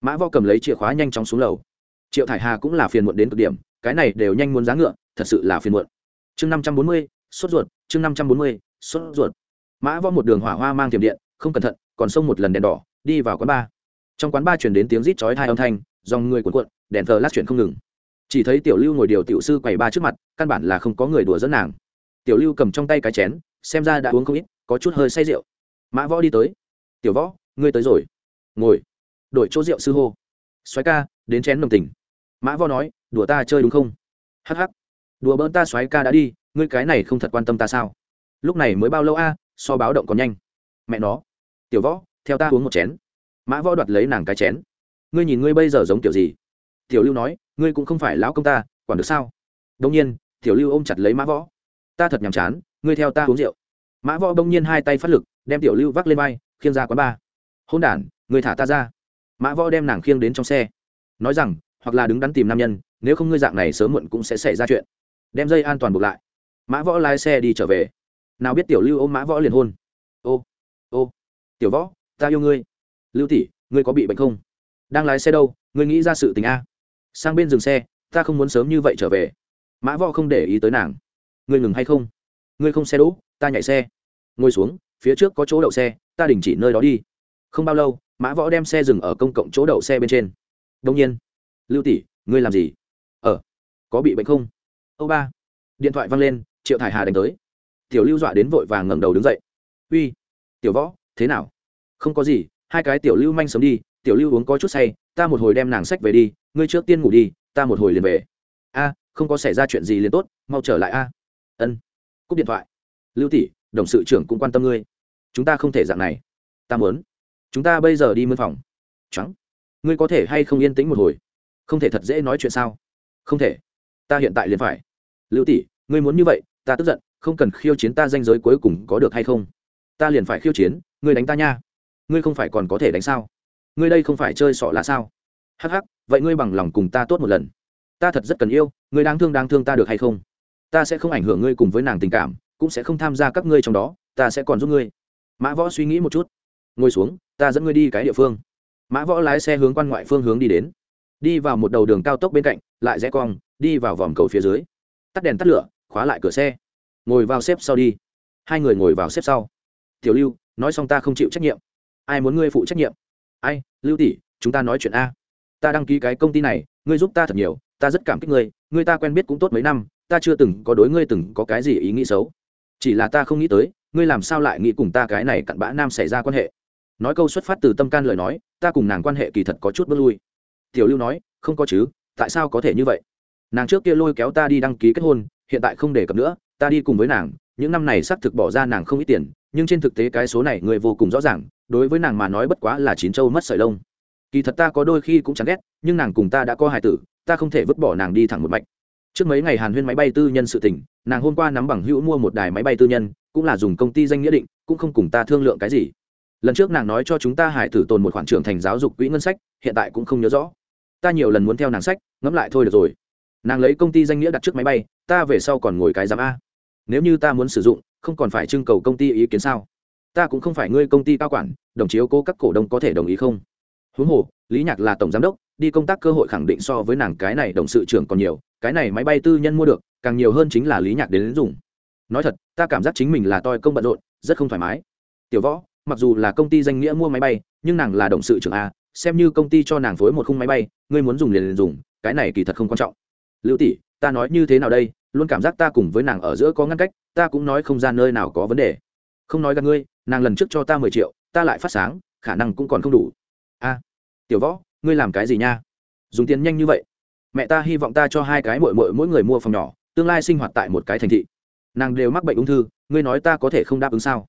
Mã võ cầm lấy chìa khóa nhanh chóng xuống lầu. Triệu thải hà cũng là phiền muộn đến cực điểm cái này đều nhanh muốn giá ngựa, thật sự là phiền muộn. Chương năm trăm bốn mươi, sốt ruột, chương năm trăm bốn mươi, sốt ruột. Mã võ một đường hỏa hoa mang tiềm điện, không cẩn thận, còn xông một lần đèn đỏ, đi vào quán bar. Trong quán bar chuyển đến tiếng rít chói hai âm thanh, dòng người cuộn cuộn, đèn thờ lát chuyển không ngừng. Chỉ thấy tiểu lưu ngồi điều tiểu sư quầy ba trước mặt, căn bản là không có người đùa dẫn nàng. Tiểu lưu cầm trong tay cái chén, xem ra đã uống không ít, có chút hơi say rượu. Mã võ đi tới. Tiểu võ, ngươi tới rồi. Ngồi. Đổi chỗ rượu, sư hô. Xoáy ca, đến chén đồng tình. Mã võ nói đùa ta chơi đúng không? Hh đùa bỡn ta xoáy ca đã đi, ngươi cái này không thật quan tâm ta sao? Lúc này mới bao lâu a, so báo động còn nhanh. Mẹ nó. Tiểu võ, theo ta uống một chén. Mã võ đoạt lấy nàng cái chén. Ngươi nhìn ngươi bây giờ giống kiểu gì? Tiểu lưu nói, ngươi cũng không phải lão công ta, quản được sao? Đông nhiên, tiểu lưu ôm chặt lấy mã võ. Ta thật nhàm chán, ngươi theo ta uống rượu. Mã võ đông nhiên hai tay phát lực, đem tiểu lưu vác lên vai, khiêng ra quán ba hôn đản người thả ta ra. Mã võ đem nàng khiêng đến trong xe. Nói rằng, hoặc là đứng đắn tìm nam nhân nếu không ngươi dạng này sớm muộn cũng sẽ xảy ra chuyện. Đem dây an toàn buộc lại. Mã võ lái xe đi trở về. Nào biết tiểu lưu ôm mã võ liền hôn. Ô ô, tiểu võ, ta yêu ngươi. Lưu tỷ, ngươi có bị bệnh không? Đang lái xe đâu, ngươi nghĩ ra sự tình a. Sang bên dừng xe, ta không muốn sớm như vậy trở về. Mã võ không để ý tới nàng. Ngươi ngừng hay không? Ngươi không xe đỗ, ta nhảy xe. Ngồi xuống, phía trước có chỗ đậu xe, ta đình chỉ nơi đó đi. Không bao lâu, mã võ đem xe dừng ở công cộng chỗ đậu xe bên trên. Đông nhiên, lưu tỷ, ngươi làm gì? Ờ có bị bệnh không? Âu ba, điện thoại văng lên, triệu thải hà đánh tới. Tiểu lưu dọa đến vội vàng ngẩng đầu đứng dậy. Uy, tiểu võ, thế nào? Không có gì, hai cái tiểu lưu manh sớm đi, tiểu lưu uống có chút say, ta một hồi đem nàng sách về đi, ngươi trước tiên ngủ đi, ta một hồi liền về. A, không có xảy ra chuyện gì liền tốt, mau trở lại a. Ân, cúp điện thoại. Lưu tỷ, đồng sự trưởng cũng quan tâm ngươi. Chúng ta không thể dạng này. Ta muốn. Chúng ta bây giờ đi mân phòng. Trắng. Ngươi có thể hay không yên tĩnh một hồi? Không thể thật dễ nói chuyện sao? Không thể. Ta hiện tại liền phải. Lưu tỷ, ngươi muốn như vậy, ta tức giận, không cần khiêu chiến ta danh giới cuối cùng có được hay không? Ta liền phải khiêu chiến, ngươi đánh ta nha. Ngươi không phải còn có thể đánh sao? Ngươi đây không phải chơi sọ là sao? Hắc hắc, vậy ngươi bằng lòng cùng ta tốt một lần. Ta thật rất cần yêu, ngươi đáng thương đáng thương ta được hay không? Ta sẽ không ảnh hưởng ngươi cùng với nàng tình cảm, cũng sẽ không tham gia các ngươi trong đó, ta sẽ còn giúp ngươi. Mã võ suy nghĩ một chút. Ngồi xuống, ta dẫn ngươi đi cái địa phương. Mã võ lái xe hướng quan ngoại phương hướng đi đến. Đi vào một đầu đường cao tốc bên cạnh lại rẽ cong, đi vào vòm cầu phía dưới. Tắt đèn tắt lửa, khóa lại cửa xe. Ngồi vào xếp sau đi. Hai người ngồi vào xếp sau. Tiểu lưu, nói xong ta không chịu trách nhiệm. Ai muốn ngươi phụ trách nhiệm? Ai, lưu tỷ, chúng ta nói chuyện a. Ta đăng ký cái công ty này, ngươi giúp ta thật nhiều, ta rất cảm kích ngươi ngươi ta quen biết cũng tốt mấy năm, ta chưa từng có đối ngươi từng có cái gì ý nghĩ xấu. Chỉ là ta không nghĩ tới, ngươi làm sao lại nghĩ cùng ta cái này cặn bã nam xảy ra quan hệ. Nói câu xuất phát từ tâm can lời nói, ta cùng nàng quan hệ kỳ thật có chút bước lui. Tiểu lưu nói, không có chứ tại sao có thể như vậy? Nàng trước kia lôi kéo ta đi đăng ký kết hôn, hiện tại không đề cập nữa, ta đi cùng với nàng, những năm này xác thực bỏ ra nàng không ít tiền, nhưng trên thực tế cái số này người vô cùng rõ ràng, đối với nàng mà nói bất quá là chín châu mất sợi lông. Kỳ thật ta có đôi khi cũng chẳng ghét, nhưng nàng cùng ta đã có hài tử, ta không thể vứt bỏ nàng đi thẳng một mạch. Trước mấy ngày hàn huyên máy bay tư nhân sự tỉnh nàng hôm qua nắm bằng hữu mua một đài máy bay tư nhân, cũng là dùng công ty danh nghĩa định, cũng không cùng ta thương lượng cái gì. Lần trước nàng nói cho chúng ta hải tử tồn một khoản trưởng thành giáo dục quỹ ngân sách, hiện tại cũng không nhớ rõ ta nhiều lần muốn theo nàng sách ngẫm lại thôi được rồi. Nàng lấy công ty danh nghĩa đặt trước máy bay ta về sau còn ngồi cái giám a. Nếu như ta muốn sử dụng không còn phải trưng cầu công ty ý kiến sao? Ta cũng không phải ngươi công ty cao quản đồng chiếu cố các cổ đông có thể đồng ý không? Huống hồ lý nhạc là tổng giám đốc đi công tác cơ hội khẳng định so với nàng cái này đồng sự trưởng còn nhiều cái này máy bay tư nhân mua được càng nhiều hơn chính là lý nhạc đến, đến dùng. Nói thật ta cảm giác chính mình là toi công bận rộn rất không thoải mái. Tiểu võ mặc dù là công ty danh nghĩa mua máy bay nhưng nàng là đồng sự trưởng a xem như công ty cho nàng phối một khung máy bay, ngươi muốn dùng liền liền dùng, cái này kỳ thật không quan trọng. Lưu tỷ, ta nói như thế nào đây, luôn cảm giác ta cùng với nàng ở giữa có ngăn cách, ta cũng nói không ra nơi nào có vấn đề. Không nói gặp ngươi, nàng lần trước cho ta mười triệu, ta lại phát sáng, khả năng cũng còn không đủ. A, tiểu võ, ngươi làm cái gì nha? Dùng tiền nhanh như vậy. Mẹ ta hy vọng ta cho hai cái mội mội mỗi người mua phòng nhỏ, tương lai sinh hoạt tại một cái thành thị. Nàng đều mắc bệnh ung thư, ngươi nói ta có thể không đáp ứng sao?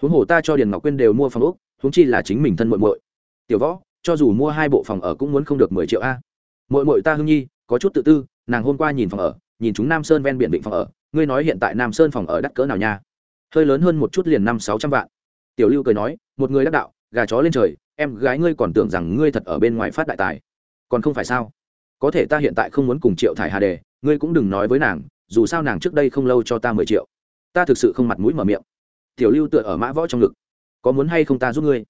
Huống hồ ta cho điền ngọc quyên đều mua phòng úc huống chi là chính mình thân mội mội tiểu võ cho dù mua hai bộ phòng ở cũng muốn không được mười triệu a. Mội mội ta hương nhi, có chút tự tư, nàng hôm qua nhìn phòng ở, nhìn chúng nam sơn ven biển định phòng ở, ngươi nói hiện tại nam sơn phòng ở đắt cỡ nào nha? Hơi lớn hơn một chút liền năm sáu trăm vạn. Tiểu lưu cười nói, một người đắc đạo, gà chó lên trời, em gái ngươi còn tưởng rằng ngươi thật ở bên ngoài phát đại tài. Còn không phải sao? Có thể ta hiện tại không muốn cùng triệu thải hà đề, ngươi cũng đừng nói với nàng, dù sao nàng trước đây không lâu cho ta mười triệu. Ta thực sự không mặt mũi mở miệng. Tiểu lưu tựa ở mã võ trong ngực. Có muốn hay không ta giúp ngươi?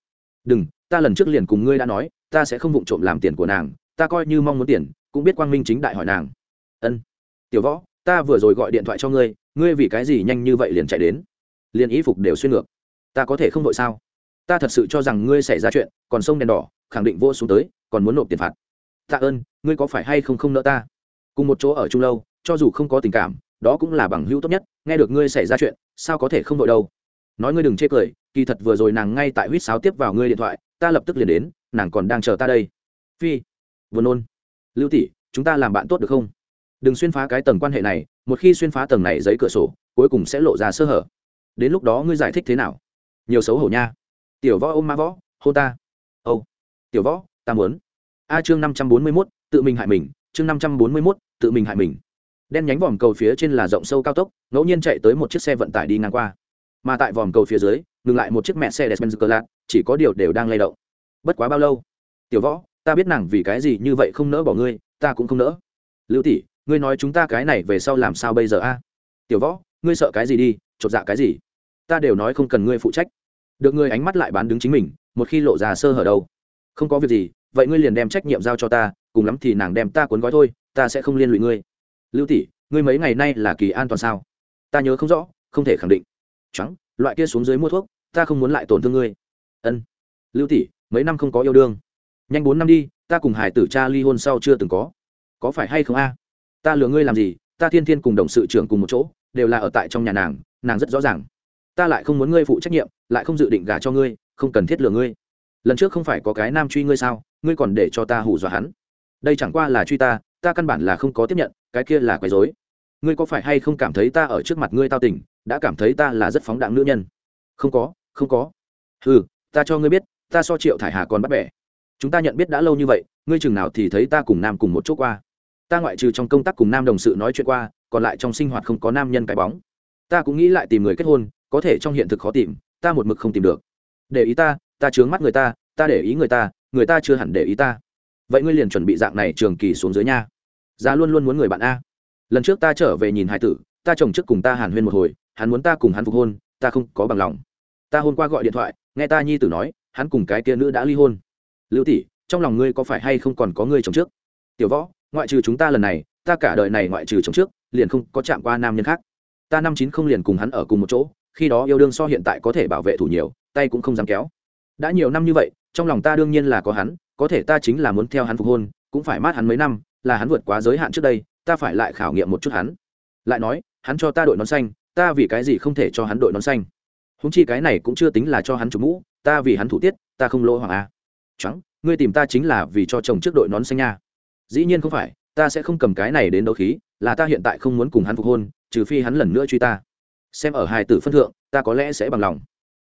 Đừng ta lần trước liền cùng ngươi đã nói, ta sẽ không vụng trộm làm tiền của nàng, ta coi như mong muốn tiền, cũng biết quang minh chính đại hỏi nàng. Ân. Tiểu võ, ta vừa rồi gọi điện thoại cho ngươi ngươi vì cái gì nhanh như vậy liền chạy đến? Liền y phục đều xuyên ngược. Ta có thể không vội sao? Ta thật sự cho rằng ngươi xảy ra chuyện, còn sông đèn đỏ, khẳng định vô xuống tới, còn muốn nộp tiền phạt. Tạ ơn, ngươi có phải hay không không nợ ta? Cùng một chỗ ở chung lâu, cho dù không có tình cảm, đó cũng là bằng hữu tốt nhất, nghe được ngươi xảy ra chuyện, sao có thể không vội đâu? Nói ngươi đừng chê cười, kỳ thật vừa rồi nàng ngay tại huýt sáo tiếp vào ngươi điện thoại ta lập tức liền đến, nàng còn đang chờ ta đây. Phi vừa nôn. Lưu tỷ, chúng ta làm bạn tốt được không? Đừng xuyên phá cái tầng quan hệ này, một khi xuyên phá tầng này giấy cửa sổ, cuối cùng sẽ lộ ra sơ hở. Đến lúc đó ngươi giải thích thế nào? Nhiều xấu hổ nha. Tiểu võ ôm ma võ hô ta. Âu. Tiểu võ, ta muốn. A chương năm trăm bốn mươi mốt, tự mình hại mình. Chương năm trăm bốn mươi mốt, tự mình hại mình. Đen nhánh vòm cầu phía trên là rộng sâu cao tốc, ngẫu nhiên chạy tới một chiếc xe vận tải đi ngang qua. Mà tại vòm cầu phía dưới ngừng lại một chiếc mẹ xe Mercedes-Benz lạc chỉ có điều đều đang lay động. Bất quá bao lâu? Tiểu võ, ta biết nàng vì cái gì như vậy không nỡ bỏ ngươi, ta cũng không nỡ. Lưu tỷ, ngươi nói chúng ta cái này về sau làm sao bây giờ a? Tiểu võ, ngươi sợ cái gì đi, chột dạ cái gì? Ta đều nói không cần ngươi phụ trách. Được ngươi ánh mắt lại bán đứng chính mình, một khi lộ ra sơ hở đâu. Không có việc gì, vậy ngươi liền đem trách nhiệm giao cho ta, cùng lắm thì nàng đem ta cuốn gói thôi, ta sẽ không liên lụy ngươi. Lưu tỷ, ngươi mấy ngày nay là kỳ an toàn sao? Ta nhớ không rõ, không thể khẳng định. Trắng loại kia xuống dưới mua thuốc, ta không muốn lại tổn thương ngươi. Ân. Lưu tỷ, mấy năm không có yêu đương. Nhanh bốn năm đi, ta cùng hải tử cha ly hôn sau chưa từng có. Có phải hay không a? Ta lừa ngươi làm gì, ta thiên thiên cùng đồng sự trưởng cùng một chỗ, đều là ở tại trong nhà nàng nàng rất rõ ràng. Ta lại không muốn ngươi phụ trách nhiệm, lại không dự định gả cho ngươi, không cần thiết lừa ngươi. Lần trước không phải có cái nam truy ngươi sao, ngươi còn để cho ta hù dọa hắn. Đây chẳng qua là truy ta ta căn bản là không có tiếp nhận, cái kia là quấy dối ngươi có phải hay không cảm thấy ta ở trước mặt ngươi tao tình đã cảm thấy ta là rất phóng đạn nữ nhân. Không có không có. Ừ ta cho ngươi biết, ta so triệu thải hà còn bắt bẻ. Chúng ta nhận biết đã lâu như vậy, ngươi chừng nào thì thấy ta cùng nam cùng một chỗ qua. Ta ngoại trừ trong công tác cùng nam đồng sự nói chuyện qua, còn lại trong sinh hoạt không có nam nhân cái bóng. Ta cũng nghĩ lại tìm người kết hôn, có thể trong hiện thực khó tìm, ta một mực không tìm được. Để ý ta ta chướng mắt người ta ta để ý người ta người ta chưa hẳn để ý ta. Vậy ngươi liền chuẩn bị dạng này trường kỳ xuống dưới nha. Ra luôn luôn muốn người bạn a. Lần trước ta trở về nhìn hải tử, ta chồng trước cùng ta hàn huyên một hồi hắn muốn ta cùng hắn phục hôn, ta không có bằng lòng. Ta hôm qua gọi điện thoại, nghe ta nhi tử nói, hắn cùng cái kia nữ đã ly hôn. Lưu tỷ, trong lòng ngươi có phải hay không còn có ngươi chồng trước? Tiểu võ, ngoại trừ chúng ta lần này, ta cả đời này ngoại trừ chồng trước, liền không có chạm qua nam nhân khác. Ta năm chín không liền cùng hắn ở cùng một chỗ, khi đó yêu đương so hiện tại có thể bảo vệ thủ nhiều, tay cũng không dám kéo. Đã nhiều năm như vậy, trong lòng ta đương nhiên là có hắn, có thể ta chính là muốn theo hắn phục hôn, cũng phải mát hắn mấy năm, là hắn vượt quá giới hạn trước đây, ta phải lại khảo nghiệm một chút hắn. Lại nói, hắn cho ta đội nón xanh ta vì cái gì không thể cho hắn đội nón xanh? Húng chi cái này cũng chưa tính là cho hắn chụp mũ, ta vì hắn thủ tiết, ta không lỗ hoàng a. Trắng, ngươi tìm ta chính là vì cho chồng trước đội nón xanh nha. Dĩ nhiên không phải, ta sẽ không cầm cái này đến đấu khí, là ta hiện tại không muốn cùng hắn phục hôn, trừ phi hắn lần nữa truy ta. Xem ở hài tử phân thượng, ta có lẽ sẽ bằng lòng.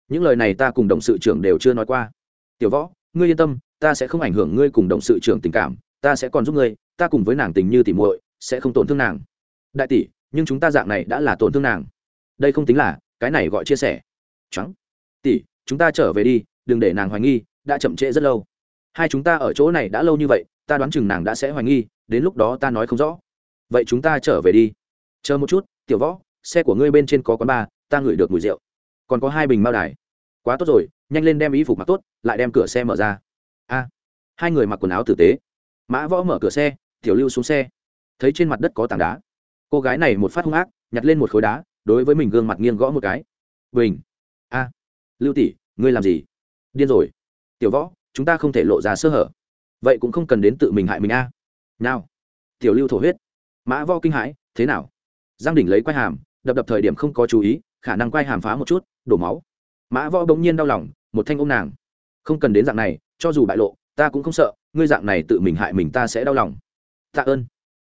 Những lời này ta cùng đồng sự trưởng đều chưa nói qua. Tiểu võ, ngươi yên tâm, ta sẽ không ảnh hưởng ngươi cùng đồng sự trưởng tình cảm, ta sẽ còn giúp ngươi, ta cùng với nàng tình như tỉ muội, sẽ không tổn thương nàng. Đại tỷ, nhưng chúng ta dạng này đã là tổn thương nàng đây không tính là, cái này gọi chia sẻ. Trắng tỷ, chúng ta trở về đi, đừng để nàng hoài nghi, đã chậm trễ rất lâu. Hai chúng ta ở chỗ này đã lâu như vậy, ta đoán chừng nàng đã sẽ hoài nghi, đến lúc đó ta nói không rõ. Vậy chúng ta trở về đi. Chờ một chút, tiểu võ, xe của ngươi bên trên có quán bar, ta ngửi được mùi rượu. Còn có hai bình mao đài. Quá tốt rồi, nhanh lên đem ý phục mặc tốt, lại đem cửa xe mở ra. A. Hai người mặc quần áo tử tế. Mã võ mở cửa xe, tiểu lưu xuống xe. Thấy trên mặt đất có tảng đá. Cô gái này một phát hung ác, nhặt lên một khối đá đối với mình gương mặt nghiêng gõ một cái. Bình. A. Lưu tỷ, ngươi làm gì? Điên rồi. Tiểu võ, chúng ta không thể lộ ra sơ hở. Vậy cũng không cần đến tự mình hại mình a. Nào. Tiểu lưu thổ huyết. Mã võ kinh hãi, thế nào? Giang đỉnh lấy quai hàm, đập đập thời điểm không có chú ý, khả năng quai hàm phá một chút, đổ máu. Mã võ bỗng nhiên đau lòng, một thanh ôm nàng. Không cần đến dạng này, cho dù bại lộ, ta cũng không sợ, ngươi dạng này tự mình hại mình ta sẽ đau lòng. Tạ ơn.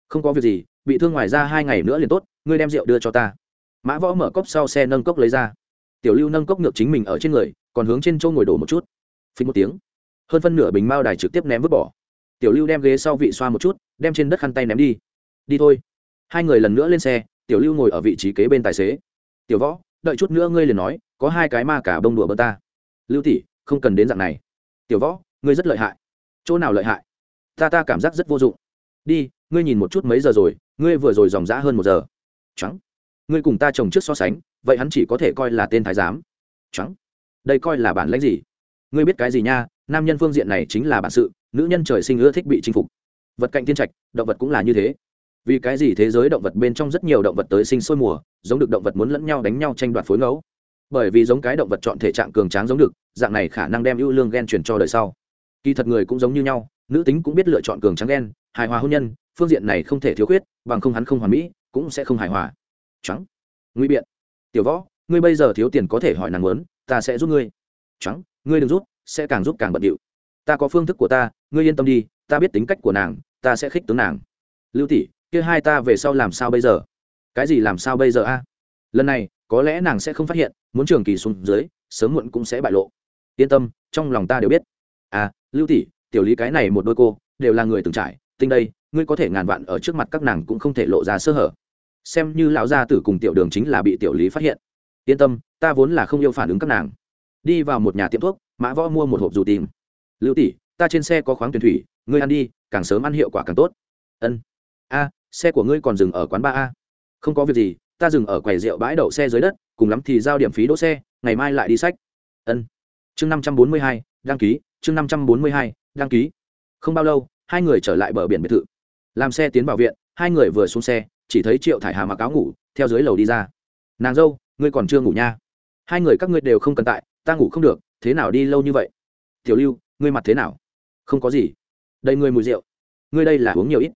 Không có việc gì, bị thương ngoài ra hai ngày nữa liền tốt, ngươi đem rượu đưa cho ta mã võ mở cốc sau xe nâng cốc lấy ra. Tiểu lưu nâng cốc ngược chính mình ở trên người, còn hướng trên châu ngồi đổ một chút. Phí một tiếng. Hơn phân nửa bình mao đài trực tiếp ném vứt bỏ. Tiểu lưu đem ghế sau vị xoa một chút, đem trên đất khăn tay ném đi. Đi thôi. Hai người lần nữa lên xe, tiểu lưu ngồi ở vị trí kế bên tài xế. Tiểu võ, đợi chút nữa ngươi liền nói, có hai cái ma cả bông đùa bơ ta. Lưu tỷ, không cần đến dạng này. Tiểu võ, ngươi rất lợi hại. Chỗ nào lợi hại? Ta ta cảm giác rất vô dụng. Đi, ngươi nhìn một chút mấy giờ rồi, ngươi vừa rồi dòng dã hơn một giờ. Trắng ngươi cùng ta chồng trước so sánh, vậy hắn chỉ có thể coi là tên thái giám. Trắng đây coi là bản lãnh gì? Ngươi biết cái gì nha, nam nhân phương diện này chính là bản sự, nữ nhân trời sinh ưa thích bị chinh phục. Vật cạnh thiên trạch, động vật cũng là như thế. Vì cái gì thế giới động vật bên trong rất nhiều động vật tới sinh sôi mùa, giống được động vật muốn lẫn nhau đánh nhau tranh đoạt phối ngẫu. Bởi vì giống cái động vật chọn thể trạng cường tráng giống được, dạng này khả năng đem ưu lương gen truyền cho đời sau. Kỳ thật người cũng giống như nhau, nữ tính cũng biết lựa chọn cường tráng gen, hài hòa hôn nhân, phương diện này không thể thiếu khuyết, bằng không hắn không hoàn mỹ, cũng sẽ không hài hòa trắng. Nguy biện. Tiểu võ, ngươi bây giờ thiếu tiền có thể hỏi nàng muốn, ta sẽ giúp ngươi. Trắng, ngươi đừng giúp sẽ càng giúp càng bận điệu. Ta có phương thức của ta, ngươi yên tâm đi, ta biết tính cách của nàng, ta sẽ khích tướng nàng. Lưu tỷ, kia hai ta về sau làm sao bây giờ? Cái gì làm sao bây giờ a? Lần này, có lẽ nàng sẽ không phát hiện, muốn trường kỳ xuống dưới, sớm muộn cũng sẽ bại lộ. Yên tâm, trong lòng ta đều biết. À lưu tỷ, tiểu lý cái này một đôi cô, đều là người từng trải, tinh đây, ngươi có thể ngàn vạn ở trước mặt các nàng cũng không thể lộ ra sơ hở xem như lão gia tử cùng tiểu đường chính là bị tiểu lý phát hiện. Yên tâm, ta vốn là không yêu phản ứng các nàng. Đi vào một nhà tiệm thuốc, mã võ mua một hộp dù tìm. Lưu tỷ, ta trên xe có khoáng tuyển thủy, ngươi ăn đi, càng sớm ăn hiệu quả càng tốt. Ân. A, xe của ngươi còn dừng ở quán ba a. Không có việc gì, ta dừng ở quầy rượu bãi đậu xe dưới đất, cùng lắm thì giao điểm phí đỗ xe, ngày mai lại đi sách. Ân. Chương năm trăm bốn mươi hai, đăng ký, chương năm trăm bốn mươi hai, đăng ký. Không bao lâu, hai người trở lại bờ biển biệt thự. Làm xe tiến vào viện, hai người vừa xuống xe chỉ thấy triệu thải hà mặc áo ngủ, theo dưới lầu đi ra. Nàng dâu, ngươi còn chưa ngủ nha. Hai người các ngươi đều không cần tại, ta ngủ không được, thế nào đi lâu như vậy? Tiểu lưu, ngươi mặt thế nào? Không có gì. Đây ngươi mùi rượu. Ngươi đây là uống nhiều ít.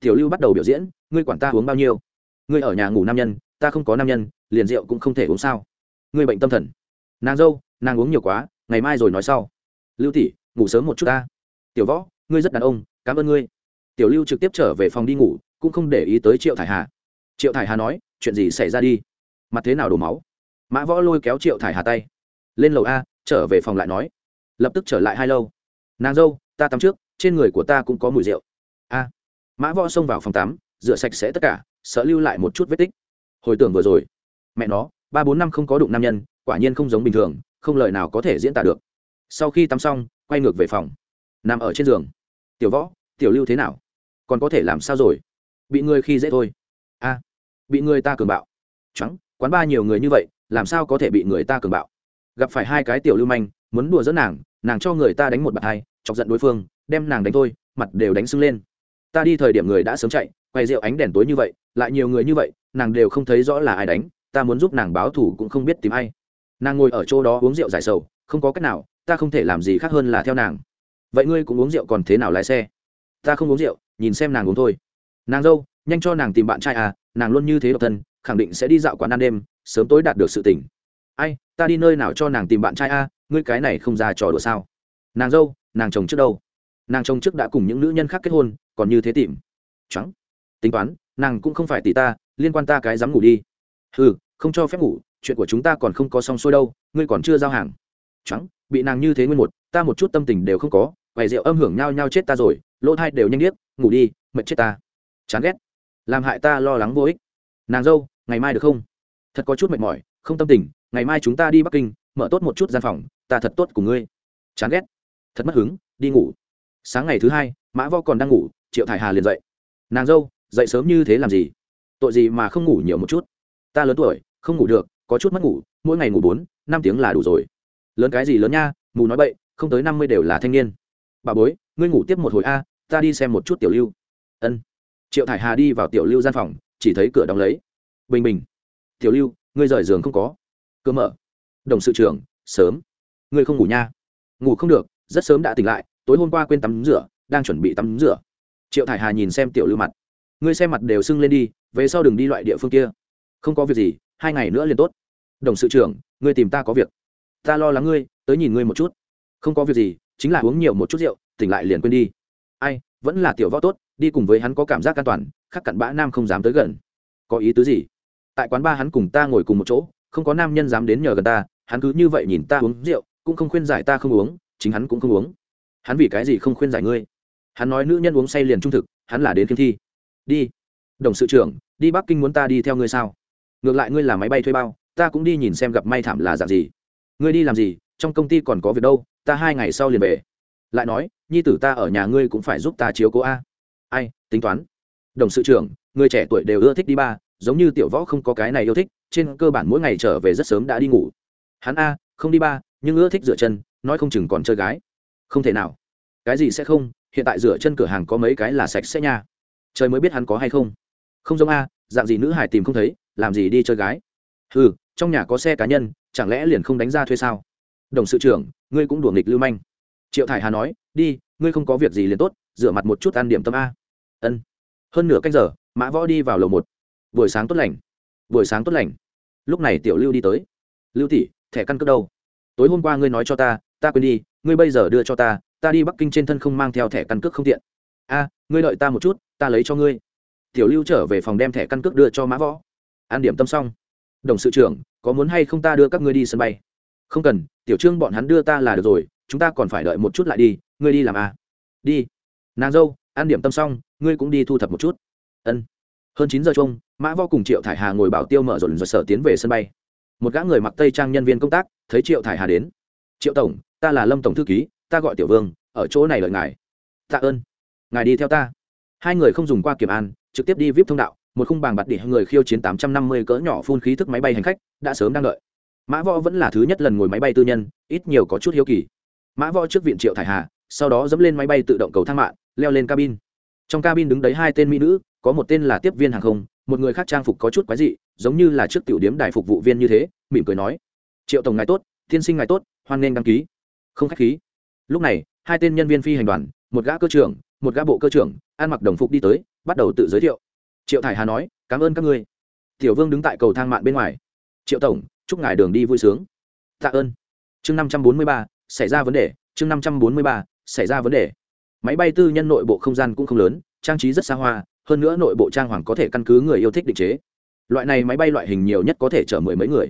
Tiểu lưu bắt đầu biểu diễn, ngươi quản ta uống bao nhiêu? Ngươi ở nhà ngủ nam nhân, ta không có nam nhân, liền rượu cũng không thể uống sao? Ngươi bệnh tâm thần. Nàng dâu, nàng uống nhiều quá, ngày mai rồi nói sau. Lưu tỷ, ngủ sớm một chút ta. Tiểu võ, ngươi rất đàn ông, cảm ơn ngươi. Tiểu lưu trực tiếp trở về phòng đi ngủ cũng không để ý tới triệu thải hà. Triệu thải hà nói, chuyện gì xảy ra đi? Mặt thế nào đổ máu? Mã võ lôi kéo triệu thải hà tay. Lên lầu a, trở về phòng lại nói. Lập tức trở lại hai lâu. Nàng dâu, ta tắm trước, trên người của ta cũng có mùi rượu. A. Mã võ xông vào phòng tắm, rửa sạch sẽ tất cả, sợ lưu lại một chút vết tích. Hồi tưởng vừa rồi, mẹ nó, ba bốn năm không có đụng nam nhân, quả nhiên không giống bình thường, không lời nào có thể diễn tả được. Sau khi tắm xong, quay ngược về phòng. Nằm ở trên giường. Tiểu võ, tiểu lưu thế nào? Còn có thể làm sao rồi? Bị người khi dễ thôi. A, bị người ta cường bạo. Trắng, quán ba nhiều người như vậy, làm sao có thể bị người ta cường bạo? Gặp phải hai cái tiểu lưu manh, muốn đùa dẫn nàng nàng cho người ta đánh một bạt hai, chọc giận đối phương, đem nàng đánh thôi, mặt đều đánh sưng lên. Ta đi thời điểm người đã sớm chạy, quay rượu ánh đèn tối như vậy, lại nhiều người như vậy, nàng đều không thấy rõ là ai đánh, ta muốn giúp nàng báo thủ cũng không biết tìm ai. Nàng ngồi ở chỗ đó uống rượu giải sầu, không có cách nào, ta không thể làm gì khác hơn là theo nàng. Vậy ngươi cũng uống rượu còn thế nào lái xe? Ta không uống rượu, nhìn xem nàng uống thôi nàng dâu, nhanh cho nàng tìm bạn trai à nàng luôn như thế độc thân, khẳng định sẽ đi dạo quán ăn đêm, sớm tối đạt được sự tỉnh. Ai, ta đi nơi nào cho nàng tìm bạn trai a ngươi cái này không ra trò đùa sao? Nàng dâu, nàng chồng trước đâu? Nàng chồng trước đã cùng những nữ nhân khác kết hôn, còn như thế tìm? Trắng tính toán, nàng cũng không phải tỷ ta, liên quan ta cái dám ngủ đi. Ừ không cho phép ngủ, chuyện của chúng ta còn không có xong xuôi đâu, ngươi còn chưa giao hàng. Trắng bị nàng như thế nguyên một, ta một chút tâm tình đều không có vài rượu âm hưởng nhau nhau chết ta rồi, lỗ thai đều nhanh điếc, ngủ đi, mệt chết ta chán ghét. Làm hại ta lo lắng vô ích. Nàng dâu, ngày mai được không? Thật có chút mệt mỏi, không tâm tình, ngày mai chúng ta đi bắc kinh, mở tốt một chút gian phòng, ta thật tốt cùng ngươi. Chán ghét. Thật mất hứng, đi ngủ. Sáng ngày thứ hai, mã vo còn đang ngủ, triệu thải hà liền dậy. Nàng dâu, dậy sớm như thế làm gì? Tội gì mà không ngủ nhiều một chút? Ta lớn tuổi, không ngủ được, có chút mất ngủ, mỗi ngày ngủ bốn, năm tiếng là đủ rồi. Lớn cái gì lớn nha, mù nói bậy, không tới năm mươi đều là thanh niên. Bà bối, ngươi ngủ tiếp một hồi a, ta đi xem một chút tiểu lưu. Ân triệu thải hà đi vào tiểu lưu gian phòng, chỉ thấy cửa đóng lấy. Bình bình. Tiểu lưu, ngươi rời giường không có. Cơ mở. Đồng sự trưởng, sớm. Ngươi không ngủ nha. Ngủ không được, rất sớm đã tỉnh lại, tối hôm qua quên tắm rửa, đang chuẩn bị tắm rửa. Triệu thải hà nhìn xem tiểu lưu mặt. Ngươi xem mặt đều sưng lên đi, về sau đừng đi loại địa phương kia. Không có việc gì, hai ngày nữa liền tốt. Đồng sự trưởng, ngươi tìm ta có việc. Ta lo lắng ngươi, tới nhìn ngươi một chút. Không có việc gì, chính là uống nhiều một chút rượu, tỉnh lại liền quên đi. Ai, vẫn là tiểu võ tốt đi cùng với hắn có cảm giác an toàn, khắc cặn bã nam không dám tới gần. Có ý tứ gì? Tại quán ba hắn cùng ta ngồi cùng một chỗ, không có nam nhân dám đến nhờ gần ta, hắn cứ như vậy nhìn ta uống rượu, cũng không khuyên giải ta không uống, chính hắn cũng không uống. Hắn vì cái gì không khuyên giải ngươi? Hắn nói nữ nhân uống say liền trung thực, hắn là đến kiếm thi. Đi. Đồng sự trưởng, đi bắc kinh muốn ta đi theo ngươi sao? Ngược lại ngươi là máy bay thuê bao, ta cũng đi nhìn xem gặp may thảm là dạng gì. Ngươi đi làm gì? Trong công ty còn có việc đâu, ta hai ngày sau liền về. Lại nói, nhi tử ta ở nhà ngươi cũng phải giúp ta chiếu cố a ai, tính toán. Đồng sự trưởng, người trẻ tuổi đều ưa thích đi ba, giống như tiểu võ không có cái này yêu thích, trên cơ bản mỗi ngày trở về rất sớm đã đi ngủ. Hắn a, không đi ba, nhưng ưa thích rửa chân, nói không chừng còn chơi gái. Không thể nào. Cái gì sẽ không, hiện tại rửa chân cửa hàng có mấy cái là sạch sẽ nha. Trời mới biết hắn có hay không. Không giống a, dạng gì nữ hải tìm không thấy, làm gì đi chơi gái. Ừ trong nhà có xe cá nhân, chẳng lẽ liền không đánh ra thuê sao? Đồng sự trưởng, ngươi cũng đùa nghịch lưu manh. Triệu thải hà nói, đi, ngươi không có việc gì liền tốt, rửa mặt một chút ăn điểm tâm a ân. Hơn nửa canh giờ, mã võ đi vào lầu một. Buổi sáng tốt lành. Buổi sáng tốt lành. Lúc này tiểu lưu đi tới. Lưu tỷ, thẻ căn cước đâu? Tối hôm qua ngươi nói cho ta ta quên đi, ngươi bây giờ đưa cho ta ta đi bắc kinh trên thân không mang theo thẻ căn cước không tiện. A, ngươi đợi ta một chút, ta lấy cho ngươi. Tiểu lưu trở về phòng đem thẻ căn cước đưa cho mã võ. An điểm tâm xong. Đồng sự trưởng, có muốn hay không ta đưa các ngươi đi sân bay? Không cần, tiểu trương bọn hắn đưa ta là được rồi, chúng ta còn phải đợi một chút lại đi, ngươi đi làm a đi. Nàng dâu, An điểm tâm xong ngươi cũng đi thu thập một chút. Ân. Hơn chín giờ chung mã vo cùng triệu thải hà ngồi bảo tiêu mở rộn rồi sở tiến về sân bay. Một gã người mặc tây trang nhân viên công tác, thấy triệu thải hà đến. Triệu tổng, ta là lâm tổng thư ký, ta gọi tiểu vương, ở chỗ này lợi ngài. Tạ ơn. Ngài đi theo ta. Hai người không dùng qua kiểm an, trực tiếp đi vip thông đạo, một khung bàng bạt đỉ người khiêu chiến tám trăm năm mươi cỡ nhỏ phun khí thức máy bay hành khách, đã sớm đang đợi. Mã võ vẫn là thứ nhất lần ngồi máy bay tư nhân, ít nhiều có chút hiếu kỳ. Mã võ trước viện triệu thải hà, sau đó dẫm lên máy bay tự động cầu thang mạng, leo lên cabin trong cabin đứng đấy hai tên mỹ nữ, có một tên là tiếp viên hàng không, một người khác trang phục có chút quái dị, giống như là trước tiểu điếm đài phục vụ viên như thế, mỉm cười nói, triệu tổng ngài tốt, tiên sinh ngài tốt, hoan nghênh đăng ký. Không khách khí. Lúc này, hai tên nhân viên phi hành đoàn, một gã cơ trưởng, một gã bộ cơ trưởng, ăn mặc đồng phục đi tới, bắt đầu tự giới thiệu. Triệu thải hà nói, cảm ơn các ngươi. Tiểu vương đứng tại cầu thang mạng bên ngoài. Triệu tổng, chúc ngài đường đi vui sướng. Tạ ơn. Chương năm trăm bốn mươi ba, xảy ra vấn đề, chương năm trăm bốn mươi ba, xảy ra vấn đề máy bay tư nhân nội bộ không gian cũng không lớn, trang trí rất xa hoa, hơn nữa nội bộ trang hoàng có thể căn cứ người yêu thích định chế. Loại này máy bay loại hình nhiều nhất có thể chở mười mấy người.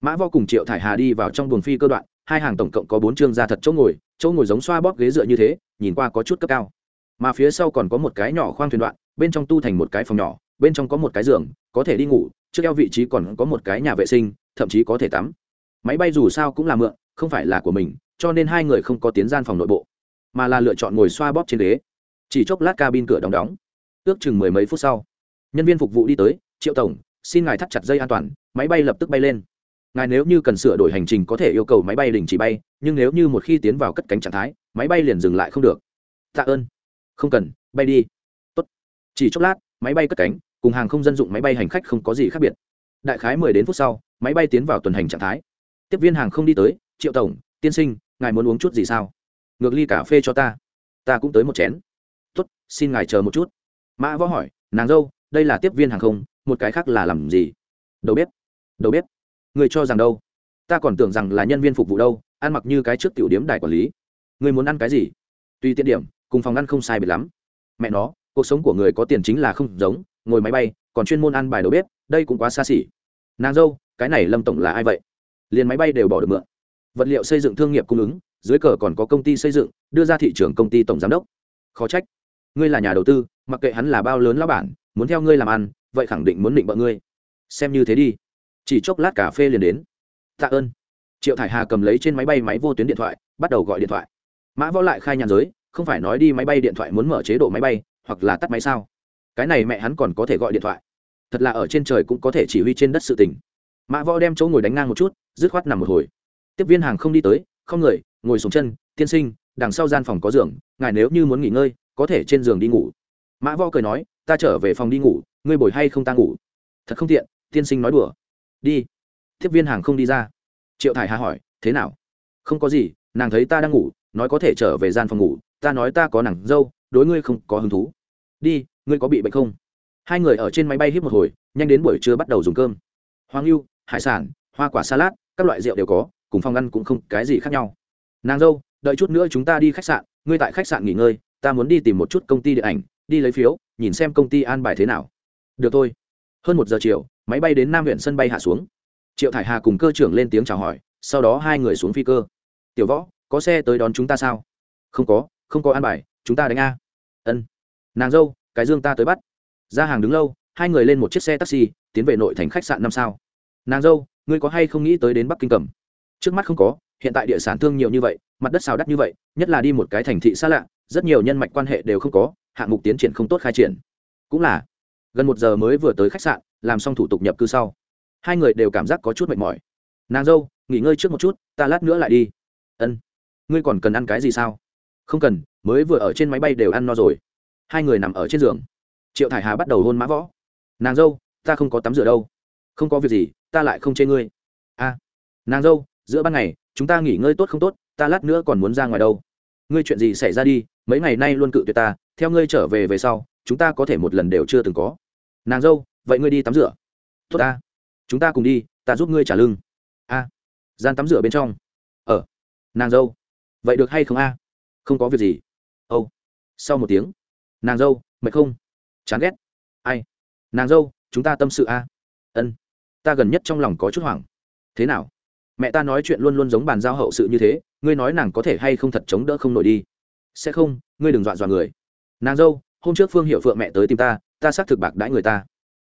Mã vo cùng triệu thải hà đi vào trong buồng phi cơ đoạn, hai hàng tổng cộng có bốn chương ra thật chỗ ngồi chỗ ngồi giống xoa bóp ghế dựa như thế, nhìn qua có chút cấp cao. Mà phía sau còn có một cái nhỏ khoang thuyền đoạn, bên trong tu thành một cái phòng nhỏ, bên trong có một cái giường, có thể đi ngủ, trước eo vị trí còn có một cái nhà vệ sinh, thậm chí có thể tắm. Máy bay dù sao cũng là mượn, không phải là của mình, cho nên hai người không có tiến gian phòng nội bộ mà là lựa chọn ngồi xoa bóp trên ghế. Chỉ chốc lát cabin cửa đóng đóng. Ước chừng mười mấy phút sau, nhân viên phục vụ đi tới, triệu tổng, xin ngài thắt chặt dây an toàn, máy bay lập tức bay lên. Ngài nếu như cần sửa đổi hành trình có thể yêu cầu máy bay đình chỉ bay, nhưng nếu như một khi tiến vào cất cánh trạng thái, máy bay liền dừng lại không được. Tạ ơn. Không cần, bay đi. Tốt. chỉ chốc lát, máy bay cất cánh, cùng hàng không dân dụng máy bay hành khách không có gì khác biệt. Đại khái mười đến phút sau, máy bay tiến vào tuần hành trạng thái. Tiếp viên hàng không đi tới, triệu tổng, tiên sinh, ngài muốn uống chút gì sao? Ngược ly cà phê cho ta. Ta cũng tới một chén. Tốt, xin ngài chờ một chút. Mã võ hỏi, nàng dâu, đây là tiếp viên hàng không, một cái khác là làm gì? Đầu bếp. Đầu bếp. Người cho rằng đâu? Ta còn tưởng rằng là nhân viên phục vụ đâu, ăn mặc như cái trước tiểu điếm đài quản lý. Người muốn ăn cái gì? Tùy tiện điểm, cùng phòng ăn không sai biệt lắm. Mẹ nó, cuộc sống của người có tiền chính là không giống, ngồi máy bay, còn chuyên môn ăn bài đầu bếp, đây cũng quá xa xỉ. Nàng dâu, cái này lâm tổng là ai vậy? Liền máy bay đều bỏ được mượn. Vật liệu xây dựng thương nghiệp cung ứng dưới cờ còn có công ty xây dựng, đưa ra thị trường công ty tổng giám đốc. Khó trách. Ngươi là nhà đầu tư, mặc kệ hắn là bao lớn lao bản, muốn theo ngươi làm ăn, vậy khẳng định muốn định bợ ngươi. Xem như thế đi. Chỉ chốc lát cà phê liền đến. Tạ ơn. Triệu thải hà cầm lấy trên máy bay máy vô tuyến điện thoại, bắt đầu gọi điện thoại. Mã võ lại khai nhàn giới, không phải nói đi máy bay điện thoại muốn mở chế độ máy bay, hoặc là tắt máy sao? Cái này mẹ hắn còn có thể gọi điện thoại. Thật là ở trên trời cũng có thể chỉ huy trên đất sự tình. Mã võ đem chỗ ngồi đánh ngang một chút, dứt khoát nằm một hồi. Tiếp viên hàng không đi tới, không người ngồi xuống chân, tiên sinh, đằng sau gian phòng có giường, ngài nếu như muốn nghỉ ngơi, có thể trên giường đi ngủ. Mã võ cười nói, ta trở về phòng đi ngủ, ngươi bồi hay không ta ngủ? Thật không tiện, tiên sinh nói đùa. Đi. Tiếp viên hàng không đi ra. Triệu thải hà hỏi, thế nào? Không có gì, nàng thấy ta đang ngủ, nói có thể trở về gian phòng ngủ, ta nói ta có nàng dâu, đối ngươi không có hứng thú. Đi, ngươi có bị bệnh không? Hai người ở trên máy bay hít một hồi, nhanh đến buổi trưa bắt đầu dùng cơm. Hoang lưu hải sản, hoa quả salad, các loại rượu đều có, cùng phòng ăn cũng không cái gì khác nhau nàng dâu, đợi chút nữa chúng ta đi khách sạn, ngươi tại khách sạn nghỉ ngơi, ta muốn đi tìm một chút công ty điện ảnh, đi lấy phiếu, nhìn xem công ty an bài thế nào. Được thôi. Hơn một giờ chiều, máy bay đến nam huyện sân bay hạ xuống. Triệu thải hà cùng cơ trưởng lên tiếng chào hỏi, sau đó hai người xuống phi cơ. Tiểu võ, có xe tới đón chúng ta sao? Không có không có an bài, chúng ta đánh a. Ân. Nàng dâu, cái dương ta tới bắt. Ra hàng đứng lâu, hai người lên một chiếc xe taxi, tiến về nội thành khách sạn năm sao. Nàng dâu, ngươi có hay không nghĩ tới đến bắc kinh cầm? Trước mắt không có hiện tại địa sản thương nhiều như vậy, mặt đất xào đắt như vậy, nhất là đi một cái thành thị xa lạ, rất nhiều nhân mạch quan hệ đều không có, hạng mục tiến triển không tốt khai triển. Cũng là, gần một giờ mới vừa tới khách sạn, làm xong thủ tục nhập cư sau, hai người đều cảm giác có chút mệt mỏi. Nàng dâu, nghỉ ngơi trước một chút, ta lát nữa lại đi. Ân. Ngươi còn cần ăn cái gì sao? Không cần, mới vừa ở trên máy bay đều ăn no rồi. Hai người nằm ở trên giường. Triệu thải hà bắt đầu hôn mã võ. Nàng dâu, ta không có tắm rửa đâu. Không có việc gì, ta lại không chê ngươi. A. Nàng dâu, giữa ban ngày chúng ta nghỉ ngơi tốt không tốt, ta lát nữa còn muốn ra ngoài đâu. Ngươi chuyện gì xảy ra đi, mấy ngày nay luôn cự tuyệt ta, theo ngươi trở về về sau, chúng ta có thể một lần đều chưa từng có. Nàng dâu, vậy ngươi đi tắm rửa. Tốt ta. Chúng ta cùng đi, ta giúp ngươi trả lưng. A. Gian tắm rửa bên trong. Ở nàng dâu. Vậy được hay không a? Không có việc gì. Âu. Sau một tiếng. Nàng dâu, mệt không? Chán ghét. Ai? Nàng dâu, chúng ta tâm sự a? Ân. Ta gần nhất trong lòng có chút hoảng. Thế nào? Mẹ ta nói chuyện luôn luôn giống bàn giao hậu sự như thế, ngươi nói nàng có thể hay không thật chống đỡ không nổi đi? Sẽ không, ngươi đừng dọa dọa người. Nàng dâu, hôm trước phương hiệu phượng mẹ tới tìm ta ta xác thực bạc đãi người ta.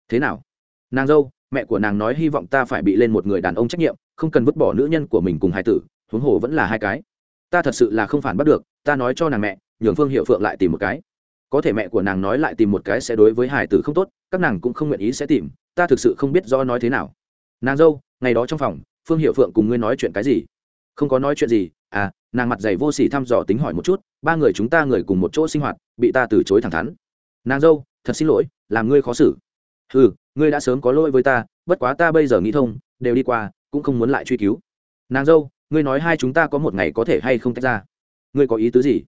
Thế nào? Nàng dâu, mẹ của nàng nói hy vọng ta phải bị lên một người đàn ông trách nhiệm, không cần vứt bỏ nữ nhân của mình cùng hai tử, huống hồ vẫn là hai cái. Ta thật sự là không phản bắt được, ta nói cho nàng mẹ, nhường phương hiệu phượng lại tìm một cái. Có thể mẹ của nàng nói lại tìm một cái sẽ đối với hải tử không tốt, các nàng cũng không nguyện ý sẽ tìm, ta thực sự không biết do nói thế nào. Nàng dâu, ngày đó trong phòng phương hiệu phượng cùng ngươi nói chuyện cái gì? Không có nói chuyện gì. À nàng mặt dày vô s ỉ thăm dò tính hỏi một chút, ba người chúng ta người cùng một chỗ sinh hoạt, bị ta từ chối thẳng thắn. Nàng dâu, thật xin lỗi, làm ngươi khó xử. Ừ ngươi đã sớm có lỗi với ta, bất quá ta bây giờ nghĩ thông, đều đi qua, cũng không muốn lại truy cứu. Nàng dâu, ngươi nói hai chúng ta có một ngày có thể hay không tách ra? Ngươi có ý tứ gì?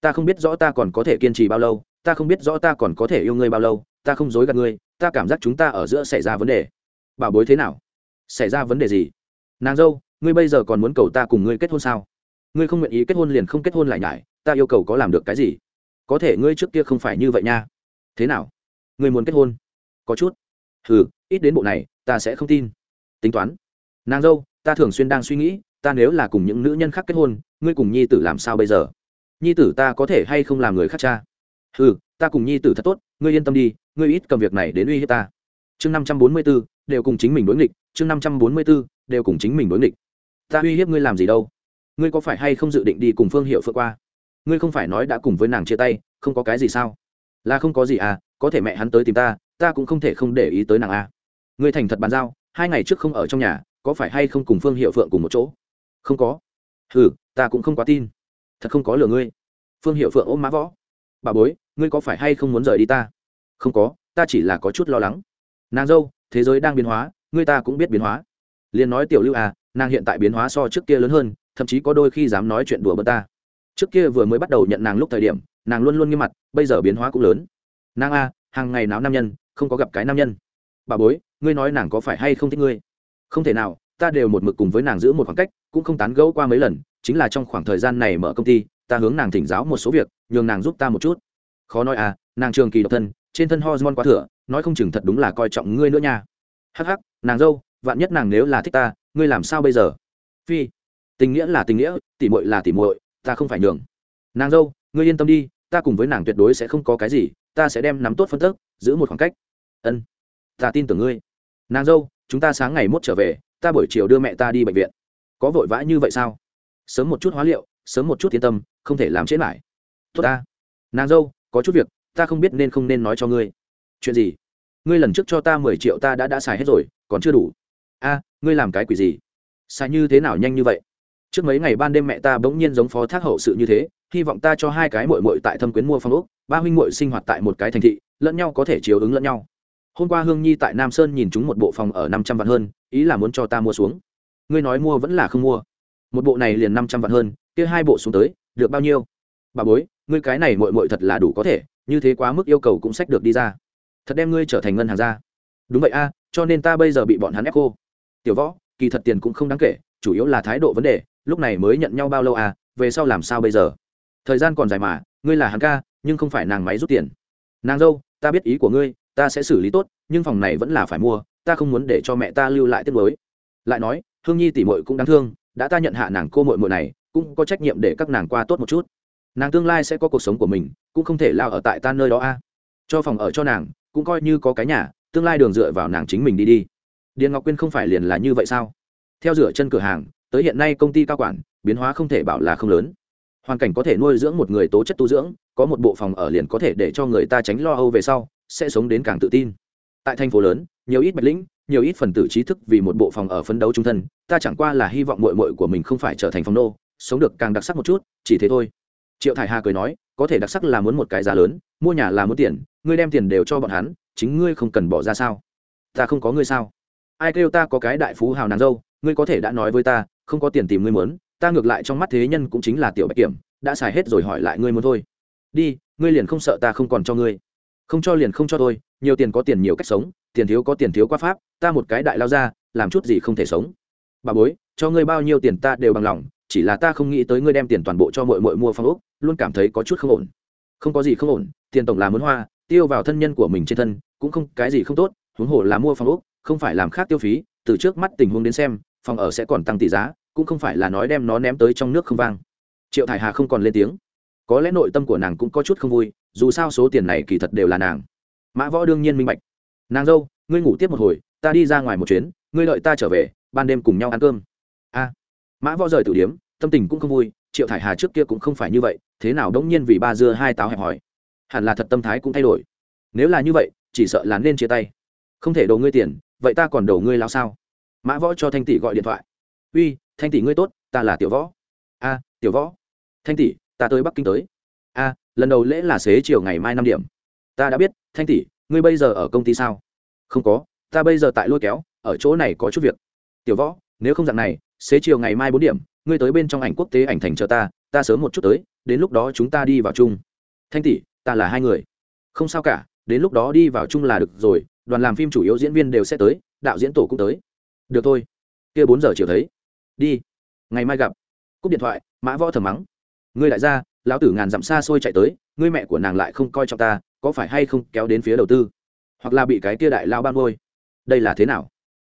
Ta không biết rõ ta còn có thể kiên trì bao lâu, ta không biết rõ ta còn có thể yêu ngươi bao lâu, ta không dối gạt ngươi, ta cảm giác chúng ta ở giữa xảy ra vấn đề. Bảo bối thế nào? Xảy ra vấn đề gì? Nàng dâu, ngươi bây giờ còn muốn cầu ta cùng ngươi kết hôn sao? Ngươi không nguyện ý kết hôn liền không kết hôn lại nhải, ta yêu cầu có làm được cái gì? Có thể ngươi trước kia không phải như vậy nha. Thế nào? Ngươi muốn kết hôn? Có chút. Ừ ít đến bộ này, ta sẽ không tin. Tính toán. Nàng dâu, ta thường xuyên đang suy nghĩ, ta nếu là cùng những nữ nhân khác kết hôn, ngươi cùng nhi tử làm sao bây giờ? Nhi tử ta có thể hay không làm người khác cha? Ừ ta cùng nhi tử thật tốt, ngươi yên tâm đi, ngươi ít cầm việc này đến uy hiếp ta. Chương năm trăm bốn mươi b ố đều cùng chính mình đối nghịch, chương năm trăm bốn mươi b ố đều cùng chính mình đối nghịch. Ta uy hiếp ngươi làm gì đâu? Ngươi có phải hay không dự định đi cùng phương hiệu phượng qua? Ngươi không phải nói đã cùng với nàng chia tay, không có cái gì sao? Là không có gì à có thể mẹ hắn tới tìm ta ta cũng không thể không để ý tới nàng à. ngươi thành thật bàn giao, hai ngày trước không ở trong nhà, có phải hay không cùng phương hiệu phượng cùng một chỗ? Không có. Ừ ta cũng không quá tin. Thật không có lừa ngươi. Phương hiệu phượng ôm má võ bà bối, ngươi có phải hay không muốn rời đi ta? Không có, ta chỉ là có chút lo lắng. Nàng dâu, thế giới đang biến hóa, ngươi ta cũng biết biến hóa liền nói tiểu lưu à nàng hiện tại biến hóa so trước kia lớn hơn, thậm chí có đôi khi dám nói chuyện đùa bật ta. Trước kia vừa mới bắt đầu nhận nàng lúc thời điểm, nàng luôn luôn nghiêm mặt, bây giờ biến hóa cũng lớn. Nàng a hàng ngày náo nam nhân, không có gặp cái nam nhân. Bà bối, ngươi nói nàng có phải hay không thích ngươi? Không thể nào, ta đều một mực cùng với nàng giữ một khoảng cách, cũng không tán gẫu qua mấy lần, chính là trong khoảng thời gian này mở công ty, ta hướng nàng thỉnh giáo một số việc, nhường nàng giúp ta một chút. Khó nói à nàng trường kỳ độc thân, trên thân hormone quá thừa, nói không chừng thật đúng là coi trọng ngươi nữa nha. Hắc hắc, nàng dâu vạn nhất nàng nếu là thích ta, ngươi làm sao bây giờ? Phi, tình nghĩa là tình nghĩa, tỉ muội là tỉ muội, ta không phải nhường. Nàng dâu, ngươi yên tâm đi, ta cùng với nàng tuyệt đối sẽ không có cái gì, ta sẽ đem nắm tốt phân tức, giữ một khoảng cách. Ân, ta tin tưởng ngươi. Nàng dâu, chúng ta sáng ngày mốt trở về, ta buổi chiều đưa mẹ ta đi bệnh viện. Có vội vã như vậy sao? Sớm một chút hóa liệu, sớm một chút yên tâm, không thể làm chết lại. Tốt ta. Nàng dâu, có chút việc, ta không biết nên không nên nói cho ngươi. Chuyện gì? Ngươi lần trước cho ta mười triệu ta đã đã xài hết rồi, còn chưa đủ a, ngươi làm cái quỷ gì? Xài như thế nào nhanh như vậy? Trước mấy ngày ban đêm mẹ ta bỗng nhiên giống phó thác hậu sự như thế, hy vọng ta cho hai cái mội mội tại thâm quyến mua phong ốc, ba huynh mội sinh hoạt tại một cái thành thị, lẫn nhau có thể chiếu ứng lẫn nhau. Hôm qua hương nhi tại nam sơn nhìn chúng một bộ phòng ở năm trăm vạn hơn, ý là muốn cho ta mua xuống. Ngươi nói mua vẫn là không mua. Một bộ này liền năm trăm vạn hơn, kia hai bộ xuống tới, được bao nhiêu? Bà bối, ngươi cái này mội mội thật là đủ có thể, như thế quá mức yêu cầu cũng sách được đi ra. Thật đem ngươi trở thành ngân hàng ra đúng vậy a, cho nên ta bây giờ bị bọn hắn ép cô tiểu võ, kỳ thật tiền cũng không đáng kể, chủ yếu là thái độ vấn đề, lúc này mới nhận nhau bao lâu à về sau làm sao bây giờ? Thời gian còn dài mà, ngươi là hắn ca, nhưng không phải nàng máy rút tiền. Nàng dâu, ta biết ý của ngươi, ta sẽ xử lý tốt, nhưng phòng này vẫn là phải mua, ta không muốn để cho mẹ ta lưu lại tiết mới lại nói, hương nhi tỉ mội cũng đáng thương, đã ta nhận hạ nàng cô mội mội này, cũng có trách nhiệm để các nàng qua tốt một chút. Nàng tương lai sẽ có cuộc sống của mình, cũng không thể lao ở tại ta nơi đó a cho phòng ở cho nàng, cũng coi như có cái nhà, tương lai đường dựa vào nàng chính mình đi đi điền ngọc quyên không phải liền là như vậy sao? Theo rửa chân cửa hàng, tới hiện nay công ty cao quản, biến hóa không thể bảo là không lớn. Hoàn cảnh có thể nuôi dưỡng một người tố chất tu dưỡng, có một bộ phòng ở liền có thể để cho người ta tránh lo âu về sau, sẽ sống đến càng tự tin. Tại thành phố lớn, nhiều ít bạch lĩnh, nhiều ít phần tử trí thức vì một bộ phòng ở phấn đấu trung thân, ta chẳng qua là hy vọng mội mội của mình không phải trở thành phòng nô, sống được càng đặc sắc một chút, chỉ thế thôi. Triệu thải hà cười nói, có thể đặc sắc là muốn một cái giá lớn, mua nhà là muốn tiền, ngươi đem tiền đều cho bọn hắn, chính ngươi không cần bỏ ra sao? Ta không có ngươi sao? Ai kêu ta có cái đại phú hào nàng dâu, ngươi có thể đã nói với ta, không có tiền tìm ngươi muốn, ta ngược lại trong mắt thế nhân cũng chính là tiểu bạch kiểm, đã xài hết rồi hỏi lại ngươi muốn thôi. Đi, ngươi liền không sợ ta không còn cho ngươi. Không cho liền không cho tôi nhiều tiền có tiền nhiều cách sống, tiền thiếu có tiền thiếu qua pháp, ta một cái đại lao ra, làm chút gì không thể sống. Bà bối, cho ngươi bao nhiêu tiền ta đều bằng lòng, chỉ là ta không nghĩ tới ngươi đem tiền toàn bộ cho mội mội mua phong ốc, luôn cảm thấy có chút không ổn. Không có gì không ổn, tiền tổng là muốn hoa, tiêu vào thân nhân của mình trên thân, cũng không, cái gì không tốt, huống hồ là mua phong ốc không phải làm khác tiêu phí, từ trước mắt tình huống đến xem, phòng ở sẽ còn tăng tỷ giá, cũng không phải là nói đem nó ném tới trong nước không vang. Triệu thải hà không còn lên tiếng. Có lẽ nội tâm của nàng cũng có chút không vui, dù sao số tiền này kỳ thật đều là nàng. Mã võ đương nhiên minh bạch. Nàng dâu, ngươi ngủ tiếp một hồi, ta đi ra ngoài một chuyến, ngươi đợi ta trở về, ban đêm cùng nhau ăn cơm. A. Mã võ rời tử điếm, tâm tình cũng không vui, triệu thải hà trước kia cũng không phải như vậy, thế nào đống nhiên vì ba dưa hai táo hẹp hỏi. Hẳn là thật tâm thái cũng thay đổi. Nếu là như vậy, chỉ sợ là nên chia tay. Không thể đồ ngươi tiền vậy ta còn đổ ngươi lao sao? Mã võ cho thanh tỷ gọi điện thoại. Uy, thanh tỷ ngươi tốt, ta là tiểu võ. A, tiểu võ. Thanh tỷ, ta tới bắc kinh tới. A, lần đầu lễ là xế chiều ngày mai năm điểm. Ta đã biết, thanh tỷ, ngươi bây giờ ở công ty sao? Không có, ta bây giờ tại lôi kéo, ở chỗ này có chút việc. Tiểu võ, nếu không dạng này, xế chiều ngày mai bốn điểm, ngươi tới bên trong ảnh quốc tế ảnh thành chờ ta ta sớm một chút tới, đến lúc đó chúng ta đi vào chung. Thanh tỷ, ta là hai người. Không sao cả, đến lúc đó đi vào chung là được rồi đoàn làm phim chủ yếu diễn viên đều sẽ tới đạo diễn tổ cũng tới. Được thôi. Kia bốn giờ chiều thấy. Đi. Ngày mai gặp. Cúp điện thoại mã võ thầm mắng. Ngươi lại ra, lão tử ngàn dặm xa xôi chạy tới ngươi mẹ của nàng lại không coi trọng ta có phải hay không kéo đến phía đầu tư? Hoặc là bị cái kia đại lao ban ngôi đây là thế nào?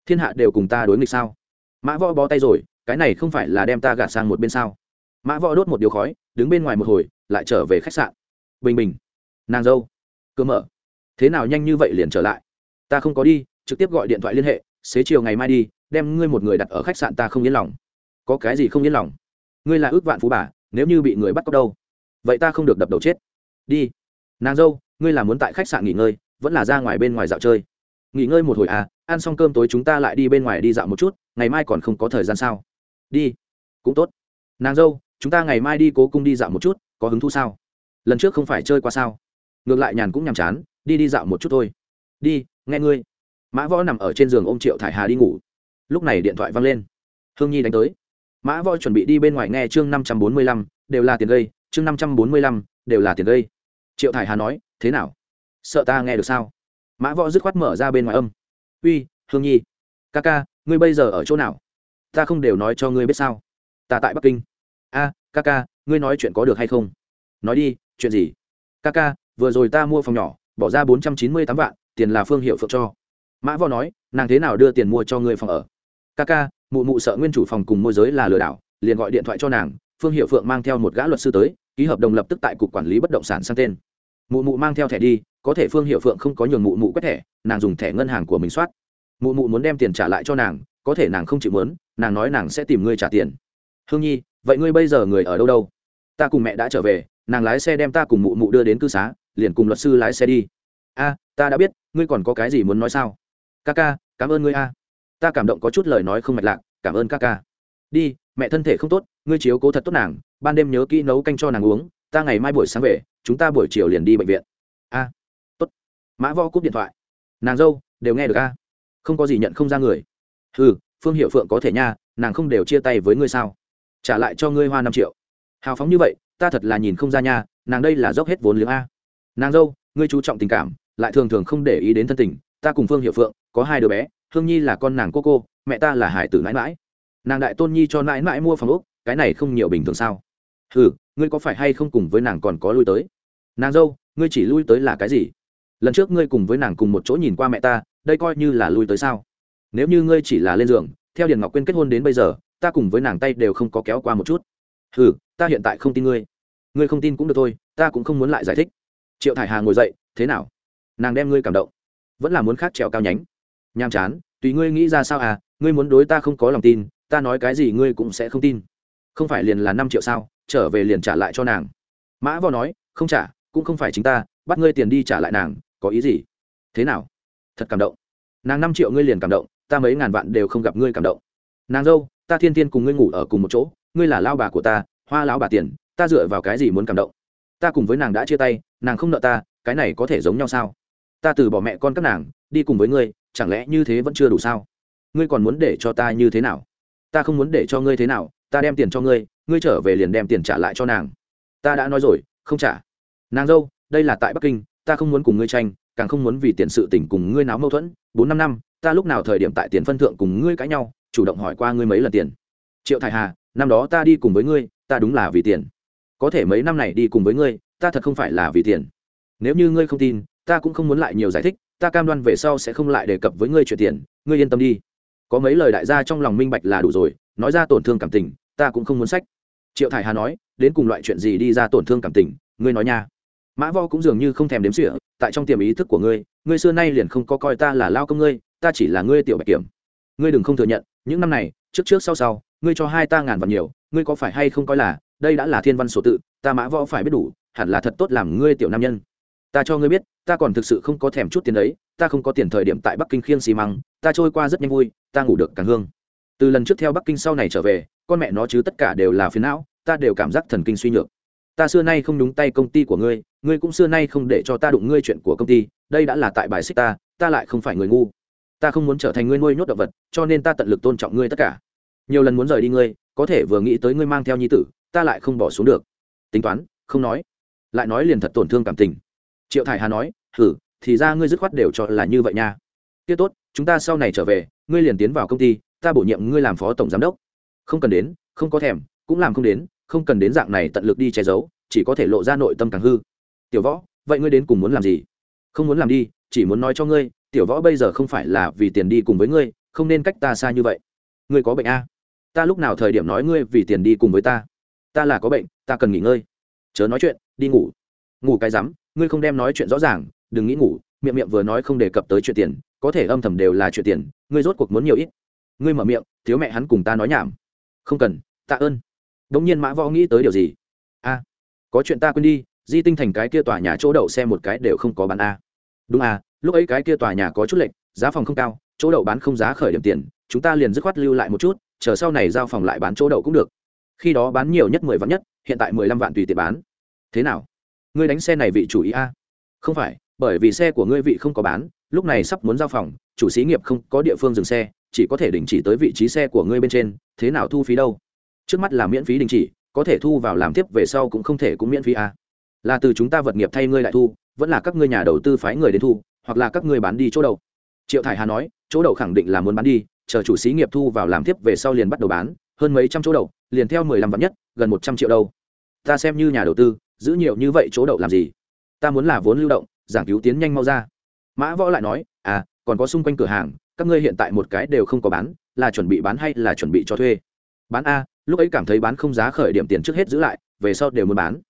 Thiên hạ đều cùng ta đối nghịch sao? Mã võ bó tay rồi cái này không phải là đem ta gạt sang một bên sao? Mã võ đốt một điếu khói đứng bên ngoài một hồi lại trở về khách sạn. Bình bình. Nàng dâu. Cơ mở. Thế nào nhanh như vậy liền trở lại? Ta không có đi, trực tiếp gọi điện thoại liên hệ, xế chiều ngày mai đi, đem ngươi một người đặt ở khách sạn ta không yên lòng. Có cái gì không yên lòng? Ngươi là ước vạn phú bà, nếu như bị người bắt cóc đâu? Vậy ta không được đập đầu chết. Đi. Nàng dâu, ngươi là muốn tại khách sạn nghỉ ngơi, vẫn là ra ngoài bên ngoài dạo chơi? Nghỉ ngơi một hồi à ăn xong cơm tối chúng ta lại đi bên ngoài đi dạo một chút, ngày mai còn không có thời gian sao? Đi. Cũng tốt. Nàng dâu, chúng ta ngày mai đi cố cung đi dạo một chút, có hứng thú sao? Lần trước không phải chơi qua sao? Ngược lại nhàn cũng nhàm chán, đi đi dạo một chút thôi. Đi nghe ngươi. Mã võ nằm ở trên giường ôm triệu thải hà đi ngủ. Lúc này điện thoại văng lên. Hương nhi đánh tới. Mã võ chuẩn bị đi bên ngoài nghe chương năm trăm bốn mươi lăm, đều là tiền gây. Chương năm trăm bốn mươi lăm, đều là tiền gây. Triệu thải hà nói, thế nào? Sợ ta nghe được sao? Mã võ dứt khoát mở ra bên ngoài âm. Uy, hương nhi, ca ca, ngươi bây giờ ở chỗ nào? Ta không đều nói cho ngươi biết sao? Ta tại bắc kinh. A, ca ca, ngươi nói chuyện có được hay không? Nói đi, chuyện gì? Ca ca, vừa rồi ta mua phòng nhỏ, bỏ ra bốn trăm chín mươi tám vạn tiền là phương hiệu phượng cho. Mã võ nói, nàng thế nào đưa tiền mua cho người phòng ở? Ca ca, mụ mụ sợ nguyên chủ phòng cùng môi giới là lừa đảo, liền gọi điện thoại cho nàng, phương hiệu phượng mang theo một gã luật sư tới, ký hợp đồng lập tức tại cục quản lý bất động sản sang tên. Mụ mụ mang theo thẻ đi, có thể phương hiệu phượng không có nhường mụ mụ quét thẻ, nàng dùng thẻ ngân hàng của mình soát. Mụ mụ muốn đem tiền trả lại cho nàng, có thể nàng không chịu muốn, nàng nói nàng sẽ tìm ngươi trả tiền. Hương nhi, vậy ngươi bây giờ người ở đâu đâu? Ta cùng mẹ đã trở về, nàng lái xe đem ta cùng mụ mụ đưa đến cư xá, liền cùng luật sư lái xe đi. A ta đã biết, ngươi còn có cái gì muốn nói sao? Ca ca cảm ơn ngươi a. Ta cảm động có chút lời nói không mạch lạc, cảm ơn ca ca đi, mẹ thân thể không tốt, ngươi chiếu cố thật tốt nàng, ban đêm nhớ kỹ nấu canh cho nàng uống, ta ngày mai buổi sáng về, chúng ta buổi chiều liền đi bệnh viện. A, tốt. Mã võ cúp điện thoại. Nàng dâu, đều nghe được a. Không có gì nhận không ra người. Ừ phương hiệu phượng có thể nha, nàng không đều chia tay với ngươi sao? Trả lại cho ngươi hoa năm triệu. Hào phóng như vậy, ta thật là nhìn không ra nha, nàng đây là dốc hết vốn liếng a. Nàng dâu, ngươi chú trọng tình cảm lại thường thường không để ý đến thân tình, ta cùng phương hiệu phượng, có hai đứa bé, hương nhi là con nàng cô cô, mẹ ta là hải tử mãi mãi nàng đại tôn nhi cho mãi mãi mua phòng úc cái này không nhiều bình thường sao? Ừ ngươi có phải hay không cùng với nàng còn có lui tới? Nàng dâu, ngươi chỉ lui tới là cái gì? Lần trước ngươi cùng với nàng cùng một chỗ nhìn qua mẹ ta, đây coi như là lui tới sao? Nếu như ngươi chỉ là lên giường, theo điền ngọc quyên kết hôn đến bây giờ, ta cùng với nàng tay đều không có kéo qua một chút. Ừ ta hiện tại không tin ngươi. Ngươi không tin cũng được thôi, ta cũng không muốn lại giải thích. Triệu thải hà ngồi dậy, thế nào? Nàng đem ngươi cảm động. Vẫn là muốn khác trèo cao nhánh. Nhàm chán, tùy ngươi nghĩ ra sao à ngươi muốn đối ta không có lòng tin, ta nói cái gì ngươi cũng sẽ không tin. Không phải liền là năm triệu sao, trở về liền trả lại cho nàng. Mã vò nói, không trả, cũng không phải chính ta, bắt ngươi tiền đi trả lại nàng, có ý gì? Thế nào? Thật cảm động. Nàng năm triệu ngươi liền cảm động, ta mấy ngàn vạn đều không gặp ngươi cảm động. Nàng dâu, ta thiên thiên cùng ngươi ngủ ở cùng một chỗ, ngươi là lao bà của ta, hoa lão bà tiền, ta dựa vào cái gì muốn cảm động? Ta cùng với nàng đã chia tay, nàng không nợ ta, cái này có thể giống nhau sao? Ta từ bỏ mẹ con các nàng, đi cùng với ngươi, chẳng lẽ như thế vẫn chưa đủ sao? Ngươi còn muốn để cho ta như thế nào? Ta không muốn để cho ngươi thế nào, ta đem tiền cho ngươi ngươi trở về liền đem tiền trả lại cho nàng. Ta đã nói rồi, không trả. Nàng dâu, đây là tại bắc kinh, ta không muốn cùng ngươi tranh, càng không muốn vì tiền sự tình cùng ngươi náo mâu thuẫn. Bốn năm năm, ta lúc nào thời điểm tại tiền phân thượng cùng ngươi cãi nhau, chủ động hỏi qua ngươi mấy lần tiền. Triệu thải hà, năm đó ta đi cùng với ngươi, ta đúng là vì tiền. Có thể mấy năm này đi cùng với ngươi, ta thật không phải là vì tiền. Nếu như ngươi không tin ta cũng không muốn lại nhiều giải thích, ta cam đoan về sau sẽ không lại đề cập với ngươi chuyện tiền, ngươi yên tâm đi. Có mấy lời đại gia trong lòng minh bạch là đủ rồi, nói ra tổn thương cảm tình, ta cũng không muốn sách. Triệu thải hà nói, đến cùng loại chuyện gì đi ra tổn thương cảm tình, ngươi nói nha. Mã vo cũng dường như không thèm đếm sỉa tại trong tiềm ý thức của ngươi ngươi xưa nay liền không có coi ta là lao công ngươi, ta chỉ là ngươi tiểu bạch kiểm. Ngươi đừng không thừa nhận, những năm này, trước trước sau sau, ngươi cho hai ta ngàn vạn nhiều, ngươi có phải hay không coi là, đây đã là thiên văn sổ tự, ta mã võ phải biết đủ, hẳn là thật tốt làm ngươi tiểu nam nhân ta cho ngươi biết, ta còn thực sự không có thèm chút tiền đấy, ta không có tiền thời điểm tại bắc kinh khiêng xi măng, ta trôi qua rất nhanh vui, ta ngủ được càng hương. Từ lần trước theo bắc kinh sau này trở về, con mẹ nó chứ tất cả đều là phiến não, ta đều cảm giác thần kinh suy nhược. Ta xưa nay không đúng tay công ty của ngươi ngươi cũng xưa nay không để cho ta đụng ngươi chuyện của công ty, đây đã là tại bài xích ta ta lại không phải người ngu. Ta không muốn trở thành ngươi nuôi nhốt động vật, cho nên ta tận lực tôn trọng ngươi tất cả. Nhiều lần muốn rời đi ngươi, có thể vừa nghĩ tới ngươi mang theo nhi tử, ta lại không bỏ xuống được. Tính toán, không nói. Lại nói liền thật tổn thương cảm tình triệu thải hà nói thử thì ra ngươi dứt khoát đều cho là như vậy nha. Tiết tốt, chúng ta sau này trở về, ngươi liền tiến vào công ty, ta bổ nhiệm ngươi làm phó tổng giám đốc. Không cần đến, không có thèm, cũng làm không đến, không cần đến dạng này tận lực đi che giấu, chỉ có thể lộ ra nội tâm càng hư. Tiểu võ, vậy ngươi đến cùng muốn làm gì? Không muốn làm đi, chỉ muốn nói cho ngươi, tiểu võ bây giờ không phải là vì tiền đi cùng với ngươi, không nên cách ta xa như vậy. Ngươi có bệnh a ta lúc nào thời điểm nói ngươi vì tiền đi cùng với ta? Ta là có bệnh, ta cần nghỉ ngơi. Chớ nói chuyện, đi ngủ. Ngủ cái rắm ngươi không đem nói chuyện rõ ràng, đừng nghĩ ngủ, miệng miệng vừa nói không đề cập tới chuyện tiền, có thể âm thầm đều là chuyện tiền, ngươi rốt cuộc muốn nhiều ít. Ngươi mở miệng, thiếu mẹ hắn cùng ta nói nhảm. Không cần, tạ ơn. Đ ỗ n g nhiên mã võ nghĩ tới điều gì? A, có chuyện ta quên đi, di tinh thành cái kia tòa nhà chỗ đậu xe một cái đều không có bán a. Đúng à lúc ấy cái kia tòa nhà có chút lệnh giá phòng không cao, chỗ đậu bán không giá khởi điểm tiền, chúng ta liền dứt khoát lưu lại một chút, chờ sau này giao phòng lại bán chỗ đậu cũng được. Khi đó bán nhiều nhất mười vạn nhất, hiện tại mười lăm vạn tùy tiện bán. Thế nào? Ngươi đánh xe này vị chủ ý a không phải bởi vì xe của ngươi vị không có bán lúc này sắp muốn giao phòng chủ xí nghiệp không có địa phương dừng xe chỉ có thể đình chỉ tới vị trí xe của ngươi bên trên thế nào thu phí đâu trước mắt là miễn phí đình chỉ có thể thu vào làm tiếp về sau cũng không thể cũng miễn phí à. là từ chúng ta vật nghiệp thay ngươi lại thu vẫn là các ngươi nhà đầu tư phái người đến thu hoặc là các ngươi bán đi chỗ đầu. triệu thải hà nói chỗ đầu khẳng định là muốn bán đi chờ chủ xí nghiệp thu vào làm tiếp về sau liền bắt đầu bán hơn mấy trăm chỗ đầu, liền theo mười lăm vạn nhất gần một trăm triệu đâu ta xem như nhà đầu tư giữ nhiều như vậy chỗ đậu làm gì? Ta muốn là vốn lưu động, giảng cứu tiến nhanh mau ra. Mã võ lại nói à còn có xung quanh cửa hàng, các ngươi hiện tại một cái đều không có bán, là chuẩn bị bán hay là chuẩn bị cho thuê? Bán a, lúc ấy cảm thấy bán không giá khởi điểm tiền trước hết giữ lại, về sau đều muốn bán.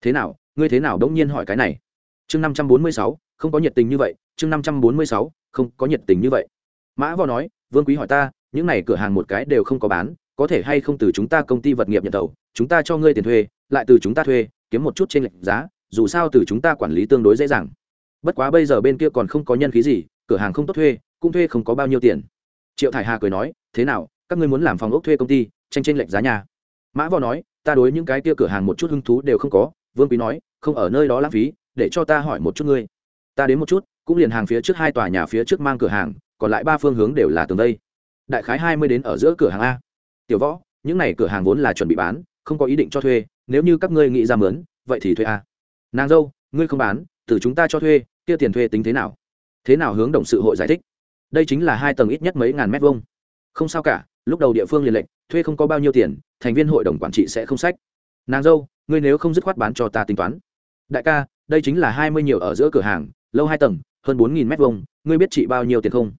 Thế nào, ngươi thế nào đống nhiên hỏi cái này? Chương năm trăm bốn mươi sáu, không có nhiệt tình như vậy, chương năm trăm bốn mươi sáu, không có nhiệt tình như vậy. Mã võ nói, vương quý hỏi ta, những này cửa hàng một cái đều không có bán, có thể hay không từ chúng ta công ty vật nghiệp nhận tàu chúng ta cho ngươi tiền thuê, lại từ chúng ta thuê kiếm một chút trên lệnh giá, dù sao từ chúng ta quản lý tương đối dễ dàng. Bất quá bây giờ bên kia còn không có nhân khí gì, cửa hàng không tốt thuê, cũng thuê không có bao nhiêu tiền. Triệu thải hà cười nói, thế nào, các ngươi muốn làm phòng ốc thuê công ty, tranh tranh lệch giá nhà? Mã võ nói, ta đối những cái kia cửa hàng một chút hứng thú đều không có. Vương quý nói, không ở nơi đó lãng phí, để cho ta hỏi một chút ngươi. Ta đến một chút, cũng liền hàng phía trước hai tòa nhà phía trước mang cửa hàng, còn lại ba phương hướng đều là tường đây. Đại khái hai mươi đến ở giữa cửa hàng a. Tiểu võ, những này cửa hàng vốn là chuẩn bị bán, không có ý định cho thuê nếu như các ngươi nghĩ ra mướn, vậy thì thuê a. Nàng dâu, ngươi không bán, từ chúng ta cho thuê, kia tiền thuê tính thế nào? Thế nào hướng đồng sự hội giải thích? Đây chính là hai tầng ít nhất mấy ngàn mét vuông. Không sao cả, lúc đầu địa phương liền lệnh thuê không có bao nhiêu tiền, thành viên hội đồng quản trị sẽ không sách. Nàng dâu, ngươi nếu không dứt khoát bán cho ta tính toán. Đại ca, đây chính là hai mươi nhiều ở giữa cửa hàng, lâu hai tầng, hơn bốn nghìn mét vuông, ngươi biết trị bao nhiêu tiền không?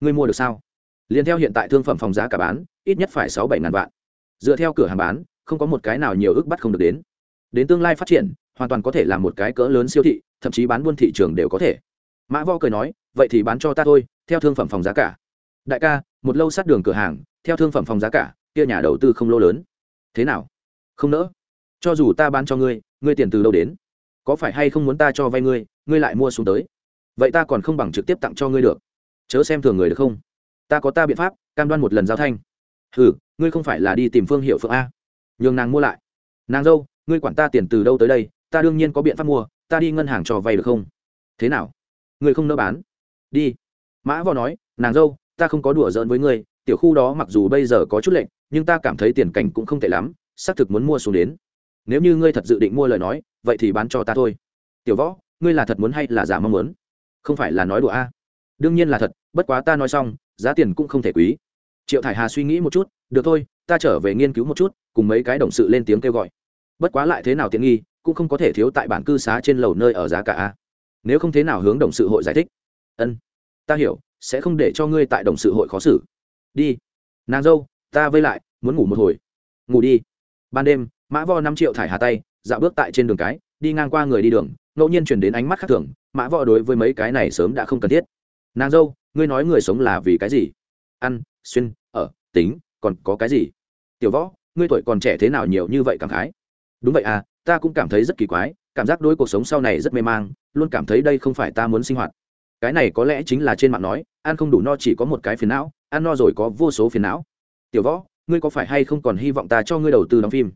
Ngươi mua được sao? Liền theo hiện tại thương phẩm phòng giá cả bán, ít nhất phải sáu bảy ngàn vạn. Dựa theo cửa hàng bán không có một cái nào nhiều ước bắt không được đến. Đến tương lai phát triển, hoàn toàn có thể là một cái cỡ lớn siêu thị, thậm chí bán buôn thị trường đều có thể. Mã vo cười nói, vậy thì bán cho ta thôi, theo thương phẩm phòng giá cả. Đại ca, một lâu sát đường cửa hàng, theo thương phẩm phòng giá cả, kia nhà đầu tư không lô lớn. Thế nào? Không nỡ. Cho dù ta bán cho ngươi ngươi tiền từ đâu đến? Có phải hay không muốn ta cho vay ngươi ngươi lại mua xuống tới? Vậy ta còn không bằng trực tiếp tặng cho ngươi được. Chớ xem thường người được không? Ta có ta biện pháp, cam đoan một lần giao thanh. Ừ ngươi không phải là đi tìm phương hiệu phượng a? Nhường nàng mua lại. Nàng dâu, ngươi quản ta tiền từ đâu tới đây, ta đương nhiên có biện pháp mua, ta đi ngân hàng cho vay được không? Thế nào? Ngươi không nỡ bán? Đi. Mã võ nói, nàng dâu, ta không có đùa giỡn với ngươi, tiểu khu đó mặc dù bây giờ có chút lệnh nhưng ta cảm thấy tiền cảnh cũng không tệ lắm, xác thực muốn mua xuống đến. Nếu như ngươi thật dự định mua lời nói, vậy thì bán cho ta thôi. Tiểu võ, ngươi là thật muốn hay là giả mong muốn? Không phải là nói đùa a? Đương nhiên là thật, bất quá ta nói xong, giá tiền cũng không thể quý triệu thải hà suy nghĩ một chút, được thôi, ta trở về nghiên cứu một chút, cùng mấy cái đồng sự lên tiếng kêu gọi. Bất quá lại thế nào tiện nghi, cũng không có thể thiếu tại bản cư xá trên lầu nơi ở giá cả a. Nếu không thế nào hướng đồng sự hội giải thích? Ân, ta hiểu, sẽ không để cho ngươi tại đồng sự hội khó xử. Đi. Nàng dâu, ta vây lại, muốn ngủ một hồi. Ngủ đi. Ban đêm, mã vo năm triệu thải hà tay, dạo bước tại trên đường cái, đi ngang qua người đi đường, ngẫu nhiên chuyển đến ánh mắt khác thường, mã võ đối với mấy cái này sớm đã không cần thiết. Nàng dâu, ngươi nói người sống là vì cái gì? Ăn, xuyên, ở, tính, còn có cái gì? Tiểu võ, ngươi tuổi còn trẻ thế nào nhiều như vậy cảm khái? Đúng vậy à ta cũng cảm thấy rất kỳ quái, cảm giác đối cuộc sống sau này rất mê mang, luôn cảm thấy đây không phải ta muốn sinh hoạt. Cái này có lẽ chính là trên mạng nói, ăn không đủ no chỉ có một cái phiền não, ăn no rồi có vô số phiền não. Tiểu võ, ngươi có phải hay không còn hy vọng ta cho ngươi đầu tư đóng phim?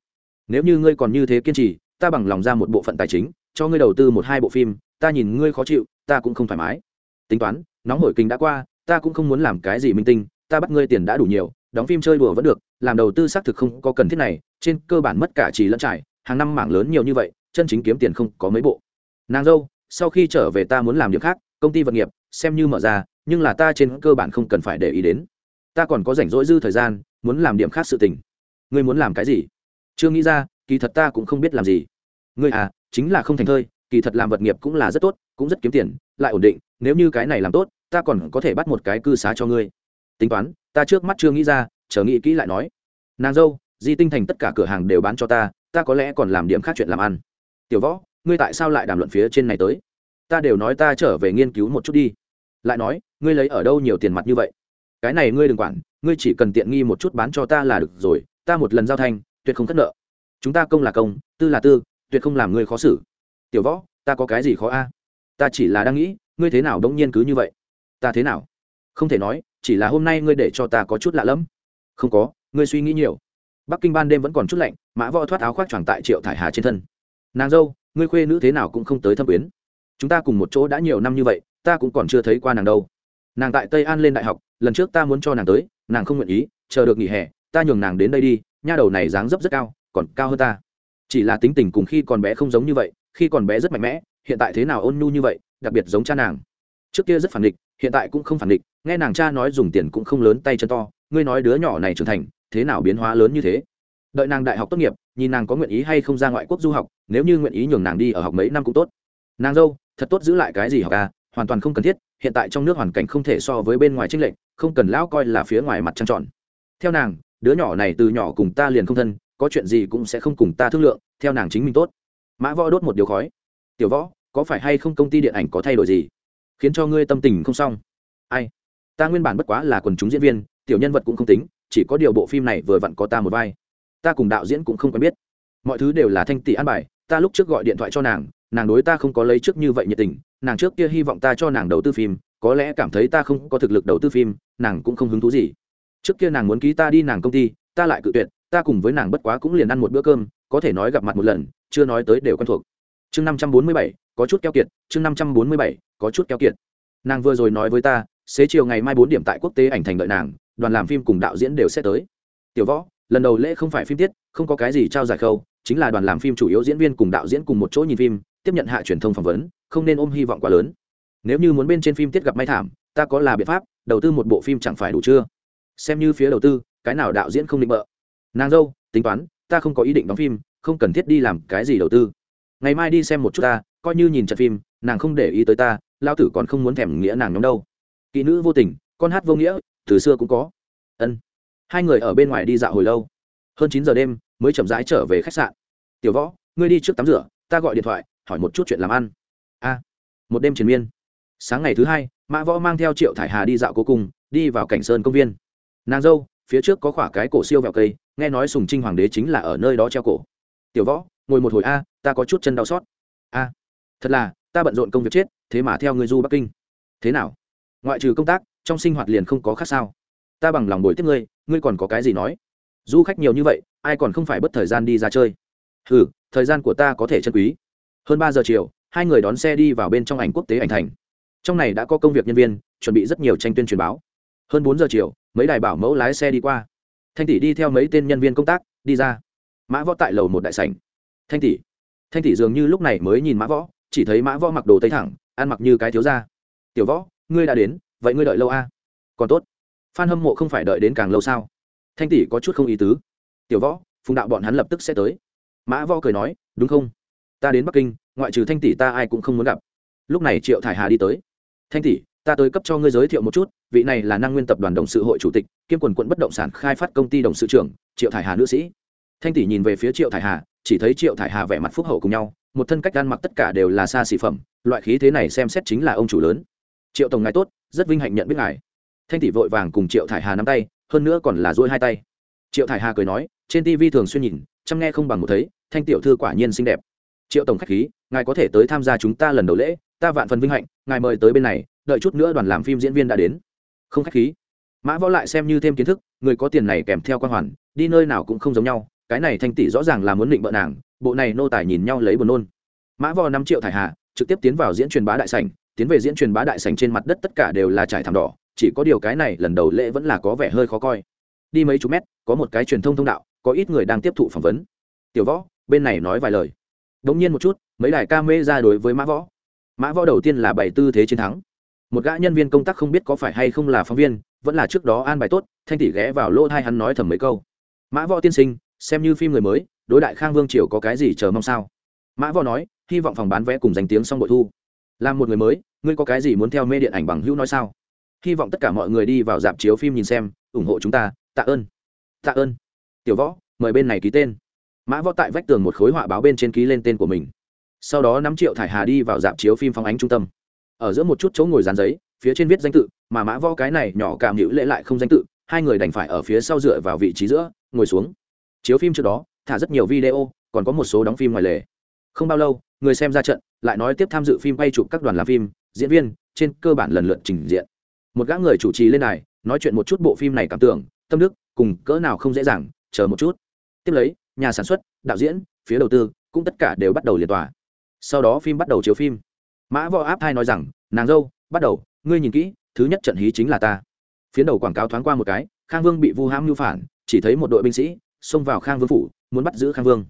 Nếu như ngươi còn như thế kiên trì, ta bằng lòng ra một bộ phận tài chính, cho ngươi đầu tư một hai bộ phim, ta nhìn ngươi khó chịu, ta cũng không thoải mái. Tính toán, nóng hổi kinh đã qua, ta cũng không muốn làm cái gì minh tinh ta bắt ngươi tiền đã đủ nhiều, đóng phim chơi đùa vẫn được, làm đầu tư xác thực không có cần thiết này, trên cơ bản mất cả trì lẫn trải, hàng năm mảng lớn nhiều như vậy, chân chính kiếm tiền không có mấy bộ. Nàng dâu, sau khi trở về ta muốn làm việc khác, công ty vật nghiệp, xem như mở ra, nhưng là ta trên cơ bản không cần phải để ý đến. Ta còn có rảnh rỗi dư thời gian, muốn làm điểm khác sự tình. Ngươi muốn làm cái gì? Chưa nghĩ ra, kỳ thật ta cũng không biết làm gì. Ngươi à chính là không thành thơi, kỳ thật làm vật nghiệp cũng là rất tốt, cũng rất kiếm tiền, lại ổn định, nếu như cái này làm tốt, ta còn có thể bắt một cái cư xá cho ngươi tính toán, ta trước mắt chưa nghĩ ra, chờ nghĩ kỹ lại nói. Nàng dâu, di tinh thành tất cả cửa hàng đều bán cho ta ta có lẽ còn làm điểm khác chuyện làm ăn. Tiểu võ, ngươi tại sao lại đàm luận phía trên này tới? Ta đều nói ta trở về nghiên cứu một chút đi. Lại nói, ngươi lấy ở đâu nhiều tiền mặt như vậy? Cái này ngươi đừng quản, ngươi chỉ cần tiện nghi một chút bán cho ta là được rồi, ta một lần giao thanh, tuyệt không thất nợ. Chúng ta công là công, tư là tư, tuyệt không làm ngươi khó xử. Tiểu võ, ta có cái gì khó a? Ta chỉ là đang nghĩ, ngươi thế nào đống nhiên cứ như vậy? Ta thế nào? Không thể nói chỉ là hôm nay ngươi để cho ta có chút lạ lẫm. Không có, ngươi suy nghĩ nhiều. Bắc kinh ban đêm vẫn còn chút lạnh, mã võ thoát áo khoác choàng tại triệu thải hà trên thân. Nàng dâu, ngươi khuê nữ thế nào cũng không tới thâm quyến. Chúng ta cùng một chỗ đã nhiều năm như vậy, ta cũng còn chưa thấy qua nàng đâu. Nàng tại tây an lên đại học, lần trước ta muốn cho nàng tới, nàng không nguyện ý, chờ được nghỉ hè, ta nhường nàng đến đây đi, nha đầu này dáng dấp rất cao, còn cao hơn ta. Chỉ là tính tình cùng khi còn bé không giống như vậy, khi còn bé rất mạnh mẽ, hiện tại thế nào ôn nhu như vậy, đặc biệt giống cha nàng. Trước kia rất phản địch hiện tại cũng không phản địch, nghe nàng cha nói dùng tiền cũng không lớn tay chân to, ngươi nói đứa nhỏ này trưởng thành, thế nào biến hóa lớn như thế? Đợi nàng đại học tốt nghiệp, nhìn nàng có nguyện ý hay không ra ngoại quốc du học, nếu như nguyện ý nhường nàng đi ở học mấy năm cũng tốt. Nàng dâu, thật tốt giữ lại cái gì học à hoàn toàn không cần thiết, hiện tại trong nước hoàn cảnh không thể so với bên ngoài trinh lệch, không cần lão coi là phía ngoài mặt trăng tròn. Theo nàng, đứa nhỏ này từ nhỏ cùng ta liền không thân, có chuyện gì cũng sẽ không cùng ta thương lượng, theo nàng chính mình tốt. Mã võ đốt một điều khói. Tiểu võ, có phải hay không công ty điện ảnh có thay đổi gì? Khiến cho ngươi tâm tình không xong. Ai? Ta nguyên bản bất quá là quần chúng diễn viên, tiểu nhân vật cũng không tính, chỉ có điều bộ phim này vừa vặn có ta một vai. Ta cùng đạo diễn cũng không quen biết. Mọi thứ đều là thanh tỷ an bài, ta lúc trước gọi điện thoại cho nàng nàng đối ta không có lấy trước như vậy nhiệt tình, nàng trước kia hy vọng ta cho nàng đầu tư phim, có lẽ cảm thấy ta không có thực lực đầu tư phim, nàng cũng không hứng thú gì. Trước kia nàng muốn ký ta đi nàng công ty, ta lại cự tuyệt, ta cùng với nàng bất quá cũng liền ăn một bữa cơm, có thể nói gặp mặt một lần, chưa nói tới đều quen thuộc. Chương năm trăm bốn mươi bảy, có chút keo kiệt, chương năm trăm bốn mươi bảy có chút keo kiệt. Nàng vừa rồi nói với ta, xế chiều ngày mai bốn điểm tại quốc tế ảnh thành đợi nàng, đoàn làm phim cùng đạo diễn đều sẽ tới. Tiểu võ, lần đầu lễ không phải phim tiết, không có cái gì trao giải khâu, chính là đoàn làm phim chủ yếu diễn viên cùng đạo diễn cùng một chỗ nhìn phim, tiếp nhận hạ truyền thông phỏng vấn, không nên ôm hy vọng quá lớn. Nếu như muốn bên trên phim tiết gặp may thảm, ta có là biện pháp, đầu tư một bộ phim chẳng phải đủ chưa? Xem như phía đầu tư, cái nào đạo diễn không định bợ? Nàng dâu, tính toán, ta không có ý định đóng phim, không cần thiết đi làm cái gì đầu tư. Ngày mai đi xem một chút ta coi như nhìn trận phim, nàng không để ý tới ta lao tử còn không muốn thèm nghĩa nàng nhóm đâu. Kỹ nữ vô tình, con hát vô nghĩa, từ xưa cũng có. Ân. Hai người ở bên ngoài đi dạo hồi lâu. Hơn chín giờ đêm, mới chậm rãi trở về khách sạn. Tiểu võ, ngươi đi trước tắm rửa, ta gọi điện thoại, hỏi một chút chuyện làm ăn. A. Một đêm triền miên. Sáng ngày thứ hai, mã võ mang theo triệu thải hà đi dạo cố cùng đi vào cảnh sơn công viên. Nàng dâu, phía trước có khỏa cái cổ siêu vẹo cây, nghe nói sùng trinh hoàng đế chính là ở nơi đó treo cổ. Tiểu võ, ngồi một hồi a, ta có chút chân đau xót. A thật là, ta bận rộn công việc chết, thế mà theo người du bắc kinh. Thế nào? Ngoại trừ công tác, trong sinh hoạt liền không có khác sao? Ta bằng lòng bồi tiếp ngươi ngươi còn có cái gì nói? Du khách nhiều như vậy, ai còn không phải bất thời gian đi ra chơi? Ừ thời gian của ta có thể chân quý. Hơn ba giờ chiều, hai người đón xe đi vào bên trong ảnh quốc tế ảnh thành. Trong này đã có công việc nhân viên, chuẩn bị rất nhiều tranh tuyên truyền báo. Hơn bốn giờ chiều, mấy đài bảo mẫu lái xe đi qua. Thanh tỷ đi theo mấy tên nhân viên công tác, đi ra. Mã võ tại lầu một đại sảnh. Thanh tỷ. Thanh tỷ dường như lúc này mới nhìn mã võ chỉ thấy mã võ mặc đồ tây thẳng, ăn mặc như cái thiếu ra tiểu võ, ngươi đã đến, vậy ngươi đợi lâu a? À? còn tốt. Phan hâm mộ không phải đợi đến càng lâu sao? Thanh tỷ có chút không ý tứ. Tiểu võ, phùng đạo bọn hắn lập tức sẽ tới. Mã võ cười nói, đúng không? Ta đến bắc kinh, ngoại trừ thanh tỷ ta ai cũng không muốn gặp. Lúc này triệu thải hà đi tới. Thanh tỷ, ta tới cấp cho ngươi giới thiệu một chút, vị này là năng nguyên tập đoàn đồng sự hội chủ tịch, kiêm quần quận bất động sản khai phát công ty đồng sự trưởng, triệu thải hà nữ sĩ. Thanh tỷ nhìn về phía triệu thải hà, chỉ thấy triệu thải hà vẻ mặt phúc hậu cùng nhau một thân cách ăn mặc tất cả đều là xa xỉ phẩm, loại khí thế này xem xét chính là ông chủ lớn. Triệu tổng ngài tốt, rất vinh hạnh nhận biết ngài. Thanh tỷ vội vàng cùng triệu thải hà nắm tay, hơn nữa còn là dôi hai tay. Triệu thải hà cười nói, trên tv thường xuyên nhìn, chăm nghe không bằng một thấy, thanh tiểu thư quả nhiên xinh đẹp. Triệu tổng khách khí, ngài có thể tới tham gia chúng ta lần đầu lễ, ta vạn phần vinh hạnh, ngài mời tới bên này, đợi chút nữa đoàn làm phim diễn viên đã đến. Không khách khí. Mã võ lại xem như thêm kiến thức, người có tiền này kèm theo quan hoàn, đi nơi nào cũng không giống nhau, cái này thanh tỷ rõ ràng là muốn định bợ nàng bộ này nô tài nhìn nhau lấy buồn nôn. Mã võ năm triệu thải hà, trực tiếp tiến vào diễn truyền bá đại sảnh, tiến về diễn truyền bá đại sảnh trên mặt đất tất cả đều là trải thảm đỏ, chỉ có điều cái này lần đầu lễ vẫn là có vẻ hơi khó coi. Đi mấy chục mét, có một cái truyền thông thông đạo, có ít người đang tiếp thụ phỏng vấn. Tiểu võ, bên này nói vài lời. Đống nhiên một chút, mấy đài ca mê ra đối với mã võ. Mã võ đầu tiên là bảy tư thế chiến thắng. Một gã nhân viên công tác không biết có phải hay không là phóng viên, vẫn là trước đó an bài tốt, thanh tỷ ghé vào lỗ hai hắn nói thầm mấy câu. Mã võ tiên sinh, xem như phim người mới đối đại khang vương triều có cái gì chờ mong sao? Mã võ nói, hy vọng phòng bán vé cùng danh tiếng xong bội thu. Làm một người mới, ngươi có cái gì muốn theo mê điện ảnh bằng hữu nói sao? Hy vọng tất cả mọi người đi vào dạp chiếu phim nhìn xem, ủng hộ chúng ta, tạ ơn. Tạ ơn. Tiểu võ, mời bên này ký tên. Mã võ tại vách tường một khối họa báo bên trên ký lên tên của mình. Sau đó năm triệu thải hà đi vào dạp chiếu phim phóng ánh trung tâm. Ở giữa một chút chỗ ngồi dán giấy, phía trên viết danh tự, mà mã võ cái này nhỏ cảm hữu lễ lại không danh tự, hai người đành phải ở phía sau dựa vào vị trí giữa, ngồi xuống. Chiếu phim trước đó thả rất nhiều video, còn có một số đóng phim ngoài lề. Không bao lâu, người xem ra trận, lại nói tiếp tham dự phim quay chụp các đoàn làm phim, diễn viên, trên cơ bản lần lượt trình diện. Một gã người chủ trì lên này nói chuyện một chút bộ phim này cảm tưởng, tâm đức, cùng cỡ nào không dễ dàng, chờ một chút. Tiếp lấy, nhà sản xuất, đạo diễn, phía đầu tư, cũng tất cả đều bắt đầu liệt tòa. Sau đó phim bắt đầu chiếu phim. Mã võ áp thai nói rằng, nàng dâu, bắt đầu, ngươi nhìn kỹ, thứ nhất trận hí chính là ta. Phiến đầu quảng cáo thoáng qua một cái, khang vương bị vu hãm mưu phản, chỉ thấy một đội binh sĩ xông vào khang vương phủ muốn bắt giữ khang vương.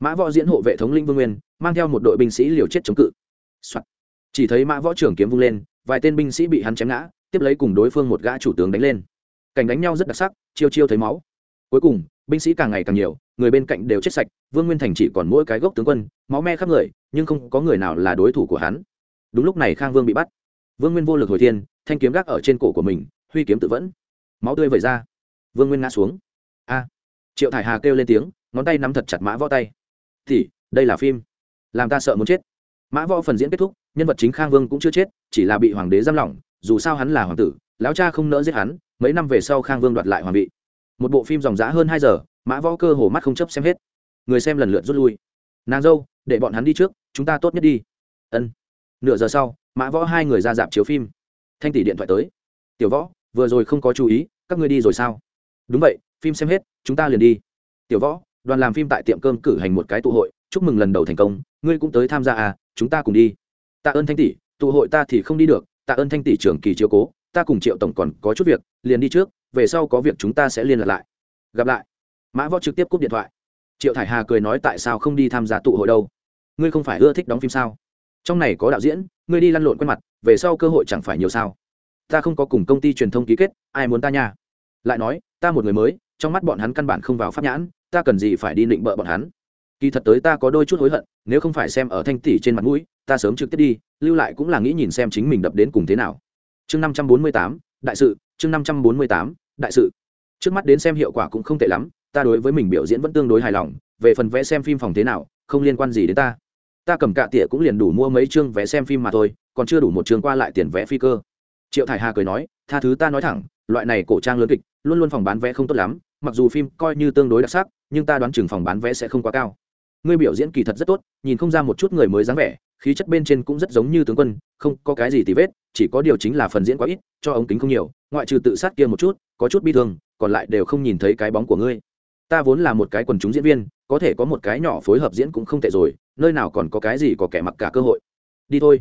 Mã võ diễn hộ vệ thống linh vương nguyên, mang theo một đội binh sĩ liều chết chống cự、Soạn. chỉ thấy mã võ trưởng kiếm vung lên, vài tên binh sĩ bị hắn chém ngã, tiếp lấy cùng đối phương một gã chủ tướng đánh lên. Cảnh đánh nhau rất đặc sắc, chiêu chiêu thấy máu. Cuối cùng, binh sĩ càng ngày càng nhiều, người bên cạnh đều chết sạch, vương nguyên thành chỉ còn mỗi cái gốc tướng quân, máu me khắp người, nhưng không có người nào là đối thủ của hắn. Đúng lúc này khang vương bị bắt. Vương nguyên vô lực hồi thiên, thanh kiếm gác ở trên cổ của mình, huy kiếm tự vẫn. Máu tươi vẩy ra. Vương nguyên ngã xuống. A. Triệu thải hà kêu lên tiếng ngón tay nắm thật chặt mã võ tay. Thì, đây là phim. Làm ta sợ muốn chết. Mã võ phần diễn kết thúc, nhân vật chính khang vương cũng chưa chết, chỉ là bị hoàng đế giam lỏng, dù sao hắn là hoàng tử, lão cha không nỡ giết hắn, mấy năm về sau khang vương đoạt lại hoàng vị. Một bộ phim dòng giã hơn hai giờ, mã võ cơ hồ mắt không chấp xem hết. Người xem lần lượt rút lui. Nàng dâu, để bọn hắn đi trước, chúng ta tốt nhất đi. Ân. Nửa giờ sau, mã võ hai người ra dạp chiếu phim. Thanh tỷ điện thoại tới. Tiểu võ, vừa rồi không có chú ý, các ngươi đi rồi sao? Đúng vậy, phim xem hết, chúng ta liền đi. Tiểu võ đoàn làm phim tại tiệm cơm cử hành một cái tụ hội, chúc mừng lần đầu thành công, ngươi cũng tới tham gia à chúng ta cùng đi. Tạ ơn thanh tỷ, tụ hội ta thì không đi được, tạ ơn thanh tỷ trưởng kỳ chiếu cố, ta cùng triệu tổng còn có chút việc, liền đi trước, về sau có việc chúng ta sẽ liên lạc lại. Gặp lại. Mã võ trực tiếp cúp điện thoại. Triệu thải hà cười nói tại sao không đi tham gia tụ hội đâu? Ngươi không phải ưa thích đóng phim sao? Trong này có đạo diễn, ngươi đi lăn lộn quen mặt, về sau cơ hội chẳng phải nhiều sao? Ta không có cùng công ty truyền thông ký kết, ai muốn ta nha? Lại nói, ta một người mới, trong mắt bọn hắn căn bản không vào pháp nhãn ta cần gì phải đi định bợ bọn hắn? Kỳ thật tới ta có đôi chút hối hận, nếu không phải xem ở thanh tỷ trên mặt mũi, ta sớm trực tiếp đi, lưu lại cũng là nghĩ nhìn xem chính mình đập đến cùng thế nào. Chương năm trăm bốn mươi tám, đại sự, chương năm trăm bốn mươi tám, đại sự. Trước mắt đến xem hiệu quả cũng không tệ lắm, ta đối với mình biểu diễn vẫn tương đối hài lòng, về phần vẽ xem phim phòng thế nào, không liên quan gì đến ta. Ta cầm cạ tỉa cũng liền đủ mua mấy chương vé xem phim mà thôi, còn chưa đủ một chương qua lại tiền vé phi cơ. Triệu thải hà cười nói, tha thứ ta nói thẳng, loại này cổ trang lớn kịch, luôn luôn phòng bán vé không tốt lắm, mặc dù phim coi như tương đối đặc sắc nhưng ta đoán chừng phòng bán vé sẽ không quá cao. Ngươi biểu diễn kỳ thật rất tốt, nhìn không ra một chút người mới dáng vẻ, khí chất bên trên cũng rất giống như tướng quân, không có cái gì tì vết, chỉ có điều chính là phần diễn quá ít, cho ống kính không nhiều, ngoại trừ tự sát kia một chút, có chút bi thương, còn lại đều không nhìn thấy cái bóng của ngươi. Ta vốn là một cái quần chúng diễn viên, có thể có một cái nhỏ phối hợp diễn cũng không tệ rồi, nơi nào còn có cái gì có kẻ mặc cả cơ hội. Đi thôi.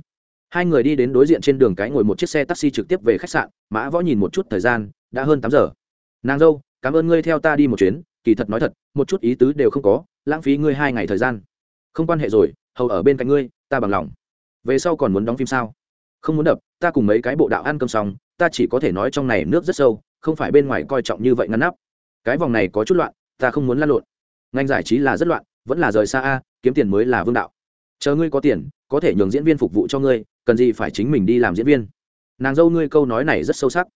Hai người đi đến đối diện trên đường cái ngồi một chiếc xe taxi trực tiếp về khách sạn, mã võ nhìn một chút thời gian, đã hơn tám giờ. Nàng dâu, cảm ơn ngươi theo ta đi một chuyến kỳ thật nói thật, một chút ý tứ đều không có, lãng phí ngươi hai ngày thời gian. Không quan hệ rồi, hầu ở bên cạnh ngươi, ta bằng lòng. Về sau còn muốn đóng phim sao? Không muốn đập, ta cùng mấy cái bộ đạo ăn cơm xong, ta chỉ có thể nói trong này nước rất sâu, không phải bên ngoài coi trọng như vậy ngăn nắp. Cái vòng này có chút loạn, ta không muốn lăn lộn. Ngành giải trí là rất loạn, vẫn là rời xa a, kiếm tiền mới là vương đạo. Chờ ngươi có tiền, có thể nhường diễn viên phục vụ cho ngươi, cần gì phải chính mình đi làm diễn viên. Nàng dâu ngươi câu nói này rất sâu sắc.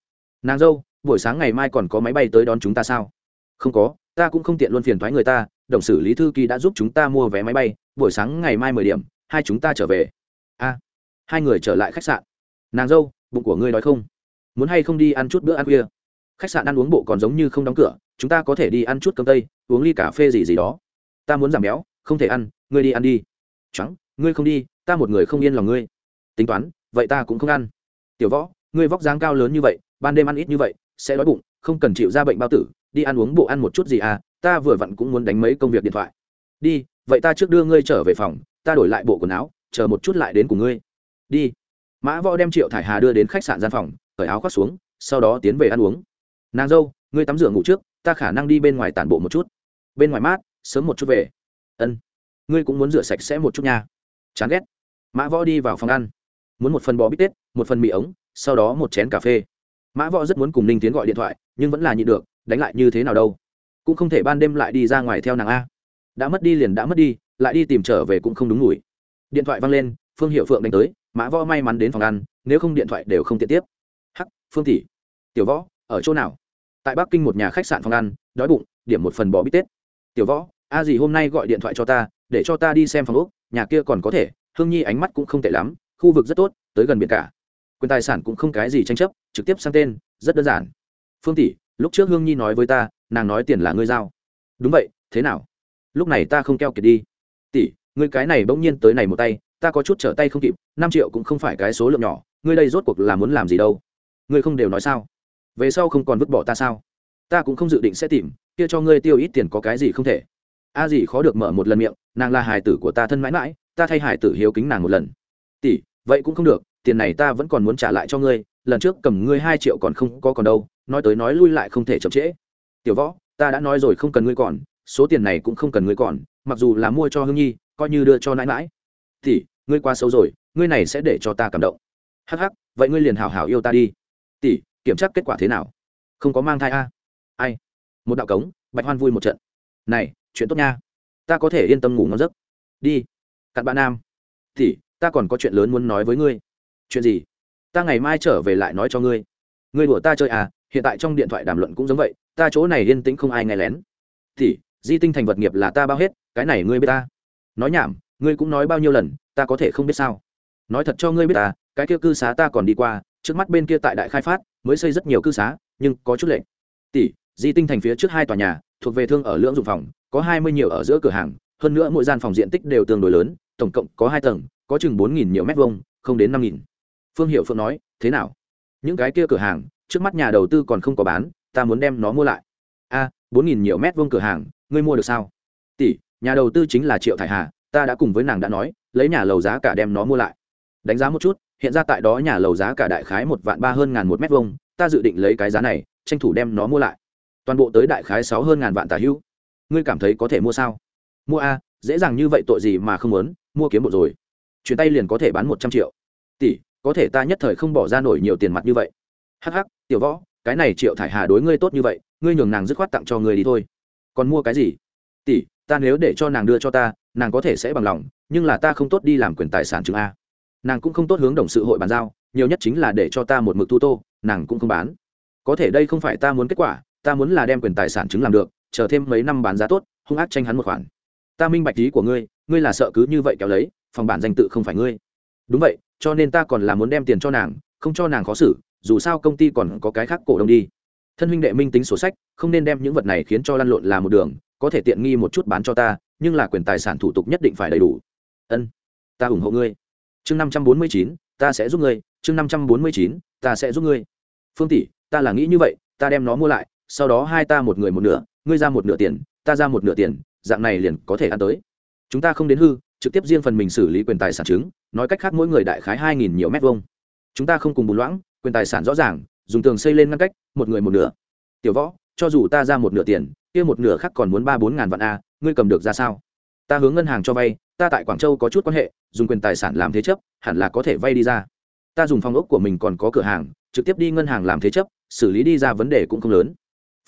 Nàng dâu, buổi sáng ngày mai còn có máy bay tới đón chúng ta sao? Không có ta cũng không tiện luôn phiền thoái người ta, đồng xử lý thư ký đã giúp chúng ta mua vé máy bay, buổi sáng ngày mai mười điểm, hai chúng ta trở về. A, hai người trở lại khách sạn. Nàng dâu, bụng của ngươi đói không? Muốn hay không đi ăn chút bữa ăn khuya? Khách sạn ăn uống bộ còn giống như không đóng cửa, chúng ta có thể đi ăn chút cơm tây, uống ly cà phê gì gì đó. Ta muốn giảm béo, không thể ăn, ngươi đi ăn đi. Trắng, ngươi không đi, ta một người không yên lòng ngươi. Tính toán, vậy ta cũng không ăn. Tiểu võ, ngươi vóc dáng cao lớn như vậy, ban đêm ăn ít như vậy, sẽ đói bụng, không cần chịu ra bệnh bao tử đi ăn uống bộ ăn một chút gì à ta vừa vặn cũng muốn đánh mấy công việc điện thoại. Đi, vậy ta trước đưa ngươi trở về phòng, ta đổi lại bộ quần áo, chờ một chút lại đến cùng ngươi. Đi. Mã võ đem triệu thải hà đưa đến khách sạn gian phòng, cởi áo khoác xuống, sau đó tiến về ăn uống. Nàng dâu, ngươi tắm rửa ngủ trước, ta khả năng đi bên ngoài tản bộ một chút. Bên ngoài mát, sớm một chút về. Ân. Ngươi cũng muốn rửa sạch sẽ một chút nha. Chán ghét. Mã võ đi vào phòng ăn. Muốn một phần bò bít tết, một phần mì ống, sau đó một chén cà phê. Mã võ rất muốn cùng ninh tiến gọi điện thoại, nhưng vẫn là nhịn được đánh lại như thế nào đâu. Cũng không thể ban đêm lại đi ra ngoài theo nàng a. Đã mất đi liền đã mất đi, lại đi tìm trở về cũng không đúng ngủi điện thoại văng lên, phương hiệu phượng đánh tới, mã võ may mắn đến phòng ăn, nếu không điện thoại đều không tiện tiếp. Hắc, phương tỷ. Tiểu võ, ở chỗ nào? Tại bắc kinh một nhà khách sạn phòng ăn, đói bụng, điểm một phần bò bít tết. Tiểu võ, a gì hôm nay gọi điện thoại cho ta, để cho ta đi xem phòng úc nhà kia còn có thể, hương nhi ánh mắt cũng không tệ lắm, khu vực rất tốt, tới gần biển cả. Quyền tài sản cũng không cái gì tranh chấp, trực tiếp sang tên, rất đơn giản. Phương tỷ lúc trước hương nhi nói với ta, nàng nói tiền là ngươi giao. Đúng vậy, thế nào? Lúc này ta không keo kiệt đi. Tỷ, ngươi cái này bỗng nhiên tới này một tay, ta có chút trở tay không kịp, năm triệu cũng không phải cái số lượng nhỏ, ngươi đây rốt cuộc là muốn làm gì đâu? Ngươi không đều nói sao? Về sau không còn vứt bỏ ta sao? Ta cũng không dự định sẽ tìm, kia cho ngươi tiêu ít tiền có cái gì không thể. A à gì khó được mở một lần miệng, nàng là hài tử của ta thân mãi mãi, ta thay hài tử hiếu kính nàng một lần. Tỷ, vậy cũng không được, tiền này ta vẫn còn muốn trả lại cho ngươi lần trước cầm ngươi hai triệu còn không có còn đâu, nói tới nói lui lại không thể chậm trễ. Tiểu võ, ta đã nói rồi không cần ngươi còn, số tiền này cũng không cần ngươi còn, mặc dù là mua cho hương nhi, coi như đưa cho nãi mãi tỷ ngươi quá xấu rồi, ngươi này sẽ để cho ta cảm động. Hắc hắc, vậy ngươi liền hảo hảo yêu ta đi. Tỷ, kiểm tra kết quả thế nào? Không có mang thai a? Ai? Một đạo cống, bạch hoan vui một trận. Này, chuyện tốt nha. Ta có thể yên tâm ngủ ngon giấc. Đi. Cặn bạn nam. Tỷ, ta còn có chuyện lớn muốn nói với ngươi. Chuyện gì? Ta ngày mai trở về lại nói cho ngươi. Ngươi đùa ta chơi à hiện tại trong điện thoại đàm luận cũng giống vậy, ta chỗ này yên tĩnh không ai nghe lén. Tỷ di tinh thành vật nghiệp là ta bao hết, cái này ngươi biết ta. Nói nhảm, ngươi cũng nói bao nhiêu lần, ta có thể không biết sao? Nói thật cho ngươi biết ta, cái kia cư xá ta còn đi qua, trước mắt bên kia tại đại khai phát, mới xây rất nhiều cư xá, nhưng có chút lệnh tỷ, di tinh thành phía trước hai tòa nhà, thuộc về thương ở lưỡng dụng phòng, có hai mươi nhiều ở giữa cửa hàng, hơn nữa mỗi gian phòng diện tích đều tương đối lớn, tổng cộng có hai tầng, có chừng bốn nghìn nhiều mét vuông, không đến năm nghìn phương hiệu phượng nói, thế nào? Những cái kia cửa hàng, trước mắt nhà đầu tư còn không có bán, ta muốn đem nó mua lại. A, bốn nghìn nhiều mét vuông cửa hàng, ngươi mua được sao? Tỷ, nhà đầu tư chính là triệu thải hà, ta đã cùng với nàng đã nói, lấy nhà lầu giá cả đem nó mua lại. Đánh giá một chút, hiện ra tại đó nhà lầu giá cả đại khái một vạn ba hơn ngàn một mét vuông, ta dự định lấy cái giá này, tranh thủ đem nó mua lại. Toàn bộ tới đại khái sáu hơn ngàn vạn tà hữu. Ngươi cảm thấy có thể mua sao? Mua a, dễ dàng như vậy tội gì mà không muốn, mua kiếm một rồi. Chuyển tay liền có thể bán một trăm triệu. Tỷ có thể ta nhất thời không bỏ ra nổi nhiều tiền mặt như vậy. Hắc hắc, tiểu võ, cái này triệu thải hà đối ngươi tốt như vậy, ngươi nhường nàng dứt khoát tặng cho ngươi đi thôi. Còn mua cái gì? Tỷ, ta nếu để cho nàng đưa cho ta, nàng có thể sẽ bằng lòng, nhưng là ta không tốt đi làm quyền tài sản chứng a. Nàng cũng không tốt hướng đồng sự hội bàn giao, nhiều nhất chính là để cho ta một mực thu tô, nàng cũng không bán. Có thể đây không phải ta muốn kết quả, ta muốn là đem quyền tài sản chứng làm được, chờ thêm mấy năm bán giá tốt, hung ác tranh hắn một khoản. Ta minh bạch ý của ngươi ngươi là sợ cứ như vậy kéo lấy, phòng bản danh tự không phải ngươi. Đúng vậy cho nên ta còn là muốn đem tiền cho nàng, không cho nàng khó xử, dù sao công ty còn có cái khác cổ đông đi. Thân huynh đệ minh tính sổ sách, không nên đem những vật này khiến cho lăn lộn là một đường, có thể tiện nghi một chút bán cho ta, nhưng là quyền tài sản thủ tục nhất định phải đầy đủ. Ân, ta ủng hộ ngươi. Chương năm trăm bốn mươi chín, ta sẽ giúp ngươi. Chương năm trăm bốn mươi chín, ta sẽ giúp ngươi. Phương tỷ, ta là nghĩ như vậy, ta đem nó mua lại, sau đó hai ta một người một nửa, ngươi ra một nửa tiền, ta ra một nửa tiền, dạng này liền có thể ăn tới. Chúng ta không đến hư trực tiếp riêng phần mình xử lý quyền tài sản chứng, nói cách khác mỗi người đại khái hai nghìn nhiều mét vuông. Chúng ta không cùng bùn loãng, quyền tài sản rõ ràng, dùng tường xây lên ngăn cách, một người một nửa. Tiểu võ, cho dù ta ra một nửa tiền, kia một nửa khác còn muốn ba bốn ngàn vạn a, ngươi cầm được ra sao? Ta hướng ngân hàng cho vay, ta tại quảng châu có chút quan hệ, dùng quyền tài sản làm thế chấp, hẳn là có thể vay đi ra. Ta dùng phòng ốc của mình còn có cửa hàng, trực tiếp đi ngân hàng làm thế chấp, xử lý đi ra vấn đề cũng không lớn.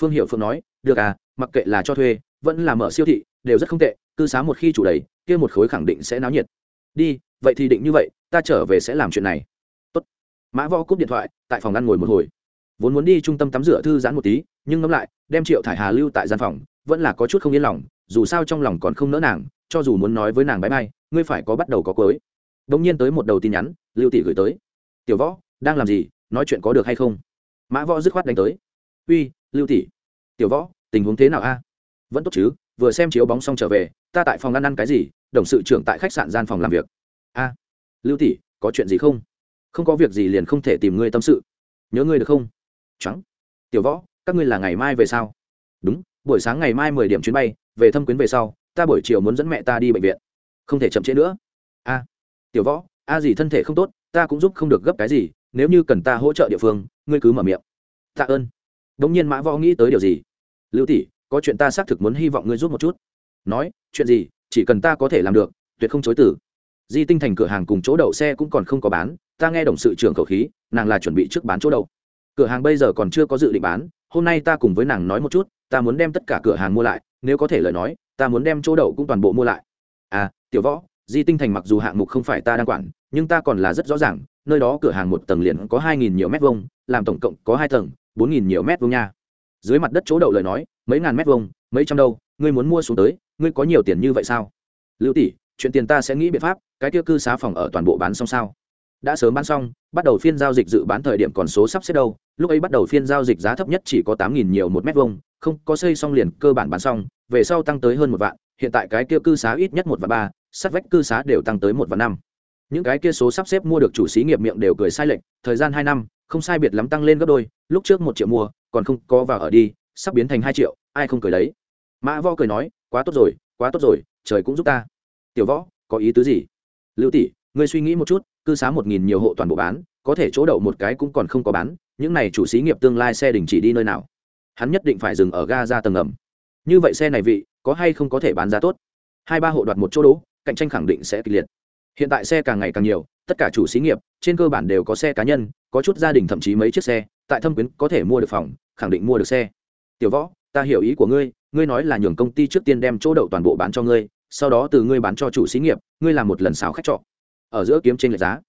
Phương hiệu phương nói, được à mặc kệ là cho thuê, vẫn là mở siêu thị, đều rất không tệ, cư xá một khi chủ đầy kia một khối khẳng định sẽ náo nhiệt. Đi, vậy thì định như vậy, ta trở về sẽ làm chuyện này. Tốt. mã võ cúp điện thoại, tại phòng ăn ngồi một hồi. Vốn muốn đi trung tâm tắm rửa thư giãn một tí, nhưng ngẫm lại, đem triệu thải hà lưu tại gian phòng, vẫn là có chút không yên lòng, dù sao trong lòng còn không nỡ nàng, cho dù muốn nói với nàng bãi bay ngươi phải có bắt đầu có cuối. Đ nhiên tới một đầu tin nhắn, lưu tỷ gửi tới. Tiểu võ, đang làm gì, nói chuyện có được hay không? Mã võ dứt khoát đánh tới. Uy, lưu tỷ. Tiểu võ, tình huống thế nào a? Vẫn tốt chứ, vừa xem chiếu bóng xong trở về, ta tại phòng ăn ăn cái gì đồng sự trưởng tại khách sạn gian phòng làm việc. A, lưu tỷ, có chuyện gì không? Không có việc gì liền không thể tìm ngươi tâm sự. Nhớ ngươi được không? Trắng. Tiểu võ, các ngươi là ngày mai về sao? Đúng, buổi sáng ngày mai mười điểm chuyến bay, về thâm quyến về sau, ta buổi chiều muốn dẫn mẹ ta đi bệnh viện. Không thể chậm trễ nữa. A, tiểu võ, a gì thân thể không tốt, ta cũng giúp không được gấp cái gì, nếu như cần ta hỗ trợ địa phương, ngươi cứ mở miệng. Tạ ơn. Đ ỗ n g nhiên mã võ nghĩ tới điều gì? Lưu tỷ, có chuyện ta xác thực muốn hy vọng ngươi giúp một chút. Nói, chuyện gì? Chỉ cần ta có thể làm được, tuyệt không chối tử di tinh thành cửa hàng cùng chỗ đậu xe cũng còn không có bán, ta nghe đồng sự trưởng khẩu khí, nàng là chuẩn bị trước bán chỗ đậu. Cửa hàng bây giờ còn chưa có dự định bán, hôm nay ta cùng với nàng nói một chút, ta muốn đem tất cả cửa hàng mua lại, nếu có thể lời nói, ta muốn đem chỗ đậu cũng toàn bộ mua lại. À tiểu võ, di tinh thành mặc dù hạng mục không phải ta đang quản, nhưng ta còn là rất rõ ràng, nơi đó cửa hàng một tầng liền có hai nghìn nhiều mét vuông, làm tổng cộng có hai tầng, bốn nghìn nhiều mét vuông nha. Dưới mặt đất chỗ đậu lời nói mấy ngàn mét vuông, mấy trăm đâu, ngươi muốn mua xuống tới, ngươi có nhiều tiền như vậy sao? Lưu tỷ, chuyện tiền ta sẽ nghĩ biện pháp, cái tiêu cư xá phòng ở toàn bộ bán xong sao? Đã sớm bán xong, bắt đầu phiên giao dịch dự bán thời điểm còn số sắp xếp đâu, lúc ấy bắt đầu phiên giao dịch giá thấp nhất chỉ có tám nghìn nhiều một mét vuông, không, có xây xong liền cơ bản bán xong, về sau tăng tới hơn một vạn, hiện tại cái kia cư xá ít nhất một vạn ba sắt vách cư xá đều tăng tới một vạn năm. Những cái kia số sắp xếp mua được chủ xí nghiệp miệng đều cười sai lệch, thời gian hai năm, không sai biệt lắm tăng lên gấp đôi, lúc trước một triệu mua, còn không có vào ở đi, sắp biến thành hai triệu ai không cười đấy? Mã võ cười nói, quá tốt rồi, quá tốt rồi, trời cũng giúp ta. Tiểu võ, có ý tứ gì? Lưu tỷ, ngươi suy nghĩ một chút, cư xá một nghìn nhiều hộ toàn bộ bán, có thể chỗ đậu một cái cũng còn không có bán, những này chủ xí nghiệp tương lai xe đình chỉ đi nơi nào? Hắn nhất định phải dừng ở ga ra tầng ngầm. Như vậy xe này vị, có hay không có thể bán giá tốt? Hai ba hộ đoạt một chỗ đỗ, cạnh tranh khẳng định sẽ kịch liệt. Hiện tại xe càng ngày càng nhiều, tất cả chủ xí nghiệp, trên cơ bản đều có xe cá nhân, có chút gia đình thậm chí mấy chiếc xe, tại thâm quyến có thể mua được phòng, khẳng định mua được xe. Tiểu võ ta hiểu ý của ngươi ngươi nói là nhường công ty trước tiên đem chỗ đậu toàn bộ bán cho ngươi, sau đó từ ngươi bán cho chủ xí nghiệp, ngươi làm một lần xào khách trọ. Ở giữa kiếm trên lệch giá.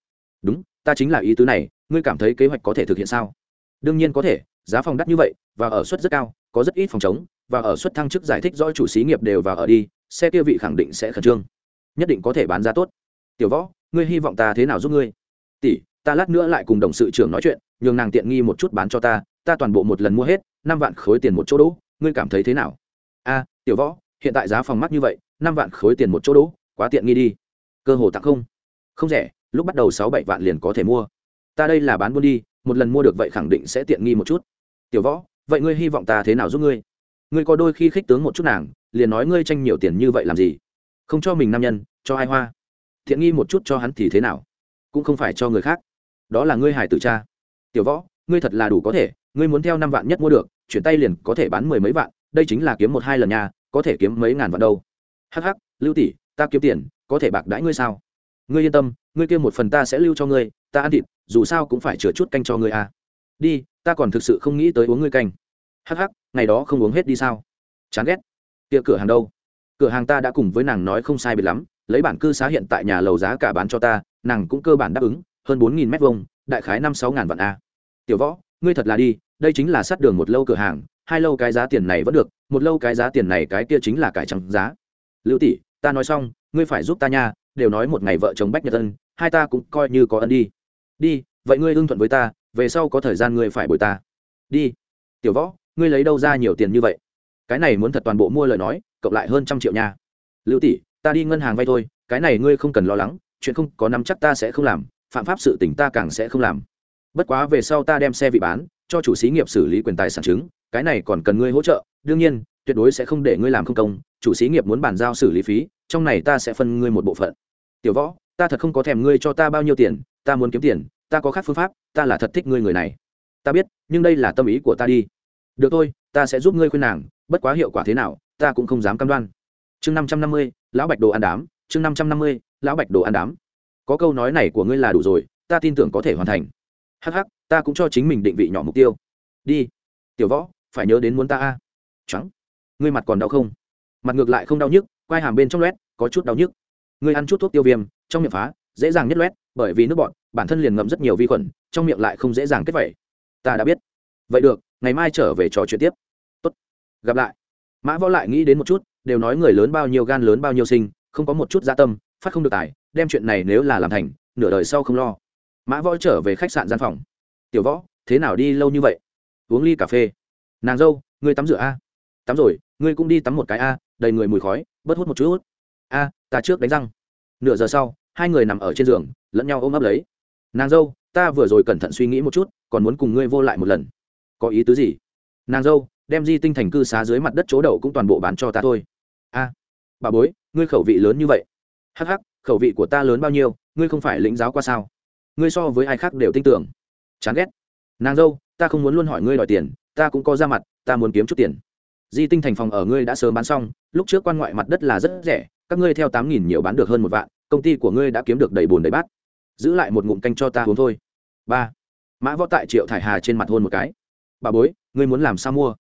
Đúng, ta chính là ý tứ này, ngươi cảm thấy kế hoạch có thể thực hiện sao? Đương nhiên có thể, giá phòng đắt như vậy, và ở suất rất cao, có rất ít phòng chống, và ở suất thăng chức giải thích rõ chủ xí nghiệp đều vào ở đi, xe kia vị khẳng định sẽ khẩn trương. Nhất định có thể bán giá tốt. Tiểu võ, ngươi hy vọng ta thế nào giúp ngươi? Tỷ, ta lát nữa lại cùng đồng sự trưởng nói chuyện, nhường nàng tiện nghi một chút bán cho ta ta toàn bộ một lần mua hết, năm vạn khối tiền một chỗ đỗ ngươi cảm thấy thế nào? A, tiểu võ, hiện tại giá phòng mắc như vậy, năm vạn khối tiền một chỗ đỗ, quá tiện nghi đi. Cơ hồ tặng không. Không rẻ, lúc bắt đầu sáu bảy vạn liền có thể mua. Ta đây là bán buôn đi, một lần mua được vậy khẳng định sẽ tiện nghi một chút. Tiểu võ, vậy ngươi hy vọng ta thế nào giúp ngươi? Ngươi có đôi khi khích tướng một chút nàng, liền nói ngươi tranh nhiều tiền như vậy làm gì? Không cho mình nam nhân, cho ai hoa? Thiện nghi một chút cho hắn thì thế nào? Cũng không phải cho người khác. Đó là ngươi hải tử cha. Tiểu võ, ngươi thật là đủ có thể, ngươi muốn theo năm vạn nhất mua được chuyển tay liền có thể bán mười mấy vạn, đây chính là kiếm một hai lần nhà có thể kiếm mấy ngàn vạn đâu. Hh lưu tỷ, ta kiếm tiền, có thể bạc đãi ngươi sao? Ngươi yên tâm, ngươi kia một phần ta sẽ lưu cho ngươi, ta ăn thịt, dù sao cũng phải chừa chút canh cho ngươi à. đi, ta còn thực sự không nghĩ tới uống ngươi canh. Hắc hắc, ngày đó không uống hết đi sao? Chán ghét. Kia cửa hàng đâu? Cửa hàng ta đã cùng với nàng nói không sai biệt lắm, lấy bản cư xá hiện tại nhà lầu giá cả bán cho ta, nàng cũng cơ bản đáp ứng, hơn bốn nghìn mét vuông, đại khái năm sáu ngàn vạn a tiểu võ, ngươi thật là đi đây chính là sát đường một lâu cửa hàng, hai lâu cái giá tiền này vẫn được, một lâu cái giá tiền này cái kia chính là cải trắng giá. Lưu tỷ, ta nói xong, ngươi phải giúp ta nha, đều nói một ngày vợ chồng bách nhật ân, hai ta cũng coi như có ân đi. Đi, vậy ngươi hưng thuận với ta, về sau có thời gian ngươi phải bồi ta. Đi. Tiểu võ, ngươi lấy đâu ra nhiều tiền như vậy? Cái này muốn thật toàn bộ mua lời nói, cộng lại hơn trăm triệu nha. Lưu tỷ, ta đi ngân hàng vay thôi, cái này ngươi không cần lo lắng, chuyện không có nắm chắc ta sẽ không làm, phạm pháp sự tỉnh ta càng sẽ không làm. Bất quá về sau ta đem xe vị bán cho chủ xí nghiệp xử lý quyền tài sản chứng, cái này còn cần ngươi hỗ trợ, đương nhiên, tuyệt đối sẽ không để ngươi làm không công, chủ xí nghiệp muốn bàn giao xử lý phí, trong này ta sẽ phân ngươi một bộ phận. Tiểu võ, ta thật không có thèm ngươi cho ta bao nhiêu tiền, ta muốn kiếm tiền, ta có khác phương pháp, ta là thật thích ngươi người này. Ta biết, nhưng đây là tâm ý của ta đi. Được thôi, ta sẽ giúp ngươi khuyên nàng, bất quá hiệu quả thế nào, ta cũng không dám cam đoan. Chương năm trăm năm mươi, lão bạch đồ ăn đám, chương năm trăm năm mươi, lão bạch đồ ăn đám. Có câu nói này của ngươi là đủ rồi, ta tin tưởng có thể hoàn thành. Hh ta cũng cho chính mình định vị nhỏ mục tiêu. Đi. Tiểu võ, phải nhớ đến muốn ta a. Trắng. Ngươi mặt còn đau không? Mặt ngược lại không đau nhức, quai hàm bên trong loét, có chút đau nhức. Ngươi ăn chút thuốc tiêu viêm, trong miệng phá, dễ dàng nhất loét, bởi vì nước bọn bản thân liền ngậm rất nhiều vi khuẩn, trong miệng lại không dễ dàng kết vẩy. Ta đã biết. Vậy được, ngày mai trở về trò chuyện tiếp. Tốt. Gặp lại. Mã võ lại nghĩ đến một chút, đều nói người lớn bao nhiêu gan lớn bao nhiêu sinh, không có một chút gia tâm, phát không được tài, đem chuyện này nếu là làm thành, nửa đời sau không lo. Mã võ trở về khách sạn gian phòng tiểu võ, thế nào đi lâu như vậy? Uống ly cà phê. Nàng dâu, ngươi tắm rửa a. Tắm rồi, ngươi cũng đi tắm một cái a, đầy người mùi khói, bớt hút một chút. Hút. a, ta trước đánh răng. Nửa giờ sau, hai người nằm ở trên giường, lẫn nhau ôm ấp lấy. Nàng dâu, ta vừa rồi cẩn thận suy nghĩ một chút, còn muốn cùng ngươi vô lại một lần. Có ý tứ gì? Nàng dâu, đem di tinh thành cư xá dưới mặt đất chỗ đậu cũng toàn bộ bán cho ta thôi. A, bà bối, ngươi khẩu vị lớn như vậy. Hắc hắc, khẩu vị của ta lớn bao nhiêu, ngươi không phải lĩnh giáo qua sao? Ngươi so với ai khác đều tin tưởng chán ghét. Nàng dâu, ta không muốn luôn hỏi ngươi đòi tiền, ta cũng có ra mặt, ta muốn kiếm chút tiền. Di tinh thành phòng ở ngươi đã sớm bán xong, lúc trước quan ngoại mặt đất là rất rẻ, các ngươi theo tám nghìn nhiều bán được hơn một vạn, công ty của ngươi đã kiếm được đầy bùn đầy bát. Giữ lại một ngụm canh cho ta uống thôi. Ba. Mã võ tại triệu thải hà trên mặt hôn một cái. Bà bối, ngươi muốn làm sao mua?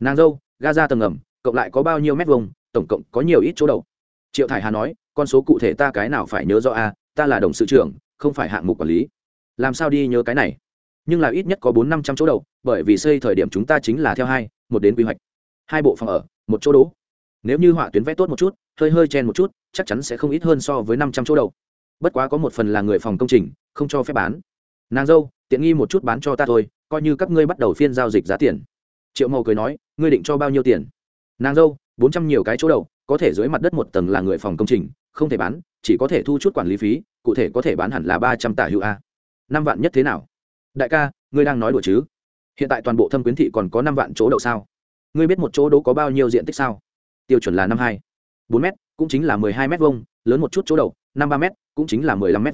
Nàng dâu, ga ra tầng ngầm, cộng lại có bao nhiêu mét vuông, tổng cộng có nhiều ít chỗ đầu triệu thải hà nói, con số cụ thể ta cái nào phải nhớ rõ a ta là đồng sự trưởng, không phải hạng mục quản lý. Làm sao đi nhớ cái này? Nhưng là ít nhất có bốn năm trăm chỗ đậu bởi vì xây thời điểm chúng ta chính là theo hai, một đến quy hoạch. Hai bộ phòng ở, một chỗ đỗ. Nếu như họa tuyến vẽ tốt một chút, hơi hơi chen một chút, chắc chắn sẽ không ít hơn so với năm trăm chỗ đậu bất quá có một phần là người phòng công trình, không cho phép bán. Nàng dâu, tiện nghi một chút bán cho ta thôi, coi như các ngươi bắt đầu phiên giao dịch giá tiền. Triệu màu cười nói, ngươi định cho bao nhiêu tiền? Nàng dâu, bốn trăm nhiều cái chỗ đậu có thể dưới mặt đất một tầng là người phòng công trình, không thể bán, chỉ có thể thu chút quản lý phí, cụ thể có thể bán hẳn là ba trăm tả hữu a. Năm vạn nhất thế nào? Đại ca, ngươi đang nói đùa chứ? Hiện tại toàn bộ thâm quyến thị còn có năm vạn chỗ đậu sao? Ngươi biết một chỗ đỗ có bao nhiêu diện tích sao? Tiêu chuẩn là năm hai. Bốn m cũng chính là mười hai m hai lớn một chút chỗ đậu, năm ba m cũng chính là mười lăm m hai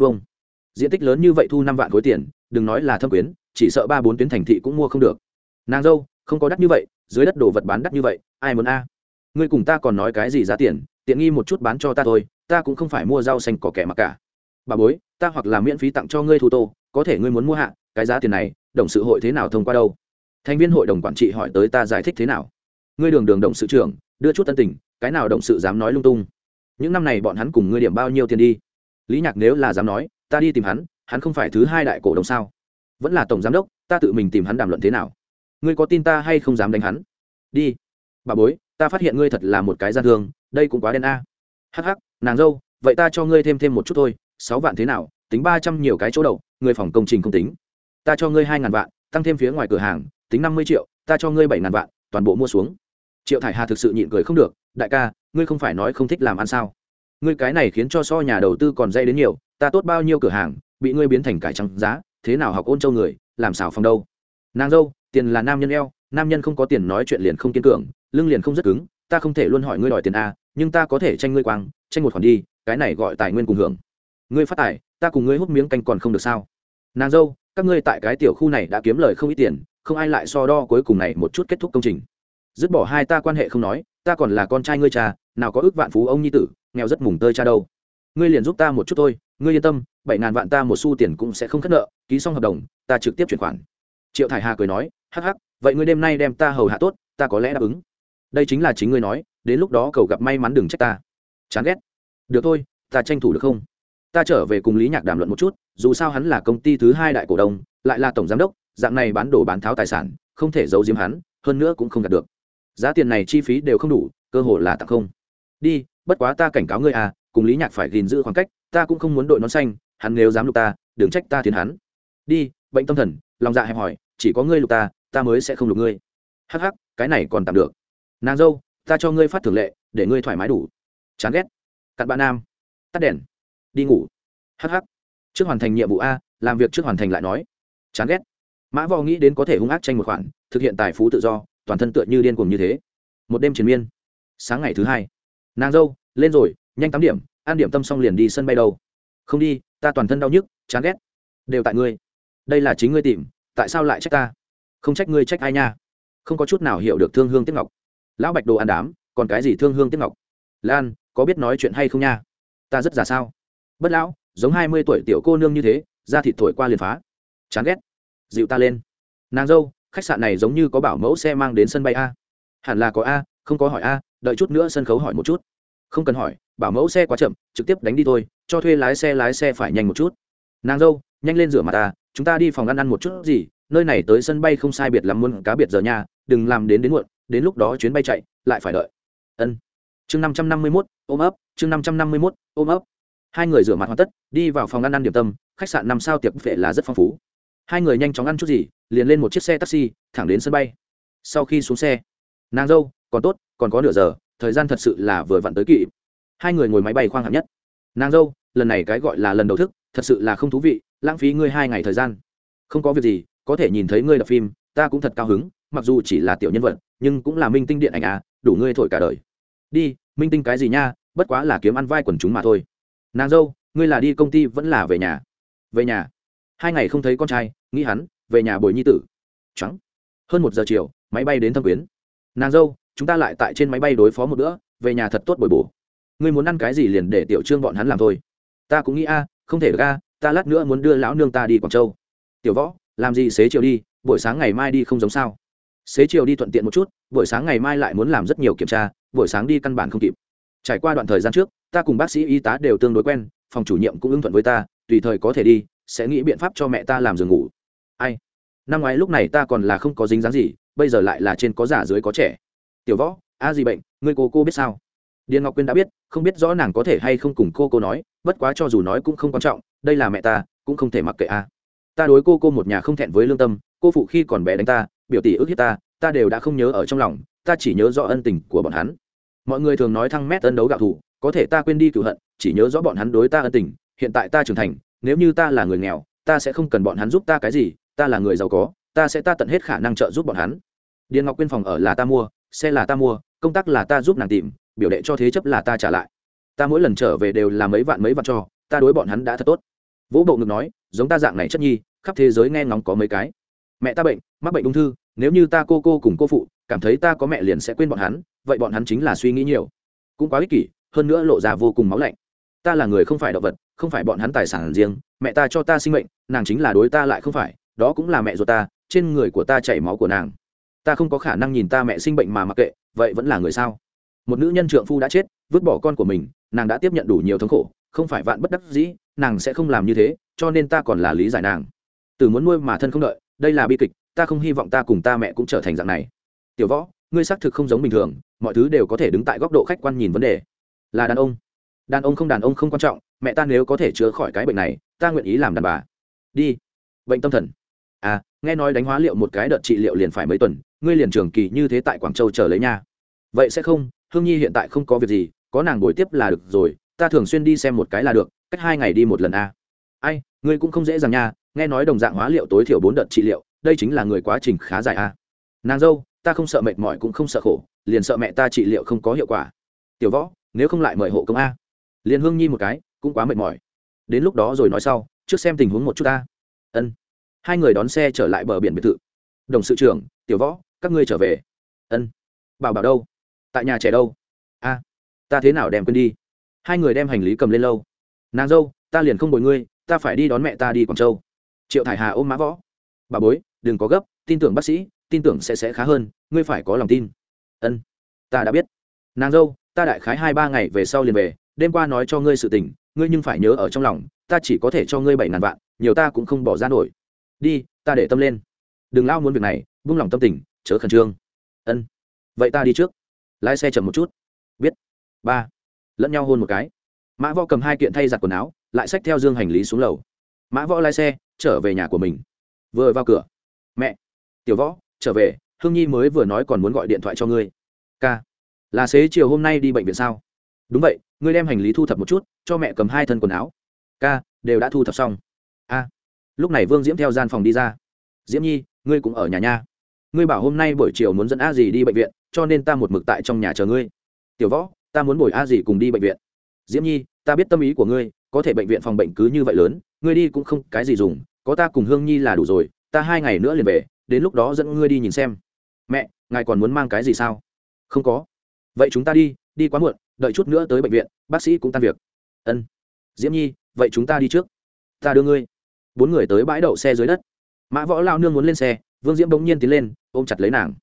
diện tích lớn như vậy thu năm vạn khối tiền, đừng nói là thâm quyến, chỉ sợ ba bốn tuyến thành thị cũng mua không được. Nàng dâu, không có đắt như vậy, dưới đất đồ vật bán đắt như vậy, ai muốn a? Ngươi cùng ta còn nói cái gì giá tiền, tiện nghi một chút bán cho ta thôi, ta cũng không phải mua rau xanh có kẻ mặc cả. Bà bối, ta hoặc là miễn phí tặng cho ngươi thu tô, có thể ngươi muốn mua hạ cái giá tiền này, đồng sự hội thế nào thông qua đâu? Thành viên hội đồng quản trị hỏi tới ta giải thích thế nào? Ngươi đường đường đồng sự trưởng, đưa chút tân tình, cái nào đồng sự dám nói lung tung? Những năm này bọn hắn cùng ngươi điểm bao nhiêu tiền đi? Lý nhạc nếu là dám nói, ta đi tìm hắn hắn không phải thứ hai đại cổ đông sao? Vẫn là tổng giám đốc, ta tự mình tìm hắn đàm luận thế nào? Ngươi có tin ta hay không dám đánh hắn? Đi. Bà bối, ta phát hiện ngươi thật là một cái gian thương, đây cũng quá đen a. Hắc hắc, nàng dâu, vậy ta cho ngươi thêm thêm một chút thôi, sáu vạn thế nào, tính ba trăm nhiều cái chỗ đậu người phòng công trình không tính ta cho ngươi hai ngàn vạn, tăng thêm phía ngoài cửa hàng, tính năm mươi triệu, ta cho ngươi bảy ngàn vạn, toàn bộ mua xuống. Triệu thải hà thực sự nhịn cười không được, đại ca, ngươi không phải nói không thích làm ăn sao? Ngươi cái này khiến cho so nhà đầu tư còn dây đến nhiều, ta tốt bao nhiêu cửa hàng, bị ngươi biến thành cải trắng giá, thế nào học ôn châu người, làm xảo phòng đâu? Nàng dâu, tiền là nam nhân eo, nam nhân không có tiền nói chuyện liền không kiên cường, lưng liền không rất cứng, ta không thể luôn hỏi ngươi đòi tiền a, nhưng ta có thể tranh ngươi quang, tranh một khoản đi, cái này gọi tài nguyên cùng hưởng. Ngươi phát tài, ta cùng ngươi hút miếng canh còn không được sao? Nàng dâu các ngươi tại cái tiểu khu này đã kiếm lời không ít tiền, không ai lại so đo cuối cùng này một chút kết thúc công trình. Dứt bỏ hai ta quan hệ không nói, ta còn là con trai ngươi cha, nào có ước vạn phú ông nhi tử, nghèo rất mùng tơi cha đâu. Ngươi liền giúp ta một chút thôi, ngươi yên tâm, bảy ngàn vạn ta một xu tiền cũng sẽ không khất nợ, ký xong hợp đồng, ta trực tiếp chuyển khoản. Triệu thải hà cười nói, hắc hắc, vậy ngươi đêm nay đem ta hầu hạ tốt, ta có lẽ đáp ứng. Đây chính là chính ngươi nói, đến lúc đó cầu gặp may mắn đừng trách ta. Chán ghét. Được thôi, ta tranh thủ được không? Ta trở về cùng lý nhạc đàm luận một chút, dù sao hắn là công ty thứ hai đại cổ đông, lại là tổng giám đốc, dạng này bán đồ bán tháo tài sản, không thể giấu giếm hắn, hơn nữa cũng không đạt được. Giá tiền này chi phí đều không đủ, cơ hội là tặng không. Đi, bất quá ta cảnh cáo ngươi à cùng lý nhạc phải gìn giữ khoảng cách, ta cũng không muốn đội nón xanh, hắn nếu dám lục ta, đừng trách ta thiến hắn. Đi, bệnh tâm thần, lòng dạ hẹp hỏi chỉ có ngươi lục ta ta mới sẽ không lục ngươi. Hắc hắc, cái này còn tạm được. Nàng dâu, ta cho ngươi phát thường lệ, để ngươi thoải mái đủ. Chán ghét. Cặn bạn nam. Tắt đèn đi ngủ. Hh trước hoàn thành nhiệm vụ a, làm việc trước hoàn thành lại nói. Chán ghét. Mã vò nghĩ đến có thể hung ác tranh một khoản, thực hiện tài phú tự do, toàn thân tựa như điên cuồng như thế. Một đêm triền miên. Sáng ngày thứ hai, nàng dâu, lên rồi, nhanh tám điểm an điểm tâm xong liền đi sân bay đâu. Không đi, ta toàn thân đau nhức, chán ghét. Đều tại ngươi. Đây là chính ngươi tìm, tại sao lại trách ta? Không trách ngươi trách ai nha. Không có chút nào hiểu được thương hương tiếp ngọc. Lão bạch đồ ăn đám, còn cái gì thương hương tiếp ngọc? Lan, có biết nói chuyện hay không nha? Ta rất già sao? Bất lão, giống hai mươi tuổi tiểu cô nương như thế, da thịt thổi qua liền phá. Chán ghét. Dịu ta lên. Nàng dâu, khách sạn này giống như có bảo mẫu xe mang đến sân bay a. Hẳn là có a, không có hỏi a, đợi chút nữa sân khấu hỏi một chút. Không cần hỏi, bảo mẫu xe quá chậm, trực tiếp đánh đi thôi, cho thuê lái xe lái xe phải nhanh một chút. Nàng dâu, nhanh lên rửa mặt ta chúng ta đi phòng ăn ăn một chút gì, nơi này tới sân bay không sai biệt làm muôn cá biệt giờ nha, đừng làm đến đến muộn, đến lúc đó chuyến bay chạy, lại phải đợi. Ân. Chương năm trăm năm mươi mốt, ôm ấp, chương năm trăm năm mươi mốt, ôm ấp hai người rửa mặt hoàn tất, đi vào phòng ăn ăn điểm tâm, khách sạn năm sao tiệc vệ là rất phong phú. Hai người nhanh chóng ăn chút gì, liền lên một chiếc xe taxi, thẳng đến sân bay. Sau khi xuống xe, nàng dâu, còn tốt, còn có nửa giờ, thời gian thật sự là vừa vặn tới kỵ hai người ngồi máy bay khoang hạng nhất. Nàng dâu, lần này cái gọi là lần đầu thức, thật sự là không thú vị, lãng phí ngươi hai ngày thời gian. Không có việc gì, có thể nhìn thấy ngươi đập phim, ta cũng thật cao hứng, mặc dù chỉ là tiểu nhân vật, nhưng cũng là minh tinh điện ảnh à đủ ngươi thổi cả đời. Đi, minh tinh cái gì nha, bất quá là kiếm ăn vai quần chúng mà thôi nàng dâu, ngươi là đi công ty vẫn là về nhà? Về nhà. Hai ngày không thấy con trai, nghĩ hắn, về nhà bồi nhi tử. Trắng. Hơn một giờ chiều, máy bay đến thâm quyến. Nàng dâu, chúng ta lại tại trên máy bay đối phó một bữa, về nhà thật tốt bồi bổ. Ngươi muốn ăn cái gì liền để tiểu trương bọn hắn làm thôi. Ta cũng nghĩ a, không thể ga ta lát nữa muốn đưa lão nương ta đi quảng châu. Tiểu võ, làm gì xế chiều đi, buổi sáng ngày mai đi không giống sao? Xế chiều đi thuận tiện một chút, buổi sáng ngày mai lại muốn làm rất nhiều kiểm tra, buổi sáng đi căn bản không kịp. Trải qua đoạn thời gian trước ta cùng bác sĩ y tá đều tương đối quen, phòng chủ nhiệm cũng ưng thuận với ta, tùy thời có thể đi, sẽ nghĩ biện pháp cho mẹ ta làm giường ngủ. Ai? Năm ngoái lúc này ta còn là không có dính dáng gì, bây giờ lại là trên có già dưới có trẻ. Tiểu võ, a gì bệnh người cô cô biết sao? Điền ngọc quyên đã biết, không biết rõ nàng có thể hay không cùng cô cô nói, bất quá cho dù nói cũng không quan trọng, đây là mẹ ta, cũng không thể mặc kệ a. Ta đối cô cô một nhà không thẹn với lương tâm, cô phụ khi còn bé đánh ta, biểu tỷ ức hiếp ta ta đều đã không nhớ ở trong lòng, ta chỉ nhớ rõ ân tình của bọn hắn. Mọi người thường nói thăng mét ân đấu gạo thủ có thể ta quên đi cựu hận, chỉ nhớ rõ bọn hắn đối ta ân tình, hiện tại ta trưởng thành, nếu như ta là người nghèo, ta sẽ không cần bọn hắn giúp ta cái gì, ta là người giàu có, ta sẽ ta tận hết khả năng trợ giúp bọn hắn. Điền ngọc quyên phòng ở là ta mua, xe là ta mua, công tác là ta giúp nàng tìm, biểu đệ cho thế chấp là ta trả lại. Ta mỗi lần trở về đều là mấy vạn mấy vạn cho, ta đối bọn hắn đã thật tốt. Vỗ bộ ngực nói, giống ta dạng này chất nhi, khắp thế giới nghe ngóng có mấy cái. Mẹ ta bệnh, mắc bệnh ung thư, nếu như ta cô cô cùng cô phụ, cảm thấy ta có mẹ liền sẽ quên bọn hắn, vậy bọn hắn chính là suy nghĩ nhiều. Cũng quá ích kỷ hơn nữa lộ ra vô cùng máu lạnh. Ta là người không phải động vật, không phải bọn hắn tài sản riêng, mẹ ta cho ta sinh mệnh, nàng chính là đối ta lại không phải, đó cũng là mẹ ruột ta, trên người của ta chảy máu của nàng. Ta không có khả năng nhìn ta mẹ sinh bệnh mà mặc kệ, vậy vẫn là người sao? Một nữ nhân trượng phu đã chết, vứt bỏ con của mình, nàng đã tiếp nhận đủ nhiều thống khổ, không phải vạn bất đắc dĩ, nàng sẽ không làm như thế, cho nên ta còn là lý giải nàng. Từ muốn nuôi mà thân không đợi, đây là bi kịch, ta không hy vọng ta cùng ta mẹ cũng trở thành dạng này. Tiểu võ, ngươi xác thực không giống bình thường, mọi thứ đều có thể đứng tại góc độ khách quan nhìn vấn đề là đàn ông. Đàn ông không đàn ông không quan trọng, mẹ ta nếu có thể chữa khỏi cái bệnh này, ta nguyện ý làm đàn bà. Đi. Bệnh tâm thần. À nghe nói đánh hóa liệu một cái đợt trị liệu liền phải mấy tuần, ngươi liền trường kỳ như thế tại quảng châu chờ lấy nha. Vậy sẽ không, hương nhi hiện tại không có việc gì, có nàng buổi tiếp là được rồi, ta thường xuyên đi xem một cái là được, cách hai ngày đi một lần a à. ai, ngươi cũng không dễ dàng nha, nghe nói đồng dạng hóa liệu tối thiểu bốn đợt trị liệu, đây chính là người quá trình khá dài a à. nàng dâu, ta không sợ mệt mỏi cũng không sợ khổ, liền sợ mẹ ta trị liệu không có hiệu quả. Tiểu võ nếu không lại mời hộ công a. Liền hương nhi một cái, cũng quá mệt mỏi. Đến lúc đó rồi nói sau, trước xem tình huống một chút ta. Ân. Hai người đón xe trở lại bờ biển biệt thự. Đồng sự trưởng, tiểu võ, các ngươi trở về. Ân. Bảo bảo đâu? Tại nhà trẻ đâu? A. Ta thế nào đem quên đi? Hai người đem hành lý cầm lên lâu. Nàng dâu, ta liền không bồi ngươi, ta phải đi đón mẹ ta đi quảng châu. Triệu thải hà ôm mã võ. Bà bối, đừng có gấp, tin tưởng bác sĩ, tin tưởng sẽ sẽ khá hơn, ngươi phải có lòng tin. Ân. Ta đã biết. Nàng dâu ta đại khái hai ba ngày về sau liền về, đêm qua nói cho ngươi sự tình, ngươi nhưng phải nhớ ở trong lòng, ta chỉ có thể cho ngươi bảy ngàn vạn, nhiều ta cũng không bỏ ra nổi. Đi, ta để tâm lên. Đừng lao muốn việc này buông lòng tâm tình, chớ khẩn trương. Ân. Vậy ta đi trước. Lái xe chậm một chút. Biết. Ba. Lẫn nhau hôn một cái. Mã võ cầm hai kiện thay giặt quần áo, lại xách theo dương hành lý xuống lầu. Mã võ lái xe, trở về nhà của mình. Vừa vào cửa. Mẹ. Tiểu võ, trở về, hương nhi mới vừa nói còn muốn gọi điện thoại cho ngươi. Ca là xế chiều hôm nay đi bệnh viện sao? Đúng vậy, ngươi đem hành lý thu thập một chút, cho mẹ cầm hai thân quần áo. Ca, đều đã thu thập xong. A. Lúc này vương diễm theo gian phòng đi ra. Diễm nhi, ngươi cũng ở nhà nha. Ngươi bảo hôm nay buổi chiều muốn dẫn a Dì đi bệnh viện, cho nên ta một mực tại trong nhà chờ ngươi. Tiểu võ, ta muốn bồi a Dì cùng đi bệnh viện. Diễm nhi, ta biết tâm ý của ngươi, có thể bệnh viện phòng bệnh cứ như vậy lớn, ngươi đi cũng không cái gì dùng, có ta cùng hương nhi là đủ rồi, ta hai ngày nữa liền về, đến lúc đó dẫn ngươi đi nhìn xem. Mẹ, ngài còn muốn mang cái gì sao? Không có vậy chúng ta đi đi quá muộn, đợi chút nữa tới bệnh viện, bác sĩ cũng tan việc. Ân. Diễm nhi, vậy chúng ta đi trước. Ta đưa ngươi. Bốn người tới bãi đậu xe dưới đất. Mã võ lao nương muốn lên xe, vương diễm bỗng nhiên tiến lên, ôm chặt lấy nàng.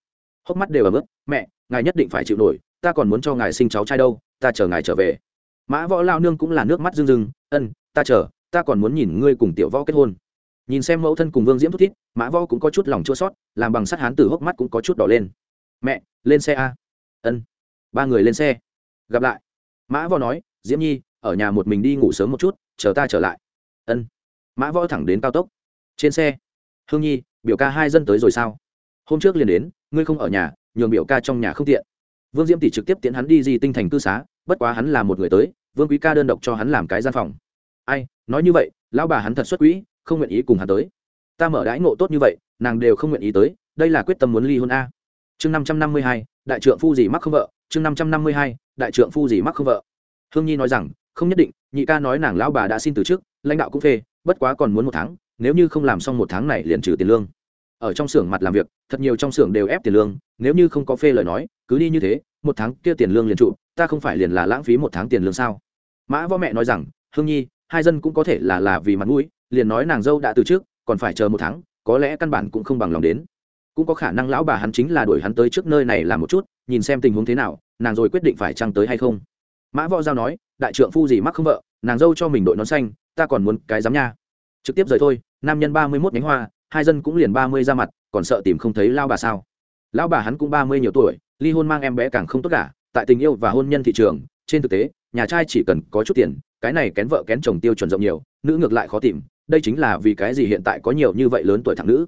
Hốc mắt đều ở mức mẹ, ngài nhất định phải chịu nổi, ta còn muốn cho ngài sinh cháu trai đâu, ta chờ ngài trở về. Mã võ lao nương cũng là nước mắt rưng rưng, ân, ta chờ, ta còn muốn nhìn ngươi cùng tiểu võ kết hôn. Nhìn xem mẫu thân cùng vương diễm thút thít, mã võ cũng có chút lòng chua sót làm bằng sắt hán từ hốc mắt cũng có chút đỏ lên. Mẹ, lên xe a. Ân ba người lên xe. Gặp lại. Mã võ nói, diễm nhi, ở nhà một mình đi ngủ sớm một chút, chờ ta trở lại. Ân. Mã võ thẳng đến cao tốc. Trên xe, hương nhi, biểu ca hai dân tới rồi sao? Hôm trước liền đến, ngươi không ở nhà, nhường biểu ca trong nhà không tiện. Vương diễm tỷ trực tiếp tiễn hắn đi di tinh thành cư xá, bất quá hắn là một người tới, vương quý ca đơn độc cho hắn làm cái gian phòng. Ai, nói như vậy, lão bà hắn thật xuất quỹ, không nguyện ý cùng hắn tới. Ta mở đãi ngộ tốt như vậy, nàng đều không nguyện ý tới, đây là quyết tâm muốn ly hôn a. Chương năm trăm năm mươi hai, đại trượng phu gì mắc không vợ chương năm trăm năm mươi hai, đại trượng phu gì mắc không vợ. Hương nhi nói rằng, không nhất định, nhị ca nói nàng lão bà đã xin từ trước lãnh đạo cũng phê, bất quá còn muốn một tháng, nếu như không làm xong một tháng này liền trừ tiền lương. Ở trong xưởng mặt làm việc, thật nhiều trong xưởng đều ép tiền lương, nếu như không có phê lời nói, cứ đi như thế, một tháng kia tiền lương liền trụ, ta không phải liền là lãng phí một tháng tiền lương sao? Mã võ mẹ nói rằng, hương nhi, hai dân cũng có thể là là vì mặt mũi, liền nói nàng dâu đã từ trước còn phải chờ một tháng, có lẽ căn bản cũng không bằng lòng đến cũng có khả năng lão bà hắn chính là đuổi hắn tới trước nơi này làm một chút, nhìn xem tình huống thế nào, nàng rồi quyết định phải trăng tới hay không. Mã võ giao nói, đại trượng phu gì mắc không vợ, nàng dâu cho mình đội nón xanh, ta còn muốn cái dám nha. Trực tiếp rời thôi, nam nhân ba mươi mốt nhánh hoa, hai dân cũng liền ba mươi ra mặt, còn sợ tìm không thấy lao bà sao. Lão bà hắn cũng ba mươi nhiều tuổi, ly hôn mang em bé càng không tốt cả, tại tình yêu và hôn nhân thị trường, trên thực tế, nhà trai chỉ cần có chút tiền, cái này kén vợ kén chồng tiêu chuẩn rộng nhiều, nữ ngược lại khó tìm, đây chính là vì cái gì hiện tại có nhiều như vậy lớn tuổi thẳng nữ.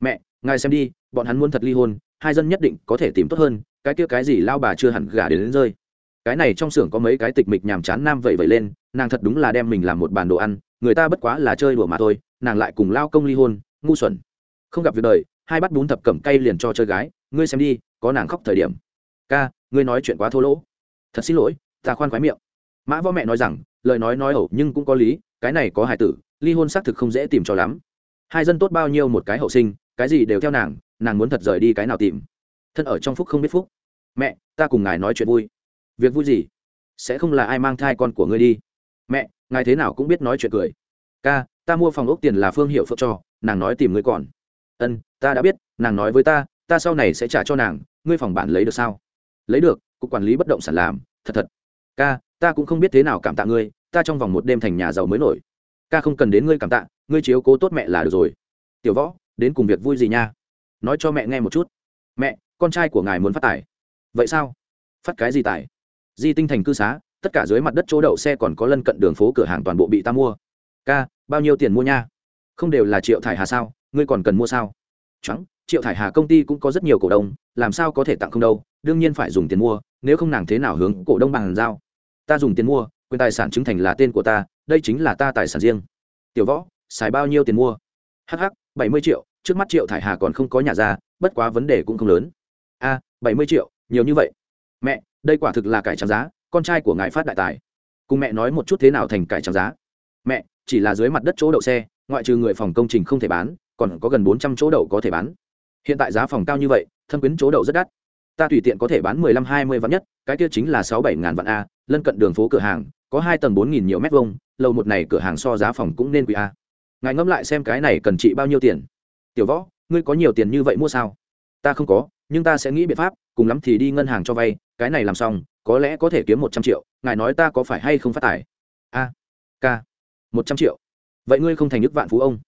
Mẹ, ngài xem đi bọn hắn muốn thật ly hôn hai dân nhất định có thể tìm tốt hơn cái kia cái gì lao bà chưa hẳn gả đến, đến rơi. Cái này trong xưởng có mấy cái tịch mịch nhàm chán nam vậy vậy lên nàng thật đúng là đem mình làm một bàn đồ ăn người ta bất quá là chơi đùa mà thôi nàng lại cùng lao công ly hôn ngu xuẩn. Không gặp việc đời hai bắt bún thập cẩm cay liền cho chơi gái ngươi xem đi có nàng khóc thời điểm. Ca ngươi nói chuyện quá thô lỗ. Thật xin lỗi ta khoan khoái miệng. Mã võ mẹ nói rằng lời nói nói ẩu nhưng cũng có lý cái này có hài tử ly hôn xác thực không dễ tìm cho lắm. Hai dân tốt bao nhiêu một cái hậu sinh cái gì đều theo nàng nàng muốn thật rời đi cái nào tìm. Thân ở trong phúc không biết phúc. Mẹ, ta cùng ngài nói chuyện vui. Việc vui gì? Sẽ không là ai mang thai con của ngươi đi. Mẹ, ngài thế nào cũng biết nói chuyện cười. Ca, ta mua phòng ốc tiền là phương hiệu phượng cho, nàng nói tìm ngươi còn. Ân, ta đã biết, nàng nói với ta ta sau này sẽ trả cho nàng, ngươi phòng bản lấy được sao? Lấy được, cục quản lý bất động sản làm, thật thật. Ca, ta cũng không biết thế nào cảm tạ ngươi, ta trong vòng một đêm thành nhà giàu mới nổi. Ca không cần đến ngươi cảm tạ, ngươi chiếu cố tốt mẹ là được rồi. Tiểu võ đến cùng việc vui gì nha. Nói cho mẹ nghe một chút. Mẹ, con trai của ngài muốn phát tài. Vậy sao? Phát cái gì tài? Di tinh thành cư xá, tất cả dưới mặt đất chỗ đậu xe còn có lân cận đường phố cửa hàng toàn bộ bị ta mua. Ca, bao nhiêu tiền mua nha? Không đều là triệu thải hà sao? Ngươi còn cần mua sao? Trắng triệu thải hà công ty cũng có rất nhiều cổ đông, làm sao có thể tặng không đâu? Đương nhiên phải dùng tiền mua, nếu không nàng thế nào hướng cổ đông bằng giao? Ta dùng tiền mua, quyền tài sản chứng thành là tên của ta, đây chính là ta tài sản riêng. Tiểu võ, xài bao nhiêu tiền mua? Hh bảy mươi triệu, trước mắt triệu thải hà còn không có nhà ra, bất quá vấn đề cũng không lớn. A, bảy mươi triệu, nhiều như vậy. Mẹ, đây quả thực là cải trắng giá, con trai của ngài phát đại tài. Cùng mẹ nói một chút thế nào thành cải trắng giá. Mẹ, chỉ là dưới mặt đất chỗ đậu xe, ngoại trừ người phòng công trình không thể bán, còn có gần bốn trăm chỗ đậu có thể bán. Hiện tại giá phòng cao như vậy, thâm quyến chỗ đậu rất đắt. Ta tùy tiện có thể bán mười lăm, hai mươi vạn nhất, cái kia chính là sáu bảy ngàn vạn a, lân cận đường phố cửa hàng, có hai tầng bốn nghìn nhiều mét vuông, lầu một này cửa hàng so giá phòng cũng nên quý a ngài ngẫm lại xem cái này cần trị bao nhiêu tiền. Tiểu võ, ngươi có nhiều tiền như vậy mua sao? Ta không có, nhưng ta sẽ nghĩ biện pháp, cùng lắm thì đi ngân hàng cho vay, cái này làm xong, có lẽ có thể kiếm một trăm triệu, ngài nói ta có phải hay không phát tài? A k một trăm triệu. Vậy ngươi không thành nước vạn phú ông?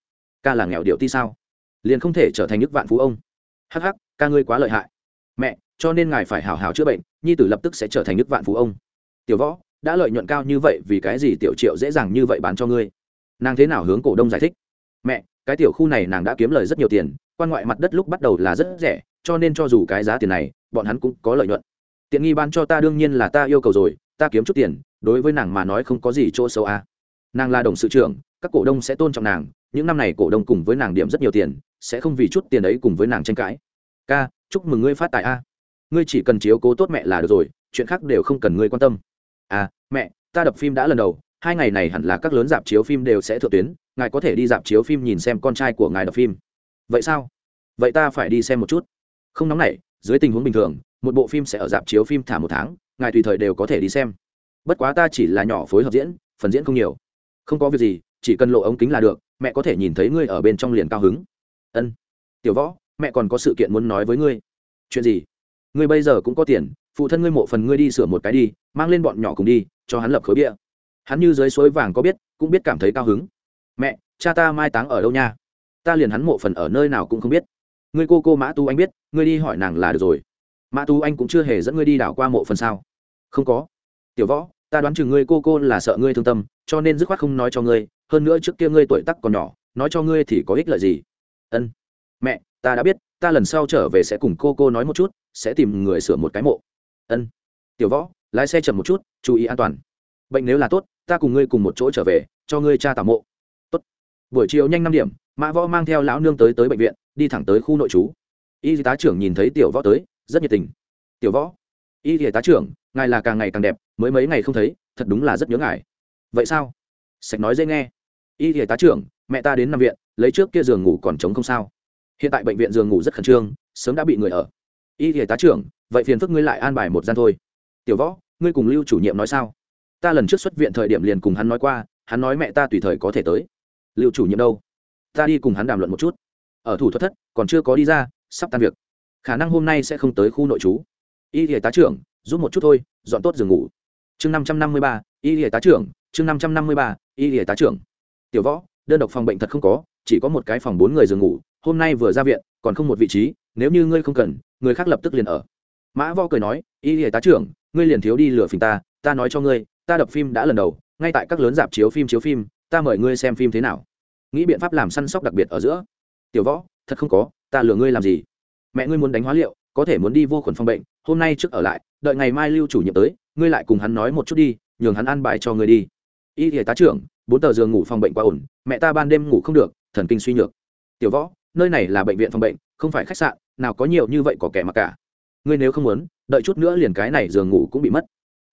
Ca là nghèo điệu ti sao? Liền không thể trở thành nước vạn phú ông. Hh ca ngươi quá lợi hại. Mẹ, cho nên ngài phải hào hào chữa bệnh, nhi tử lập tức sẽ trở thành nước vạn phú ông. Tiểu võ, đã lợi nhuận cao như vậy vì cái gì tiểu triệu dễ dàng như vậy bán cho ngươi? Nàng thế nào hướng cổ đông giải thích? Mẹ, cái tiểu khu này nàng đã kiếm lời rất nhiều tiền, quan ngoại mặt đất lúc bắt đầu là rất rẻ, cho nên cho dù cái giá tiền này, bọn hắn cũng có lợi nhuận. Tiện nghi bán cho ta đương nhiên là ta yêu cầu rồi, ta kiếm chút tiền, đối với nàng mà nói không có gì chỗ xấu à. nàng là đồng sự trưởng, các cổ đông sẽ tôn trọng nàng, những năm này cổ đông cùng với nàng điểm rất nhiều tiền, sẽ không vì chút tiền ấy cùng với nàng tranh cãi. Ca, chúc mừng ngươi phát tài a. Ngươi chỉ cần chiếu cố tốt mẹ là được rồi, chuyện khác đều không cần ngươi quan tâm. À mẹ, ta đập phim đã lần đầu hai ngày này hẳn là các lớn dạp chiếu phim đều sẽ thượng tuyến, ngài có thể đi dạp chiếu phim nhìn xem con trai của ngài đọc phim. Vậy sao? Vậy ta phải đi xem một chút. Không nóng nảy, dưới tình huống bình thường, một bộ phim sẽ ở dạp chiếu phim thả một tháng, ngài tùy thời đều có thể đi xem. Bất quá ta chỉ là nhỏ phối hợp diễn, phần diễn không nhiều. Không có việc gì, chỉ cần lộ ống kính là được, mẹ có thể nhìn thấy ngươi ở bên trong liền cao hứng. Ân. Tiểu võ, mẹ còn có sự kiện muốn nói với ngươi. Chuyện gì? Ngươi bây giờ cũng có tiền, phụ thân ngươi mộ phần ngươi đi sửa một cái đi, mang lên bọn nhỏ cùng đi, cho hắn lập khối bia hắn như dưới suối vàng có biết, cũng biết cảm thấy cao hứng. Mẹ, cha ta mai táng ở đâu nha? Ta liền hắn mộ phần ở nơi nào cũng không biết. Ngươi cô cô mã tu anh biết, ngươi đi hỏi nàng là được rồi. Mã Tu anh cũng chưa hề dẫn ngươi đi đảo qua mộ phần sao? Không có. Tiểu võ, ta đoán chừng ngươi cô cô là sợ ngươi thương tâm, cho nên dứt khoát không nói cho ngươi. Hơn nữa trước kia ngươi tuổi tắc còn nhỏ, nói cho ngươi thì có ích lợi gì? Ân. Mẹ, ta đã biết, ta lần sau trở về sẽ cùng cô cô nói một chút, sẽ tìm người sửa một cái mộ. Ân. Tiểu võ, lái xe chậm một chút, chú ý an toàn. Bệnh nếu là tốt ta cùng ngươi cùng một chỗ trở về, cho ngươi cha tảo mộ. Tốt. Buổi chiều nhanh năm điểm, mã võ mang theo lão nương tới tới bệnh viện, đi thẳng tới khu nội trú. Y tá trưởng nhìn thấy tiểu võ tới, rất nhiệt tình. Tiểu võ, y tá trưởng, ngài là càng ngày càng đẹp, mới mấy ngày không thấy, thật đúng là rất nhớ ngài. Vậy sao? Sạch nói dễ nghe. Y tá trưởng, mẹ ta đến nằm viện, lấy trước kia giường ngủ còn trống không sao. Hiện tại bệnh viện giường ngủ rất khẩn trương, sớm đã bị người ở. Y tá trưởng, vậy phiền phức ngươi lại an bài một gian thôi. Tiểu võ, ngươi cùng lưu chủ nhiệm nói sao? Ta lần trước xuất viện thời điểm liền cùng hắn nói qua, hắn nói mẹ ta tùy thời có thể tới. Liệu chủ nhiệm đâu? Ta đi cùng hắn đàm luận một chút. Ở thủ thuật thất, còn chưa có đi ra, sắp tan việc. Khả năng hôm nay sẽ không tới khu nội trú. Y thể tá trưởng, giúp một chút thôi, dọn tốt giường ngủ. Chương năm trăm năm mươi ba, y thể tá trưởng, chương năm trăm năm mươi ba, y thể tá trưởng. Tiểu võ, đơn độc phòng bệnh thật không có, chỉ có một cái phòng bốn người giường ngủ, hôm nay vừa ra viện, còn không một vị trí, nếu như ngươi không cần, người khác lập tức liền ở. Mã võ cười nói, y thể tá trưởng, ngươi liền thiếu đi lửa phình ta ta nói cho ngươi, ta đập phim đã lần đầu, ngay tại các lớn dạp chiếu phim chiếu phim, ta mời ngươi xem phim thế nào. Nghĩ biện pháp làm săn sóc đặc biệt ở giữa. Tiểu võ, thật không có, ta lừa ngươi làm gì? Mẹ ngươi muốn đánh hóa liệu, có thể muốn đi vô khuẩn phòng bệnh, hôm nay trước ở lại, đợi ngày mai lưu chủ nhiệm tới, ngươi lại cùng hắn nói một chút đi, nhường hắn ăn bài cho ngươi đi. Y thể tá trưởng, bốn tờ giường ngủ phòng bệnh quá ổn, mẹ ta ban đêm ngủ không được, thần kinh suy nhược. Tiểu võ, nơi này là bệnh viện phòng bệnh, không phải khách sạn, nào có nhiều như vậy có kẻ mặc cả. Ngươi nếu không muốn, đợi chút nữa liền cái này giường ngủ cũng bị mất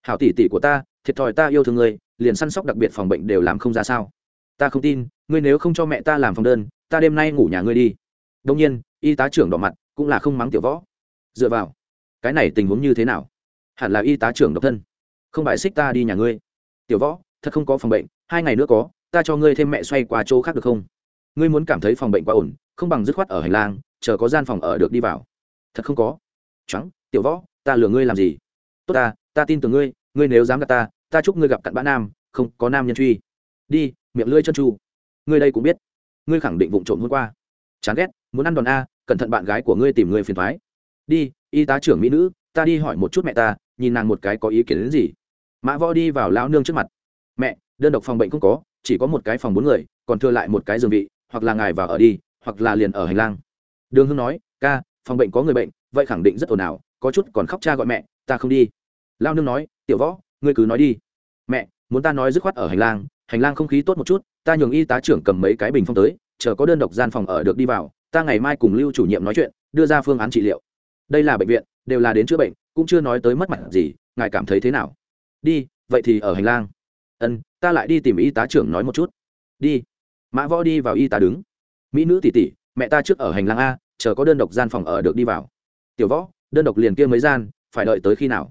hảo tỷ tỷ của ta, thiệt thòi ta yêu thương ngươi, liền săn sóc đặc biệt phòng bệnh đều làm không ra sao. Ta không tin, ngươi nếu không cho mẹ ta làm phòng đơn, ta đêm nay ngủ nhà ngươi đi. Đông nhiên, y tá trưởng đỏ mặt, cũng là không mắng tiểu võ. Dựa vào, cái này tình huống như thế nào? Hẳn là y tá trưởng độc thân. Không bài xích ta đi nhà ngươi. Tiểu võ, thật không có phòng bệnh, hai ngày nữa có, ta cho ngươi thêm mẹ xoay qua chỗ khác được không? Ngươi muốn cảm thấy phòng bệnh quá ổn, không bằng dứt khoát ở hành lang, chờ có gian phòng ở được đi vào. Thật không có. Trắng tiểu võ, ta lừa ngươi làm gì? Tốt ta ta tin tưởng ngươi ngươi nếu dám gặp ta ta chúc ngươi gặp cặn bã nam, không có nam nhân truy. Đi, miệng lưỡi chân tru. Ngươi đây cũng biết. Ngươi khẳng định vụng trộm hôm qua. Chán ghét, muốn ăn đòn a, cẩn thận bạn gái của ngươi tìm ngươi phiền thoái đi, y tá trưởng mỹ nữ, ta đi hỏi một chút mẹ ta, nhìn nàng một cái có ý kiến đến gì. Mã võ đi vào lão nương trước mặt. Mẹ, đơn độc phòng bệnh không có, chỉ có một cái phòng bốn người, còn thừa lại một cái giường vị, hoặc là ngài vào ở đi, hoặc là liền ở hành lang. Đường hưng nói, ca, phòng bệnh có người bệnh, vậy khẳng định rất ồn ào, có chút còn khóc cha gọi mẹ, ta không đi lao nương nói, tiểu võ, ngươi cứ nói đi. Mẹ, muốn ta nói dứt khoát ở hành lang hành lang không khí tốt một chút, ta nhường y tá trưởng cầm mấy cái bình phong tới, chờ có đơn độc gian phòng ở được đi vào, ta ngày mai cùng lưu chủ nhiệm nói chuyện, đưa ra phương án trị liệu. Đây là bệnh viện, đều là đến chữa bệnh, cũng chưa nói tới mất mặt gì, ngài cảm thấy thế nào? Đi, vậy thì ở hành lang. Ân, ta lại đi tìm y tá trưởng nói một chút. Đi. Mã võ đi vào y tá đứng. Mỹ nữ tỷ tỷ, mẹ ta trước ở hành lang a, chờ có đơn độc gian phòng ở được đi vào. Tiểu võ, đơn độc liền kia mấy gian, phải đợi tới khi nào?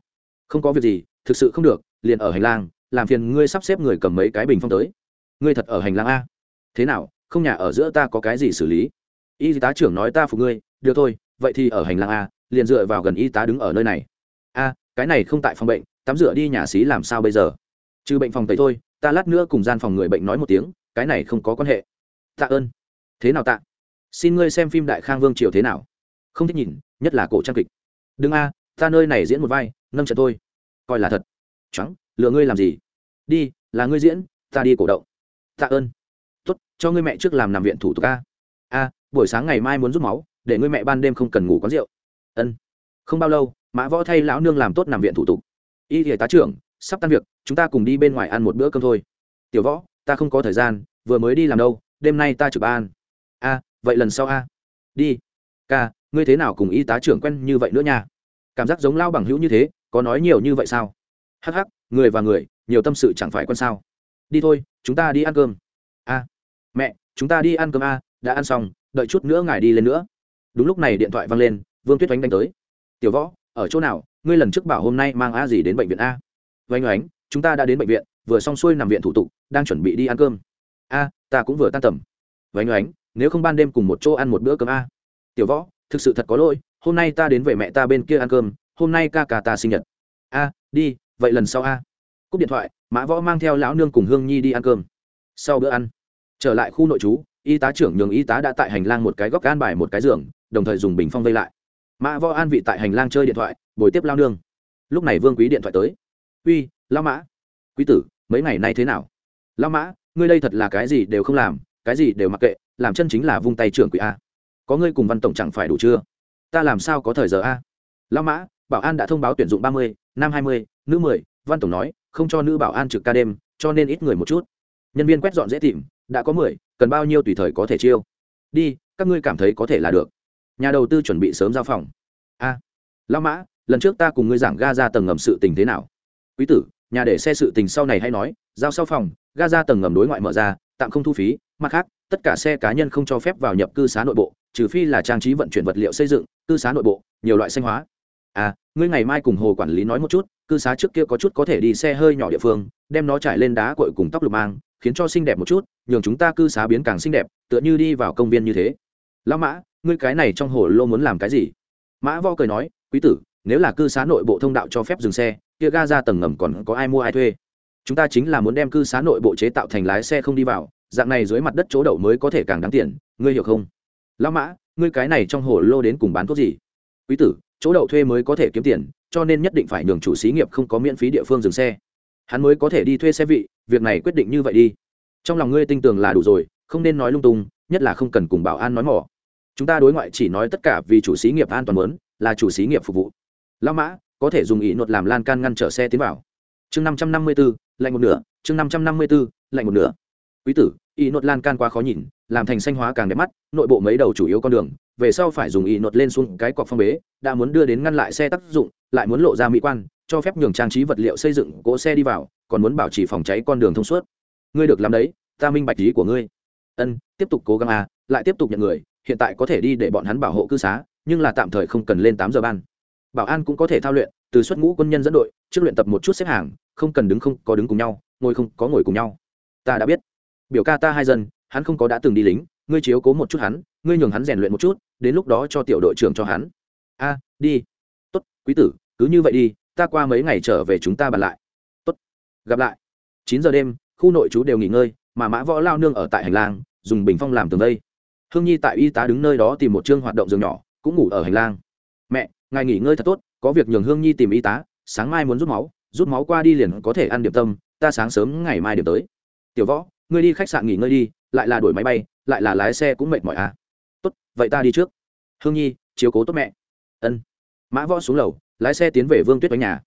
Không có việc gì, thực sự không được, liền ở hành lang, làm phiền ngươi sắp xếp người cầm mấy cái bình phong tới. Ngươi thật ở hành lang a. Thế nào, không nhà ở giữa ta có cái gì xử lý? Y tá trưởng nói ta phục ngươi, được thôi, vậy thì ở hành lang a, liền dựa vào gần y tá đứng ở nơi này. A, cái này không tại phòng bệnh, tắm rửa đi nhà xí làm sao bây giờ? Trừ bệnh phòng tẩy thôi, ta lát nữa cùng gian phòng người bệnh nói một tiếng, cái này không có quan hệ. Tạ ơn. Thế nào tạ? Xin ngươi xem phim đại khang vương triều thế nào. Không thích nhìn, nhất là cổ trang kịch. Đừng a, ta nơi này diễn một vai nâng trận thôi. Coi là thật. Trắng, lừa ngươi làm gì? Đi, là ngươi diễn, ta đi cổ động. Tạ ơn. Tốt, cho ngươi mẹ trước làm nằm viện thủ tục a. A, buổi sáng ngày mai muốn rút máu, để ngươi mẹ ban đêm không cần ngủ quán rượu. Ân. Không bao lâu, mã võ thay lão nương làm tốt nằm viện thủ tục. Y thể tá trưởng, sắp tan việc, chúng ta cùng đi bên ngoài ăn một bữa cơm thôi. Tiểu võ, ta không có thời gian, vừa mới đi làm đâu, đêm nay ta trực ban. A, vậy lần sau a. Đi. Ca, ngươi thế nào cùng y tá trưởng quen như vậy nữa nha? Cảm giác giống lao bằng hữu như thế có nói nhiều như vậy sao? Hắc hắc, người và người, nhiều tâm sự chẳng phải quan sao. Đi thôi, chúng ta đi ăn cơm. A. Mẹ, chúng ta đi ăn cơm a, đã ăn xong, đợi chút nữa ngài đi lên nữa. Đúng lúc này điện thoại văng lên, vương tuyết oánh đánh tới. Tiểu võ, ở chỗ nào? Ngươi lần trước bảo hôm nay mang a gì đến bệnh viện a? Oanh oánh, chúng ta đã đến bệnh viện, vừa xong xuôi nằm viện thủ tục, đang chuẩn bị đi ăn cơm. A, ta cũng vừa tan tầm. Oanh oánh, nếu không ban đêm cùng một chỗ ăn một bữa cơm a. Tiểu võ, thực sự thật có lỗi, hôm nay ta đến về mẹ ta bên kia ăn cơm hôm nay ca ca ta sinh nhật. A, đi, vậy lần sau a. Cúp điện thoại, mã võ mang theo lão nương cùng hương nhi đi ăn cơm. Sau bữa ăn, trở lại khu nội trú, y tá trưởng nhường y tá đã tại hành lang một cái góc an bài một cái giường, đồng thời dùng bình phong vây lại. Mã võ an vị tại hành lang chơi điện thoại, bồi tiếp lao nương. Lúc này vương quý điện thoại tới. Uy lao mã, quý tử, mấy ngày nay thế nào? Lao mã, ngươi đây thật là cái gì đều không làm, cái gì đều mặc kệ, làm chân chính là vung tay trưởng quỷ a. Có ngươi cùng văn tổng chẳng phải đủ chưa? Ta làm sao có thời giờ a? Lao mã bảo an đã thông báo tuyển dụng ba mươi nam hai mươi nữ mười. Văn tổng nói không cho nữ bảo an trực ca đêm cho nên ít người một chút. Nhân viên quét dọn dễ tìm đã có mười cần bao nhiêu tùy thời có thể chiêu. Đi các ngươi cảm thấy có thể là được. Nhà đầu tư chuẩn bị sớm giao phòng. A à, mã lần trước ta cùng ngươi giảng ga ra tầng ngầm sự tình thế nào? Quý tử nhà để xe sự tình sau này hay nói giao sau phòng ga ra tầng ngầm đối ngoại mở ra tạm không thu phí mặt khác tất cả xe cá nhân không cho phép vào nhập cư xá nội bộ trừ phi là trang trí vận chuyển vật liệu xây dựng cư xá nội bộ nhiều loại xanh hóa à ngươi ngày mai cùng hồ quản lý nói một chút, cư xá trước kia có chút có thể đi xe hơi nhỏ địa phương, đem nó trải lên đá cội cùng tóc lục mang, khiến cho xinh đẹp một chút, nhường chúng ta cư xá biến càng xinh đẹp, tựa như đi vào công viên như thế. Lão mã, ngươi cái này trong hồ lô muốn làm cái gì? Mã vo cười nói, quý tử, nếu là cư xá nội bộ thông đạo cho phép dừng xe, kia ga ra tầng ngầm còn có ai mua ai thuê. Chúng ta chính là muốn đem cư xá nội bộ chế tạo thành lái xe không đi vào, dạng này dưới mặt đất chỗ đậu mới có thể càng đáng tiền, ngươi hiểu không? Lão mã, ngươi cái này trong hồ lô đến cùng bán thuốc gì? Quý tử chỗ đậu thuê mới có thể kiếm tiền, cho nên nhất định phải nhường chủ xí nghiệp không có miễn phí địa phương dừng xe. Hắn mới có thể đi thuê xe vị, việc này quyết định như vậy đi. Trong lòng ngươi tin tưởng là đủ rồi, không nên nói lung tung, nhất là không cần cùng bảo an nói mỏ. Chúng ta đối ngoại chỉ nói tất cả vì chủ xí nghiệp an toàn muốn, là chủ xí nghiệp phục vụ. Lao mã, có thể dùng ý nột làm lan can ngăn trở xe tiến vào. Chương năm trăm năm mươi b ố lạnh một nửa, chương năm trăm năm mươi b ố lạnh một nửa. Quý tử y nốt lan can quá khó nhìn làm thành xanh hóa càng đẹp mắt nội bộ mấy đầu chủ yếu con đường về sau phải dùng y nốt lên xuống cái cọc phong bế đã muốn đưa đến ngăn lại xe tác dụng lại muốn lộ ra mỹ quan cho phép nhường trang trí vật liệu xây dựng cỗ xe đi vào còn muốn bảo trì phòng cháy con đường thông suốt. Ngươi được làm đấy ta minh bạch ý của ngươi. Ân tiếp tục cố gắng a, à, lại tiếp tục nhận người hiện tại có thể đi để bọn hắn bảo hộ cư xá nhưng là tạm thời không cần lên tám giờ ban. Bảo an cũng có thể thao luyện từ xuất ngũ quân nhân dẫn đội trước luyện tập một chút xếp hàng không cần đứng không có đứng cùng nhau ngồi không có ngồi cùng nhau. Ta đã biết biểu ca ta hai dân, hắn không có đã từng đi lính, ngươi chiếu cố một chút hắn, ngươi nhường hắn rèn luyện một chút, đến lúc đó cho tiểu đội trưởng cho hắn. A, đi. Tốt, quý tử, cứ như vậy đi, ta qua mấy ngày trở về chúng ta bàn lại. Tốt, gặp lại. Chín giờ đêm, khu nội chú đều nghỉ ngơi, mà mã võ lao nương ở tại hành lang, dùng bình phong làm tường vây. Hương nhi tại y tá đứng nơi đó tìm một chương hoạt động giường nhỏ, cũng ngủ ở hành lang. Mẹ, ngài nghỉ ngơi thật tốt, có việc nhường hương nhi tìm y tá, sáng mai muốn rút máu rút máu qua đi liền có thể ăn điểm tâm, ta sáng sớm ngày mai điểm tới. Tiểu võ ngươi đi khách sạn nghỉ ngơi đi, lại là đuổi máy bay, lại là lái xe cũng mệt mỏi à. Tốt, vậy ta đi trước. Hương nhi, chiếu cố tốt mẹ. Ân. Mã võ xuống lầu, lái xe tiến về vương tuyết đánh nhà.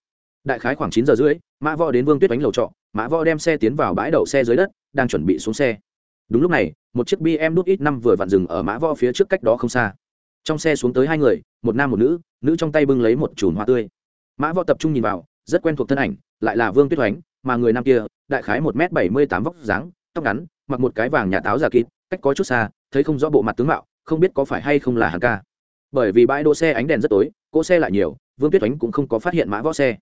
Đại khái khoảng chín giờ rưỡi, mã võ đến vương tuyết đánh lầu trọ, mã võ đem xe tiến vào bãi đậu xe dưới đất, đang chuẩn bị xuống xe. Đúng lúc này, một chiếc bm đút ít năm vừa vặn dừng ở mã võ phía trước cách đó không xa. Trong xe xuống tới hai người, một nam một nữ nữ trong tay bưng lấy một chùm hoa tươi. Mã võ tập trung nhìn vào, rất quen thuộc thân ảnh, lại là vương tuyết oánh, mà người nam kia, đại khái một m bảy mươi tám vóc dáng tóc ngắn, mặc một cái vàng nhà táo giả kịt, cách có chút xa, thấy không rõ bộ mặt tướng mạo, không biết có phải hay không là hàng ca. Bởi vì bãi đỗ xe ánh đèn rất tối, cỗ xe lại nhiều, vương tuyết oánh cũng không có phát hiện mã võ xe.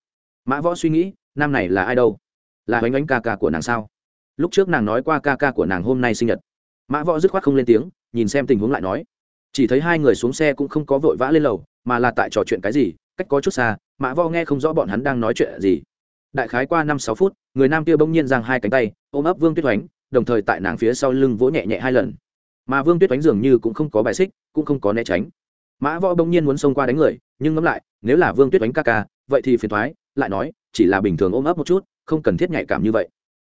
Mã võ suy nghĩ, nam này là ai đâu? Là oánh oánh ca ca của nàng sao? Lúc trước nàng nói qua ca ca của nàng hôm nay sinh nhật. Mã võ dứt khoát không lên tiếng, nhìn xem tình huống lại nói. Chỉ thấy hai người xuống xe cũng không có vội vã lên lầu, mà là tại trò chuyện cái gì, cách có chút xa, mã võ nghe không rõ bọn hắn đang nói chuyện gì. Đại khái qua năm sáu phút, người nam kia bỗng nhiên giang hai cánh tay, ôm ấp vương tuyết oánh đồng thời tại nàng phía sau lưng vỗ nhẹ nhẹ hai lần. Mà vương tuyết Đánh dường như cũng không có bài xích, cũng không có né tránh. Mã võ bỗng nhiên muốn xông qua đánh người, nhưng ngẫm lại, nếu là vương tuyết Đánh ca ca, vậy thì phiền thoái lại nói, chỉ là bình thường ôm ấp một chút, không cần thiết nhạy cảm như vậy.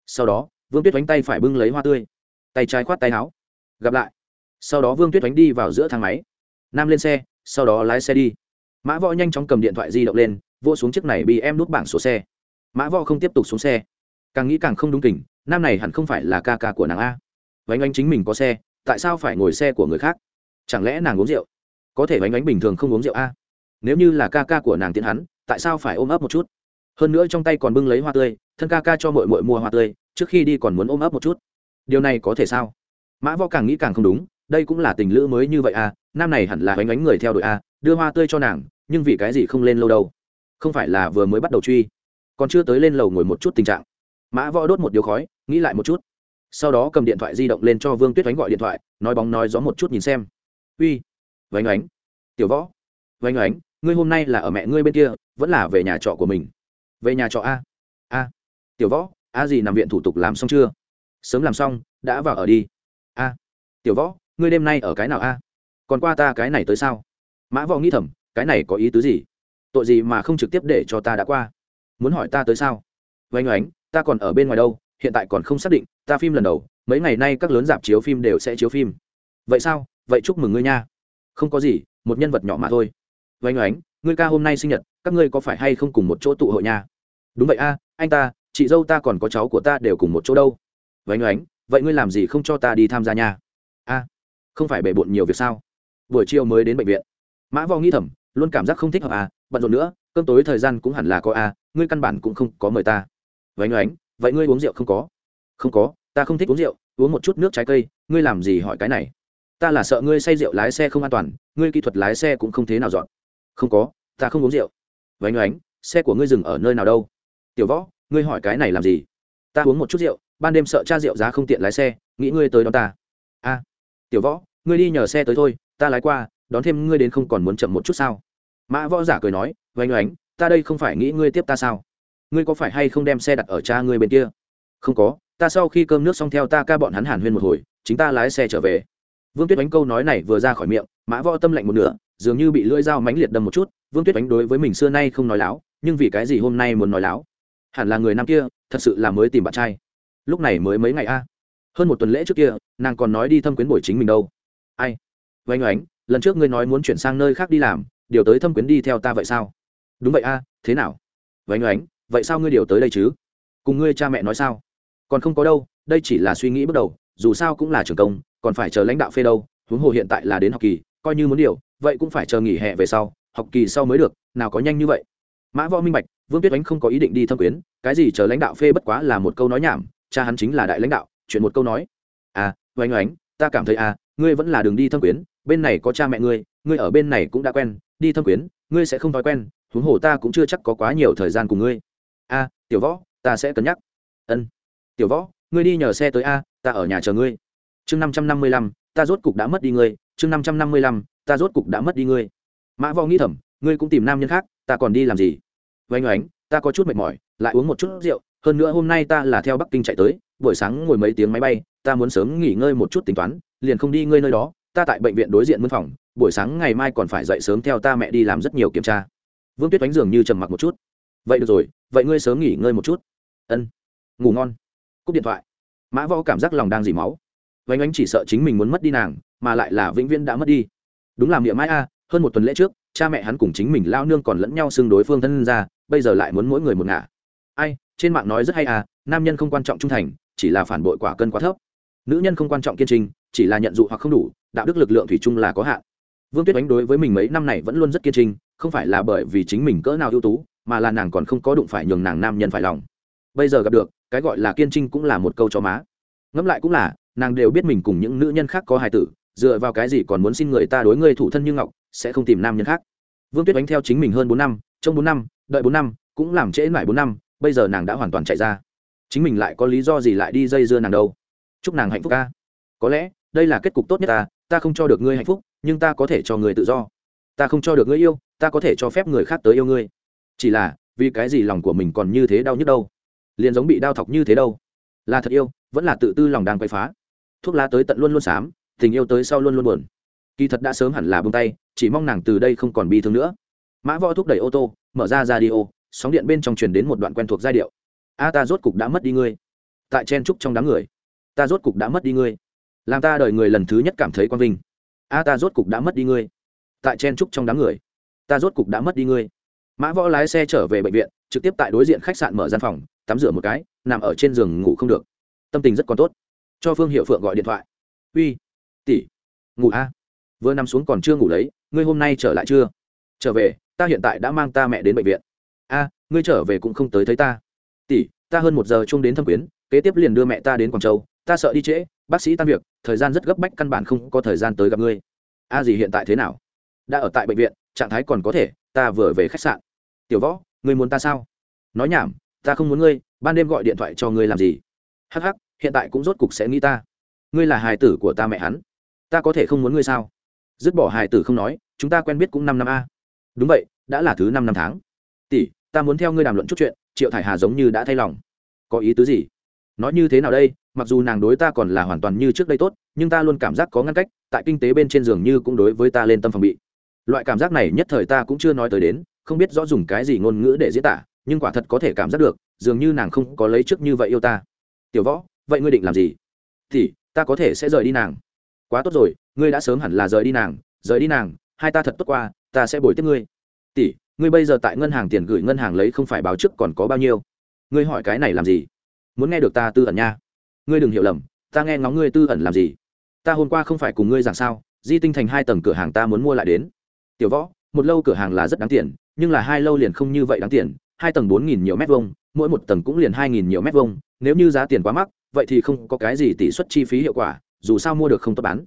Sau đó, vương tuyết Đánh tay phải bưng lấy hoa tươi, tay trái khoát tay áo. Gặp lại. Sau đó vương tuyết Đánh đi vào giữa thang máy. Nam lên xe, sau đó lái xe đi. Mã võ nhanh chóng cầm điện thoại di động lên vô xuống chiếc này bị em nút bảng số xe. Mã võ không tiếp tục xuống xe. Càng nghĩ càng không đúng kỉnh nam này hẳn không phải là ca ca của nàng a. Vánh anh chính mình có xe, tại sao phải ngồi xe của người khác? Chẳng lẽ nàng uống rượu? Có thể vánh ánh bình thường không uống rượu a? Nếu như là ca ca của nàng tiến hắn, tại sao phải ôm ấp một chút? Hơn nữa trong tay còn bưng lấy hoa tươi, thân ca ca cho mội mội mua hoa tươi, trước khi đi còn muốn ôm ấp một chút. Điều này có thể sao? Mã võ càng nghĩ càng không đúng, đây cũng là tình lữ mới như vậy à nam này hẳn là bánh bánh người theo đội a, đưa hoa tươi cho nàng, nhưng vì cái gì không lên lâu đâu? Không phải là vừa mới bắt đầu truy, còn chưa tới lên lầu ngồi một chút tình trạng mã võ đốt một điếu khói, nghĩ lại một chút. Sau đó cầm điện thoại di động lên cho vương tuyết oánh gọi điện thoại, nói bóng nói gió một chút nhìn xem. Uy vánh oánh tiểu võ vánh oánh ngươi hôm nay là ở mẹ ngươi bên kia, vẫn là về nhà trọ của mình? Về nhà trọ a a, tiểu võ, a gì nằm viện thủ tục làm xong chưa? Sớm làm xong, đã vào ở đi. A, tiểu võ, ngươi đêm nay ở cái nào a? Còn qua ta cái này tới sao? Mã võ nghĩ thầm, cái này có ý tứ gì? Tội gì mà không trực tiếp để cho ta đã qua? Muốn hỏi ta tới sao? Vánh oánh ta còn ở bên ngoài đâu, hiện tại còn không xác định, ta phim lần đầu, mấy ngày nay các lớn dạp chiếu phim đều sẽ chiếu phim. Vậy sao? Vậy chúc mừng ngươi nha. Không có gì, một nhân vật nhỏ mà thôi. Vánh oánh, ngươi ca hôm nay sinh nhật, các ngươi có phải hay không cùng một chỗ tụ hội nha? Đúng vậy a, anh ta, chị dâu ta còn có cháu của ta đều cùng một chỗ đâu. Vánh oánh, vậy ngươi làm gì không cho ta đi tham gia nha? A, không phải bể bộn nhiều việc sao? Buổi chiều mới đến bệnh viện. Mã vò nghĩ thầm, luôn cảm giác không thích hợp à bận rộn nữa, cơm tối thời gian cũng hẳn là có à ngươi căn bản cũng không có mời ta vánh oánh, vậy ngươi uống rượu không có? Không có, ta không thích uống rượu, uống một chút nước trái cây, ngươi làm gì hỏi cái này? Ta là sợ ngươi say rượu lái xe không an toàn, ngươi kỹ thuật lái xe cũng không thế nào dọn. Không có, ta không uống rượu. Vánh oánh, xe của ngươi dừng ở nơi nào đâu? Tiểu võ, ngươi hỏi cái này làm gì? Ta uống một chút rượu, ban đêm sợ cha rượu giá không tiện lái xe, nghĩ ngươi tới đón ta. A, tiểu võ, ngươi đi nhờ xe tới thôi, ta lái qua, đón thêm ngươi đến không còn muốn chậm một chút sao? Mã võ giả cười nói, vánh oánh, ta đây không phải nghĩ ngươi tiếp ta sao? Ngươi có phải hay không đem xe đặt ở cha ngươi bên kia? Không có, ta sau khi cơm nước xong theo ta ca bọn hắn hàn huyên một hồi, chính ta lái xe trở về. Vương tuyết đánh câu nói này vừa ra khỏi miệng, mã võ tâm lạnh một nửa, dường như bị lưỡi dao mánh liệt đâm một chút, vương tuyết đánh đối với mình xưa nay không nói láo, nhưng vì cái gì hôm nay muốn nói láo? Hẳn là người nam kia, thật sự là mới tìm bạn trai. Lúc này mới mấy ngày a. Hơn một tuần lễ trước kia, nàng còn nói đi thâm quyến buổi chính mình đâu. Ai? Vánh oánh, lần trước ngươi nói muốn chuyển sang nơi khác đi làm, điều tới thâm quyến đi theo ta vậy sao? Đúng vậy a, thế nào? Vánh oánh vậy sao ngươi điều tới đây chứ? Cùng ngươi cha mẹ nói sao? Còn không có đâu, đây chỉ là suy nghĩ bước đầu, dù sao cũng là trường công, còn phải chờ lãnh đạo phê đâu, huống hồ hiện tại là đến học kỳ, coi như muốn điều, vậy cũng phải chờ nghỉ hè về sau, học kỳ sau mới được, nào có nhanh như vậy. Mã võ minh bạch, vương tuyết oánh không có ý định đi thâm quyến, cái gì chờ lãnh đạo phê bất quá là một câu nói nhảm, cha hắn chính là đại lãnh đạo, chuyện một câu nói. À oánh oánh, ta cảm thấy à ngươi vẫn là đường đi thâm quyến, bên này có cha mẹ ngươi ngươi ở bên này cũng đã quen, đi thâm quyến, ngươi sẽ không thói quen, huống hồ ta cũng chưa chắc có quá nhiều thời gian cùng ngươi a, tiểu võ, ta sẽ cân nhắc. Ân. Tiểu võ, ngươi đi nhờ xe tới a, ta ở nhà chờ ngươi. Chương năm trăm năm mươi lăm, ta rốt cục đã mất đi ngươi. Chương năm trăm năm mươi lăm, ta rốt cục đã mất đi ngươi. Mã võ nghĩ thầm, ngươi cũng tìm nam nhân khác, ta còn đi làm gì? Oanh oánh, ta có chút mệt mỏi, lại uống một chút rượu. Hơn nữa hôm nay ta là theo bắc kinh chạy tới, buổi sáng ngồi mấy tiếng máy bay, ta muốn sớm nghỉ ngơi một chút tính toán, liền không đi ngơi nơi đó. Ta tại bệnh viện đối diện mân phòng, buổi sáng ngày mai còn phải dậy sớm theo ta mẹ đi làm rất nhiều kiểm tra. Vương tuyết đánh giường như trầm mặc một chút vậy được rồi, vậy ngươi sớm nghỉ ngơi một chút. Ân, ngủ ngon. Cúp điện thoại. Mã võ cảm giác lòng đang dỉ máu. Vánh ánh chỉ sợ chính mình muốn mất đi nàng, mà lại là vĩnh viễn đã mất đi. Đúng là miệng mãi a, hơn một tuần lễ trước, cha mẹ hắn cùng chính mình lao nương còn lẫn nhau xưng đối phương thân ra, bây giờ lại muốn mỗi người một ngả. Ai, trên mạng nói rất hay à nam nhân không quan trọng trung thành, chỉ là phản bội quả cân quá thấp. Nữ nhân không quan trọng kiên trinh, chỉ là nhận dụ hoặc không đủ, đạo đức lực lượng thủy chung là có hạn. Vương tuyết đánh đối với mình mấy năm này vẫn luôn rất kiên trinh, không phải là bởi vì chính mình cỡ nào ưu tú mà là nàng còn không có đụng phải nhường nàng nam nhân phải lòng. Bây giờ gặp được, cái gọi là kiên trinh cũng là một câu cho má. Ngẫm lại cũng là, nàng đều biết mình cùng những nữ nhân khác có hài tử, dựa vào cái gì còn muốn xin người ta đối người thủ thân như ngọc, sẽ không tìm nam nhân khác. Vương tuyết đánh theo chính mình hơn bốn năm trong bốn năm, đợi bốn năm, cũng làm trễ mãi bốn năm, bây giờ nàng đã hoàn toàn chạy ra. Chính mình lại có lý do gì lại đi dây dưa nàng đâu? Chúc nàng hạnh phúc ca. Có lẽ, đây là kết cục tốt nhất ta ta không cho được ngươi hạnh phúc, nhưng ta có thể cho người tự do. Ta không cho được ngươi yêu, ta có thể cho phép người khác tới yêu ngươi chỉ là, vì cái gì lòng của mình còn như thế đau nhức đâu? Liền giống bị đau thọc như thế đâu? Là thật yêu, vẫn là tự tư lòng đang quay phá. Thuốc lá tới tận luôn luôn xám, tình yêu tới sau luôn luôn buồn. Kỳ thật đã sớm hẳn là bông tay, chỉ mong nàng từ đây không còn bi thương nữa. Mã võ thúc đẩy ô tô, mở ra ra đi ô sóng điện bên trong truyền đến một đoạn quen thuộc giai điệu. A, ta rốt cục đã mất đi ngươi. Tại chen trúc trong đám người. Ta rốt cục đã mất đi ngươi. Làm ta đời người lần thứ nhất cảm thấy quang vinh. A, ta rốt cục đã mất đi ngươi. Tại chen trúc trong đám người. Ta rốt cục đã mất đi ngươi mã võ lái xe trở về bệnh viện, trực tiếp tại đối diện khách sạn mở gian phòng, tắm rửa một cái, nằm ở trên giường ngủ không được. Tâm tình rất còn tốt. Cho phương hiệu phượng gọi điện thoại. Uy, tỷ, ngủ a. Vừa nằm xuống còn chưa ngủ lấy, ngươi hôm nay trở lại chưa? Trở về, ta hiện tại đã mang ta mẹ đến bệnh viện. A, ngươi trở về cũng không tới thấy ta. Tỷ, ta hơn một giờ chung đến thâm quyến, kế tiếp liền đưa mẹ ta đến quảng châu, ta sợ đi trễ, bác sĩ tan việc, thời gian rất gấp bách căn bản không có thời gian tới gặp ngươi. A gì hiện tại thế nào? Đã ở tại bệnh viện, trạng thái còn có thể, ta vừa về khách sạn tiểu võ, ngươi muốn ta sao? Nói nhảm, ta không muốn ngươi, ban đêm gọi điện thoại cho ngươi làm gì? Hắc hắc, hiện tại cũng rốt cục sẽ nghĩ ta. Ngươi là hài tử của ta mẹ hắn, ta có thể không muốn ngươi sao? Dứt bỏ hài tử không nói, chúng ta quen biết cũng năm năm a. Đúng vậy, đã là thứ năm năm tháng. Tỷ, ta muốn theo ngươi đàm luận chút chuyện, triệu thải hà giống như đã thay lòng. Có ý tứ gì? Nói như thế nào đây, mặc dù nàng đối ta còn là hoàn toàn như trước đây tốt, nhưng ta luôn cảm giác có ngăn cách, tại kinh tế bên trên giường như cũng đối với ta lên tâm phòng bị. Loại cảm giác này nhất thời ta cũng chưa nói tới đến không biết rõ dùng cái gì ngôn ngữ để diễn tả, nhưng quả thật có thể cảm giác được, dường như nàng không có lấy trước như vậy yêu ta. Tiểu võ, vậy ngươi định làm gì? Thì, ta có thể sẽ rời đi nàng. Quá tốt rồi, ngươi đã sớm hẳn là rời đi nàng, rời đi nàng, hai ta thật tốt qua, ta sẽ bồi tiếp ngươi. Tỷ, ngươi bây giờ tại ngân hàng tiền gửi ngân hàng lấy không phải báo trước còn có bao nhiêu? Ngươi hỏi cái này làm gì? Muốn nghe được ta tư ẩn nha. Ngươi đừng hiểu lầm, ta nghe ngóng ngươi tư ẩn làm gì? Ta hôm qua không phải cùng ngươi rằng sao, di tinh thành hai tầng cửa hàng ta muốn mua lại đến. Tiểu võ, một lâu cửa hàng là rất đáng tiền nhưng là hai lâu liền không như vậy đáng tiền, hai tầng bốn nghìn nhiều mét vuông, mỗi một tầng cũng liền hai nghìn nhiều mét vuông, nếu như giá tiền quá mắc, vậy thì không có cái gì tỷ suất chi phí hiệu quả, dù sao mua được không tốt bán.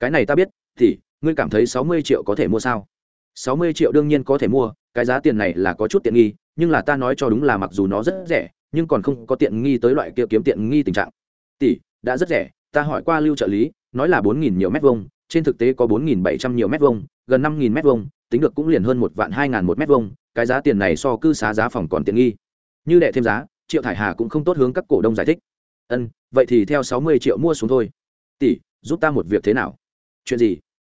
Cái này ta biết thì ngươi cảm thấy sáu mươi triệu có thể mua sao? Sáu mươi triệu đương nhiên có thể mua, cái giá tiền này là có chút tiện nghi, nhưng là ta nói cho đúng là mặc dù nó rất rẻ, nhưng còn không có tiện nghi tới loại kia kiếm tiện nghi tình trạng. Tỷ, đã rất rẻ, ta hỏi qua lưu trợ lý, nói là bốn nghìn nhiều mét vuông, trên thực tế có bốn nghìn bảy trăm nhiều mét vuông, gần năm nghìn mét vuông tính được cũng liền hơn một vạn hai ngàn một mét vuông, cái giá tiền này so cư xá giá phòng còn tiện nghi. Như đệ thêm giá, triệu thải hà cũng không tốt hướng các cổ đông giải thích. Ân, vậy thì theo sáu mươi triệu mua xuống thôi. Tỷ, giúp ta một việc thế nào? Chuyện gì?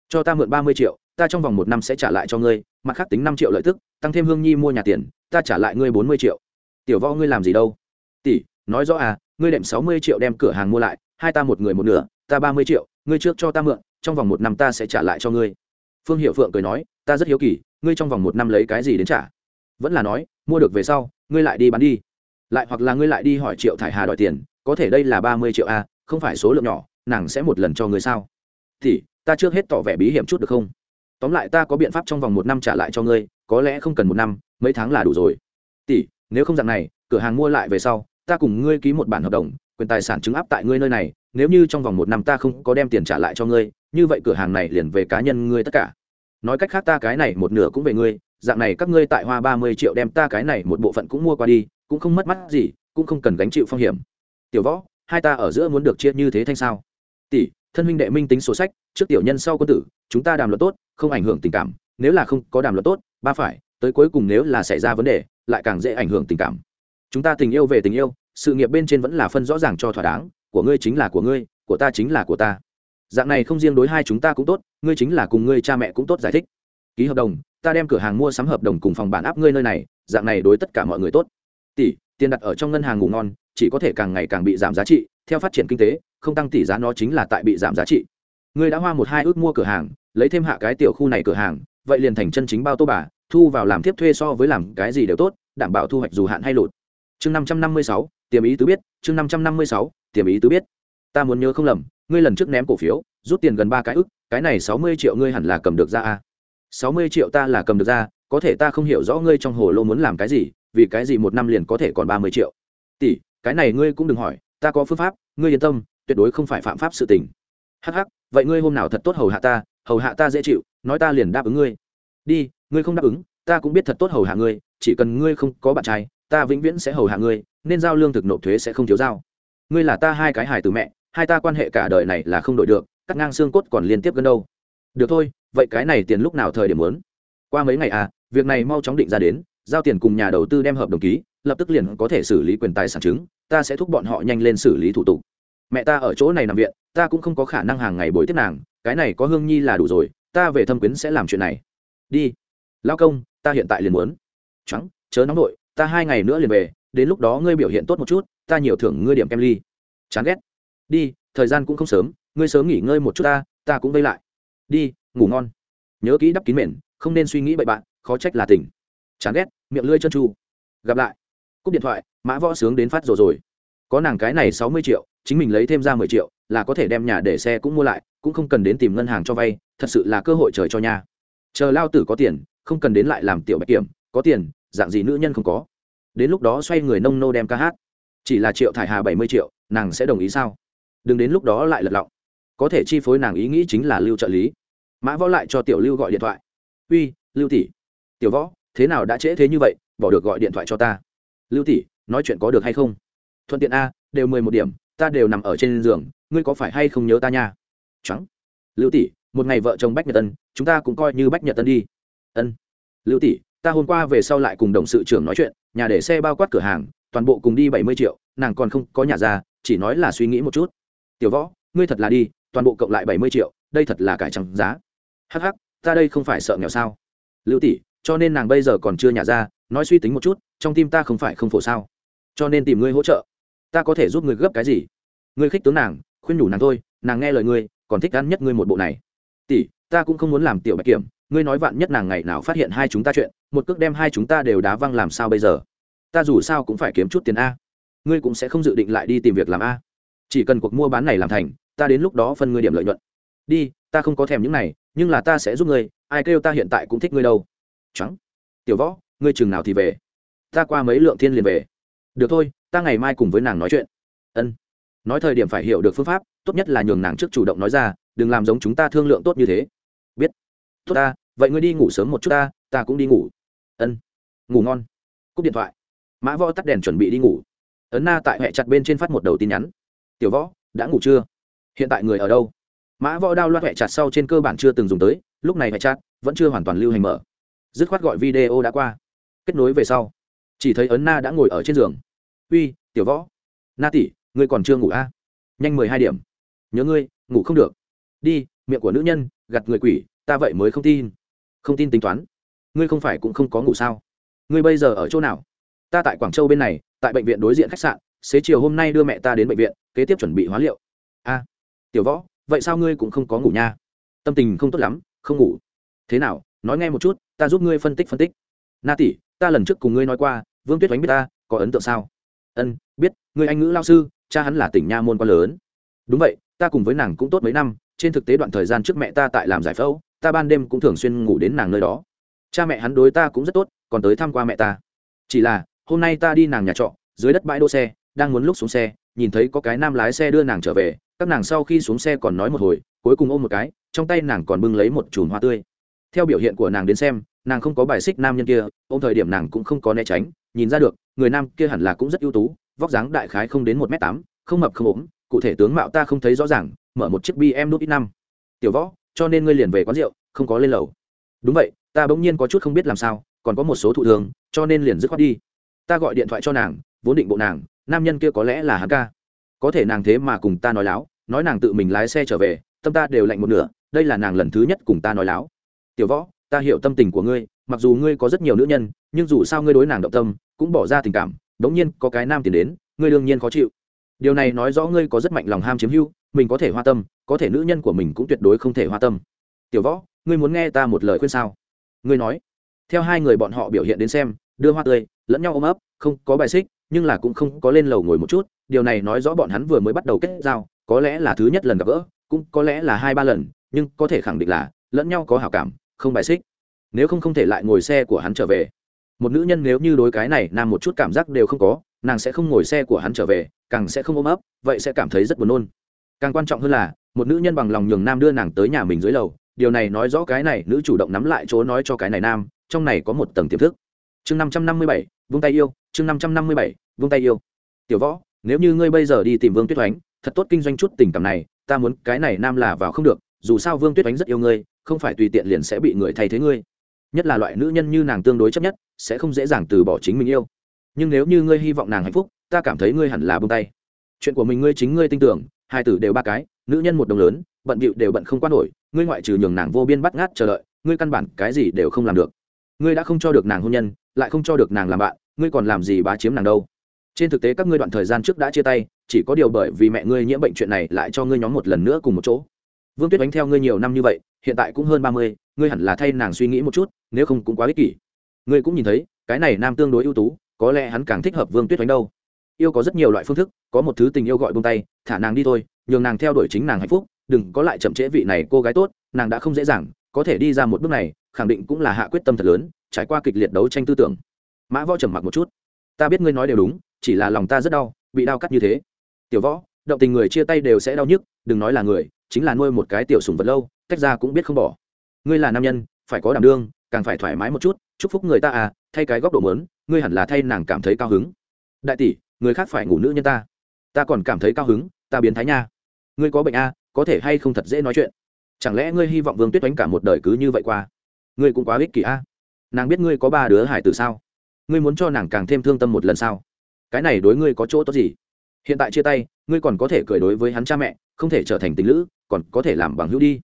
Cho ta mượn ba mươi triệu, ta trong vòng một năm sẽ trả lại cho ngươi, mặt khác tính năm triệu lợi tức, tăng thêm hương nhi mua nhà tiền, ta trả lại ngươi bốn mươi triệu. Tiểu võ ngươi làm gì đâu? Tỷ, nói rõ à ngươi đệm sáu mươi triệu đem cửa hàng mua lại, hai ta một người một nửa, ta ba mươi triệu, ngươi trước cho ta mượn, trong vòng một năm ta sẽ trả lại cho ngươi phương hiệu phượng cười nói, ta rất hiếu kỳ, ngươi trong vòng một năm lấy cái gì đến trả? Vẫn là nói, mua được về sau, ngươi lại đi bán đi. Lại hoặc là ngươi lại đi hỏi triệu thải hà đòi tiền, có thể đây là ba mươi triệu a không phải số lượng nhỏ, nàng sẽ một lần cho ngươi sao? Thì, ta trước hết tỏ vẻ bí hiểm chút được không? Tóm lại ta có biện pháp trong vòng một năm trả lại cho ngươi, có lẽ không cần một năm, mấy tháng là đủ rồi. Tỷ, nếu không dạng này, cửa hàng mua lại về sau, ta cùng ngươi ký một bản hợp đồng, quyền tài sản chứng áp tại ngươi nơi này nếu như trong vòng một năm ta không có đem tiền trả lại cho ngươi, như vậy cửa hàng này liền về cá nhân ngươi tất cả. Nói cách khác ta cái này một nửa cũng về ngươi, dạng này các ngươi tại hoa ba mươi triệu đem ta cái này một bộ phận cũng mua qua đi, cũng không mất mắt gì, cũng không cần gánh chịu phong hiểm. Tiểu võ, hai ta ở giữa muốn được chia như thế thanh sao? Tỷ, thân huynh đệ minh tính sổ sách, trước tiểu nhân sau quân tử, chúng ta đàm luận tốt, không ảnh hưởng tình cảm, nếu là không có đàm luận tốt, ba phải, tới cuối cùng nếu là xảy ra vấn đề, lại càng dễ ảnh hưởng tình cảm. Chúng ta tình yêu về tình yêu, sự nghiệp bên trên vẫn là phân rõ ràng cho thỏa đáng của ngươi chính là của ngươi, của ta chính là của ta. Dạng này không riêng đối hai chúng ta cũng tốt, ngươi chính là cùng ngươi cha mẹ cũng tốt giải thích. Ký hợp đồng, ta đem cửa hàng mua sắm hợp đồng cùng phòng bản áp ngươi nơi này, dạng này đối tất cả mọi người tốt. Tỷ, tiền đặt ở trong ngân hàng ngủ ngon, chỉ có thể càng ngày càng bị giảm giá trị, theo phát triển kinh tế, không tăng tỷ giá nó chính là tại bị giảm giá trị. Ngươi đã hoa một hai ước mua cửa hàng, lấy thêm hạ cái tiểu khu này cửa hàng, vậy liền thành chân chính bao tô bà, thu vào làm tiếp thuê so với làm cái gì đều tốt, đảm bảo thu hoạch dù hạn hay lụt. Chương năm trăm năm mươi sáu, tiềm ý tứ biết, chương năm trăm năm mươi sáu tiềm ý tứ biết. Ta muốn nhớ không lầm, ngươi lần trước ném cổ phiếu, rút tiền gần ba cái ức, cái này sáu mươi triệu ngươi hẳn là cầm được ra a sáu mươi triệu ta là cầm được ra, có thể ta không hiểu rõ ngươi trong hồ lô muốn làm cái gì, vì cái gì một năm liền có thể còn ba mươi triệu. Tỷ, cái này ngươi cũng đừng hỏi, ta có phương pháp, ngươi yên tâm, tuyệt đối không phải phạm pháp sự tình. Hh vậy ngươi hôm nào thật tốt hầu hạ ta, hầu hạ ta dễ chịu, nói ta liền đáp ứng ngươi. Đi, ngươi không đáp ứng, ta cũng biết thật tốt hầu hạ ngươi, chỉ cần ngươi không có bạn trai, ta vĩnh viễn sẽ hầu hạ ngươi, nên giao lương thực nộp thuế sẽ không thiếu giao ngươi là ta hai cái hài từ mẹ, hai ta quan hệ cả đời này là không đổi được, cắt ngang xương cốt còn liên tiếp gần đâu. Được thôi, vậy cái này tiền lúc nào thời điểm muốn? Qua mấy ngày à việc này mau chóng định ra đến, giao tiền cùng nhà đầu tư đem hợp đồng ký, lập tức liền có thể xử lý quyền tài sản chứng, ta sẽ thúc bọn họ nhanh lên xử lý thủ tục. Mẹ ta ở chỗ này nằm viện, ta cũng không có khả năng hàng ngày bồi tiếp nàng, cái này có hương nhi là đủ rồi, ta về thâm quyến sẽ làm chuyện này. Đi. Lao công, ta hiện tại liền muốn. Trắng, chớ nóng nội ta hai ngày nữa liền về, đến lúc đó ngươi biểu hiện tốt một chút ta nhiều thưởng ngươi điểm kem ly. Chán ghét. Đi, thời gian cũng không sớm, ngươi sớm nghỉ ngơi một chút ta ta cũng vây lại. Đi, ngủ ngon. Nhớ kỹ đắp kín mền, không nên suy nghĩ bậy bạn, khó trách là tỉnh. Chán ghét, miệng lưỡi chân tru. Gặp lại. Cúp điện thoại, mã võ sướng đến phát rồi rồi. Có nàng cái này sáu mươi triệu, chính mình lấy thêm ra mười triệu, là có thể đem nhà để xe cũng mua lại, cũng không cần đến tìm ngân hàng cho vay, thật sự là cơ hội trời cho nhà. Chờ lao tử có tiền, không cần đến lại làm tiểu bạch kiểm, có tiền, dạng gì nữ nhân không có. Đến lúc đó xoay người nông nô đem ca hát chỉ là triệu thải hà bảy mươi triệu, nàng sẽ đồng ý sao? Đừng đến lúc đó lại lật lọng. Có thể chi phối nàng ý nghĩ chính là lưu trợ lý. Mã võ lại cho tiểu lưu gọi điện thoại. Uy, lưu tỷ. Tiểu võ, thế nào đã trễ thế như vậy? Bỏ được gọi điện thoại cho ta. Lưu tỷ, nói chuyện có được hay không? Thuận tiện a, đều mười một điểm, ta đều nằm ở trên giường, ngươi có phải hay không nhớ ta nha? Trắng. Lưu tỷ, một ngày vợ chồng bách nhật tân, chúng ta cũng coi như bách nhật tân đi. Ân. Lưu tỷ, ta hôm qua về sau lại cùng đồng sự trưởng nói chuyện, nhà để xe bao quát cửa hàng toàn bộ cùng đi bảy mươi triệu, nàng còn không có nhà ra, chỉ nói là suy nghĩ một chút. Tiểu võ, ngươi thật là đi, toàn bộ cộng lại bảy mươi triệu, đây thật là cải trắng giá. Hh ta đây không phải sợ nghèo sao? Lưu tỷ, cho nên nàng bây giờ còn chưa nhà ra, nói suy tính một chút, trong tim ta không phải không phổ sao? Cho nên tìm ngươi hỗ trợ. Ta có thể giúp ngươi gấp cái gì? Ngươi khích tướng nàng, khuyên nhủ nàng thôi, nàng nghe lời ngươi, còn thích ăn nhất ngươi một bộ này. Tỷ, ta cũng không muốn làm tiểu bạch kiểm, ngươi nói vạn nhất nàng ngày nào phát hiện hai chúng ta chuyện, một cước đem hai chúng ta đều đá văng làm sao bây giờ? Ta dù sao cũng phải kiếm chút tiền a. Ngươi cũng sẽ không dự định lại đi tìm việc làm a. Chỉ cần cuộc mua bán này làm thành, ta đến lúc đó phân ngươi điểm lợi nhuận. Đi, ta không có thèm những này, nhưng là ta sẽ giúp ngươi, ai kêu ta hiện tại cũng thích ngươi đâu. Trắng. Tiểu võ, ngươi chừng nào thì về? Ta qua mấy lượng thiên liền về. Được thôi, ta ngày mai cùng với nàng nói chuyện. Ân. Nói thời điểm phải hiểu được phương pháp, tốt nhất là nhường nàng trước chủ động nói ra, đừng làm giống chúng ta thương lượng tốt như thế. Biết. Tốt ta, vậy ngươi đi ngủ sớm một chút ta ta cũng đi ngủ. Ân. Ngủ ngon. Cúp điện thoại mã võ tắt đèn chuẩn bị đi ngủ. Ấn na tại hệ chặt bên trên phát một đầu tin nhắn. Tiểu võ, đã ngủ chưa? Hiện tại người ở đâu? Mã võ đao loạt hệ chặt sau trên cơ bản chưa từng dùng tới, lúc này hệ chặt vẫn chưa hoàn toàn lưu hành mở. Dứt khoát gọi video đã qua. Kết nối về sau. Chỉ thấy ấn na đã ngồi ở trên giường. Uy, tiểu võ. Na tỷ, ngươi còn chưa ngủ a à? nhanh mười hai điểm. Nhớ ngươi, ngủ không được. Đi, miệng của nữ nhân gặt người quỷ, ta vậy mới không tin. Không tin tính toán. Ngươi không phải cũng không có ngủ sao? Ngươi bây giờ ở chỗ nào? Ta tại quảng châu bên này, tại bệnh viện đối diện khách sạn, xế chiều hôm nay đưa mẹ ta đến bệnh viện, kế tiếp chuẩn bị hóa liệu. A, tiểu võ, vậy sao ngươi cũng không có ngủ nha? Tâm tình không tốt lắm, không ngủ. Thế nào, nói nghe một chút, ta giúp ngươi phân tích phân tích. Na tỷ, ta lần trước cùng ngươi nói qua, vương tuyết đánh biết ta, có ấn tượng sao? Ân, biết, ngươi anh ngữ lao sư, cha hắn là tỉnh nha môn quan lớn. Đúng vậy, ta cùng với nàng cũng tốt mấy năm, trên thực tế đoạn thời gian trước mẹ ta tại làm giải phẫu, ta ban đêm cũng thường xuyên ngủ đến nàng nơi đó. Cha mẹ hắn đối ta cũng rất tốt, còn tới thăm qua mẹ ta. Chỉ là hôm nay ta đi nàng nhà trọ, dưới đất bãi đỗ xe, đang muốn lúc xuống xe, nhìn thấy có cái nam lái xe đưa nàng trở về, các nàng sau khi xuống xe còn nói một hồi, cuối cùng ôm một cái, trong tay nàng còn bưng lấy một chùm hoa tươi. Theo biểu hiện của nàng đến xem, nàng không có bài xích nam nhân kia, ôm thời điểm nàng cũng không có né tránh, nhìn ra được, người nam kia hẳn là cũng rất ưu tú, vóc dáng đại khái không đến một m tám, không mập không ốm, cụ thể tướng mạo ta không thấy rõ ràng, mở một chiếc bm nút ít năm. Tiểu võ, cho nên ngươi liền về quán rượu, không có lên lầu. Đúng vậy, ta bỗng nhiên có chút không biết làm sao, còn có một số thụ thường, cho nên liền dứt khoát đi ta gọi điện thoại cho nàng, vốn định bộ nàng, nam nhân kia có lẽ là hắn ca. Có thể nàng thế mà cùng ta nói láo, nói nàng tự mình lái xe trở về, tâm ta đều lạnh một nửa, đây là nàng lần thứ nhất cùng ta nói láo. Tiểu võ, ta hiểu tâm tình của ngươi, mặc dù ngươi có rất nhiều nữ nhân, nhưng dù sao ngươi đối nàng động tâm, cũng bỏ ra tình cảm đ ố n g nhiên có cái nam tiền đến, ngươi đương nhiên khó chịu. Điều này nói rõ ngươi có rất mạnh lòng ham chiếm hưu mình có thể hoa tâm, có thể nữ nhân của mình cũng tuyệt đối không thể hoa tâm. Tiểu võ, ngươi muốn nghe ta một lời khuyên sao? Ngươi nói. Theo hai người bọn họ biểu hiện đến xem đưa hoa tươi, lẫn nhau ôm ấp, không có bài xích, nhưng là cũng không có lên lầu ngồi một chút. Điều này nói rõ bọn hắn vừa mới bắt đầu kết giao, có lẽ là thứ nhất lần gặp gỡ, cũng có lẽ là hai ba lần, nhưng có thể khẳng định là lẫn nhau có hảo cảm, không bài xích. Nếu không không thể lại ngồi xe của hắn trở về. Một nữ nhân nếu như đối cái này nam một chút cảm giác đều không có, nàng sẽ không ngồi xe của hắn trở về, càng sẽ không ôm ấp, vậy sẽ cảm thấy rất buồn nôn. Càng quan trọng hơn là, một nữ nhân bằng lòng nhường nam đưa nàng tới nhà mình dưới lầu. Điều này nói rõ cái này, nữ chủ động nắm lại chỗ nói cho cái này nam, trong này có một tầng tiềm thức chương năm trăm năm mươi bảy, vung tay yêu, chương năm trăm năm mươi bảy, vung tay yêu. Tiểu võ, nếu như ngươi bây giờ đi tìm vương tuyết oánh, thật tốt kinh doanh chút tình cảm này, ta muốn cái này nam là vào không được, dù sao vương tuyết oánh rất yêu ngươi, không phải tùy tiện liền sẽ bị người thay thế ngươi. Nhất là loại nữ nhân như nàng tương đối chấp nhất, sẽ không dễ dàng từ bỏ chính mình yêu. Nhưng nếu như ngươi hy vọng nàng hạnh phúc, ta cảm thấy ngươi hẳn là bông tay. Chuyện của mình ngươi chính ngươi tin tưởng, hai tử đều ba cái, nữ nhân một đồng lớn, bận bịu đều bận không quan nổi, ngươi ngoại trừ nhường nàng vô biên bắt ngát chờ đợi, ngươi căn bản cái gì đều không làm được. Ngươi đã không cho được nàng hôn nhân lại không cho được nàng làm bạn, ngươi còn làm gì bá chiếm nàng đâu? Trên thực tế các ngươi đoạn thời gian trước đã chia tay, chỉ có điều bởi vì mẹ ngươi nhiễm bệnh chuyện này lại cho ngươi nhóm một lần nữa cùng một chỗ. Vương tuyết đánh theo ngươi nhiều năm như vậy, hiện tại cũng hơn ba mươi, ngươi hẳn là thay nàng suy nghĩ một chút, nếu không cũng quá ích kỷ. Ngươi cũng nhìn thấy, cái này nam tương đối ưu tú, có lẽ hắn càng thích hợp vương tuyết đánh đâu. Yêu có rất nhiều loại phương thức, có một thứ tình yêu gọi bông tay, thả nàng đi thôi, nhường nàng theo đuổi chính nàng hạnh phúc, đừng có lại chậm trễ vị này cô gái tốt, nàng đã không dễ dàng, có thể đi ra một bước này, khẳng định cũng là hạ quyết tâm thật lớn trải qua kịch liệt đấu tranh tư tưởng. Mã võ trầm mặc một chút. Ta biết ngươi nói đều đúng chỉ là lòng ta rất đau bị đau cắt như thế. Tiểu võ động tình người chia tay đều sẽ đau nhức đừng nói là người chính là nuôi một cái tiểu sùng vật lâu tách ra cũng biết không bỏ. Ngươi là nam nhân phải có đảm đương càng phải thoải mái một chút chúc phúc người ta à thay cái góc độ mớn ngươi hẳn là thay nàng cảm thấy cao hứng. Đại tỷ người khác phải ngủ nữ nhân ta. Ta còn cảm thấy cao hứng ta biến thái nha. Ngươi có bệnh a à, có thể hay không thật dễ nói chuyện? Chẳng lẽ ngươi hy vọng vương tuyết đánh cả một đời cứ như vậy qua? Ngươi cũng quá ích kỷ a à? Nàng biết ngươi có ba đứa hải tử sao? Ngươi muốn cho nàng càng thêm thương tâm một lần sao? Cái này đối ngươi có chỗ tốt gì? Hiện tại chia tay, ngươi còn có thể cười đối với hắn cha mẹ, không thể trở thành tình lữ, còn có thể làm bằng hữu đi.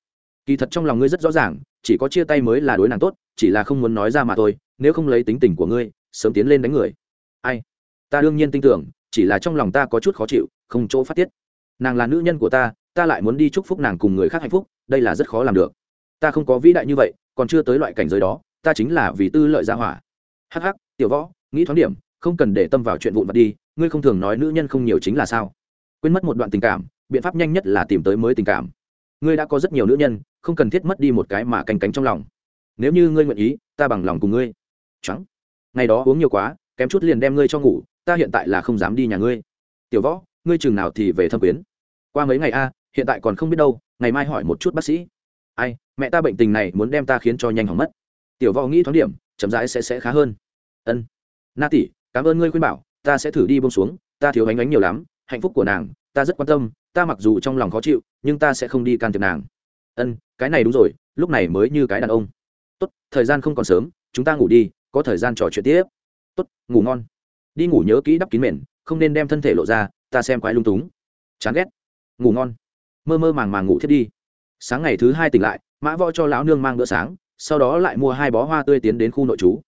Kỳ thật trong lòng ngươi rất rõ ràng, chỉ có chia tay mới là đối nàng tốt, chỉ là không muốn nói ra mà thôi, nếu không lấy tính tình của ngươi, sớm tiến lên đánh người. Ai? Ta đương nhiên tin tưởng, chỉ là trong lòng ta có chút khó chịu, không chỗ phát tiết. Nàng là nữ nhân của ta ta lại muốn đi chúc phúc nàng cùng người khác hạnh phúc, đây là rất khó làm được. Ta không có vĩ đại như vậy, còn chưa tới loại cảnh giới đó ta chính là vì tư lợi gia hỏa. Hắc hắc, tiểu võ, nghĩ thoáng điểm, không cần để tâm vào chuyện vụn vặt đi, ngươi không thường nói nữ nhân không nhiều chính là sao? Quên mất một đoạn tình cảm, biện pháp nhanh nhất là tìm tới mới tình cảm. Ngươi đã có rất nhiều nữ nhân, không cần thiết mất đi một cái mà canh cánh trong lòng. Nếu như ngươi nguyện ý, ta bằng lòng cùng ngươi. Trắng. Ngày đó uống nhiều quá, kém chút liền đem ngươi cho ngủ, ta hiện tại là không dám đi nhà ngươi. Tiểu võ, ngươi chừng nào thì về thâm quyến? Qua mấy ngày a, hiện tại còn không biết đâu, ngày mai hỏi một chút bác sĩ. Ai, mẹ ta bệnh tình này muốn đem ta khiến cho nhanh hỏng mất tiểu võ nghĩ thoáng điểm, chậm rãi sẽ sẽ khá hơn. Ân. Na tỷ, cảm ơn ngươi khuyên bảo, ta sẽ thử đi bông xuống, ta thiếu ánh ánh nhiều lắm, hạnh phúc của nàng, ta rất quan tâm, ta mặc dù trong lòng khó chịu, nhưng ta sẽ không đi can thiệp nàng. Ân, cái này đúng rồi, lúc này mới như cái đàn ông. Tốt, thời gian không còn sớm, chúng ta ngủ đi, có thời gian trò chuyện tiếp. Tốt, ngủ ngon. Đi ngủ nhớ kỹ đắp kín mền, không nên đem thân thể lộ ra, ta xem quái lung túng. Chán ghét. Ngủ ngon. Mơ mơ màng màng ngủ thiết đi. Sáng ngày thứ hai tỉnh lại, mã võ cho lão nương mang bữa sáng sau đó lại mua hai bó hoa tươi tiến đến khu nội trú.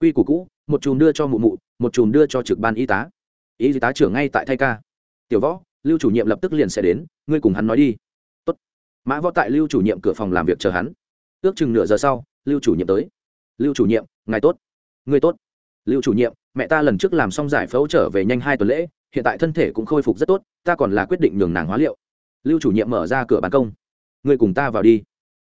Quy củ cũ, một chùm đưa cho mụ mụ, một chùm đưa cho trực ban y tá. Y tá trưởng ngay tại thay ca. Tiểu võ, lưu chủ nhiệm lập tức liền sẽ đến, ngươi cùng hắn nói đi. Tốt. mã võ tại lưu chủ nhiệm cửa phòng làm việc chờ hắn. Ước chừng nửa giờ sau, lưu chủ nhiệm tới. Lưu chủ nhiệm, ngài tốt. Ngươi tốt. Lưu chủ nhiệm, mẹ ta lần trước làm xong giải phẫu trở về nhanh hai tuần lễ, hiện tại thân thể cũng khôi phục rất tốt, ta còn là quyết định nhường nàng hóa liệu. Lưu chủ nhiệm mở ra cửa ban công. Ngươi cùng ta vào đi.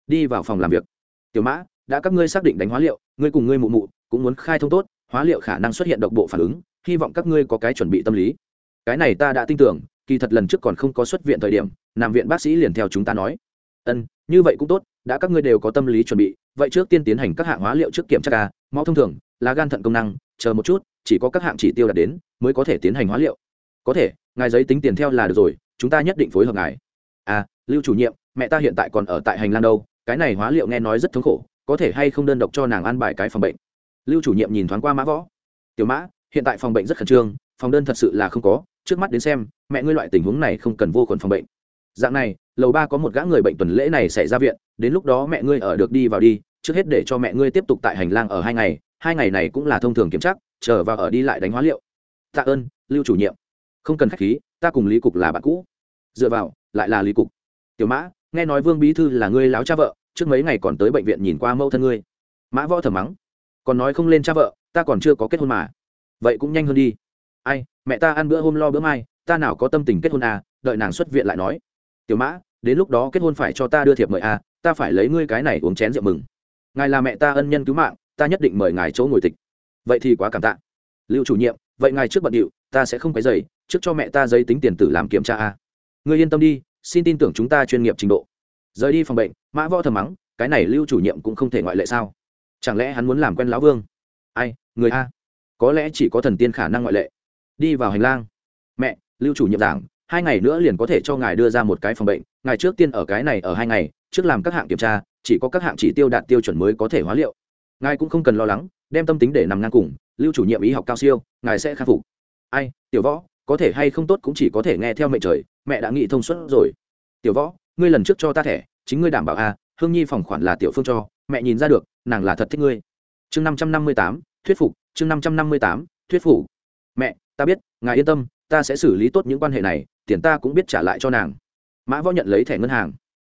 Đi vào phòng làm việc. Tiểu mã đã các ngươi xác định đánh hóa liệu, ngươi cùng ngươi mụ mụ cũng muốn khai thông tốt, hóa liệu khả năng xuất hiện độc bộ phản ứng, hy vọng các ngươi có cái chuẩn bị tâm lý. Cái này ta đã tin tưởng, kỳ thật lần trước còn không có xuất viện thời điểm, nằm viện bác sĩ liền theo chúng ta nói. Ân, như vậy cũng tốt, đã các ngươi đều có tâm lý chuẩn bị, vậy trước tiên tiến hành các hạng hóa liệu trước kiểm tra ca, máu thông thường, lá gan thận công năng, chờ một chút, chỉ có các hạng chỉ tiêu đạt đến, mới có thể tiến hành hóa liệu. Có thể, ngài giấy tính tiền theo là được rồi, chúng ta nhất định phối hợp ngài. À lưu chủ nhiệm, mẹ ta hiện tại còn ở tại hành lang đâu, cái này hóa liệu nghe nói rất thống khổ có thể hay không đơn độc cho nàng ăn bài cái phòng bệnh. Lưu chủ nhiệm nhìn thoáng qua mã võ. Tiểu mã, hiện tại phòng bệnh rất khẩn trương, phòng đơn thật sự là không có, trước mắt đến xem, mẹ ngươi loại tình huống này không cần vô khuẩn phòng bệnh. Dạng này, lầu ba có một gã người bệnh tuần lễ này sẽ ra viện, đến lúc đó mẹ ngươi ở được đi vào đi, trước hết để cho mẹ ngươi tiếp tục tại hành lang ở hai ngày hai ngày này cũng là thông thường kiểm tra, chờ vào ở đi lại đánh hóa liệu. Tạ ơn, lưu chủ nhiệm. Không cần khách khí, ta cùng lý cục là bạn cũ. Dựa vào, lại là lý cục. Tiểu mã, nghe nói vương bí thư là ngươi láo cha vợ trước mấy ngày còn tới bệnh viện nhìn qua mẫu thân ngươi. Mã võ thở mắng. Còn nói không lên cha vợ, ta còn chưa có kết hôn mà. Vậy cũng nhanh hơn đi. Ai, mẹ ta ăn bữa hôm lo bữa mai, ta nào có tâm tình kết hôn à đợi nàng xuất viện lại nói. Tiểu mã, đến lúc đó kết hôn phải cho ta đưa thiệp mời à ta phải lấy ngươi cái này uống chén rượu mừng. Ngài là mẹ ta ân nhân cứu mạng, ta nhất định mời ngài chỗ ngồi tịch. Vậy thì quá cảm tạ. Lưu chủ nhiệm, vậy ngài trước bận điệu, ta sẽ không cái giày trước cho mẹ ta giấy tính tiền tử làm kiểm tra à. Ngươi yên tâm đi, xin tin tưởng chúng ta chuyên nghiệp trình độ rời đi phòng bệnh, mã võ thầm mắng, cái này lưu chủ nhiệm cũng không thể ngoại lệ sao? Chẳng lẽ hắn muốn làm quen lão vương? Ai, người a? Có lẽ chỉ có thần tiên khả năng ngoại lệ. Đi vào hành lang. Mẹ, lưu chủ nhiệm giảng, hai ngày nữa liền có thể cho ngài đưa ra một cái phòng bệnh, ngài trước tiên ở cái này ở hai ngày, trước làm các hạng kiểm tra, chỉ có các hạng chỉ tiêu đạt tiêu chuẩn mới có thể hóa liệu. Ngài cũng không cần lo lắng, đem tâm tính để nằm ngang cùng, lưu chủ nhiệm ý học cao siêu, ngài sẽ khắc phục. Ai, tiểu võ, có thể hay không tốt cũng chỉ có thể nghe theo mệnh trời, mẹ đã nghĩ thông suốt rồi. Tiểu võ ngươi lần trước cho ta thẻ chính ngươi đảm bảo a à, hương nhi phòng khoản là tiểu phương cho mẹ nhìn ra được nàng là thật thích ngươi. Chương năm trăm năm mươi tám thuyết phục chương năm trăm năm mươi tám thuyết phục. Mẹ ta biết ngài yên tâm ta sẽ xử lý tốt những quan hệ này tiền ta cũng biết trả lại cho nàng. Mã võ nhận lấy thẻ ngân hàng.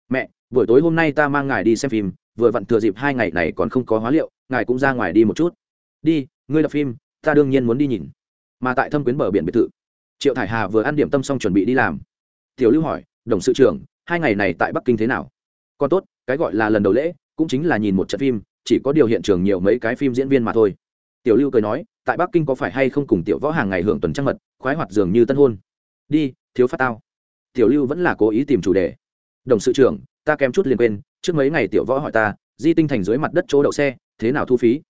Mẹ buổi tối hôm nay ta mang ngài đi xem phim vừa vặn thừa dịp hai ngày này còn không có hóa liệu ngài cũng ra ngoài đi một chút. Đi ngươi đọc phim ta đương nhiên muốn đi nhìn. Mà tại thâm quyến bờ biển biệt thự triệu thải hà vừa ăn điểm tâm xong chuẩn bị đi làm. Tiểu lưu hỏi đồng sự trưởng hai ngày này tại bắc kinh thế nào? Còn tốt, cái gọi là lần đầu lễ, cũng chính là nhìn một trận phim, chỉ có điều hiện trường nhiều mấy cái phim diễn viên mà thôi. Tiểu lưu cười nói, tại bắc kinh có phải hay không cùng tiểu võ hàng ngày hưởng tuần trăng mật, khoái hoạt dường như tân hôn? Đi, thiếu phát tao. Tiểu lưu vẫn là cố ý tìm chủ đề. Đồng sự trưởng, ta kém chút liền quên, trước mấy ngày tiểu võ hỏi ta, di tinh thành dưới mặt đất chỗ đậu xe, thế nào thu phí?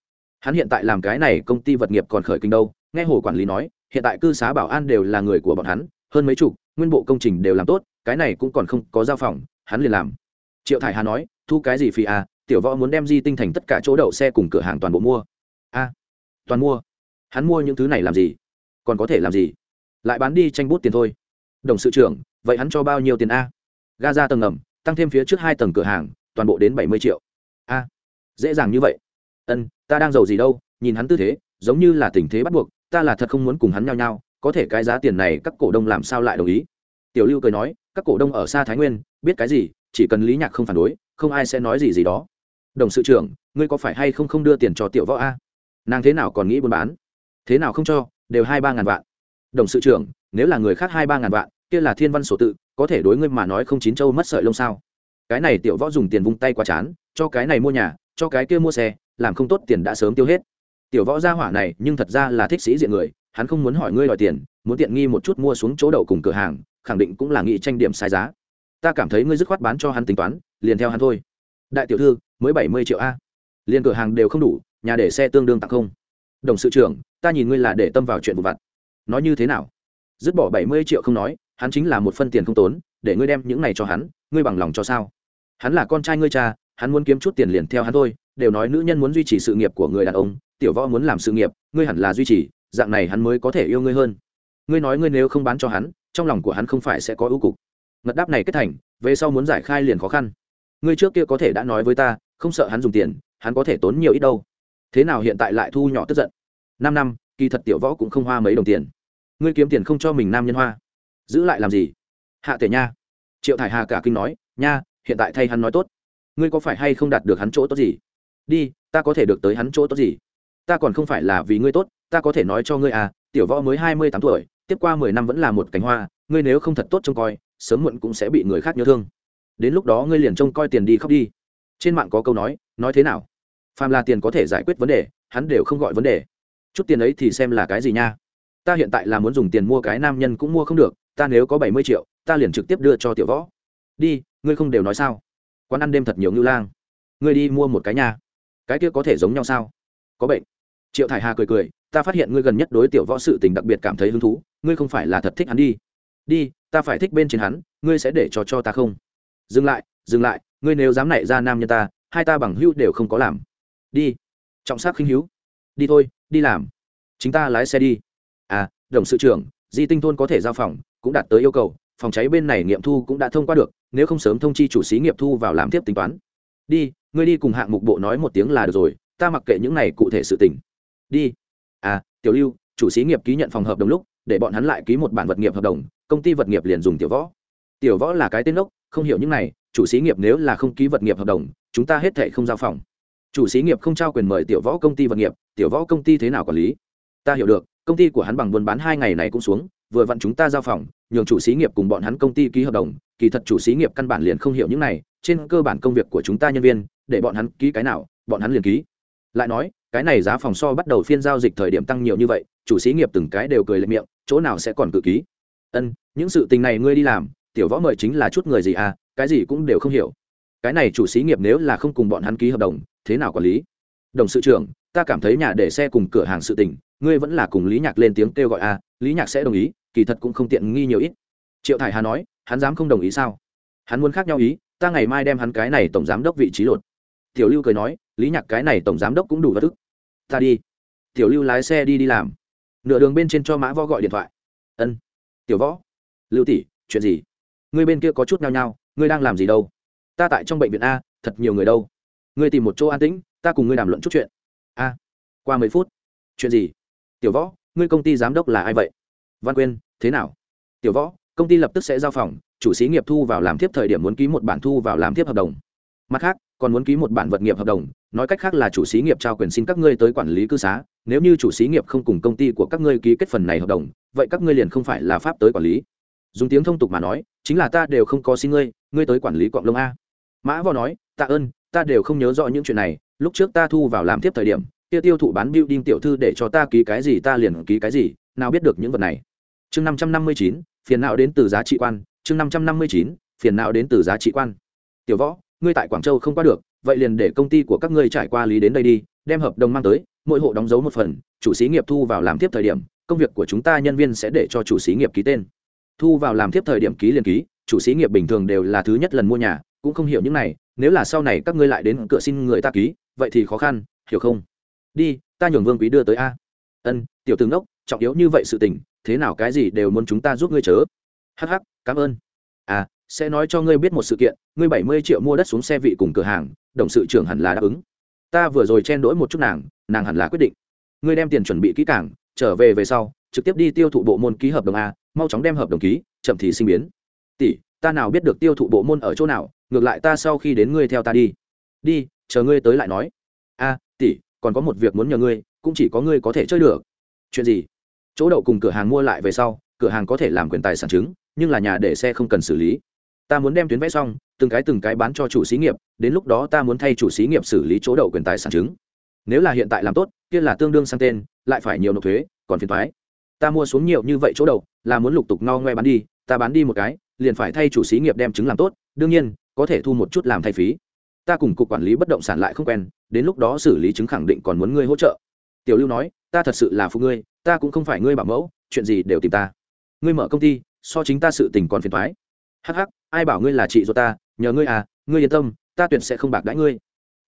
Hắn hiện tại làm cái này công ty vật nghiệp còn khởi kinh đâu, nghe hồ quản lý nói, hiện tại cư xá bảo an đều là người của bọn hắn hơn mấy chục, nguyên bộ công trình đều làm tốt, cái này cũng còn không có giao phòng, hắn liền làm. Triệu thải hà nói, thu cái gì phí à tiểu võ muốn đem di tinh thành tất cả chỗ đậu xe cùng cửa hàng toàn bộ mua. A, toàn mua. Hắn mua những thứ này làm gì? Còn có thể làm gì? Lại bán đi tranh bút tiền thôi. Đồng sự trưởng, vậy hắn cho bao nhiêu tiền a? Ga ra tầng ngầm, tăng thêm phía trước hai tầng cửa hàng, toàn bộ đến bảy mươi triệu. A, dễ dàng như vậy. Ân, ta đang giàu gì đâu, nhìn hắn tư thế, giống như là tình thế bắt buộc, ta là thật không muốn cùng hắn nhao nhao có thể cái giá tiền này các cổ đông làm sao lại đồng ý? Tiểu lưu cười nói, các cổ đông ở xa thái nguyên, biết cái gì, chỉ cần lý nhạc không phản đối, không ai sẽ nói gì gì đó. Đồng sự trưởng, ngươi có phải hay không không đưa tiền cho tiểu võ a? Nàng thế nào còn nghĩ buôn bán? Thế nào không cho, đều hai ba ngàn vạn. Đồng sự trưởng, nếu là người khác hai ba ngàn vạn, kia là thiên văn sổ tự, có thể đối ngươi mà nói không chín châu mất sợi lông sao? Cái này tiểu võ dùng tiền vung tay qua chán, cho cái này mua nhà, cho cái kia mua xe, làm không tốt tiền đã sớm tiêu hết. Tiểu võ gia hỏa này, nhưng thật ra là thích sĩ diện người hắn không muốn hỏi ngươi đòi tiền, muốn tiện nghi một chút mua xuống chỗ đậu cùng cửa hàng, khẳng định cũng là nghị tranh điểm sai giá. Ta cảm thấy ngươi dứt khoát bán cho hắn tính toán, liền theo hắn thôi. Đại tiểu thư, mới bảy mươi triệu a. Liền cửa hàng đều không đủ, nhà để xe tương đương tặng không. Đồng sự trưởng, ta nhìn ngươi là để tâm vào chuyện vụ vặt. Nói như thế nào? Dứt bỏ bảy mươi triệu không nói, hắn chính là một phân tiền không tốn, để ngươi đem những này cho hắn, ngươi bằng lòng cho sao? Hắn là con trai ngươi cha, hắn muốn kiếm chút tiền liền theo hắn thôi, đều nói nữ nhân muốn duy trì sự nghiệp của người đàn ông, tiểu võ muốn làm sự nghiệp, ngươi hẳn là duy trì dạng này hắn mới có thể yêu ngươi hơn. Ngươi nói ngươi nếu không bán cho hắn, trong lòng của hắn không phải sẽ có ưu cục. Ngật đáp này kết thành, về sau muốn giải khai liền khó khăn. Ngươi trước kia có thể đã nói với ta, không sợ hắn dùng tiền, hắn có thể tốn nhiều ít đâu. Thế nào hiện tại lại thu nhỏ tức giận? Năm năm, kỳ thật tiểu võ cũng không hoa mấy đồng tiền. Ngươi kiếm tiền không cho mình nam nhân hoa. Giữ lại làm gì? Hạ tể nha. Triệu thải hà cả kinh nói, nha, hiện tại thay hắn nói tốt. Ngươi có phải hay không đạt được hắn chỗ tốt gì? Đi, ta có thể được tới hắn chỗ tốt gì? Ta còn không phải là vì ngươi tốt ta có thể nói cho ngươi à tiểu võ mới hai mươi tám tuổi, tiếp qua mười năm vẫn là một cánh hoa, ngươi nếu không thật tốt trông coi, sớm muộn cũng sẽ bị người khác nhớ thương. Đến lúc đó ngươi liền trông coi tiền đi khóc đi. Trên mạng có câu nói nói thế nào? Phàm là tiền có thể giải quyết vấn đề, hắn đều không gọi vấn đề. Chút tiền ấy thì xem là cái gì nha? Ta hiện tại là muốn dùng tiền mua cái nam nhân cũng mua không được, ta nếu có bảy mươi triệu, ta liền trực tiếp đưa cho tiểu võ. Đi, ngươi không đều nói sao? Quán ăn đêm thật nhiều ngưu lang. Ngươi đi mua một cái nha. Cái kia có thể giống nhau sao? Có bệnh triệu thải hà cười cười, ta phát hiện ngươi gần nhất đối tiểu võ sự tình đặc biệt cảm thấy hứng thú, ngươi không phải là thật thích hắn đi. Đi, ta phải thích bên trên hắn, ngươi sẽ để cho cho ta không? Dừng lại dừng lại, ngươi nếu dám nảy ra nam nhân ta, hai ta bằng hữu đều không có làm. Đi. Trọng sắc khinh hữu. Đi thôi, đi làm. Chính ta lái xe đi. À đồng sự trưởng, di tinh thôn có thể giao phòng, cũng đạt tới yêu cầu, phòng cháy bên này nghiệm thu cũng đã thông qua được, nếu không sớm thông chi chủ sĩ nghiệp thu vào làm tiếp tính toán. Đi, ngươi đi cùng hạng mục bộ nói một tiếng là được rồi, ta mặc kệ những này cụ thể sự tình đi. À tiểu lưu, chủ xí nghiệp ký nhận phòng hợp đồng lúc, để bọn hắn lại ký một bản vật nghiệp hợp đồng, công ty vật nghiệp liền dùng tiểu võ. Tiểu võ là cái tên ốc không hiểu những này, chủ xí nghiệp nếu là không ký vật nghiệp hợp đồng, chúng ta hết thệ không giao phòng. Chủ xí nghiệp không trao quyền mời tiểu võ công ty vật nghiệp, tiểu võ công ty thế nào quản lý? Ta hiểu được, công ty của hắn bằng buôn bán hai ngày này cũng xuống, vừa vặn chúng ta giao phòng, nhường chủ xí nghiệp cùng bọn hắn công ty ký hợp đồng, kỳ thật chủ xí nghiệp căn bản liền không hiểu những này, trên cơ bản công việc của chúng ta nhân viên, để bọn hắn ký cái nào, bọn hắn liền ký. Lại nói cái này giá phòng so bắt đầu phiên giao dịch thời điểm tăng nhiều như vậy, chủ sĩ nghiệp từng cái đều cười lên miệng, chỗ nào sẽ còn cự ký? Ân, những sự tình này ngươi đi làm, tiểu võ mời chính là chút người gì à cái gì cũng đều không hiểu. Cái này chủ sĩ nghiệp nếu là không cùng bọn hắn ký hợp đồng, thế nào quản lý? Đồng sự trưởng, ta cảm thấy nhà để xe cùng cửa hàng sự tình, ngươi vẫn là cùng lý nhạc lên tiếng kêu gọi a lý nhạc sẽ đồng ý, kỳ thật cũng không tiện nghi nhiều ít. Triệu thải hà nói, hắn dám không đồng ý sao? Hắn muốn khác nhau ý, ta ngày mai đem hắn cái này tổng giám đốc vị trí lột. Tiểu lưu cười nói lý nhạc cái này tổng giám đốc cũng đủ vật thức ta đi. Tiểu lưu lái xe đi đi làm. Nửa đường bên trên cho mã võ gọi điện thoại. Ân. Tiểu võ. Lưu tỷ, chuyện gì? Ngươi bên kia có chút nhao nhao, ngươi đang làm gì đâu? Ta tại trong bệnh viện a, thật nhiều người đâu. Ngươi tìm một chỗ an tĩnh, ta cùng ngươi đàm luận chút chuyện. A. Qua mấy phút. Chuyện gì? Tiểu võ, ngươi công ty giám đốc là ai vậy? Văn quyên, thế nào? Tiểu võ, công ty lập tức sẽ giao phòng, chủ sĩ nghiệp thu vào làm tiếp thời điểm muốn ký một bản thu vào làm tiếp hợp đồng. Mặt khác, còn muốn ký một bản vật nghiệp hợp đồng nói cách khác là chủ xí nghiệp trao quyền xin các ngươi tới quản lý cư xá, nếu như chủ xí nghiệp không cùng công ty của các ngươi ký kết phần này hợp đồng, vậy các ngươi liền không phải là pháp tới quản lý. Dùng tiếng thông tục mà nói, chính là ta đều không có xin ngươi ngươi tới quản lý quạng lông a. Mã võ nói, tạ ơn, ta đều không nhớ rõ những chuyện này, lúc trước ta thu vào làm tiếp thời điểm, kia tiêu thụ bán building tiểu thư để cho ta ký cái gì ta liền ký cái gì, nào biết được những vật này. Chương năm trăm năm mươi chín, phiền não đến từ giá trị quan, chương năm trăm năm mươi chín, phiền não đến từ giá trị quan. Tiểu võ, ngươi tại quảng châu không qua được vậy liền để công ty của các ngươi trải qua lý đến đây đi, đem hợp đồng mang tới, mỗi hộ đóng dấu một phần, chủ xí nghiệp thu vào làm tiếp thời điểm, công việc của chúng ta nhân viên sẽ để cho chủ xí nghiệp ký tên. Thu vào làm tiếp thời điểm ký liền ký, chủ xí nghiệp bình thường đều là thứ nhất lần mua nhà, cũng không hiểu những này, nếu là sau này các ngươi lại đến cửa xin người ta ký, vậy thì khó khăn, hiểu không? Đi, ta nhường vương quý đưa tới a. Ân, tiểu tướng đốc, trọng yếu như vậy sự tình, thế nào cái gì đều muốn chúng ta giúp ngươi chớ. Hh cảm ơn. À sẽ nói cho ngươi biết một sự kiện, ngươi bảy mươi triệu mua đất xuống xe vị cùng cửa hàng đồng sự trưởng hẳn là đáp ứng. Ta vừa rồi chen đỗi một chút nàng nàng hẳn là quyết định. Ngươi đem tiền chuẩn bị kỹ càng, trở về về sau, trực tiếp đi tiêu thụ bộ môn ký hợp đồng a, mau chóng đem hợp đồng ký, chậm thì sinh biến. Tỷ, ta nào biết được tiêu thụ bộ môn ở chỗ nào, ngược lại ta sau khi đến ngươi theo ta đi. Đi, chờ ngươi tới lại nói. A, tỷ, còn có một việc muốn nhờ ngươi, cũng chỉ có ngươi có thể chơi được. Chuyện gì? Chỗ đậu cùng cửa hàng mua lại về sau, cửa hàng có thể làm quyền tài sản chứng, nhưng là nhà để xe không cần xử lý ta muốn đem tuyến vẽ xong, từng cái từng cái bán cho chủ xí nghiệp, đến lúc đó ta muốn thay chủ xí nghiệp xử lý chỗ đậu quyền tài sản chứng. Nếu là hiện tại làm tốt, kia là tương đương sang tên, lại phải nhiều nộp thuế, còn phiền thoái ta mua xuống nhiều như vậy chỗ đậu, là muốn lục tục no ngoe bán đi, ta bán đi một cái, liền phải thay chủ xí nghiệp đem chứng làm tốt, đương nhiên, có thể thu một chút làm thay phí. Ta cùng cục quản lý bất động sản lại không quen, đến lúc đó xử lý chứng khẳng định còn muốn ngươi hỗ trợ. Tiểu lưu nói, ta thật sự là phụ ngươi, ta cũng không phải ngươi bảo mẫu, chuyện gì đều tìm ta. Ngươi mở công ty, so chính ta sự tình còn phiền thoái hắc hắc ai bảo ngươi là chị ruột ta, nhờ ngươi à ngươi yên tâm, ta tuyệt sẽ không bạc đãi ngươi.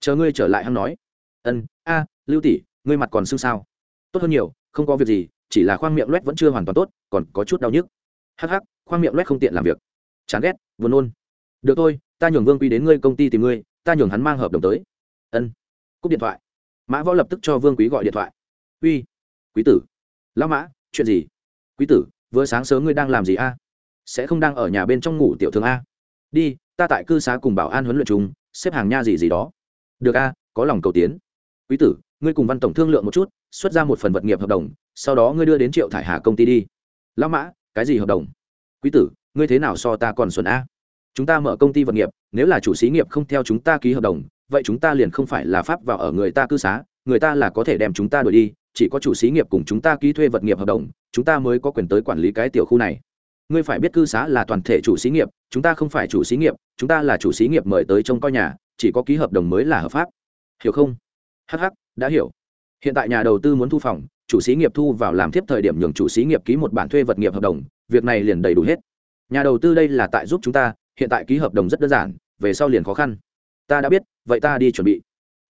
Chờ ngươi trở lại hăng nói. Ân, a, lưu tỷ, ngươi mặt còn xương sao? Tốt hơn nhiều, không có việc gì, chỉ là khoang miệng loét vẫn chưa hoàn toàn tốt, còn có chút đau nhức. Hắc hắc, khoang miệng loét không tiện làm việc. Chán ghét vừa nôn. Được thôi, ta nhường vương quy đến ngươi công ty tìm ngươi, ta nhường hắn mang hợp đồng tới. Ân. Cúp điện thoại. Mã võ lập tức cho vương quý gọi điện thoại. Uy, quý tử. Lão mã, chuyện gì? Quý tử, vừa sáng sớm ngươi đang làm gì a? Sẽ không đang ở nhà bên trong ngủ tiểu thương a. Đi, ta tại cư xá cùng bảo an huấn luyện chúng xếp hàng nha gì gì đó. Được a, có lòng cầu tiến. Quý tử, ngươi cùng văn tổng thương lượng một chút, xuất ra một phần vật nghiệp hợp đồng, sau đó ngươi đưa đến triệu thải hà công ty đi. Lão mã, cái gì hợp đồng? Quý tử, ngươi thế nào so ta còn xuân a? Chúng ta mở công ty vật nghiệp, nếu là chủ xí nghiệp không theo chúng ta ký hợp đồng, vậy chúng ta liền không phải là pháp vào ở người ta cư xá, người ta là có thể đem chúng ta đuổi đi, chỉ có chủ xí nghiệp cùng chúng ta ký thuê vật nghiệp hợp đồng, chúng ta mới có quyền tới quản lý cái tiểu khu này ngươi phải biết cư xá là toàn thể chủ xí nghiệp, chúng ta không phải chủ xí nghiệp, chúng ta là chủ xí nghiệp mời tới trông coi nhà, chỉ có ký hợp đồng mới là hợp pháp. Hiểu không? Hh đã hiểu. Hiện tại nhà đầu tư muốn thu phòng, chủ xí nghiệp thu vào làm tiếp thời điểm nhường chủ xí nghiệp ký một bản thuê vật nghiệp hợp đồng, việc này liền đầy đủ hết. Nhà đầu tư đây là tại giúp chúng ta, hiện tại ký hợp đồng rất đơn giản, về sau liền khó khăn. Ta đã biết, vậy ta đi chuẩn bị.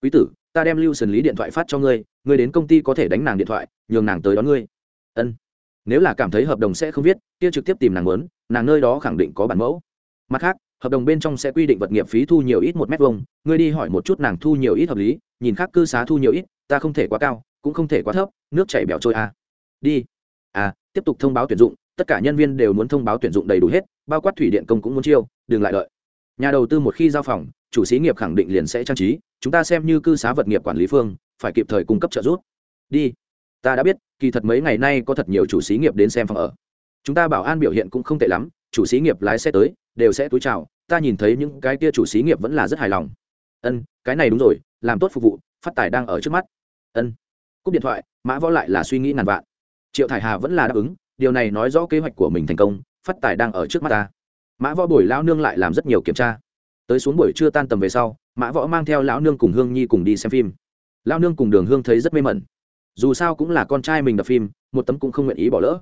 Quý tử, ta đem lưu xử lý điện thoại phát cho ngươi ngươi đến công ty có thể đánh nàng điện thoại, nhường nàng tới đón ngươi. Ân nếu là cảm thấy hợp đồng sẽ không viết, kia trực tiếp tìm nàng muốn, nàng nơi đó khẳng định có bản mẫu. Mặt khác, hợp đồng bên trong sẽ quy định vật nghiệp phí thu nhiều ít một mét vuông, ngươi đi hỏi một chút nàng thu nhiều ít hợp lý, nhìn khác cư xá thu nhiều ít, ta không thể quá cao, cũng không thể quá thấp, nước chảy bẻo trôi à. đi. À tiếp tục thông báo tuyển dụng, tất cả nhân viên đều muốn thông báo tuyển dụng đầy đủ hết, bao quát thủy điện công cũng muốn chiêu, đừng lại đợi. Nhà đầu tư một khi giao phòng, chủ xí nghiệp khẳng định liền sẽ trang trí, chúng ta xem như cư xá vật nghiệp quản lý phương, phải kịp thời cung cấp trợ giúp. Đi ta đã biết, kỳ thật mấy ngày nay có thật nhiều chủ xí nghiệp đến xem phòng ở. Chúng ta bảo an biểu hiện cũng không tệ lắm, chủ xí nghiệp lái xe tới, đều sẽ túi chào, ta nhìn thấy những cái kia chủ xí nghiệp vẫn là rất hài lòng. Ân, cái này đúng rồi, làm tốt phục vụ, phát tài đang ở trước mắt. Ân, cúp điện thoại, mã võ lại là suy nghĩ ngàn vạn. Triệu thải hà vẫn là đáp ứng, điều này nói rõ kế hoạch của mình thành công, phát tài đang ở trước mắt ta. Mã võ buổi lão nương lại làm rất nhiều kiểm tra. Tới xuống buổi trưa tan tầm về sau, mã võ mang theo lão nương cùng hương nhi cùng đi xem phim. Lão nương cùng đường hương thấy rất mê mẩn dù sao cũng là con trai mình đập phim, một tấm cũng không nguyện ý bỏ lỡ.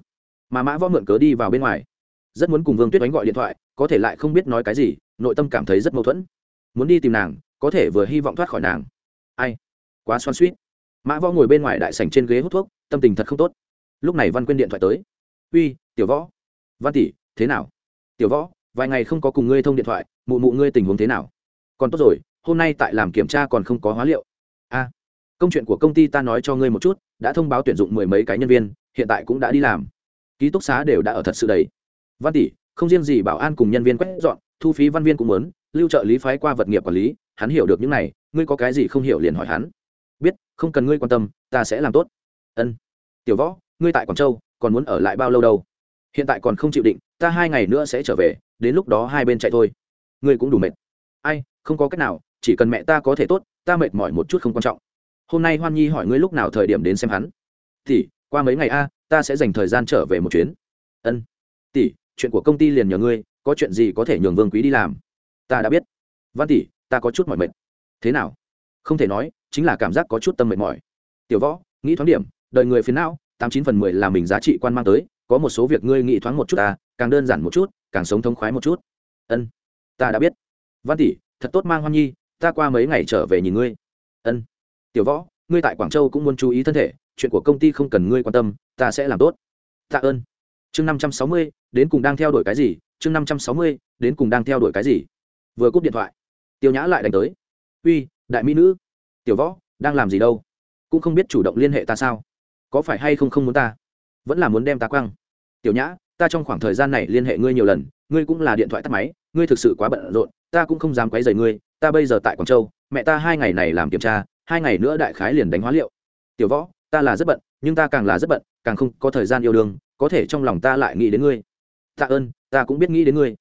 Mà mã võ mượn cớ đi vào bên ngoài. Rất muốn cùng vương tuyết đánh gọi điện thoại, có thể lại không biết nói cái gì, nội tâm cảm thấy rất mâu thuẫn. Muốn đi tìm nàng, có thể vừa hy vọng thoát khỏi nàng. Ai? Quá xoan suýt mã võ ngồi bên ngoài đại sảnh trên ghế hút thuốc, tâm tình thật không tốt. Lúc này văn quyên điện thoại tới. Uy, tiểu võ. Văn tỷ, thế nào? Tiểu võ, vài ngày không có cùng ngươi thông điện thoại, mụ mụ ngươi tình huống thế nào? Còn tốt rồi, hôm nay tại làm kiểm tra còn không có hóa liệu công chuyện của công ty ta nói cho ngươi một chút, đã thông báo tuyển dụng mười mấy cái nhân viên, hiện tại cũng đã đi làm. Ký túc xá đều đã ở thật sự đầy. Văn tỷ, không riêng gì bảo an cùng nhân viên quét dọn, thu phí văn viên cũng muốn, lưu trợ lý phái qua vật nghiệp quản lý, hắn hiểu được những này, ngươi có cái gì không hiểu liền hỏi hắn. Biết, không cần ngươi quan tâm, ta sẽ làm tốt. Ân. Tiểu võ, ngươi tại quảng châu, còn muốn ở lại bao lâu đâu? Hiện tại còn không chịu định, ta hai ngày nữa sẽ trở về, đến lúc đó hai bên chạy thôi. Ngươi cũng đủ mệt. Ai, không có cách nào, chỉ cần mẹ ta có thể tốt, ta mệt mỏi một chút không quan trọng hôm nay hoan nhi hỏi ngươi lúc nào thời điểm đến xem hắn? Tỷ, qua mấy ngày a, ta sẽ dành thời gian trở về một chuyến. Ân. Tỷ, chuyện của công ty liền nhờ ngươi, có chuyện gì có thể nhường vương quý đi làm? Ta đã biết. Văn tỷ, ta có chút mỏi mệt. Thế nào? Không thể nói, chính là cảm giác có chút tâm mệt mỏi. Tiểu võ, nghĩ thoáng điểm đợi người phiền não, tám chín phần mười là mình giá trị quan mang tới, có một số việc ngươi nghĩ thoáng một chút ta càng đơn giản một chút, càng sống thống khoái một chút. Ân. Ta đã biết. Văn tỷ, thật tốt mang hoan nhi, ta qua mấy ngày trở về nhìn ngươi. Ân tiểu võ, ngươi tại quảng châu cũng muốn chú ý thân thể, chuyện của công ty không cần ngươi quan tâm, ta sẽ làm tốt. Tạ ơn. Chương năm trăm sáu mươi, đến cùng đang theo đuổi cái gì? Chương năm trăm sáu mươi, đến cùng đang theo đuổi cái gì? Vừa cúp điện thoại, tiêu nhã lại đánh tới. Uy, đại mỹ nữ, tiểu võ, đang làm gì đâu? Cũng không biết chủ động liên hệ ta sao? Có phải hay không không muốn ta? Vẫn là muốn đem ta quăng? Tiểu nhã, ta trong khoảng thời gian này liên hệ ngươi nhiều lần, ngươi cũng là điện thoại tắt máy, ngươi thực sự quá bận rộn, ta cũng không dám quấy rầy ngươi, ta bây giờ tại quảng châu, mẹ ta hai ngày này làm kiểm tra hai ngày nữa đại khái liền đánh hóa liệu. Tiểu võ, ta là rất bận, nhưng ta càng là rất bận, càng không có thời gian yêu đương, có thể trong lòng ta lại nghĩ đến ngươi. Tạ ơn, ta cũng biết nghĩ đến ngươi.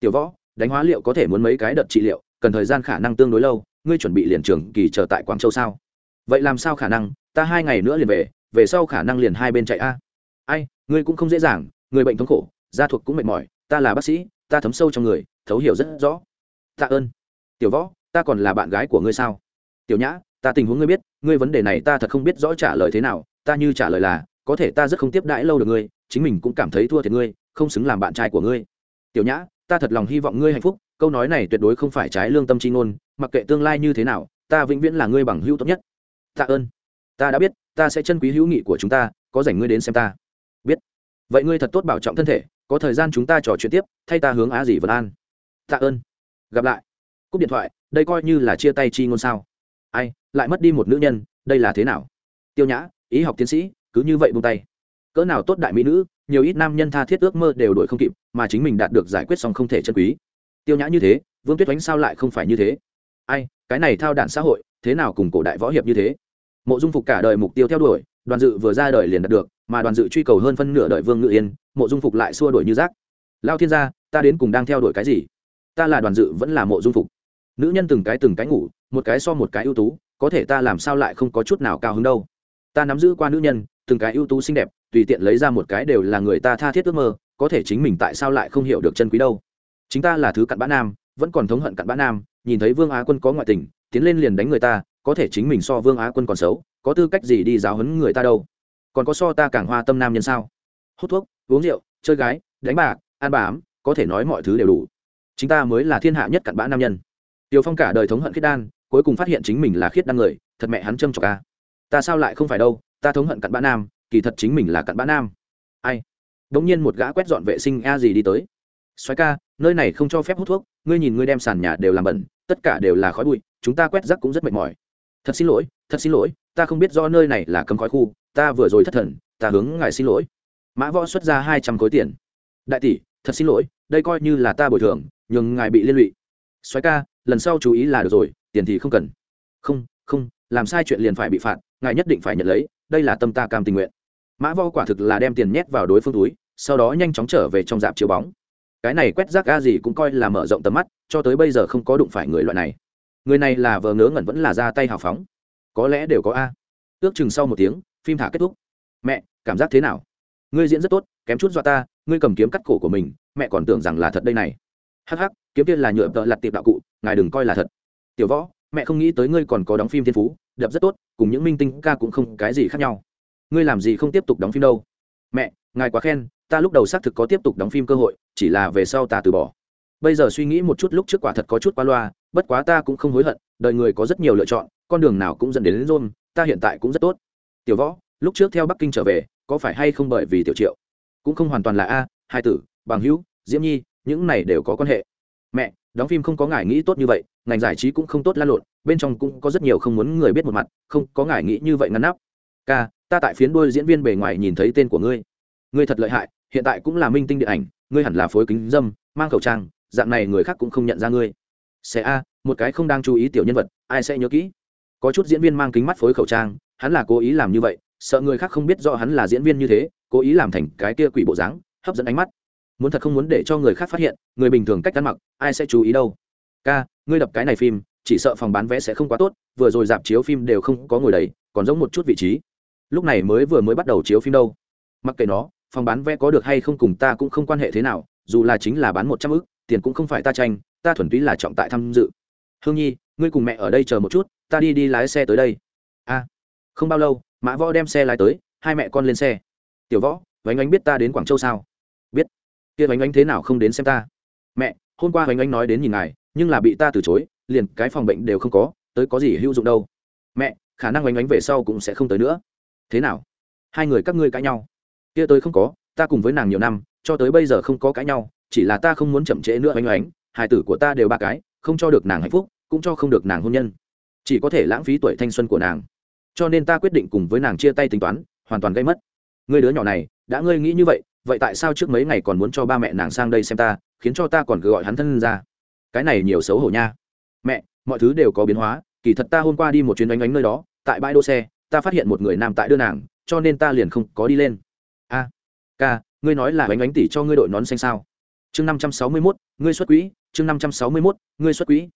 Tiểu võ, đánh hóa liệu có thể muốn mấy cái đợt trị liệu, cần thời gian khả năng tương đối lâu, ngươi chuẩn bị liền trường kỳ chờ tại quảng châu sao? Vậy làm sao khả năng, ta hai ngày nữa liền về về sau khả năng liền hai bên chạy a. Ai, ngươi cũng không dễ dàng, người bệnh thống khổ, gia thuộc cũng mệt mỏi, ta là bác sĩ, ta thấm sâu trong người, thấu hiểu rất rõ. Tạ ơn. Tiểu võ, ta còn là bạn gái của ngươi sao? Tiểu nhã ta tình huống ngươi biết, ngươi vấn đề này ta thật không biết rõ trả lời thế nào, ta như trả lời là, có thể ta rất không tiếp đãi lâu được ngươi, chính mình cũng cảm thấy thua thiệt ngươi, không xứng làm bạn trai của ngươi. Tiểu nhã, ta thật lòng hy vọng ngươi hạnh phúc, câu nói này tuyệt đối không phải trái lương tâm chi ngôn, mặc kệ tương lai như thế nào, ta vĩnh viễn là ngươi bằng hữu tốt nhất. Tạ ơn. Ta đã biết, ta sẽ chân quý hữu nghị của chúng ta, có dành ngươi đến xem ta. Biết. Vậy ngươi thật tốt bảo trọng thân thể, có thời gian chúng ta trò chuyện tiếp, thay ta hướng á gì vân an. Tạ ơn. Gặp lại. Cúp điện thoại, đây coi như là chia tay chi ngôn sao ai, lại mất đi một nữ nhân, đây là thế nào? Tiêu nhã, ý học tiến sĩ, cứ như vậy buông tay. Cỡ nào tốt đại mỹ nữ, nhiều ít nam nhân tha thiết ước mơ đều đổi không kịp, mà chính mình đạt được giải quyết xong không thể chân quý. Tiêu nhã như thế, vương tuyết oánh sao lại không phải như thế? Ai, cái này thao đản xã hội, thế nào cùng cổ đại võ hiệp như thế? Mộ dung phục cả đời mục tiêu theo đuổi, đoàn dự vừa ra đời liền đạt được, mà đoàn dự truy cầu hơn phân nửa đời vương ngự yên, mộ dung phục lại xua đuổi như rác. Lao thiên gia, ta đến cùng đang theo đuổi cái gì? Ta là đoàn dự vẫn là mộ dung phục. Nữ nhân từng cái từng cái ngủ một cái so một cái ưu tú có thể ta làm sao lại không có chút nào cao hứng đâu. Ta nắm giữ qua nữ nhân từng cái ưu tú xinh đẹp tùy tiện lấy ra một cái đều là người ta tha thiết ước mơ có thể chính mình tại sao lại không hiểu được chân quý đâu. Chính ta là thứ cặn bã nam vẫn còn thống hận cặn bã nam nhìn thấy vương á quân có ngoại tình tiến lên liền đánh người ta có thể chính mình so vương á quân còn xấu có tư cách gì đi giáo hấn người ta đâu. Còn có so ta càng hoa tâm nam nhân sao? Hút thuốc uống rượu chơi gái đánh bạc ăn bám có thể nói mọi thứ đều đủ. Chính ta mới là thiên hạ nhất cặn bã nam nhân. Tiêu Phong cả đời thống hận khiết đan, cuối cùng phát hiện chính mình là khiết đan người, thật mẹ hắn châm trọc a. À. Ta sao lại không phải đâu, ta thống hận cặn bã nam, kỳ thật chính mình là cặn bã nam. Ai? Đống nhiên một gã quét dọn vệ sinh a gì đi tới. xoáy ca, nơi này không cho phép hút thuốc, ngươi nhìn ngươi đem sàn nhà đều làm bẩn, tất cả đều là khói bụi, chúng ta quét rác cũng rất mệt mỏi. Thật xin lỗi, thật xin lỗi, ta không biết rõ nơi này là cấm khói khu, ta vừa rồi thất thần, ta hướng ngài xin lỗi. Mã Võ xuất ra hai trăm khối tiền. Đại tỷ, thật xin lỗi, đây coi như là ta bồi thường, nhưng ngài bị liên lụy. xoáy ca, lần sau chú ý là được rồi tiền thì không cần. Không không, làm sai chuyện liền phải bị phạt, ngài nhất định phải nhận lấy, đây là tâm ta cam tình nguyện. Mã vo quả thực là đem tiền nhét vào đối phương túi, sau đó nhanh chóng trở về trong dạp chiếu bóng. Cái này quét rác ga gì cũng coi là mở rộng tầm mắt, cho tới bây giờ không có đụng phải người loại này. Người này là vờ ngớ ngẩn vẫn là ra tay hào phóng. Có lẽ đều có a. Ước chừng sau một tiếng, phim thả kết thúc. Mẹ, cảm giác thế nào? Ngươi diễn rất tốt, kém chút do ta, ngươi cầm kiếm cắt cổ của mình, mẹ còn tưởng rằng là thật đây này. Hắc hắc, kiếm tiên là nhựa tợ lặt tiệp đạo cụ, ngài đừng coi là thật tiểu võ mẹ không nghĩ tới ngươi còn có đóng phim thiên phú đập rất tốt cùng những minh tinh ca cũng không cái gì khác nhau. Ngươi làm gì không tiếp tục đóng phim đâu? Mẹ ngài quá khen ta lúc đầu xác thực có tiếp tục đóng phim cơ hội chỉ là về sau ta từ bỏ. Bây giờ suy nghĩ một chút lúc trước quả thật có chút qua loa bất quá ta cũng không hối hận đời người có rất nhiều lựa chọn con đường nào cũng dẫn đến, đến rôn ta hiện tại cũng rất tốt. Tiểu võ lúc trước theo bắc kinh trở về có phải hay không bởi vì tiểu triệu? Cũng không hoàn toàn là a hai tử bằng hữu diễm nhi những này đều có quan hệ. Mẹ đóng phim không có ngài nghĩ tốt như vậy, ngành giải trí cũng không tốt lan lộn, bên trong cũng có rất nhiều không muốn người biết một mặt, không có ngài nghĩ như vậy ngăn nắp. Ca, ta tại phiến đôi diễn viên bề ngoài nhìn thấy tên của ngươi. Ngươi thật lợi hại, hiện tại cũng là minh tinh điện ảnh, ngươi hẳn là phối kính dâm, mang khẩu trang, dạng này người khác cũng không nhận ra ngươi. Sẽ a, một cái không đang chú ý tiểu nhân vật, ai sẽ nhớ kỹ? Có chút diễn viên mang kính mắt phối khẩu trang, hắn là cố ý làm như vậy, sợ người khác không biết rõ hắn là diễn viên như thế, cố ý làm thành cái kia quỷ bộ dáng, hấp dẫn ánh mắt muốn thật không muốn để cho người khác phát hiện, người bình thường cách ăn mặc, ai sẽ chú ý đâu? Ca, ngươi đập cái này phim, chỉ sợ phòng bán vé sẽ không quá tốt, vừa rồi dạp chiếu phim đều không có ngồi đầy, còn giống một chút vị trí. Lúc này mới vừa mới bắt đầu chiếu phim đâu. Mặc kệ nó, phòng bán vé có được hay không cùng ta cũng không quan hệ thế nào, dù là chính là bán một trăm ức, tiền cũng không phải ta tranh, ta thuần túy là trọng tại tham dự. Hương nhi, ngươi cùng mẹ ở đây chờ một chút, ta đi đi lái xe tới đây. A, không bao lâu, mã võ đem xe lái tới, hai mẹ con lên xe. Tiểu võ, vánh ánh biết ta đến quảng châu sao? Biết kia vánh oanh thế nào không đến xem ta? Mẹ, hôm qua vánh oanh nói đến nhìn ngài, nhưng là bị ta từ chối, liền cái phòng bệnh đều không có, tới có gì hữu dụng đâu. Mẹ, khả năng oanh oanh về sau cũng sẽ không tới nữa. Thế nào? Hai người các ngươi cãi nhau. Kia tới không có, ta cùng với nàng nhiều năm, cho tới bây giờ không có cãi nhau, chỉ là ta không muốn chậm trễ nữa oanh oánh hài tử của ta đều ba cái, không cho được nàng hạnh phúc, cũng cho không được nàng hôn nhân. Chỉ có thể lãng phí tuổi thanh xuân của nàng. Cho nên ta quyết định cùng với nàng chia tay tính toán, hoàn toàn gây mất. Người đứa nhỏ này, đã ngươi nghĩ như vậy vậy tại sao trước mấy ngày còn muốn cho ba mẹ nàng sang đây xem ta khiến cho ta còn cứ gọi hắn thân ra? Cái này nhiều xấu hổ nha. Mẹ mọi thứ đều có biến hóa kỳ thật ta hôm qua đi một chuyến đánh đánh nơi đó tại bãi đỗ xe ta phát hiện một người nam tại đưa nàng cho nên ta liền không có đi lên. A à, ca ngươi nói là bánh bánh tỷ cho ngươi đội nón xanh sao? Chương năm trăm sáu mươi mốt ngươi xuất quỹ chương năm trăm sáu mươi mốt ngươi xuất quỹ.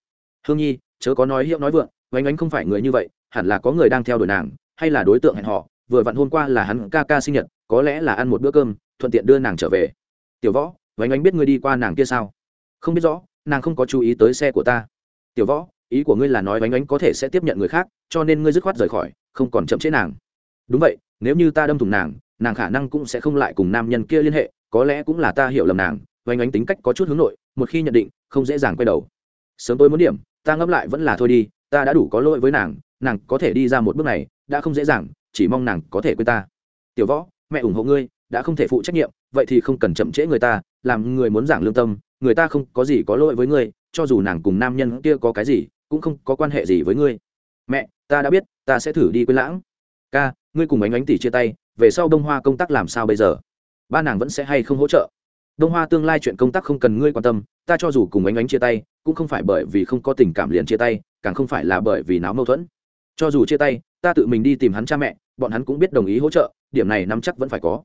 Hương nhi chớ có nói hiệu nói vượng bánh bánh không phải người như vậy hẳn là có người đang theo đuổi nàng hay là đối tượng hẹn họ vừa vặn hôm qua là hắn ca ca sinh nhật có lẽ là ăn một bữa cơm thuận tiện đưa nàng trở về. Tiểu võ, vánh ánh biết ngươi đi qua nàng kia sao? Không biết rõ, nàng không có chú ý tới xe của ta. Tiểu võ, ý của ngươi là nói vánh ánh có thể sẽ tiếp nhận người khác, cho nên ngươi dứt khoát rời khỏi, không còn chậm chế nàng. Đúng vậy, nếu như ta đâm thủng nàng nàng khả năng cũng sẽ không lại cùng nam nhân kia liên hệ, có lẽ cũng là ta hiểu lầm nàng. Vánh ánh tính cách có chút hướng nội, một khi nhận định, không dễ dàng quay đầu. Sớm tôi muốn điểm, ta ngẫm lại vẫn là thôi đi, ta đã đủ có lỗi với nàng nàng có thể đi ra một bước này, đã không dễ dàng, chỉ mong nàng có thể quên ta. Tiểu võ, mẹ ủng hộ ngươi đã không thể phụ trách nhiệm, vậy thì không cần chậm trễ người ta, làm người muốn giảng lương tâm, người ta không có gì có lỗi với ngươi, cho dù nàng cùng nam nhân kia có cái gì, cũng không có quan hệ gì với ngươi. Mẹ, ta đã biết, ta sẽ thử đi quên lãng. Ca, ngươi cùng ánh ánh tỷ chia tay, về sau đông hoa công tác làm sao bây giờ? Ba nàng vẫn sẽ hay không hỗ trợ? Đông hoa tương lai chuyện công tác không cần ngươi quan tâm, ta cho dù cùng ánh ánh chia tay, cũng không phải bởi vì không có tình cảm liền chia tay, càng không phải là bởi vì náo mâu thuẫn. Cho dù chia tay, ta tự mình đi tìm hắn cha mẹ, bọn hắn cũng biết đồng ý hỗ trợ, điểm này nắm chắc vẫn phải có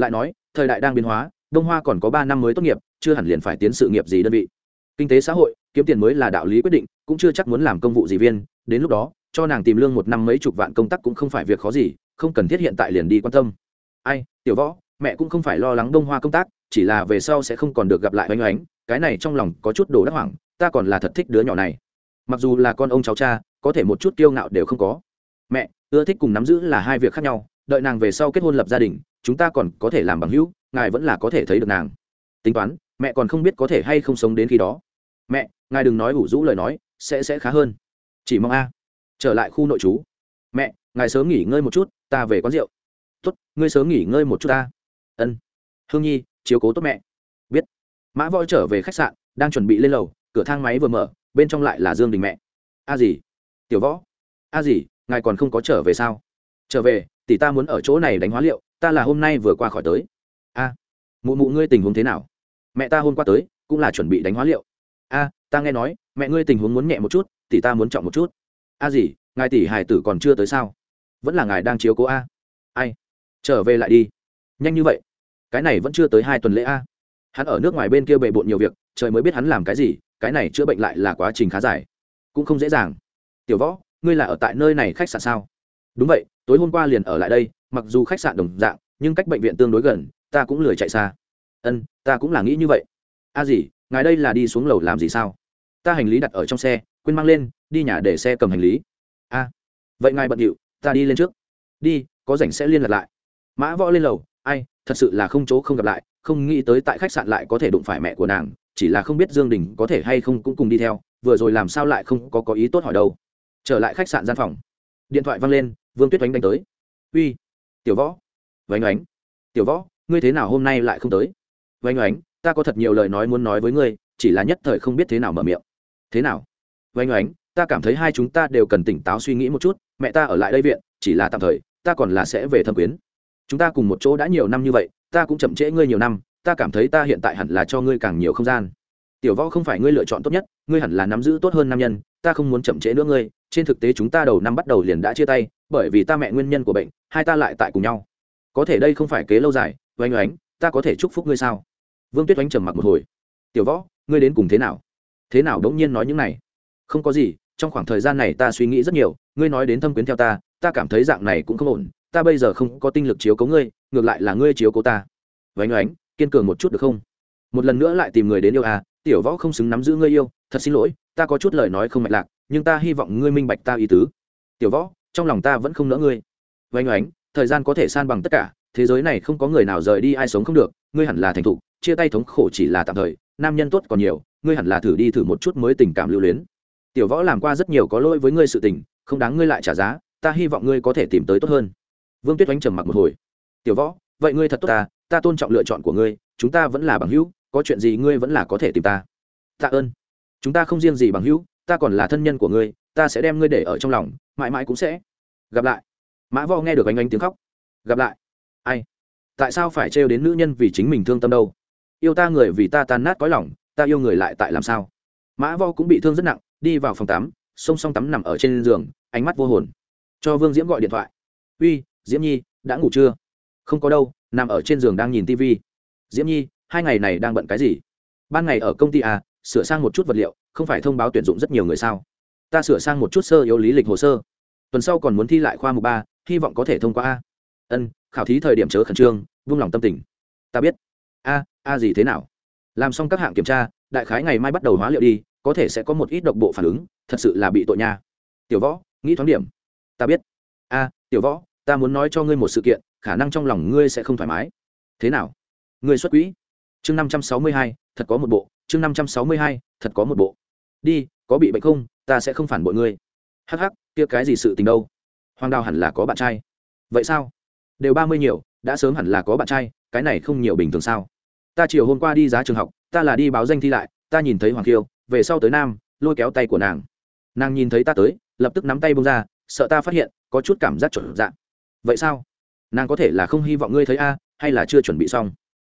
lại nói, thời đại đang biến hóa, đông hoa còn có ba năm mới tốt nghiệp, chưa hẳn liền phải tiến sự nghiệp gì đơn vị. Kinh tế xã hội, kiếm tiền mới là đạo lý quyết định, cũng chưa chắc muốn làm công vụ gì viên, đến lúc đó, cho nàng tìm lương một năm mấy chục vạn công tác cũng không phải việc khó gì, không cần thiết hiện tại liền đi quan tâm. Ai, tiểu võ, mẹ cũng không phải lo lắng đông hoa công tác, chỉ là về sau sẽ không còn được gặp lại oanh oánh, cái này trong lòng có chút đồ đắc hoảng, ta còn là thật thích đứa nhỏ này. Mặc dù là con ông cháu cha, có thể một chút kiêu ngạo đều không có. Mẹ, ưa thích cùng nắm giữ là hai việc khác nhau, đợi nàng về sau kết hôn lập gia đình chúng ta còn có thể làm bằng hữu, ngài vẫn là có thể thấy được nàng. Tính toán, mẹ còn không biết có thể hay không sống đến khi đó. Mẹ, ngài đừng nói ủ rũ lời nói, sẽ sẽ khá hơn. Chỉ mong a. Trở lại khu nội trú. Mẹ, ngài sớm nghỉ ngơi một chút, ta về quán rượu. Tốt, ngươi sớm nghỉ ngơi một chút ta. Ân. Hương nhi, chiếu cố tốt mẹ. Biết. Mã voi trở về khách sạn, đang chuẩn bị lên lầu, cửa thang máy vừa mở, bên trong lại là dương đình mẹ. A gì tiểu võ. A gì ngài còn không có trở về sao? Trở về, tỷ ta muốn ở chỗ này đánh hóa liệu ta là hôm nay vừa qua khỏi tới. A, mụ mụ ngươi tình huống thế nào? Mẹ ta hôm qua tới, cũng là chuẩn bị đánh hóa liệu. A, ta nghe nói, mẹ ngươi tình huống muốn nhẹ một chút, tỷ ta muốn trọng một chút. A gì, ngài tỷ hải tử còn chưa tới sao? Vẫn là ngài đang chiếu cố a. Ai? Trở về lại đi. Nhanh như vậy. Cái này vẫn chưa tới hai tuần lễ a. Hắn ở nước ngoài bên kia bề bộn nhiều việc, trời mới biết hắn làm cái gì, cái này chữa bệnh lại là quá trình khá dài. Cũng không dễ dàng. Tiểu võ, ngươi là ở tại nơi này khách sạn sao? Đúng vậy, tối hôm qua liền ở lại đây mặc dù khách sạn đồng dạng, nhưng cách bệnh viện tương đối gần, ta cũng lười chạy xa. Ân, ta cũng là nghĩ như vậy. A gì, ngài đây là đi xuống lầu làm gì sao? Ta hành lý đặt ở trong xe, quên mang lên, đi nhà để xe cầm hành lý. A, vậy ngài bận điệu, ta đi lên trước. Đi, có rảnh sẽ liên lạc lại. Mã võ lên lầu, ai, thật sự là không chỗ không gặp lại, không nghĩ tới tại khách sạn lại có thể đụng phải mẹ của nàng, chỉ là không biết dương đình có thể hay không cũng cùng đi theo, vừa rồi làm sao lại không có có ý tốt hỏi đâu. Trở lại khách sạn gian phòng. Điện thoại văng lên, vương tuyết oánh đánh tới. Uy tiểu võ. Vánh oánh. Tiểu võ, ngươi thế nào hôm nay lại không tới? Vánh oánh, ta có thật nhiều lời nói muốn nói với ngươi, chỉ là nhất thời không biết thế nào mở miệng. Thế nào? Vánh oánh, ta cảm thấy hai chúng ta đều cần tỉnh táo suy nghĩ một chút, mẹ ta ở lại đây viện, chỉ là tạm thời, ta còn là sẽ về thâm quyến. Chúng ta cùng một chỗ đã nhiều năm như vậy, ta cũng chậm trễ ngươi nhiều năm, ta cảm thấy ta hiện tại hẳn là cho ngươi càng nhiều không gian. Tiểu võ không phải ngươi lựa chọn tốt nhất, ngươi hẳn là nắm giữ tốt hơn nam nhân, ta không muốn chậm trễ nữa ngươi, trên thực tế chúng ta đầu năm bắt đầu liền đã chia tay bởi vì ta mẹ nguyên nhân của bệnh, hai ta lại tại cùng nhau. Có thể đây không phải kế lâu dài, oanh oánh, ta có thể chúc phúc ngươi sao? Vương tuyết oánh trầm mặc một hồi. Tiểu võ, ngươi đến cùng thế nào? Thế nào đống nhiên nói những này? Không có gì, trong khoảng thời gian này ta suy nghĩ rất nhiều, ngươi nói đến thâm quyến theo ta ta cảm thấy dạng này cũng không ổn, ta bây giờ không có tinh lực chiếu cố ngươi, ngược lại là ngươi chiếu cố ta. Vánh oánh, kiên cường một chút được không? Một lần nữa lại tìm người đến yêu à tiểu võ không xứng nắm giữ ngươi yêu, thật xin lỗi, ta có chút lời nói không mạch lạc, nhưng ta hy vọng ngươi minh bạch ta ý tứ. Tiểu võ trong lòng ta vẫn không nỡ ngươi. Vánh oánh, thời gian có thể san bằng tất cả, thế giới này không có người nào rời đi ai sống không được, ngươi hẳn là thành thục, chia tay thống khổ chỉ là tạm thời, nam nhân tốt còn nhiều, ngươi hẳn là thử đi thử một chút mới tình cảm lưu luyến. Tiểu võ làm qua rất nhiều có lỗi với ngươi sự tình, không đáng ngươi lại trả giá, ta hy vọng ngươi có thể tìm tới tốt hơn. Vương tuyết oánh trầm mặc một hồi. Tiểu võ, vậy ngươi thật tốt ta ta tôn trọng lựa chọn của ngươi, chúng ta vẫn là bằng hữu, có chuyện gì ngươi vẫn là có thể tìm ta. Tạ ơn. Chúng ta không riêng gì bằng hữu, ta còn là thân nhân của ngươi, ta sẽ đem ngươi để ở trong lòng mãi mãi cũng sẽ gặp lại. Mã vo nghe được anh anh tiếng khóc. Gặp lại. Ai? Tại sao phải trêu đến nữ nhân vì chính mình thương tâm đâu? Yêu ta người vì ta tan nát cõi lòng, ta yêu người lại tại làm sao? Mã vo cũng bị thương rất nặng, đi vào phòng tắm, xông song tắm nằm ở trên giường, ánh mắt vô hồn. Cho vương diễm gọi điện thoại. Uy, diễm nhi, đã ngủ chưa? Không có đâu, nằm ở trên giường đang nhìn tv diễm nhi, hai ngày này đang bận cái gì? Ban ngày ở công ty à sửa sang một chút vật liệu, không phải thông báo tuyển dụng rất nhiều người sao? Ta sửa sang một chút sơ yếu lý lịch hồ sơ tuần sau còn muốn thi lại khoa mục ba, hy vọng có thể thông qua a. Ân, khảo thí thời điểm chớ khẩn trương, vung lòng tâm tình. Ta biết. A a gì thế nào? Làm xong các hạng kiểm tra, đại khái ngày mai bắt đầu hóa liệu đi, có thể sẽ có một ít độc bộ phản ứng, thật sự là bị tội nha. Tiểu võ, nghĩ thoáng điểm. Ta biết. A, tiểu võ, ta muốn nói cho ngươi một sự kiện, khả năng trong lòng ngươi sẽ không thoải mái. Thế nào? Ngươi xuất quỹ. Chương năm trăm sáu mươi hai, thật có một bộ. Chương năm trăm sáu mươi hai, thật có một bộ. Đi, có bị bệnh không? Ta sẽ không phản bội ngươi. Hắc hắc kia cái gì sự tình đâu? Hoàng đào hẳn là có bạn trai. Vậy sao? Đều ba mươi nhiều, đã sớm hẳn là có bạn trai, cái này không nhiều bình thường sao? Ta chiều hôm qua đi giá trường học, ta là đi báo danh thi lại, ta nhìn thấy hoàng kiêu, về sau tới nam, lôi kéo tay của nàng. Nàng nhìn thấy ta tới, lập tức nắm tay bông ra, sợ ta phát hiện, có chút cảm giác chuẩn dạng vậy sao? Nàng có thể là không hy vọng ngươi thấy a, hay là chưa chuẩn bị xong?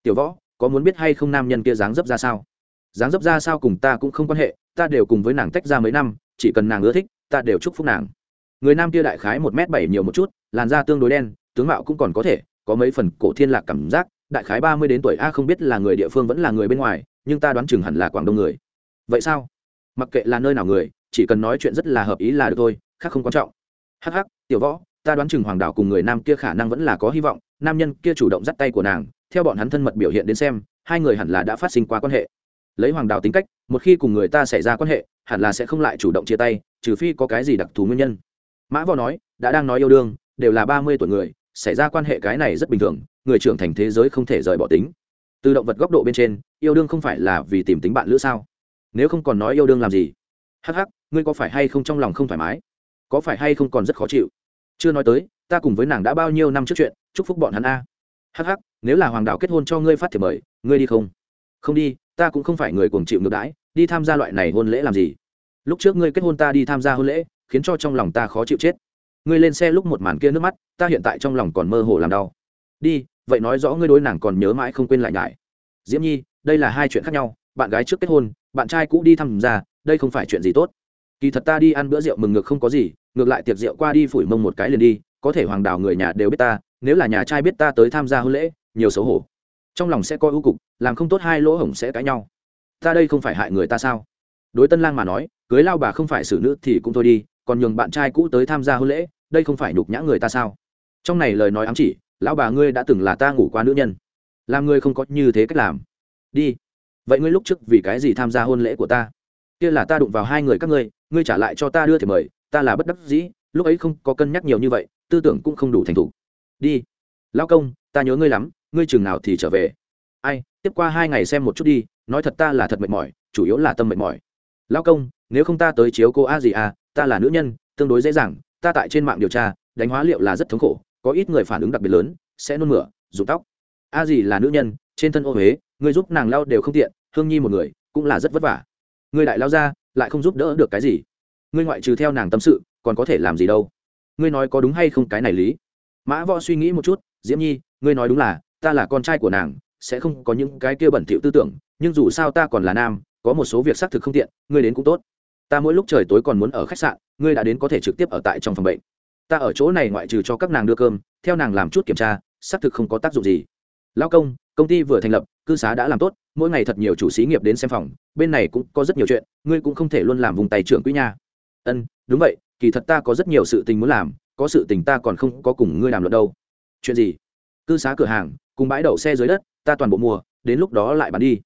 Tiểu võ, có muốn biết hay không nam nhân kia dáng dấp ra sao? Dáng dấp ra sao cùng ta cũng không quan hệ, ta đều cùng với nàng tách ra mấy năm, chỉ cần nàng ưa thích ta đều chúc phúc nàng. Người nam kia đại khái một m bảy nhiều một chút làn da tương đối đen tướng mạo cũng còn có thể có mấy phần cổ thiên lạc cảm giác đại khái ba mươi đến tuổi a không biết là người địa phương vẫn là người bên ngoài nhưng ta đoán chừng hẳn là quảng đông người. Vậy sao? Mặc kệ là nơi nào người chỉ cần nói chuyện rất là hợp ý là được thôi khác không quan trọng. Hắc hắc, tiểu võ ta đoán chừng hoàng đảo cùng người nam kia khả năng vẫn là có hy vọng nam nhân kia chủ động dắt tay của nàng theo bọn hắn thân mật biểu hiện đến xem hai người hẳn là đã phát sinh qua quan hệ. Lấy hoàng đào tính cách một khi cùng người ta xảy ra quan hệ hẳn là sẽ không lại chủ động chia tay trừ phi có cái gì đặc thù nguyên nhân. Mã võ nói, đã đang nói yêu đương, đều là ba mươi tuổi người, xảy ra quan hệ cái này rất bình thường, người trưởng thành thế giới không thể rời bỏ tính. Từ động vật góc độ bên trên, yêu đương không phải là vì tìm tính bạn lữ sao? Nếu không còn nói yêu đương làm gì? Hắc hắc, ngươi có phải hay không trong lòng không thoải mái? Có phải hay không còn rất khó chịu? Chưa nói tới, ta cùng với nàng đã bao nhiêu năm trước chuyện, chúc phúc bọn hắn a. Hắc hắc, nếu là hoàng đạo kết hôn cho ngươi phát thiệp mời, ngươi đi không? Không đi, ta cũng không phải người cuồng chịu ngược đãi, đi tham gia loại này hôn lễ làm gì? Lúc trước ngươi kết hôn ta đi tham gia hôn lễ, khiến cho trong lòng ta khó chịu chết. Ngươi lên xe lúc một màn kia nước mắt, ta hiện tại trong lòng còn mơ hồ làm đau. Đi, vậy nói rõ ngươi đối nàng còn nhớ mãi không quên lại ngại diễm nhi, đây là hai chuyện khác nhau, bạn gái trước kết hôn, bạn trai cũ đi tham gia đây không phải chuyện gì tốt. Kỳ thật ta đi ăn bữa rượu mừng ngược không có gì, ngược lại tiệc rượu qua đi phủi mông một cái liền đi, có thể hoàng đào người nhà đều biết ta, nếu là nhà trai biết ta tới tham gia hôn lễ, nhiều xấu hổ. Trong lòng sẽ coi ưu cục, làm không tốt hai lỗ hổng sẽ cãi nhau. Ta đây không phải hại người ta sao? Đối tân lang mà nói, cưới lao bà không phải xử nữ thì cũng thôi đi, còn nhường bạn trai cũ tới tham gia hôn lễ, đây không phải nhục nhã người ta sao? Trong này lời nói ám chỉ, lão bà ngươi đã từng là ta ngủ qua nữ nhân. Làm ngươi không có như thế cách làm. Đi. Vậy ngươi lúc trước vì cái gì tham gia hôn lễ của ta? Kia là ta đụng vào hai người các ngươi ngươi trả lại cho ta đưa thì mời, ta là bất đắc dĩ, lúc ấy không có cân nhắc nhiều như vậy, tư tưởng cũng không đủ thành thục. Đi. Lão công, ta nhớ ngươi lắm, ngươi chừng nào thì trở về. Ai, tiếp qua hai ngày xem một chút đi, nói thật ta là thật mệt mỏi, chủ yếu là tâm mệt mỏi. Lão công, nếu không ta tới chiếu cô a gì à ta là nữ nhân, tương đối dễ dàng, ta tại trên mạng điều tra, đánh hóa liệu là rất thống khổ, có ít người phản ứng đặc biệt lớn, sẽ nôn mửa, rụng tóc. A gì là nữ nhân, trên thân ô huế người giúp nàng lao đều không tiện, hương nhi một người, cũng là rất vất vả. Người đại lao ra, lại không giúp đỡ được cái gì. Ngươi ngoại trừ theo nàng tâm sự, còn có thể làm gì đâu. Ngươi nói có đúng hay không cái này lý? Mã võ suy nghĩ một chút, diễm nhi, ngươi nói đúng là, ta là con trai của nàng, sẽ không có những cái kia bẩn thỉu tư tưởng, nhưng dù sao ta còn là nam có một số việc xác thực không tiện, ngươi đến cũng tốt. Ta mỗi lúc trời tối còn muốn ở khách sạn, ngươi đã đến có thể trực tiếp ở tại trong phòng bệnh. Ta ở chỗ này ngoại trừ cho các nàng đưa cơm, theo nàng làm chút kiểm tra, xác thực không có tác dụng gì. Lao công công ty vừa thành lập, cư xá đã làm tốt, mỗi ngày thật nhiều chủ xí nghiệp đến xem phòng, bên này cũng có rất nhiều chuyện, ngươi cũng không thể luôn làm vùng tay trưởng quỹ nha. Ân, đúng vậy, kỳ thật ta có rất nhiều sự tình muốn làm, có sự tình ta còn không có cùng ngươi làm luật đâu. Chuyện gì? Cư xá cửa hàng, cùng bãi đậu xe dưới đất, ta toàn bộ mua, đến lúc đó lại bán đi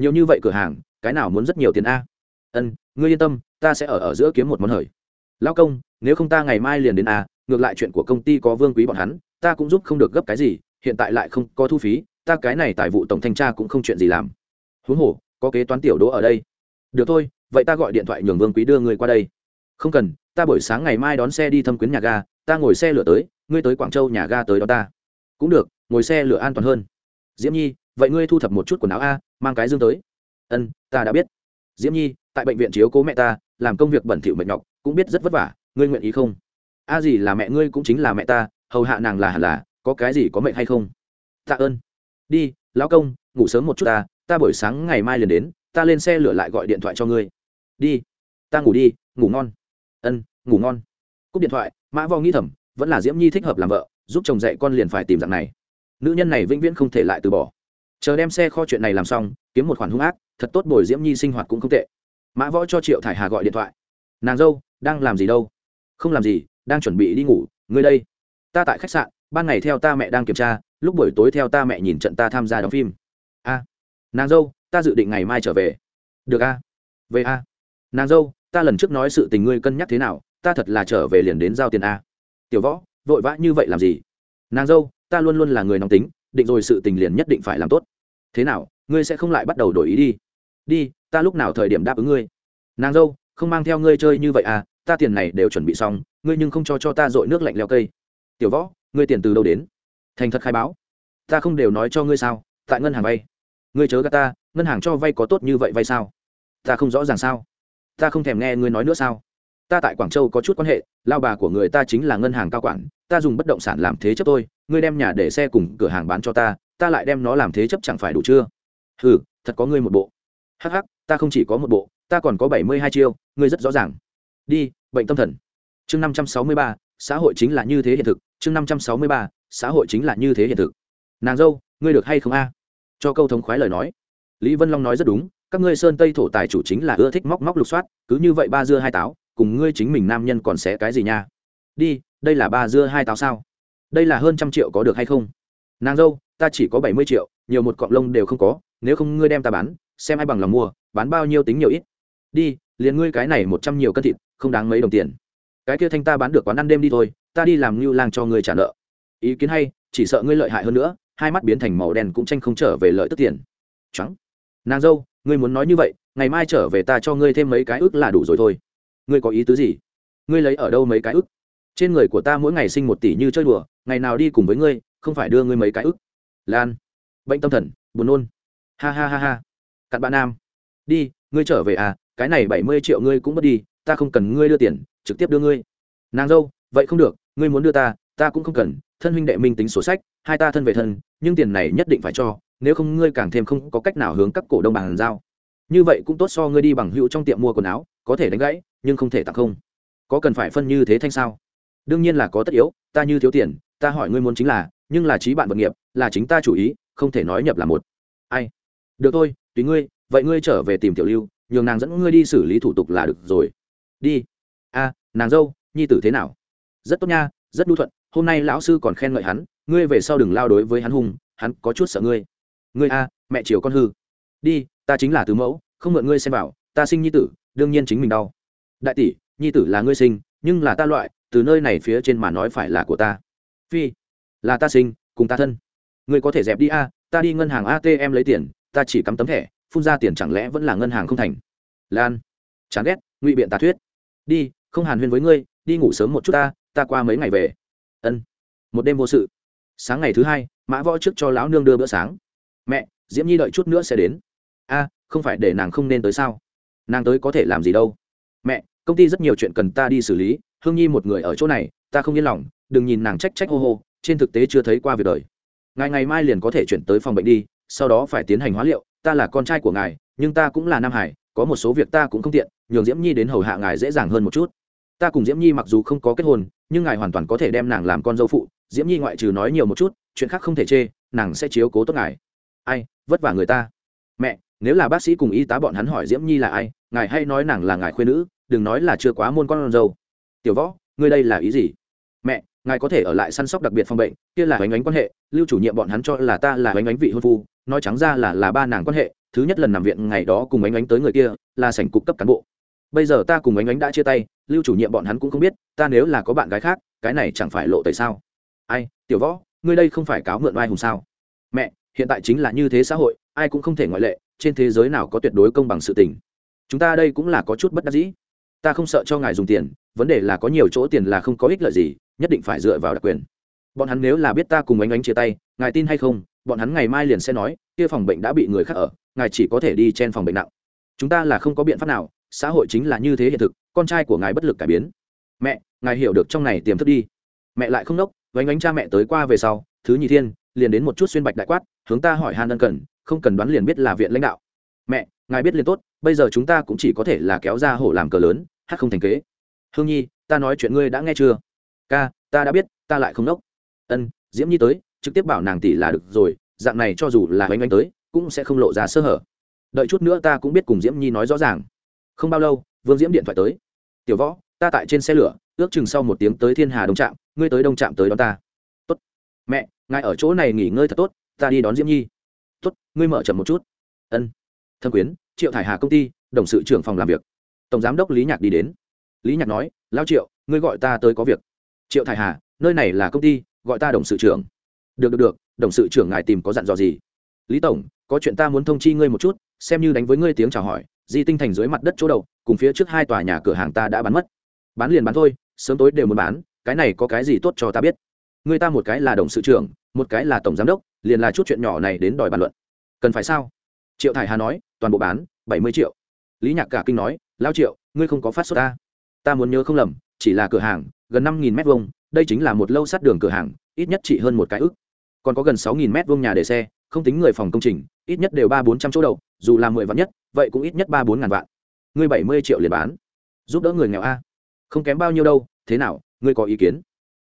nhiều như vậy cửa hàng, cái nào muốn rất nhiều tiền a? Ân, ngươi yên tâm, ta sẽ ở ở giữa kiếm một món hời. Lao công, nếu không ta ngày mai liền đến a, ngược lại chuyện của công ty có vương quý bọn hắn, ta cũng giúp không được gấp cái gì, hiện tại lại không có thu phí, ta cái này tài vụ tổng thanh tra cũng không chuyện gì làm. Huống hồ, có kế toán tiểu đỗ ở đây. Được thôi, vậy ta gọi điện thoại nhường vương quý đưa người qua đây. Không cần, ta buổi sáng ngày mai đón xe đi thâm quyến nhà ga, ta ngồi xe lửa tới, ngươi tới quảng châu nhà ga tới đó ta. Cũng được, ngồi xe lửa an toàn hơn. Diễm nhi vậy ngươi thu thập một chút quần áo a, mang cái dương tới. Ân, ta đã biết. Diễm nhi, tại bệnh viện chiếu cố mẹ ta, làm công việc bẩn thỉu mệt nhọc, cũng biết rất vất vả, ngươi nguyện ý không? A gì là mẹ ngươi cũng chính là mẹ ta, hầu hạ nàng là hẳn là, có cái gì có mệnh hay không? Tạ ơn. Đi, lão công, ngủ sớm một chút ta ta buổi sáng ngày mai liền đến, ta lên xe lửa lại gọi điện thoại cho ngươi. Đi. Ta ngủ đi, ngủ ngon. Ân, ngủ ngon. Cúp điện thoại, mã vo nghĩ thầm, vẫn là diễm nhi thích hợp làm vợ, giúp chồng dạy con liền phải tìm dạng này. Nữ nhân này vĩnh viễn không thể lại từ bỏ chờ đem xe kho chuyện này làm xong, kiếm một khoản hung ác, thật tốt bồi diễm nhi sinh hoạt cũng không tệ. Mã võ cho triệu thải hà gọi điện thoại. Nàng dâu, đang làm gì đâu? Không làm gì, đang chuẩn bị đi ngủ, ngươi đây. Ta tại khách sạn, ban ngày theo ta mẹ đang kiểm tra, lúc buổi tối theo ta mẹ nhìn trận ta tham gia đóng phim. A. Nàng dâu, ta dự định ngày mai trở về. Được a. Về a. Nàng dâu, ta lần trước nói sự tình ngươi cân nhắc thế nào, ta thật là trở về liền đến giao tiền a. Tiểu võ, vội vã như vậy làm gì? Nàng dâu, ta luôn luôn là người nóng tính định rồi sự tình liền nhất định phải làm tốt. Thế nào, ngươi sẽ không lại bắt đầu đổi ý đi? Đi, ta lúc nào thời điểm đáp ứng ngươi? Nàng dâu, không mang theo ngươi chơi như vậy à ta tiền này đều chuẩn bị xong, ngươi nhưng không cho cho ta dội nước lạnh leo cây. Tiểu võ, ngươi tiền từ đâu đến? Thành thật khai báo. Ta không đều nói cho ngươi sao, tại ngân hàng vay. Ngươi chớ gạt ta, ngân hàng cho vay có tốt như vậy vay sao? Ta không rõ ràng sao? Ta không thèm nghe ngươi nói nữa sao? Ta tại quảng châu có chút quan hệ, lao bà của người ta chính là ngân hàng cao quản ta dùng bất động sản làm thế chấp tôi, ngươi đem nhà để xe cùng cửa hàng bán cho ta ta lại đem nó làm thế chấp chẳng phải đủ chưa? Ừ thật có ngươi một bộ. Hh ta không chỉ có một bộ, ta còn có bảy mươi hai chiêu, ngươi rất rõ ràng. Đi, bệnh tâm thần. Chương năm trăm sáu mươi ba, xã hội chính là như thế hiện thực. Chương năm trăm sáu mươi ba, xã hội chính là như thế hiện thực. Nàng dâu, ngươi được hay không a? Cho câu thống khoái lời nói. Lý vân long nói rất đúng, các ngươi sơn tây thổ tài chủ chính là ưa thích móc móc lục soát, cứ như vậy ba dưa hai táo, cùng ngươi chính mình nam nhân còn sẽ cái gì nha? Đi đây là ba dưa hai táo sao? Đây là hơn trăm triệu có được hay không? Nàng dâu, ta chỉ có bảy mươi triệu, nhiều một cọng lông đều không có, nếu không ngươi đem ta bán, xem ai bằng lòng mua, bán bao nhiêu tính nhiều ít. Đi, liền ngươi cái này một trăm nhiều cân thịt, không đáng mấy đồng tiền. Cái kia thanh ta bán được quán ăn đêm đi thôi, ta đi làm ngưu lang cho ngươi trả nợ. Ý kiến hay, chỉ sợ ngươi lợi hại hơn nữa, hai mắt biến thành màu đen cũng tranh không trở về lợi tức tiền. Trắng. Nàng dâu, ngươi muốn nói như vậy, ngày mai trở về ta cho ngươi thêm mấy cái ức là đủ rồi thôi. Ngươi có ý tứ gì? Ngươi lấy ở đâu mấy cái ức trên người của ta mỗi ngày sinh một tỷ như chơi đùa, ngày nào đi cùng với ngươi, không phải đưa ngươi mấy cái ức. Lan. Bệnh tâm thần, buồn nôn. Ha ha ha ha. Cặn bạn nam. Đi, ngươi trở về à cái này bảy mươi triệu ngươi cũng mất đi, ta không cần ngươi đưa tiền, trực tiếp đưa ngươi. Nàng dâu, vậy không được, ngươi muốn đưa ta ta cũng không cần, thân huynh đệ minh tính sổ sách, hai ta thân về thân, nhưng tiền này nhất định phải cho, nếu không ngươi càng thêm không có cách nào hướng các cổ đông bàn giao. Như vậy cũng tốt so ngươi đi bằng hữu trong tiệm mua quần áo, có thể đánh gãy, nhưng không thể tặng không. Có cần phải phân như thế thanh sao? Đương nhiên là có tất yếu, ta như thiếu tiền, ta hỏi ngươi muốn chính là, nhưng là trí bạn vật nghiệp, là chính ta chủ ý, không thể nói nhập là một. Ai? Được thôi, tùy ngươi, vậy ngươi trở về tìm tiểu lưu, nhường nàng dẫn ngươi đi xử lý thủ tục là được rồi. Đi. A, nàng dâu, nhi tử thế nào? Rất tốt nha, rất đu thuận, hôm nay lão sư còn khen ngợi hắn, ngươi về sau đừng lao đối với hắn hung, hắn có chút sợ ngươi. Ngươi a, mẹ chiều con hư. Đi, ta chính là tứ mẫu, không mượn ngươi xem vào, ta sinh nhi tử, đương nhiên chính mình đau. Đại tỷ, nhi tử là ngươi sinh, nhưng là ta loại từ nơi này phía trên mà nói phải là của ta. Phi, là ta sinh, cùng ta thân. Ngươi có thể dẹp đi a, ta đi ngân hàng atm lấy tiền, ta chỉ cắm tấm thẻ, phun ra tiền chẳng lẽ vẫn là ngân hàng không thành? Lan, chán ghét, ngụy biện tà thuyết. Đi, không hàn huyên với ngươi, đi ngủ sớm một chút ta ta qua mấy ngày về. Ân, một đêm vô sự. Sáng ngày thứ hai, mã võ trước cho lão nương đưa bữa sáng. Mẹ, diễm nhi đợi chút nữa sẽ đến. A, không phải để nàng không nên tới sao? Nàng tới có thể làm gì đâu? Mẹ, công ty rất nhiều chuyện cần ta đi xử lý hương nhi một người ở chỗ này, ta không yên lòng, đừng nhìn nàng trách trách hô hô, trên thực tế chưa thấy qua việc đời. Ngài ngày mai liền có thể chuyển tới phòng bệnh đi, sau đó phải tiến hành hóa liệu, ta là con trai của ngài, nhưng ta cũng là nam hải, có một số việc ta cũng không tiện, nhường diễm nhi đến hầu hạ ngài dễ dàng hơn một chút. Ta cùng diễm nhi mặc dù không có kết hôn, nhưng ngài hoàn toàn có thể đem nàng làm con dâu phụ, diễm nhi ngoại trừ nói nhiều một chút, chuyện khác không thể chê, nàng sẽ chiếu cố tốt ngài. Ai, vất vả người ta. Mẹ, nếu là bác sĩ cùng y tá bọn hắn hỏi diễm nhi là ai, ngài hay nói nàng là ngài khuyên nữ, đừng nói là chưa quá môn con dâu tiểu võ, ngươi đây là ý gì? Mẹ, ngài có thể ở lại săn sóc đặc biệt phòng bệnh, kia là bánh ánh quan hệ, lưu chủ nhiệm bọn hắn cho là ta là bánh ánh vị hôn phu, nói trắng ra là là ba nàng quan hệ, thứ nhất lần nằm viện ngày đó cùng ánh ánh tới người kia, là sảnh cục cấp cán bộ. Bây giờ ta cùng ánh ánh đã chia tay, lưu chủ nhiệm bọn hắn cũng không biết, ta nếu là có bạn gái khác, cái này chẳng phải lộ tại sao? Ai, tiểu võ, ngươi đây không phải cáo mượn ai hùng sao? Mẹ, hiện tại chính là như thế xã hội, ai cũng không thể ngoại lệ, trên thế giới nào có tuyệt đối công bằng sự tình. Chúng ta đây cũng là có chút bất đắc dĩ. Ta không sợ cho ngài dùng tiền vấn đề là có nhiều chỗ tiền là không có ích lợi gì, nhất định phải dựa vào đặc quyền. Bọn hắn nếu là biết ta cùng ánh ánh chia tay, ngài tin hay không, bọn hắn ngày mai liền sẽ nói, kia phòng bệnh đã bị người khác ở, ngài chỉ có thể đi trên phòng bệnh nặng. Chúng ta là không có biện pháp nào, xã hội chính là như thế hiện thực, con trai của ngài bất lực cải biến. Mẹ, ngài hiểu được trong này tiềm thức đi. Mẹ lại không đốc vánh ánh cha mẹ tới qua về sau, thứ nhị thiên, liền đến một chút xuyên bạch đại quát, hướng ta hỏi han ân cần, không cần đoán liền biết là viện lãnh đạo. Mẹ, ngài biết liền tốt, bây giờ chúng ta cũng chỉ có thể là kéo ra hổ làm cờ lớn, hát không thành kế hương nhi, ta nói chuyện ngươi đã nghe chưa? Ca, ta đã biết, ta lại không đốc ân, diễm nhi tới, trực tiếp bảo nàng tỷ là được rồi, dạng này cho dù là oanh oanh tới, cũng sẽ không lộ ra sơ hở. Đợi chút nữa ta cũng biết cùng diễm nhi nói rõ ràng. Không bao lâu, vương diễm điện thoại tới. Tiểu võ, ta tại trên xe lửa, ước chừng sau một tiếng tới thiên hà đông trạm, ngươi tới đông trạm tới đón ta. Tốt. Mẹ, ngài ở chỗ này nghỉ ngơi thật tốt, ta đi đón diễm nhi. Tốt, ngươi mở chậm một chút. Ân. Thâm quyến, triệu thải hà công ty, đồng sự trưởng phòng làm việc. Tổng giám đốc lý nhạc đi đến lý nhạc nói, lao triệu, ngươi gọi ta tới có việc. Triệu thải hà, nơi này là công ty, gọi ta đồng sự trưởng. Được được được, đồng sự trưởng ngài tìm có dặn dò gì? Lý tổng, có chuyện ta muốn thông chi ngươi một chút, xem như đánh với ngươi tiếng chào hỏi, di tinh thành dưới mặt đất chỗ đầu, cùng phía trước hai tòa nhà cửa hàng ta đã bán mất. Bán liền bán thôi, sớm tối đều muốn bán, cái này có cái gì tốt cho ta biết? Ngươi ta một cái là đồng sự trưởng, một cái là tổng giám đốc, liền là chút chuyện nhỏ này đến đòi bàn luận. Cần phải sao? Triệu thải hà nói, toàn bộ bán, bảy mươi triệu. Lý nhạc cả kinh nói, lao triệu, ngươi không có phát xuất ta ta muốn nhớ không lầm chỉ là cửa hàng gần năm nghìn m hai đây chính là một lâu sát đường cửa hàng ít nhất chỉ hơn một cái ức. Còn có gần sáu nghìn m hai nhà để xe không tính người phòng công trình ít nhất đều ba bốn trăm chỗ đậu, dù là mười vạn nhất vậy cũng ít nhất ba bốn ngàn vạn. Ngươi bảy mươi triệu liền bán. Giúp đỡ người nghèo a. Không kém bao nhiêu đâu thế nào ngươi có ý kiến?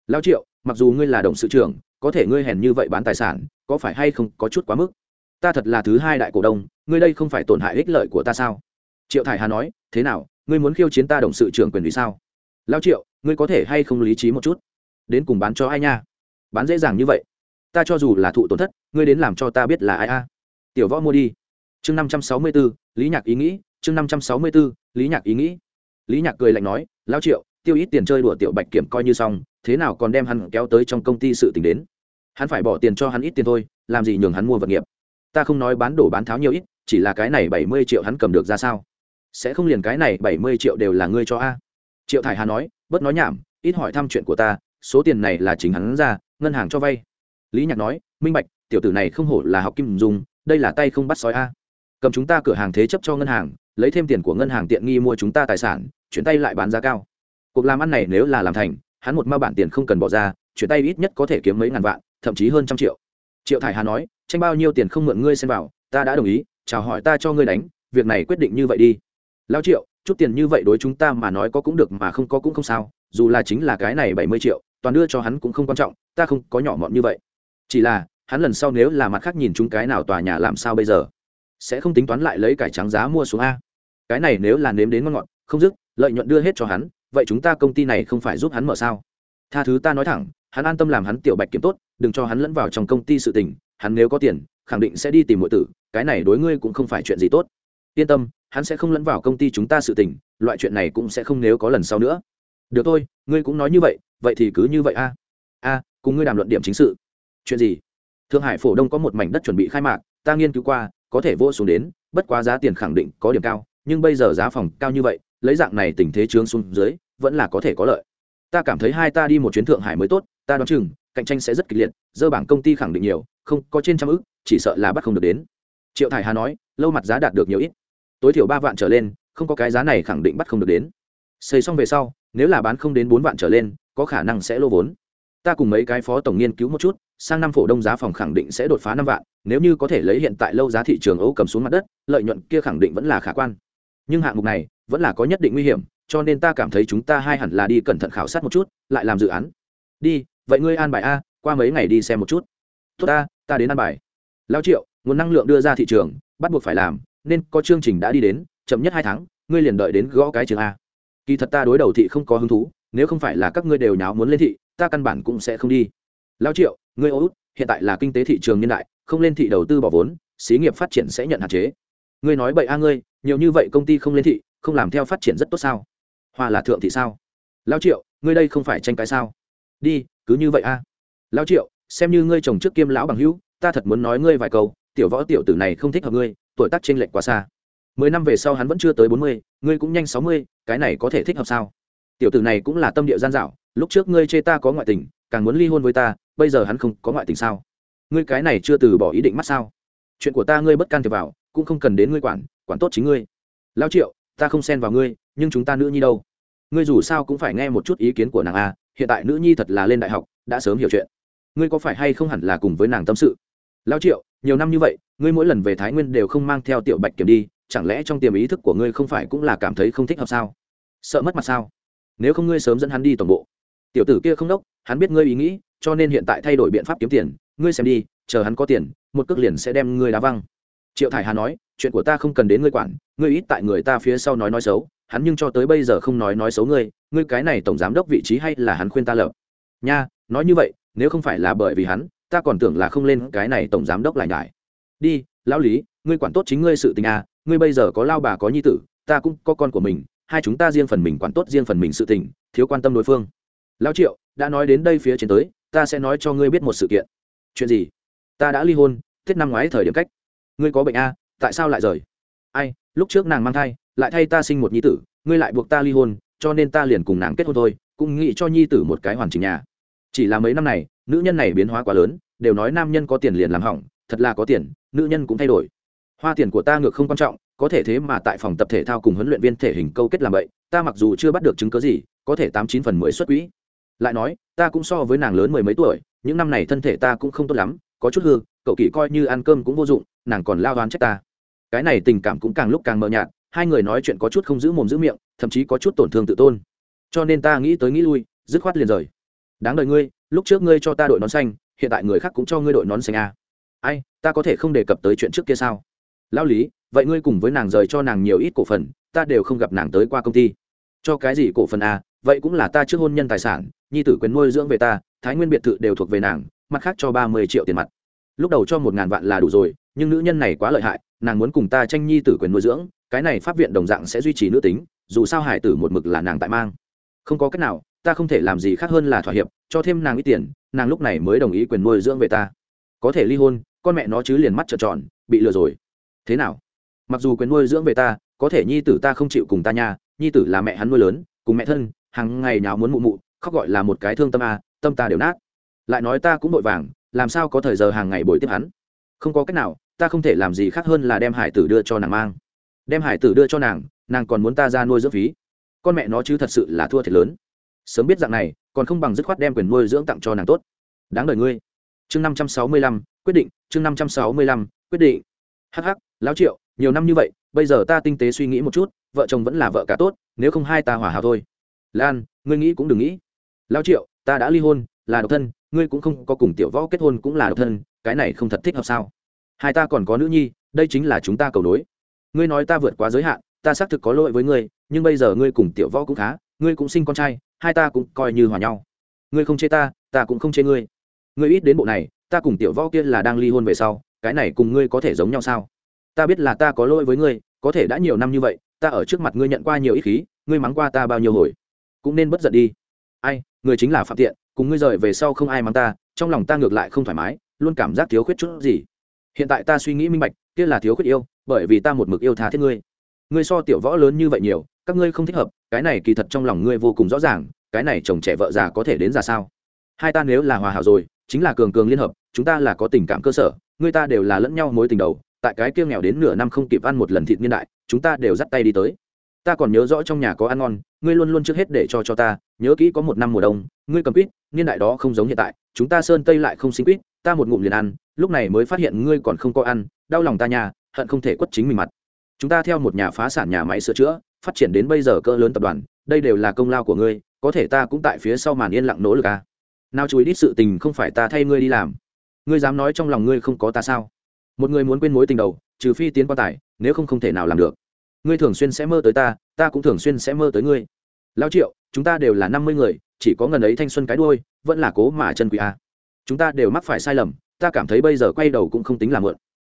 Lao triệu mặc dù ngươi là đồng sự trưởng có thể ngươi hèn như vậy bán tài sản có phải hay không có chút quá mức? Ta thật là thứ hai đại cổ đông ngươi đây không phải tổn hại ích lợi của ta sao? Triệu thải hà nói thế nào ngươi muốn khiêu chiến ta đồng sự trưởng quyền vì sao? Lao triệu, ngươi có thể hay không lý trí một chút? Đến cùng bán cho ai nha? Bán dễ dàng như vậy. Ta cho dù là thụ tổn thất, ngươi đến làm cho ta biết là ai a. Tiểu võ mua đi. Chương năm trăm sáu mươi b ố lý nhạc ý nghĩ, chương năm trăm sáu mươi b ố lý nhạc ý nghĩ. Lý nhạc cười lạnh nói, lao triệu, tiêu ít tiền chơi đùa tiểu bạch kiểm coi như xong, thế nào còn đem hắn kéo tới trong công ty sự t ì n h đến? Hắn phải bỏ tiền cho hắn ít tiền thôi, làm gì nhường hắn mua vật nghiệp? Ta không nói bán đổ bán tháo nhiều ít, chỉ là cái này bảy mươi triệu hắn cầm được ra sao? Sẽ không liền cái này bảy mươi triệu đều là ngươi cho a. Triệu thải hà nói, bớt nói nhảm, ít hỏi thăm chuyện của ta, số tiền này là chính hắn ra, ngân hàng cho vay. Lý nhạc nói, minh bạch, tiểu tử này không hổ là học kim dùng, đây là tay không bắt sói a. Cầm chúng ta cửa hàng thế chấp cho ngân hàng, lấy thêm tiền của ngân hàng tiện nghi mua chúng ta tài sản, chuyển tay lại bán giá cao. Cuộc làm ăn này nếu là làm thành, hắn một ma bản tiền không cần bỏ ra, chuyển tay ít nhất có thể kiếm mấy ngàn vạn, thậm chí hơn trăm triệu. Triệu thải hà nói, tranh bao nhiêu tiền không mượn ngươi xem vào, ta đã đồng ý, chào hỏi ta cho ngươi đánh, việc này quyết định như vậy đi lao triệu, chút tiền như vậy đối chúng ta mà nói có cũng được mà không có cũng không sao, dù là chính là cái này bảy mươi triệu, toàn đưa cho hắn cũng không quan trọng, ta không có nhỏ mọn như vậy. Chỉ là, hắn lần sau nếu là mặt khác nhìn chúng cái nào tòa nhà làm sao bây giờ? Sẽ không tính toán lại lấy cải trắng giá mua xuống a. Cái này nếu là nếm đến ngon ngọt, không dứt, lợi nhuận đưa hết cho hắn, vậy chúng ta công ty này không phải giúp hắn mở sao? Tha thứ ta nói thẳng, hắn an tâm làm hắn tiểu bạch kiếm tốt, đừng cho hắn lẫn vào trong công ty sự tình, hắn nếu có tiền, khẳng định sẽ đi tìm mọi tử, cái này đối ngươi cũng không phải chuyện gì tốt yên tâm, hắn sẽ không lẫn vào công ty chúng ta sự tình, loại chuyện này cũng sẽ không nếu có lần sau nữa. Được thôi, ngươi cũng nói như vậy vậy thì cứ như vậy a. A, cùng ngươi đàm luận điểm chính sự. Chuyện gì? Thượng hải phổ đông có một mảnh đất chuẩn bị khai mạc, ta nghiên cứu qua, có thể vô xuống đến, bất quá giá tiền khẳng định có điểm cao, nhưng bây giờ giá phòng cao như vậy, lấy dạng này tình thế trướng xuống dưới, vẫn là có thể có lợi. Ta cảm thấy hai ta đi một chuyến thượng hải mới tốt, ta đoán chừng, cạnh tranh sẽ rất kịch liệt, dơ bảng công ty khẳng định nhiều, không có trên trăm ức, chỉ sợ là bắt không được đến. Triệu thải hà nói, lâu mặt giá đạt được nhiều ít tối thiểu ba vạn trở lên, không có cái giá này khẳng định bắt không được đến. Xây xong về sau, nếu là bán không đến bốn vạn trở lên, có khả năng sẽ lô vốn. Ta cùng mấy cái phó tổng nghiên cứu một chút, sang năm phổ đông giá phòng khẳng định sẽ đột phá năm vạn, nếu như có thể lấy hiện tại lâu giá thị trường ấu cầm xuống mặt đất, lợi nhuận kia khẳng định vẫn là khả quan. Nhưng hạng mục này vẫn là có nhất định nguy hiểm, cho nên ta cảm thấy chúng ta hai hẳn là đi cẩn thận khảo sát một chút, lại làm dự án. Đi, vậy ngươi an bài a, qua mấy ngày đi xem một chút. Tốt ta ta đến an bài. Lao triệu, nguồn năng lượng đưa ra thị trường, bắt buộc phải làm nên có chương trình đã đi đến, chậm nhất hai tháng, ngươi liền đợi đến gõ cái trường a. Kỳ thật ta đối đầu thị không có hứng thú, nếu không phải là các ngươi đều nháo muốn lên thị, ta căn bản cũng sẽ không đi. Lao triệu, ngươi ô út, hiện tại là kinh tế thị trường nhân đại, không lên thị đầu tư bỏ vốn, xí nghiệp phát triển sẽ nhận hạn chế. Ngươi nói bậy a ngươi, nhiều như vậy công ty không lên thị, không làm theo phát triển rất tốt sao? Hoa là thượng thị sao? Lao triệu, ngươi đây không phải tranh cái sao? Đi, cứ như vậy a. Lao triệu, xem như ngươi chồng trước kiêm lão bằng hữu, ta thật muốn nói ngươi vài câu, tiểu võ tiểu tử này không thích hợp ngươi tuổi tác chênh lệch quá xa. Mười năm về sau hắn vẫn chưa tới bốn mươi, ngươi cũng nhanh sáu mươi, cái này có thể thích hợp sao? Tiểu tử này cũng là tâm địa gian dạo lúc trước ngươi chê ta có ngoại tình, càng muốn ly hôn với ta, bây giờ hắn không có ngoại tình sao? Ngươi cái này chưa từ bỏ ý định mắt sao? Chuyện của ta ngươi bất can thiệp vào, cũng không cần đến ngươi quản quản tốt chính ngươi. Lao triệu, ta không xen vào ngươi, nhưng chúng ta nữ nhi đâu? Ngươi dù sao cũng phải nghe một chút ý kiến của nàng a, hiện tại nữ nhi thật là lên đại học, đã sớm hiểu chuyện. Ngươi có phải hay không hẳn là cùng với nàng tâm sự? Lao triệu, nhiều năm như vậy, ngươi mỗi lần về thái nguyên đều không mang theo tiểu bạch kiểm đi, chẳng lẽ trong tiềm ý thức của ngươi không phải cũng là cảm thấy không thích hợp sao? Sợ mất mặt sao? Nếu không ngươi sớm dẫn hắn đi toàn bộ. Tiểu tử kia không đốc, hắn biết ngươi ý nghĩ, cho nên hiện tại thay đổi biện pháp kiếm tiền, ngươi xem đi, chờ hắn có tiền, một cước liền sẽ đem ngươi đá văng. Triệu thải hà nói, chuyện của ta không cần đến ngươi quản, ngươi ít tại người ta phía sau nói nói xấu, hắn nhưng cho tới bây giờ không nói nói xấu ngươi ngươi cái này tổng giám đốc vị trí hay là hắn khuyên ta lợp? nha, nói như vậy, nếu không phải là bởi vì hắn ta còn tưởng là không lên cái này tổng giám đốc lại nhải. Đi lão lý ngươi quản tốt chính ngươi sự tình à ngươi bây giờ có lao bà có nhi tử ta cũng có con của mình hai chúng ta riêng phần mình quản tốt riêng phần mình sự tình thiếu quan tâm đối phương. Lão triệu đã nói đến đây phía trên tới ta sẽ nói cho ngươi biết một sự kiện. Chuyện gì? Ta đã ly hôn tết năm ngoái thời điểm cách. Ngươi có bệnh a à, tại sao lại rời? Ai lúc trước nàng mang thai lại thay ta sinh một nhi tử ngươi lại buộc ta ly hôn cho nên ta liền cùng nàng kết hôn thôi cũng nghĩ cho nhi tử một cái hoàn chỉnh nhà. Chỉ là mấy năm này nữ nhân này biến hóa quá lớn, đều nói nam nhân có tiền liền làm hỏng, thật là có tiền, nữ nhân cũng thay đổi. Hoa tiền của ta ngược không quan trọng, có thể thế mà tại phòng tập thể thao cùng huấn luyện viên thể hình câu kết làm vậy, ta mặc dù chưa bắt được chứng cớ gì, có thể tám chín phần mười xuất quỹ. Lại nói, ta cũng so với nàng lớn mười mấy tuổi, những năm này thân thể ta cũng không tốt lắm, có chút hư, cậu kỳ coi như ăn cơm cũng vô dụng, nàng còn lao đoán trách ta. Cái này tình cảm cũng càng lúc càng mờ nhạt, hai người nói chuyện có chút không giữ mồm giữ miệng, thậm chí có chút tổn thương tự tôn. Cho nên ta nghĩ tới nghĩ lui, dứt khoát liền rời đáng đời ngươi lúc trước ngươi cho ta đội nón xanh hiện tại người khác cũng cho ngươi đội nón xanh à. ai ta có thể không đề cập tới chuyện trước kia sao? Lao lý vậy ngươi cùng với nàng rời cho nàng nhiều ít cổ phần ta đều không gặp nàng tới qua công ty. Cho cái gì cổ phần à, vậy cũng là ta trước hôn nhân tài sản nhi tử quyền nuôi dưỡng về ta thái nguyên biệt thự đều thuộc về nàng mặt khác cho ba mươi triệu tiền mặt. Lúc đầu cho một ngàn vạn là đủ rồi nhưng nữ nhân này quá lợi hại nàng muốn cùng ta tranh nhi tử quyền nuôi dưỡng cái này pháp viện đồng dạng sẽ duy trì nữ tính dù sao hải tử một mực là nàng tại mang. Không có cách nào ta không thể làm gì khác hơn là thỏa hiệp, cho thêm nàng ít tiền, nàng lúc này mới đồng ý quyền nuôi dưỡng về ta. Có thể ly hôn, con mẹ nó chứ liền mắt trợn tròn, bị lừa rồi. Thế nào? Mặc dù quyền nuôi dưỡng về ta, có thể nhi tử ta không chịu cùng ta nha, nhi tử là mẹ hắn nuôi lớn, cùng mẹ thân, hàng ngày nào muốn mụ mụ, khóc gọi là một cái thương tâm a, tâm ta đều nát. Lại nói ta cũng vội vàng, làm sao có thời giờ hàng ngày bồi tiếp hắn? Không có cách nào, ta không thể làm gì khác hơn là đem hải tử đưa cho nàng mang. Đem hải tử đưa cho nàng nàng còn muốn ta ra nuôi dưỡng phí. Con mẹ nó chứ thật sự là thua thiệt lớn sớm biết dạng này, còn không bằng dứt khoát đem quyền nuôi dưỡng tặng cho nàng tốt. Đáng đời ngươi. Chương năm trăm sáu mươi lăm, quyết định, chương năm trăm sáu mươi lăm, quyết định. Hh lão triệu, nhiều năm như vậy, bây giờ ta tinh tế suy nghĩ một chút, vợ chồng vẫn là vợ cả tốt, nếu không hai ta hòa hảo thôi. Lan, ngươi nghĩ cũng đừng nghĩ. Lão triệu, ta đã ly hôn, là độc thân, ngươi cũng không có cùng tiểu võ kết hôn cũng là độc thân, cái này không thật thích hợp sao? Hai ta còn có nữ nhi, đây chính là chúng ta cầu nối. Ngươi nói ta vượt quá giới hạn, ta xác thực có lỗi với ngươi, nhưng bây giờ ngươi cùng tiểu võ cũng khá, ngươi cũng sinh con trai hai ta cũng coi như hòa nhau. Ngươi không chê ta ta cũng không chê ngươi. Ngươi ít đến bộ này, ta cùng tiểu võ kia là đang ly hôn về sau, cái này cùng ngươi có thể giống nhau sao? Ta biết là ta có lỗi với ngươi, có thể đã nhiều năm như vậy, ta ở trước mặt ngươi nhận qua nhiều ít khí, ngươi mắng qua ta bao nhiêu hồi. Cũng nên bất giận đi. Ai, người chính là phạm tiện, cùng ngươi rời về sau không ai mắng ta, trong lòng ta ngược lại không thoải mái, luôn cảm giác thiếu khuyết chút gì. Hiện tại ta suy nghĩ minh bạch, kia là thiếu khuyết yêu, bởi vì ta một mực yêu tha thiết ngươi. Ngươi so tiểu võ lớn như vậy nhiều, các ngươi không thích hợp cái này kỳ thật trong lòng ngươi vô cùng rõ ràng, cái này chồng trẻ vợ già có thể đến ra sao? Hai ta nếu là hòa hảo rồi, chính là cường cường liên hợp, chúng ta là có tình cảm cơ sở, ngươi ta đều là lẫn nhau mối tình đầu, tại cái kia nghèo đến nửa năm không kịp ăn một lần thịt niên đại, chúng ta đều dắt tay đi tới. Ta còn nhớ rõ trong nhà có ăn ngon, ngươi luôn luôn trước hết để cho cho ta, nhớ kỹ có một năm mùa đông, ngươi cầm quýt, niên đại đó không giống hiện tại, chúng ta sơn tây lại không sinh quýt, ta một ngụm liền ăn, lúc này mới phát hiện ngươi còn không có ăn, đau lòng ta nhà hận không thể quất chính mình mặt. Chúng ta theo một nhà phá sản nhà máy sửa chữa phát triển đến bây giờ cỡ lớn tập đoàn, đây đều là công lao của ngươi, có thể ta cũng tại phía sau màn yên lặng nỗ lực à. Nào chú ý đít sự tình không phải ta thay ngươi đi làm. Ngươi dám nói trong lòng ngươi không có ta sao? Một người muốn quên mối tình đầu, trừ phi tiến quan tài, nếu không không thể nào làm được. Ngươi thường xuyên sẽ mơ tới ta ta cũng thường xuyên sẽ mơ tới ngươi. Lao triệu, chúng ta đều là năm mươi người, chỉ có ngần ấy thanh xuân cái đôi vẫn là cố mà chân quý a chúng ta đều mắc phải sai lầm, ta cảm thấy bây giờ quay đầu cũng không tính là mượn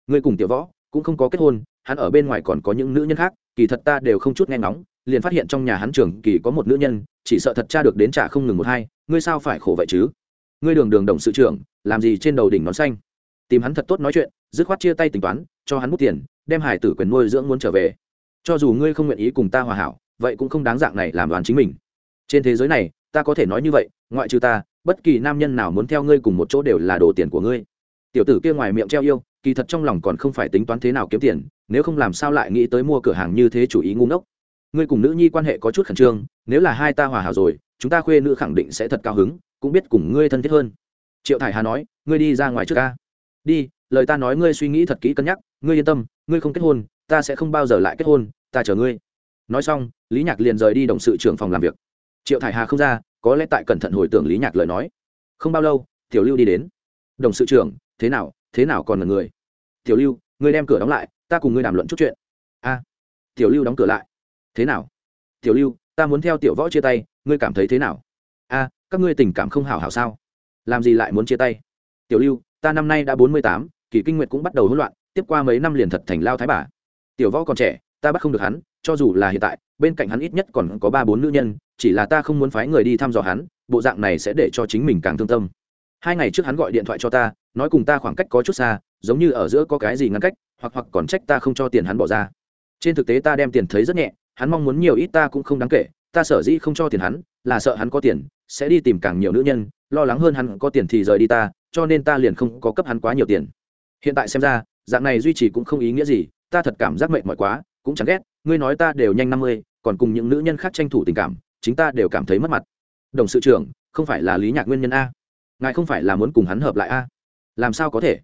ngươi cùng tiểu võ, cũng không có kết hôn, hắn ở bên ngoài còn có những nữ nhân khác kỳ thật ta đều không chút nghe ngóng, liền phát hiện trong nhà hắn trường kỳ có một nữ nhân, chỉ sợ thật cha được đến trả không ngừng một hai, ngươi sao phải khổ vậy chứ? Ngươi đường đường đồng sự trưởng, làm gì trên đầu đỉnh nón xanh? Tìm hắn thật tốt nói chuyện, dứt khoát chia tay tính toán, cho hắn mút tiền, đem hải tử quyền nuôi dưỡng muốn trở về. Cho dù ngươi không nguyện ý cùng ta hòa hảo, vậy cũng không đáng dạng này làm đoàn chính mình. Trên thế giới này, ta có thể nói như vậy, ngoại trừ ta, bất kỳ nam nhân nào muốn theo ngươi cùng một chỗ đều là đồ tiền của ngươi. Tiểu tử kia ngoài miệng treo yêu, kỳ thật trong lòng còn không phải tính toán thế nào kiếm tiền nếu không làm sao lại nghĩ tới mua cửa hàng như thế chủ ý ngu ngốc. Ngươi cùng nữ nhi quan hệ có chút khẩn trương, nếu là hai ta hòa hảo rồi, chúng ta khuê nữ khẳng định sẽ thật cao hứng, cũng biết cùng ngươi thân thiết hơn. Triệu thải hà nói, ngươi đi ra ngoài trước ca đi, lời ta nói ngươi suy nghĩ thật kỹ cân nhắc, ngươi yên tâm, ngươi không kết hôn, ta sẽ không bao giờ lại kết hôn, ta chờ ngươi. Nói xong, lý nhạc liền rời đi đồng sự trưởng phòng làm việc. Triệu thải hà không ra, có lẽ tại cẩn thận hồi tưởng lý nhạc lời nói. Không bao lâu, tiểu lưu đi đến. Đồng sự trưởng, thế nào thế nào còn là người? Tiểu lưu, ngươi đem cửa đóng lại ta cùng ngươi đàm luận chút chuyện. A, tiểu lưu đóng cửa lại. Thế nào? Tiểu lưu, ta muốn theo tiểu võ chia tay, ngươi cảm thấy thế nào? A, các ngươi tình cảm không hảo hảo sao? Làm gì lại muốn chia tay? Tiểu lưu, ta năm nay đã bốn mươi tám, kỳ kinh nguyệt cũng bắt đầu hỗn loạn, tiếp qua mấy năm liền thật thành lao thái bà. Tiểu võ còn trẻ, ta bắt không được hắn, cho dù là hiện tại, bên cạnh hắn ít nhất còn có ba bốn nữ nhân, chỉ là ta không muốn phái người đi thăm dò hắn, bộ dạng này sẽ để cho chính mình càng thương tâm. Hai ngày trước hắn gọi điện thoại cho ta, nói cùng ta khoảng cách có chút xa, giống như ở giữa có cái gì ngăn cách hoặc hoặc còn trách ta không cho tiền hắn bỏ ra. Trên thực tế ta đem tiền thấy rất nhẹ, hắn mong muốn nhiều ít ta cũng không đáng kể, ta sở dĩ không cho tiền hắn, là sợ hắn có tiền, sẽ đi tìm càng nhiều nữ nhân, lo lắng hơn hắn có tiền thì rời đi ta, cho nên ta liền không có cấp hắn quá nhiều tiền. Hiện tại xem ra, dạng này duy trì cũng không ý nghĩa gì, ta thật cảm giác mệt mỏi quá, cũng chẳng ghét, ngươi nói ta đều nhanh năm mươi, còn cùng những nữ nhân khác tranh thủ tình cảm, chính ta đều cảm thấy mất mặt. Đồng sự trưởng, không phải là lý nhạc nguyên nhân a. Ngài không phải là muốn cùng hắn hợp lại a. Làm sao có thể?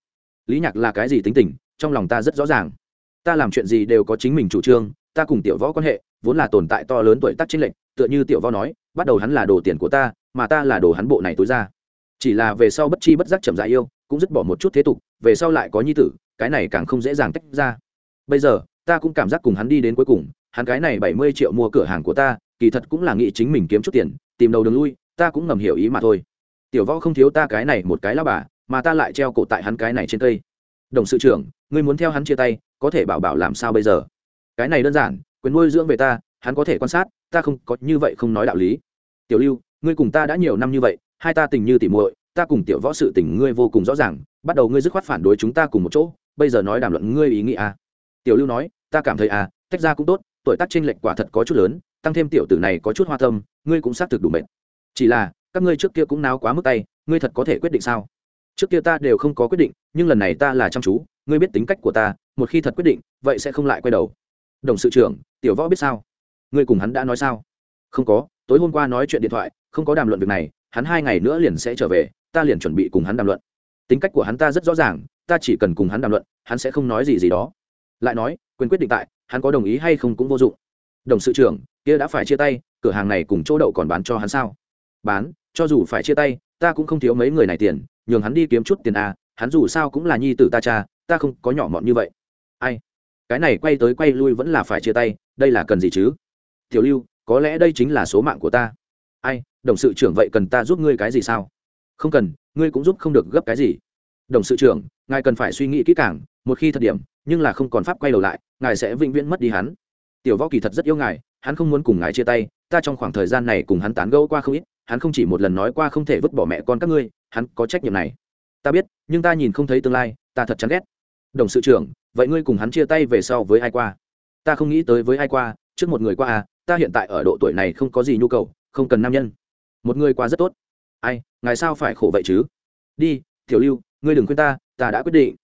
Lý nhạc là cái gì tính tình? Trong lòng ta rất rõ ràng. Ta làm chuyện gì đều có chính mình chủ trương, ta cùng tiểu võ quan hệ vốn là tồn tại to lớn tuổi tác chính lệnh tựa như tiểu võ nói, bắt đầu hắn là đồ tiền của ta, mà ta là đồ hắn bộ này tối ra. Chỉ là về sau bất chi bất giác chậm dại yêu, cũng dứt bỏ một chút thế tục, về sau lại có nhi tử, cái này càng không dễ dàng tách ra. Bây giờ, ta cũng cảm giác cùng hắn đi đến cuối cùng, hắn cái này bảy mươi triệu mua cửa hàng của ta, kỳ thật cũng là nghĩ chính mình kiếm chút tiền, tìm đầu đường lui, ta cũng ngầm hiểu ý mà thôi. Tiểu võ không thiếu ta cái này một cái lao bà, mà ta lại treo cổ tại hắn cái này trên cây đồng sự trưởng, ngươi muốn theo hắn chia tay, có thể bảo bảo làm sao bây giờ? Cái này đơn giản, quyền nuôi dưỡng về ta, hắn có thể quan sát, ta không có như vậy không nói đạo lý. Tiểu lưu, ngươi cùng ta đã nhiều năm như vậy, hai ta tình như tỉ muội, ta cùng tiểu võ sự tình ngươi vô cùng rõ ràng, bắt đầu ngươi dứt khoát phản đối chúng ta cùng một chỗ, bây giờ nói đàm luận ngươi ý nghĩ à. tiểu lưu nói, ta cảm thấy à tách ra cũng tốt, tuổi tác chênh lệch quả thật có chút lớn, tăng thêm tiểu tử này có chút hoa tâm, ngươi cũng xác thực đủ mệt. Chỉ là, các ngươi trước kia cũng náo quá mức tay, ngươi thật có thể quyết định sao? Trước kia ta đều không có quyết định, nhưng lần này ta là chăm chú, ngươi biết tính cách của ta, một khi thật quyết định, vậy sẽ không lại quay đầu. Đồng sự trưởng, tiểu võ biết sao? Ngươi cùng hắn đã nói sao? Không có, tối hôm qua nói chuyện điện thoại, không có đàm luận việc này, hắn hai ngày nữa liền sẽ trở về, ta liền chuẩn bị cùng hắn đàm luận. Tính cách của hắn ta rất rõ ràng, ta chỉ cần cùng hắn đàm luận, hắn sẽ không nói gì gì đó. Lại nói, quyền quyết định tại, hắn có đồng ý hay không cũng vô dụng. Đồng sự trưởng, kia đã phải chia tay, cửa hàng này cùng chỗ đậu còn bán cho hắn sao? Bán, cho dù phải chia tay, ta cũng không thiếu mấy người này tiền nhường hắn đi kiếm chút tiền à hắn dù sao cũng là nhi tử ta cha, ta không có nhỏ mọn như vậy. Ai? Cái này quay tới quay lui vẫn là phải chia tay, đây là cần gì chứ? Tiểu lưu, có lẽ đây chính là số mạng của ta. Ai, đồng sự trưởng vậy cần ta giúp ngươi cái gì sao? Không cần, ngươi cũng giúp không được gấp cái gì. Đồng sự trưởng, ngài cần phải suy nghĩ kỹ càng, một khi thật điểm, nhưng là không còn pháp quay đầu lại, ngài sẽ vĩnh viễn mất đi hắn. Tiểu võ kỳ thật rất yêu ngài, hắn không muốn cùng ngài chia tay, ta trong khoảng thời gian này cùng hắn tán gẫu qua không ít, hắn không chỉ một lần nói qua không thể vứt bỏ mẹ con các ngươi hắn có trách nhiệm này. Ta biết, nhưng ta nhìn không thấy tương lai, ta thật chán ghét. Đồng sự trưởng, vậy ngươi cùng hắn chia tay về sau với ai qua? Ta không nghĩ tới với ai qua, trước một người qua à ta hiện tại ở độ tuổi này không có gì nhu cầu, không cần nam nhân. Một người qua rất tốt. Ai, ngài sao phải khổ vậy chứ? Đi, tiểu lưu, ngươi đừng khuyên ta ta đã quyết định.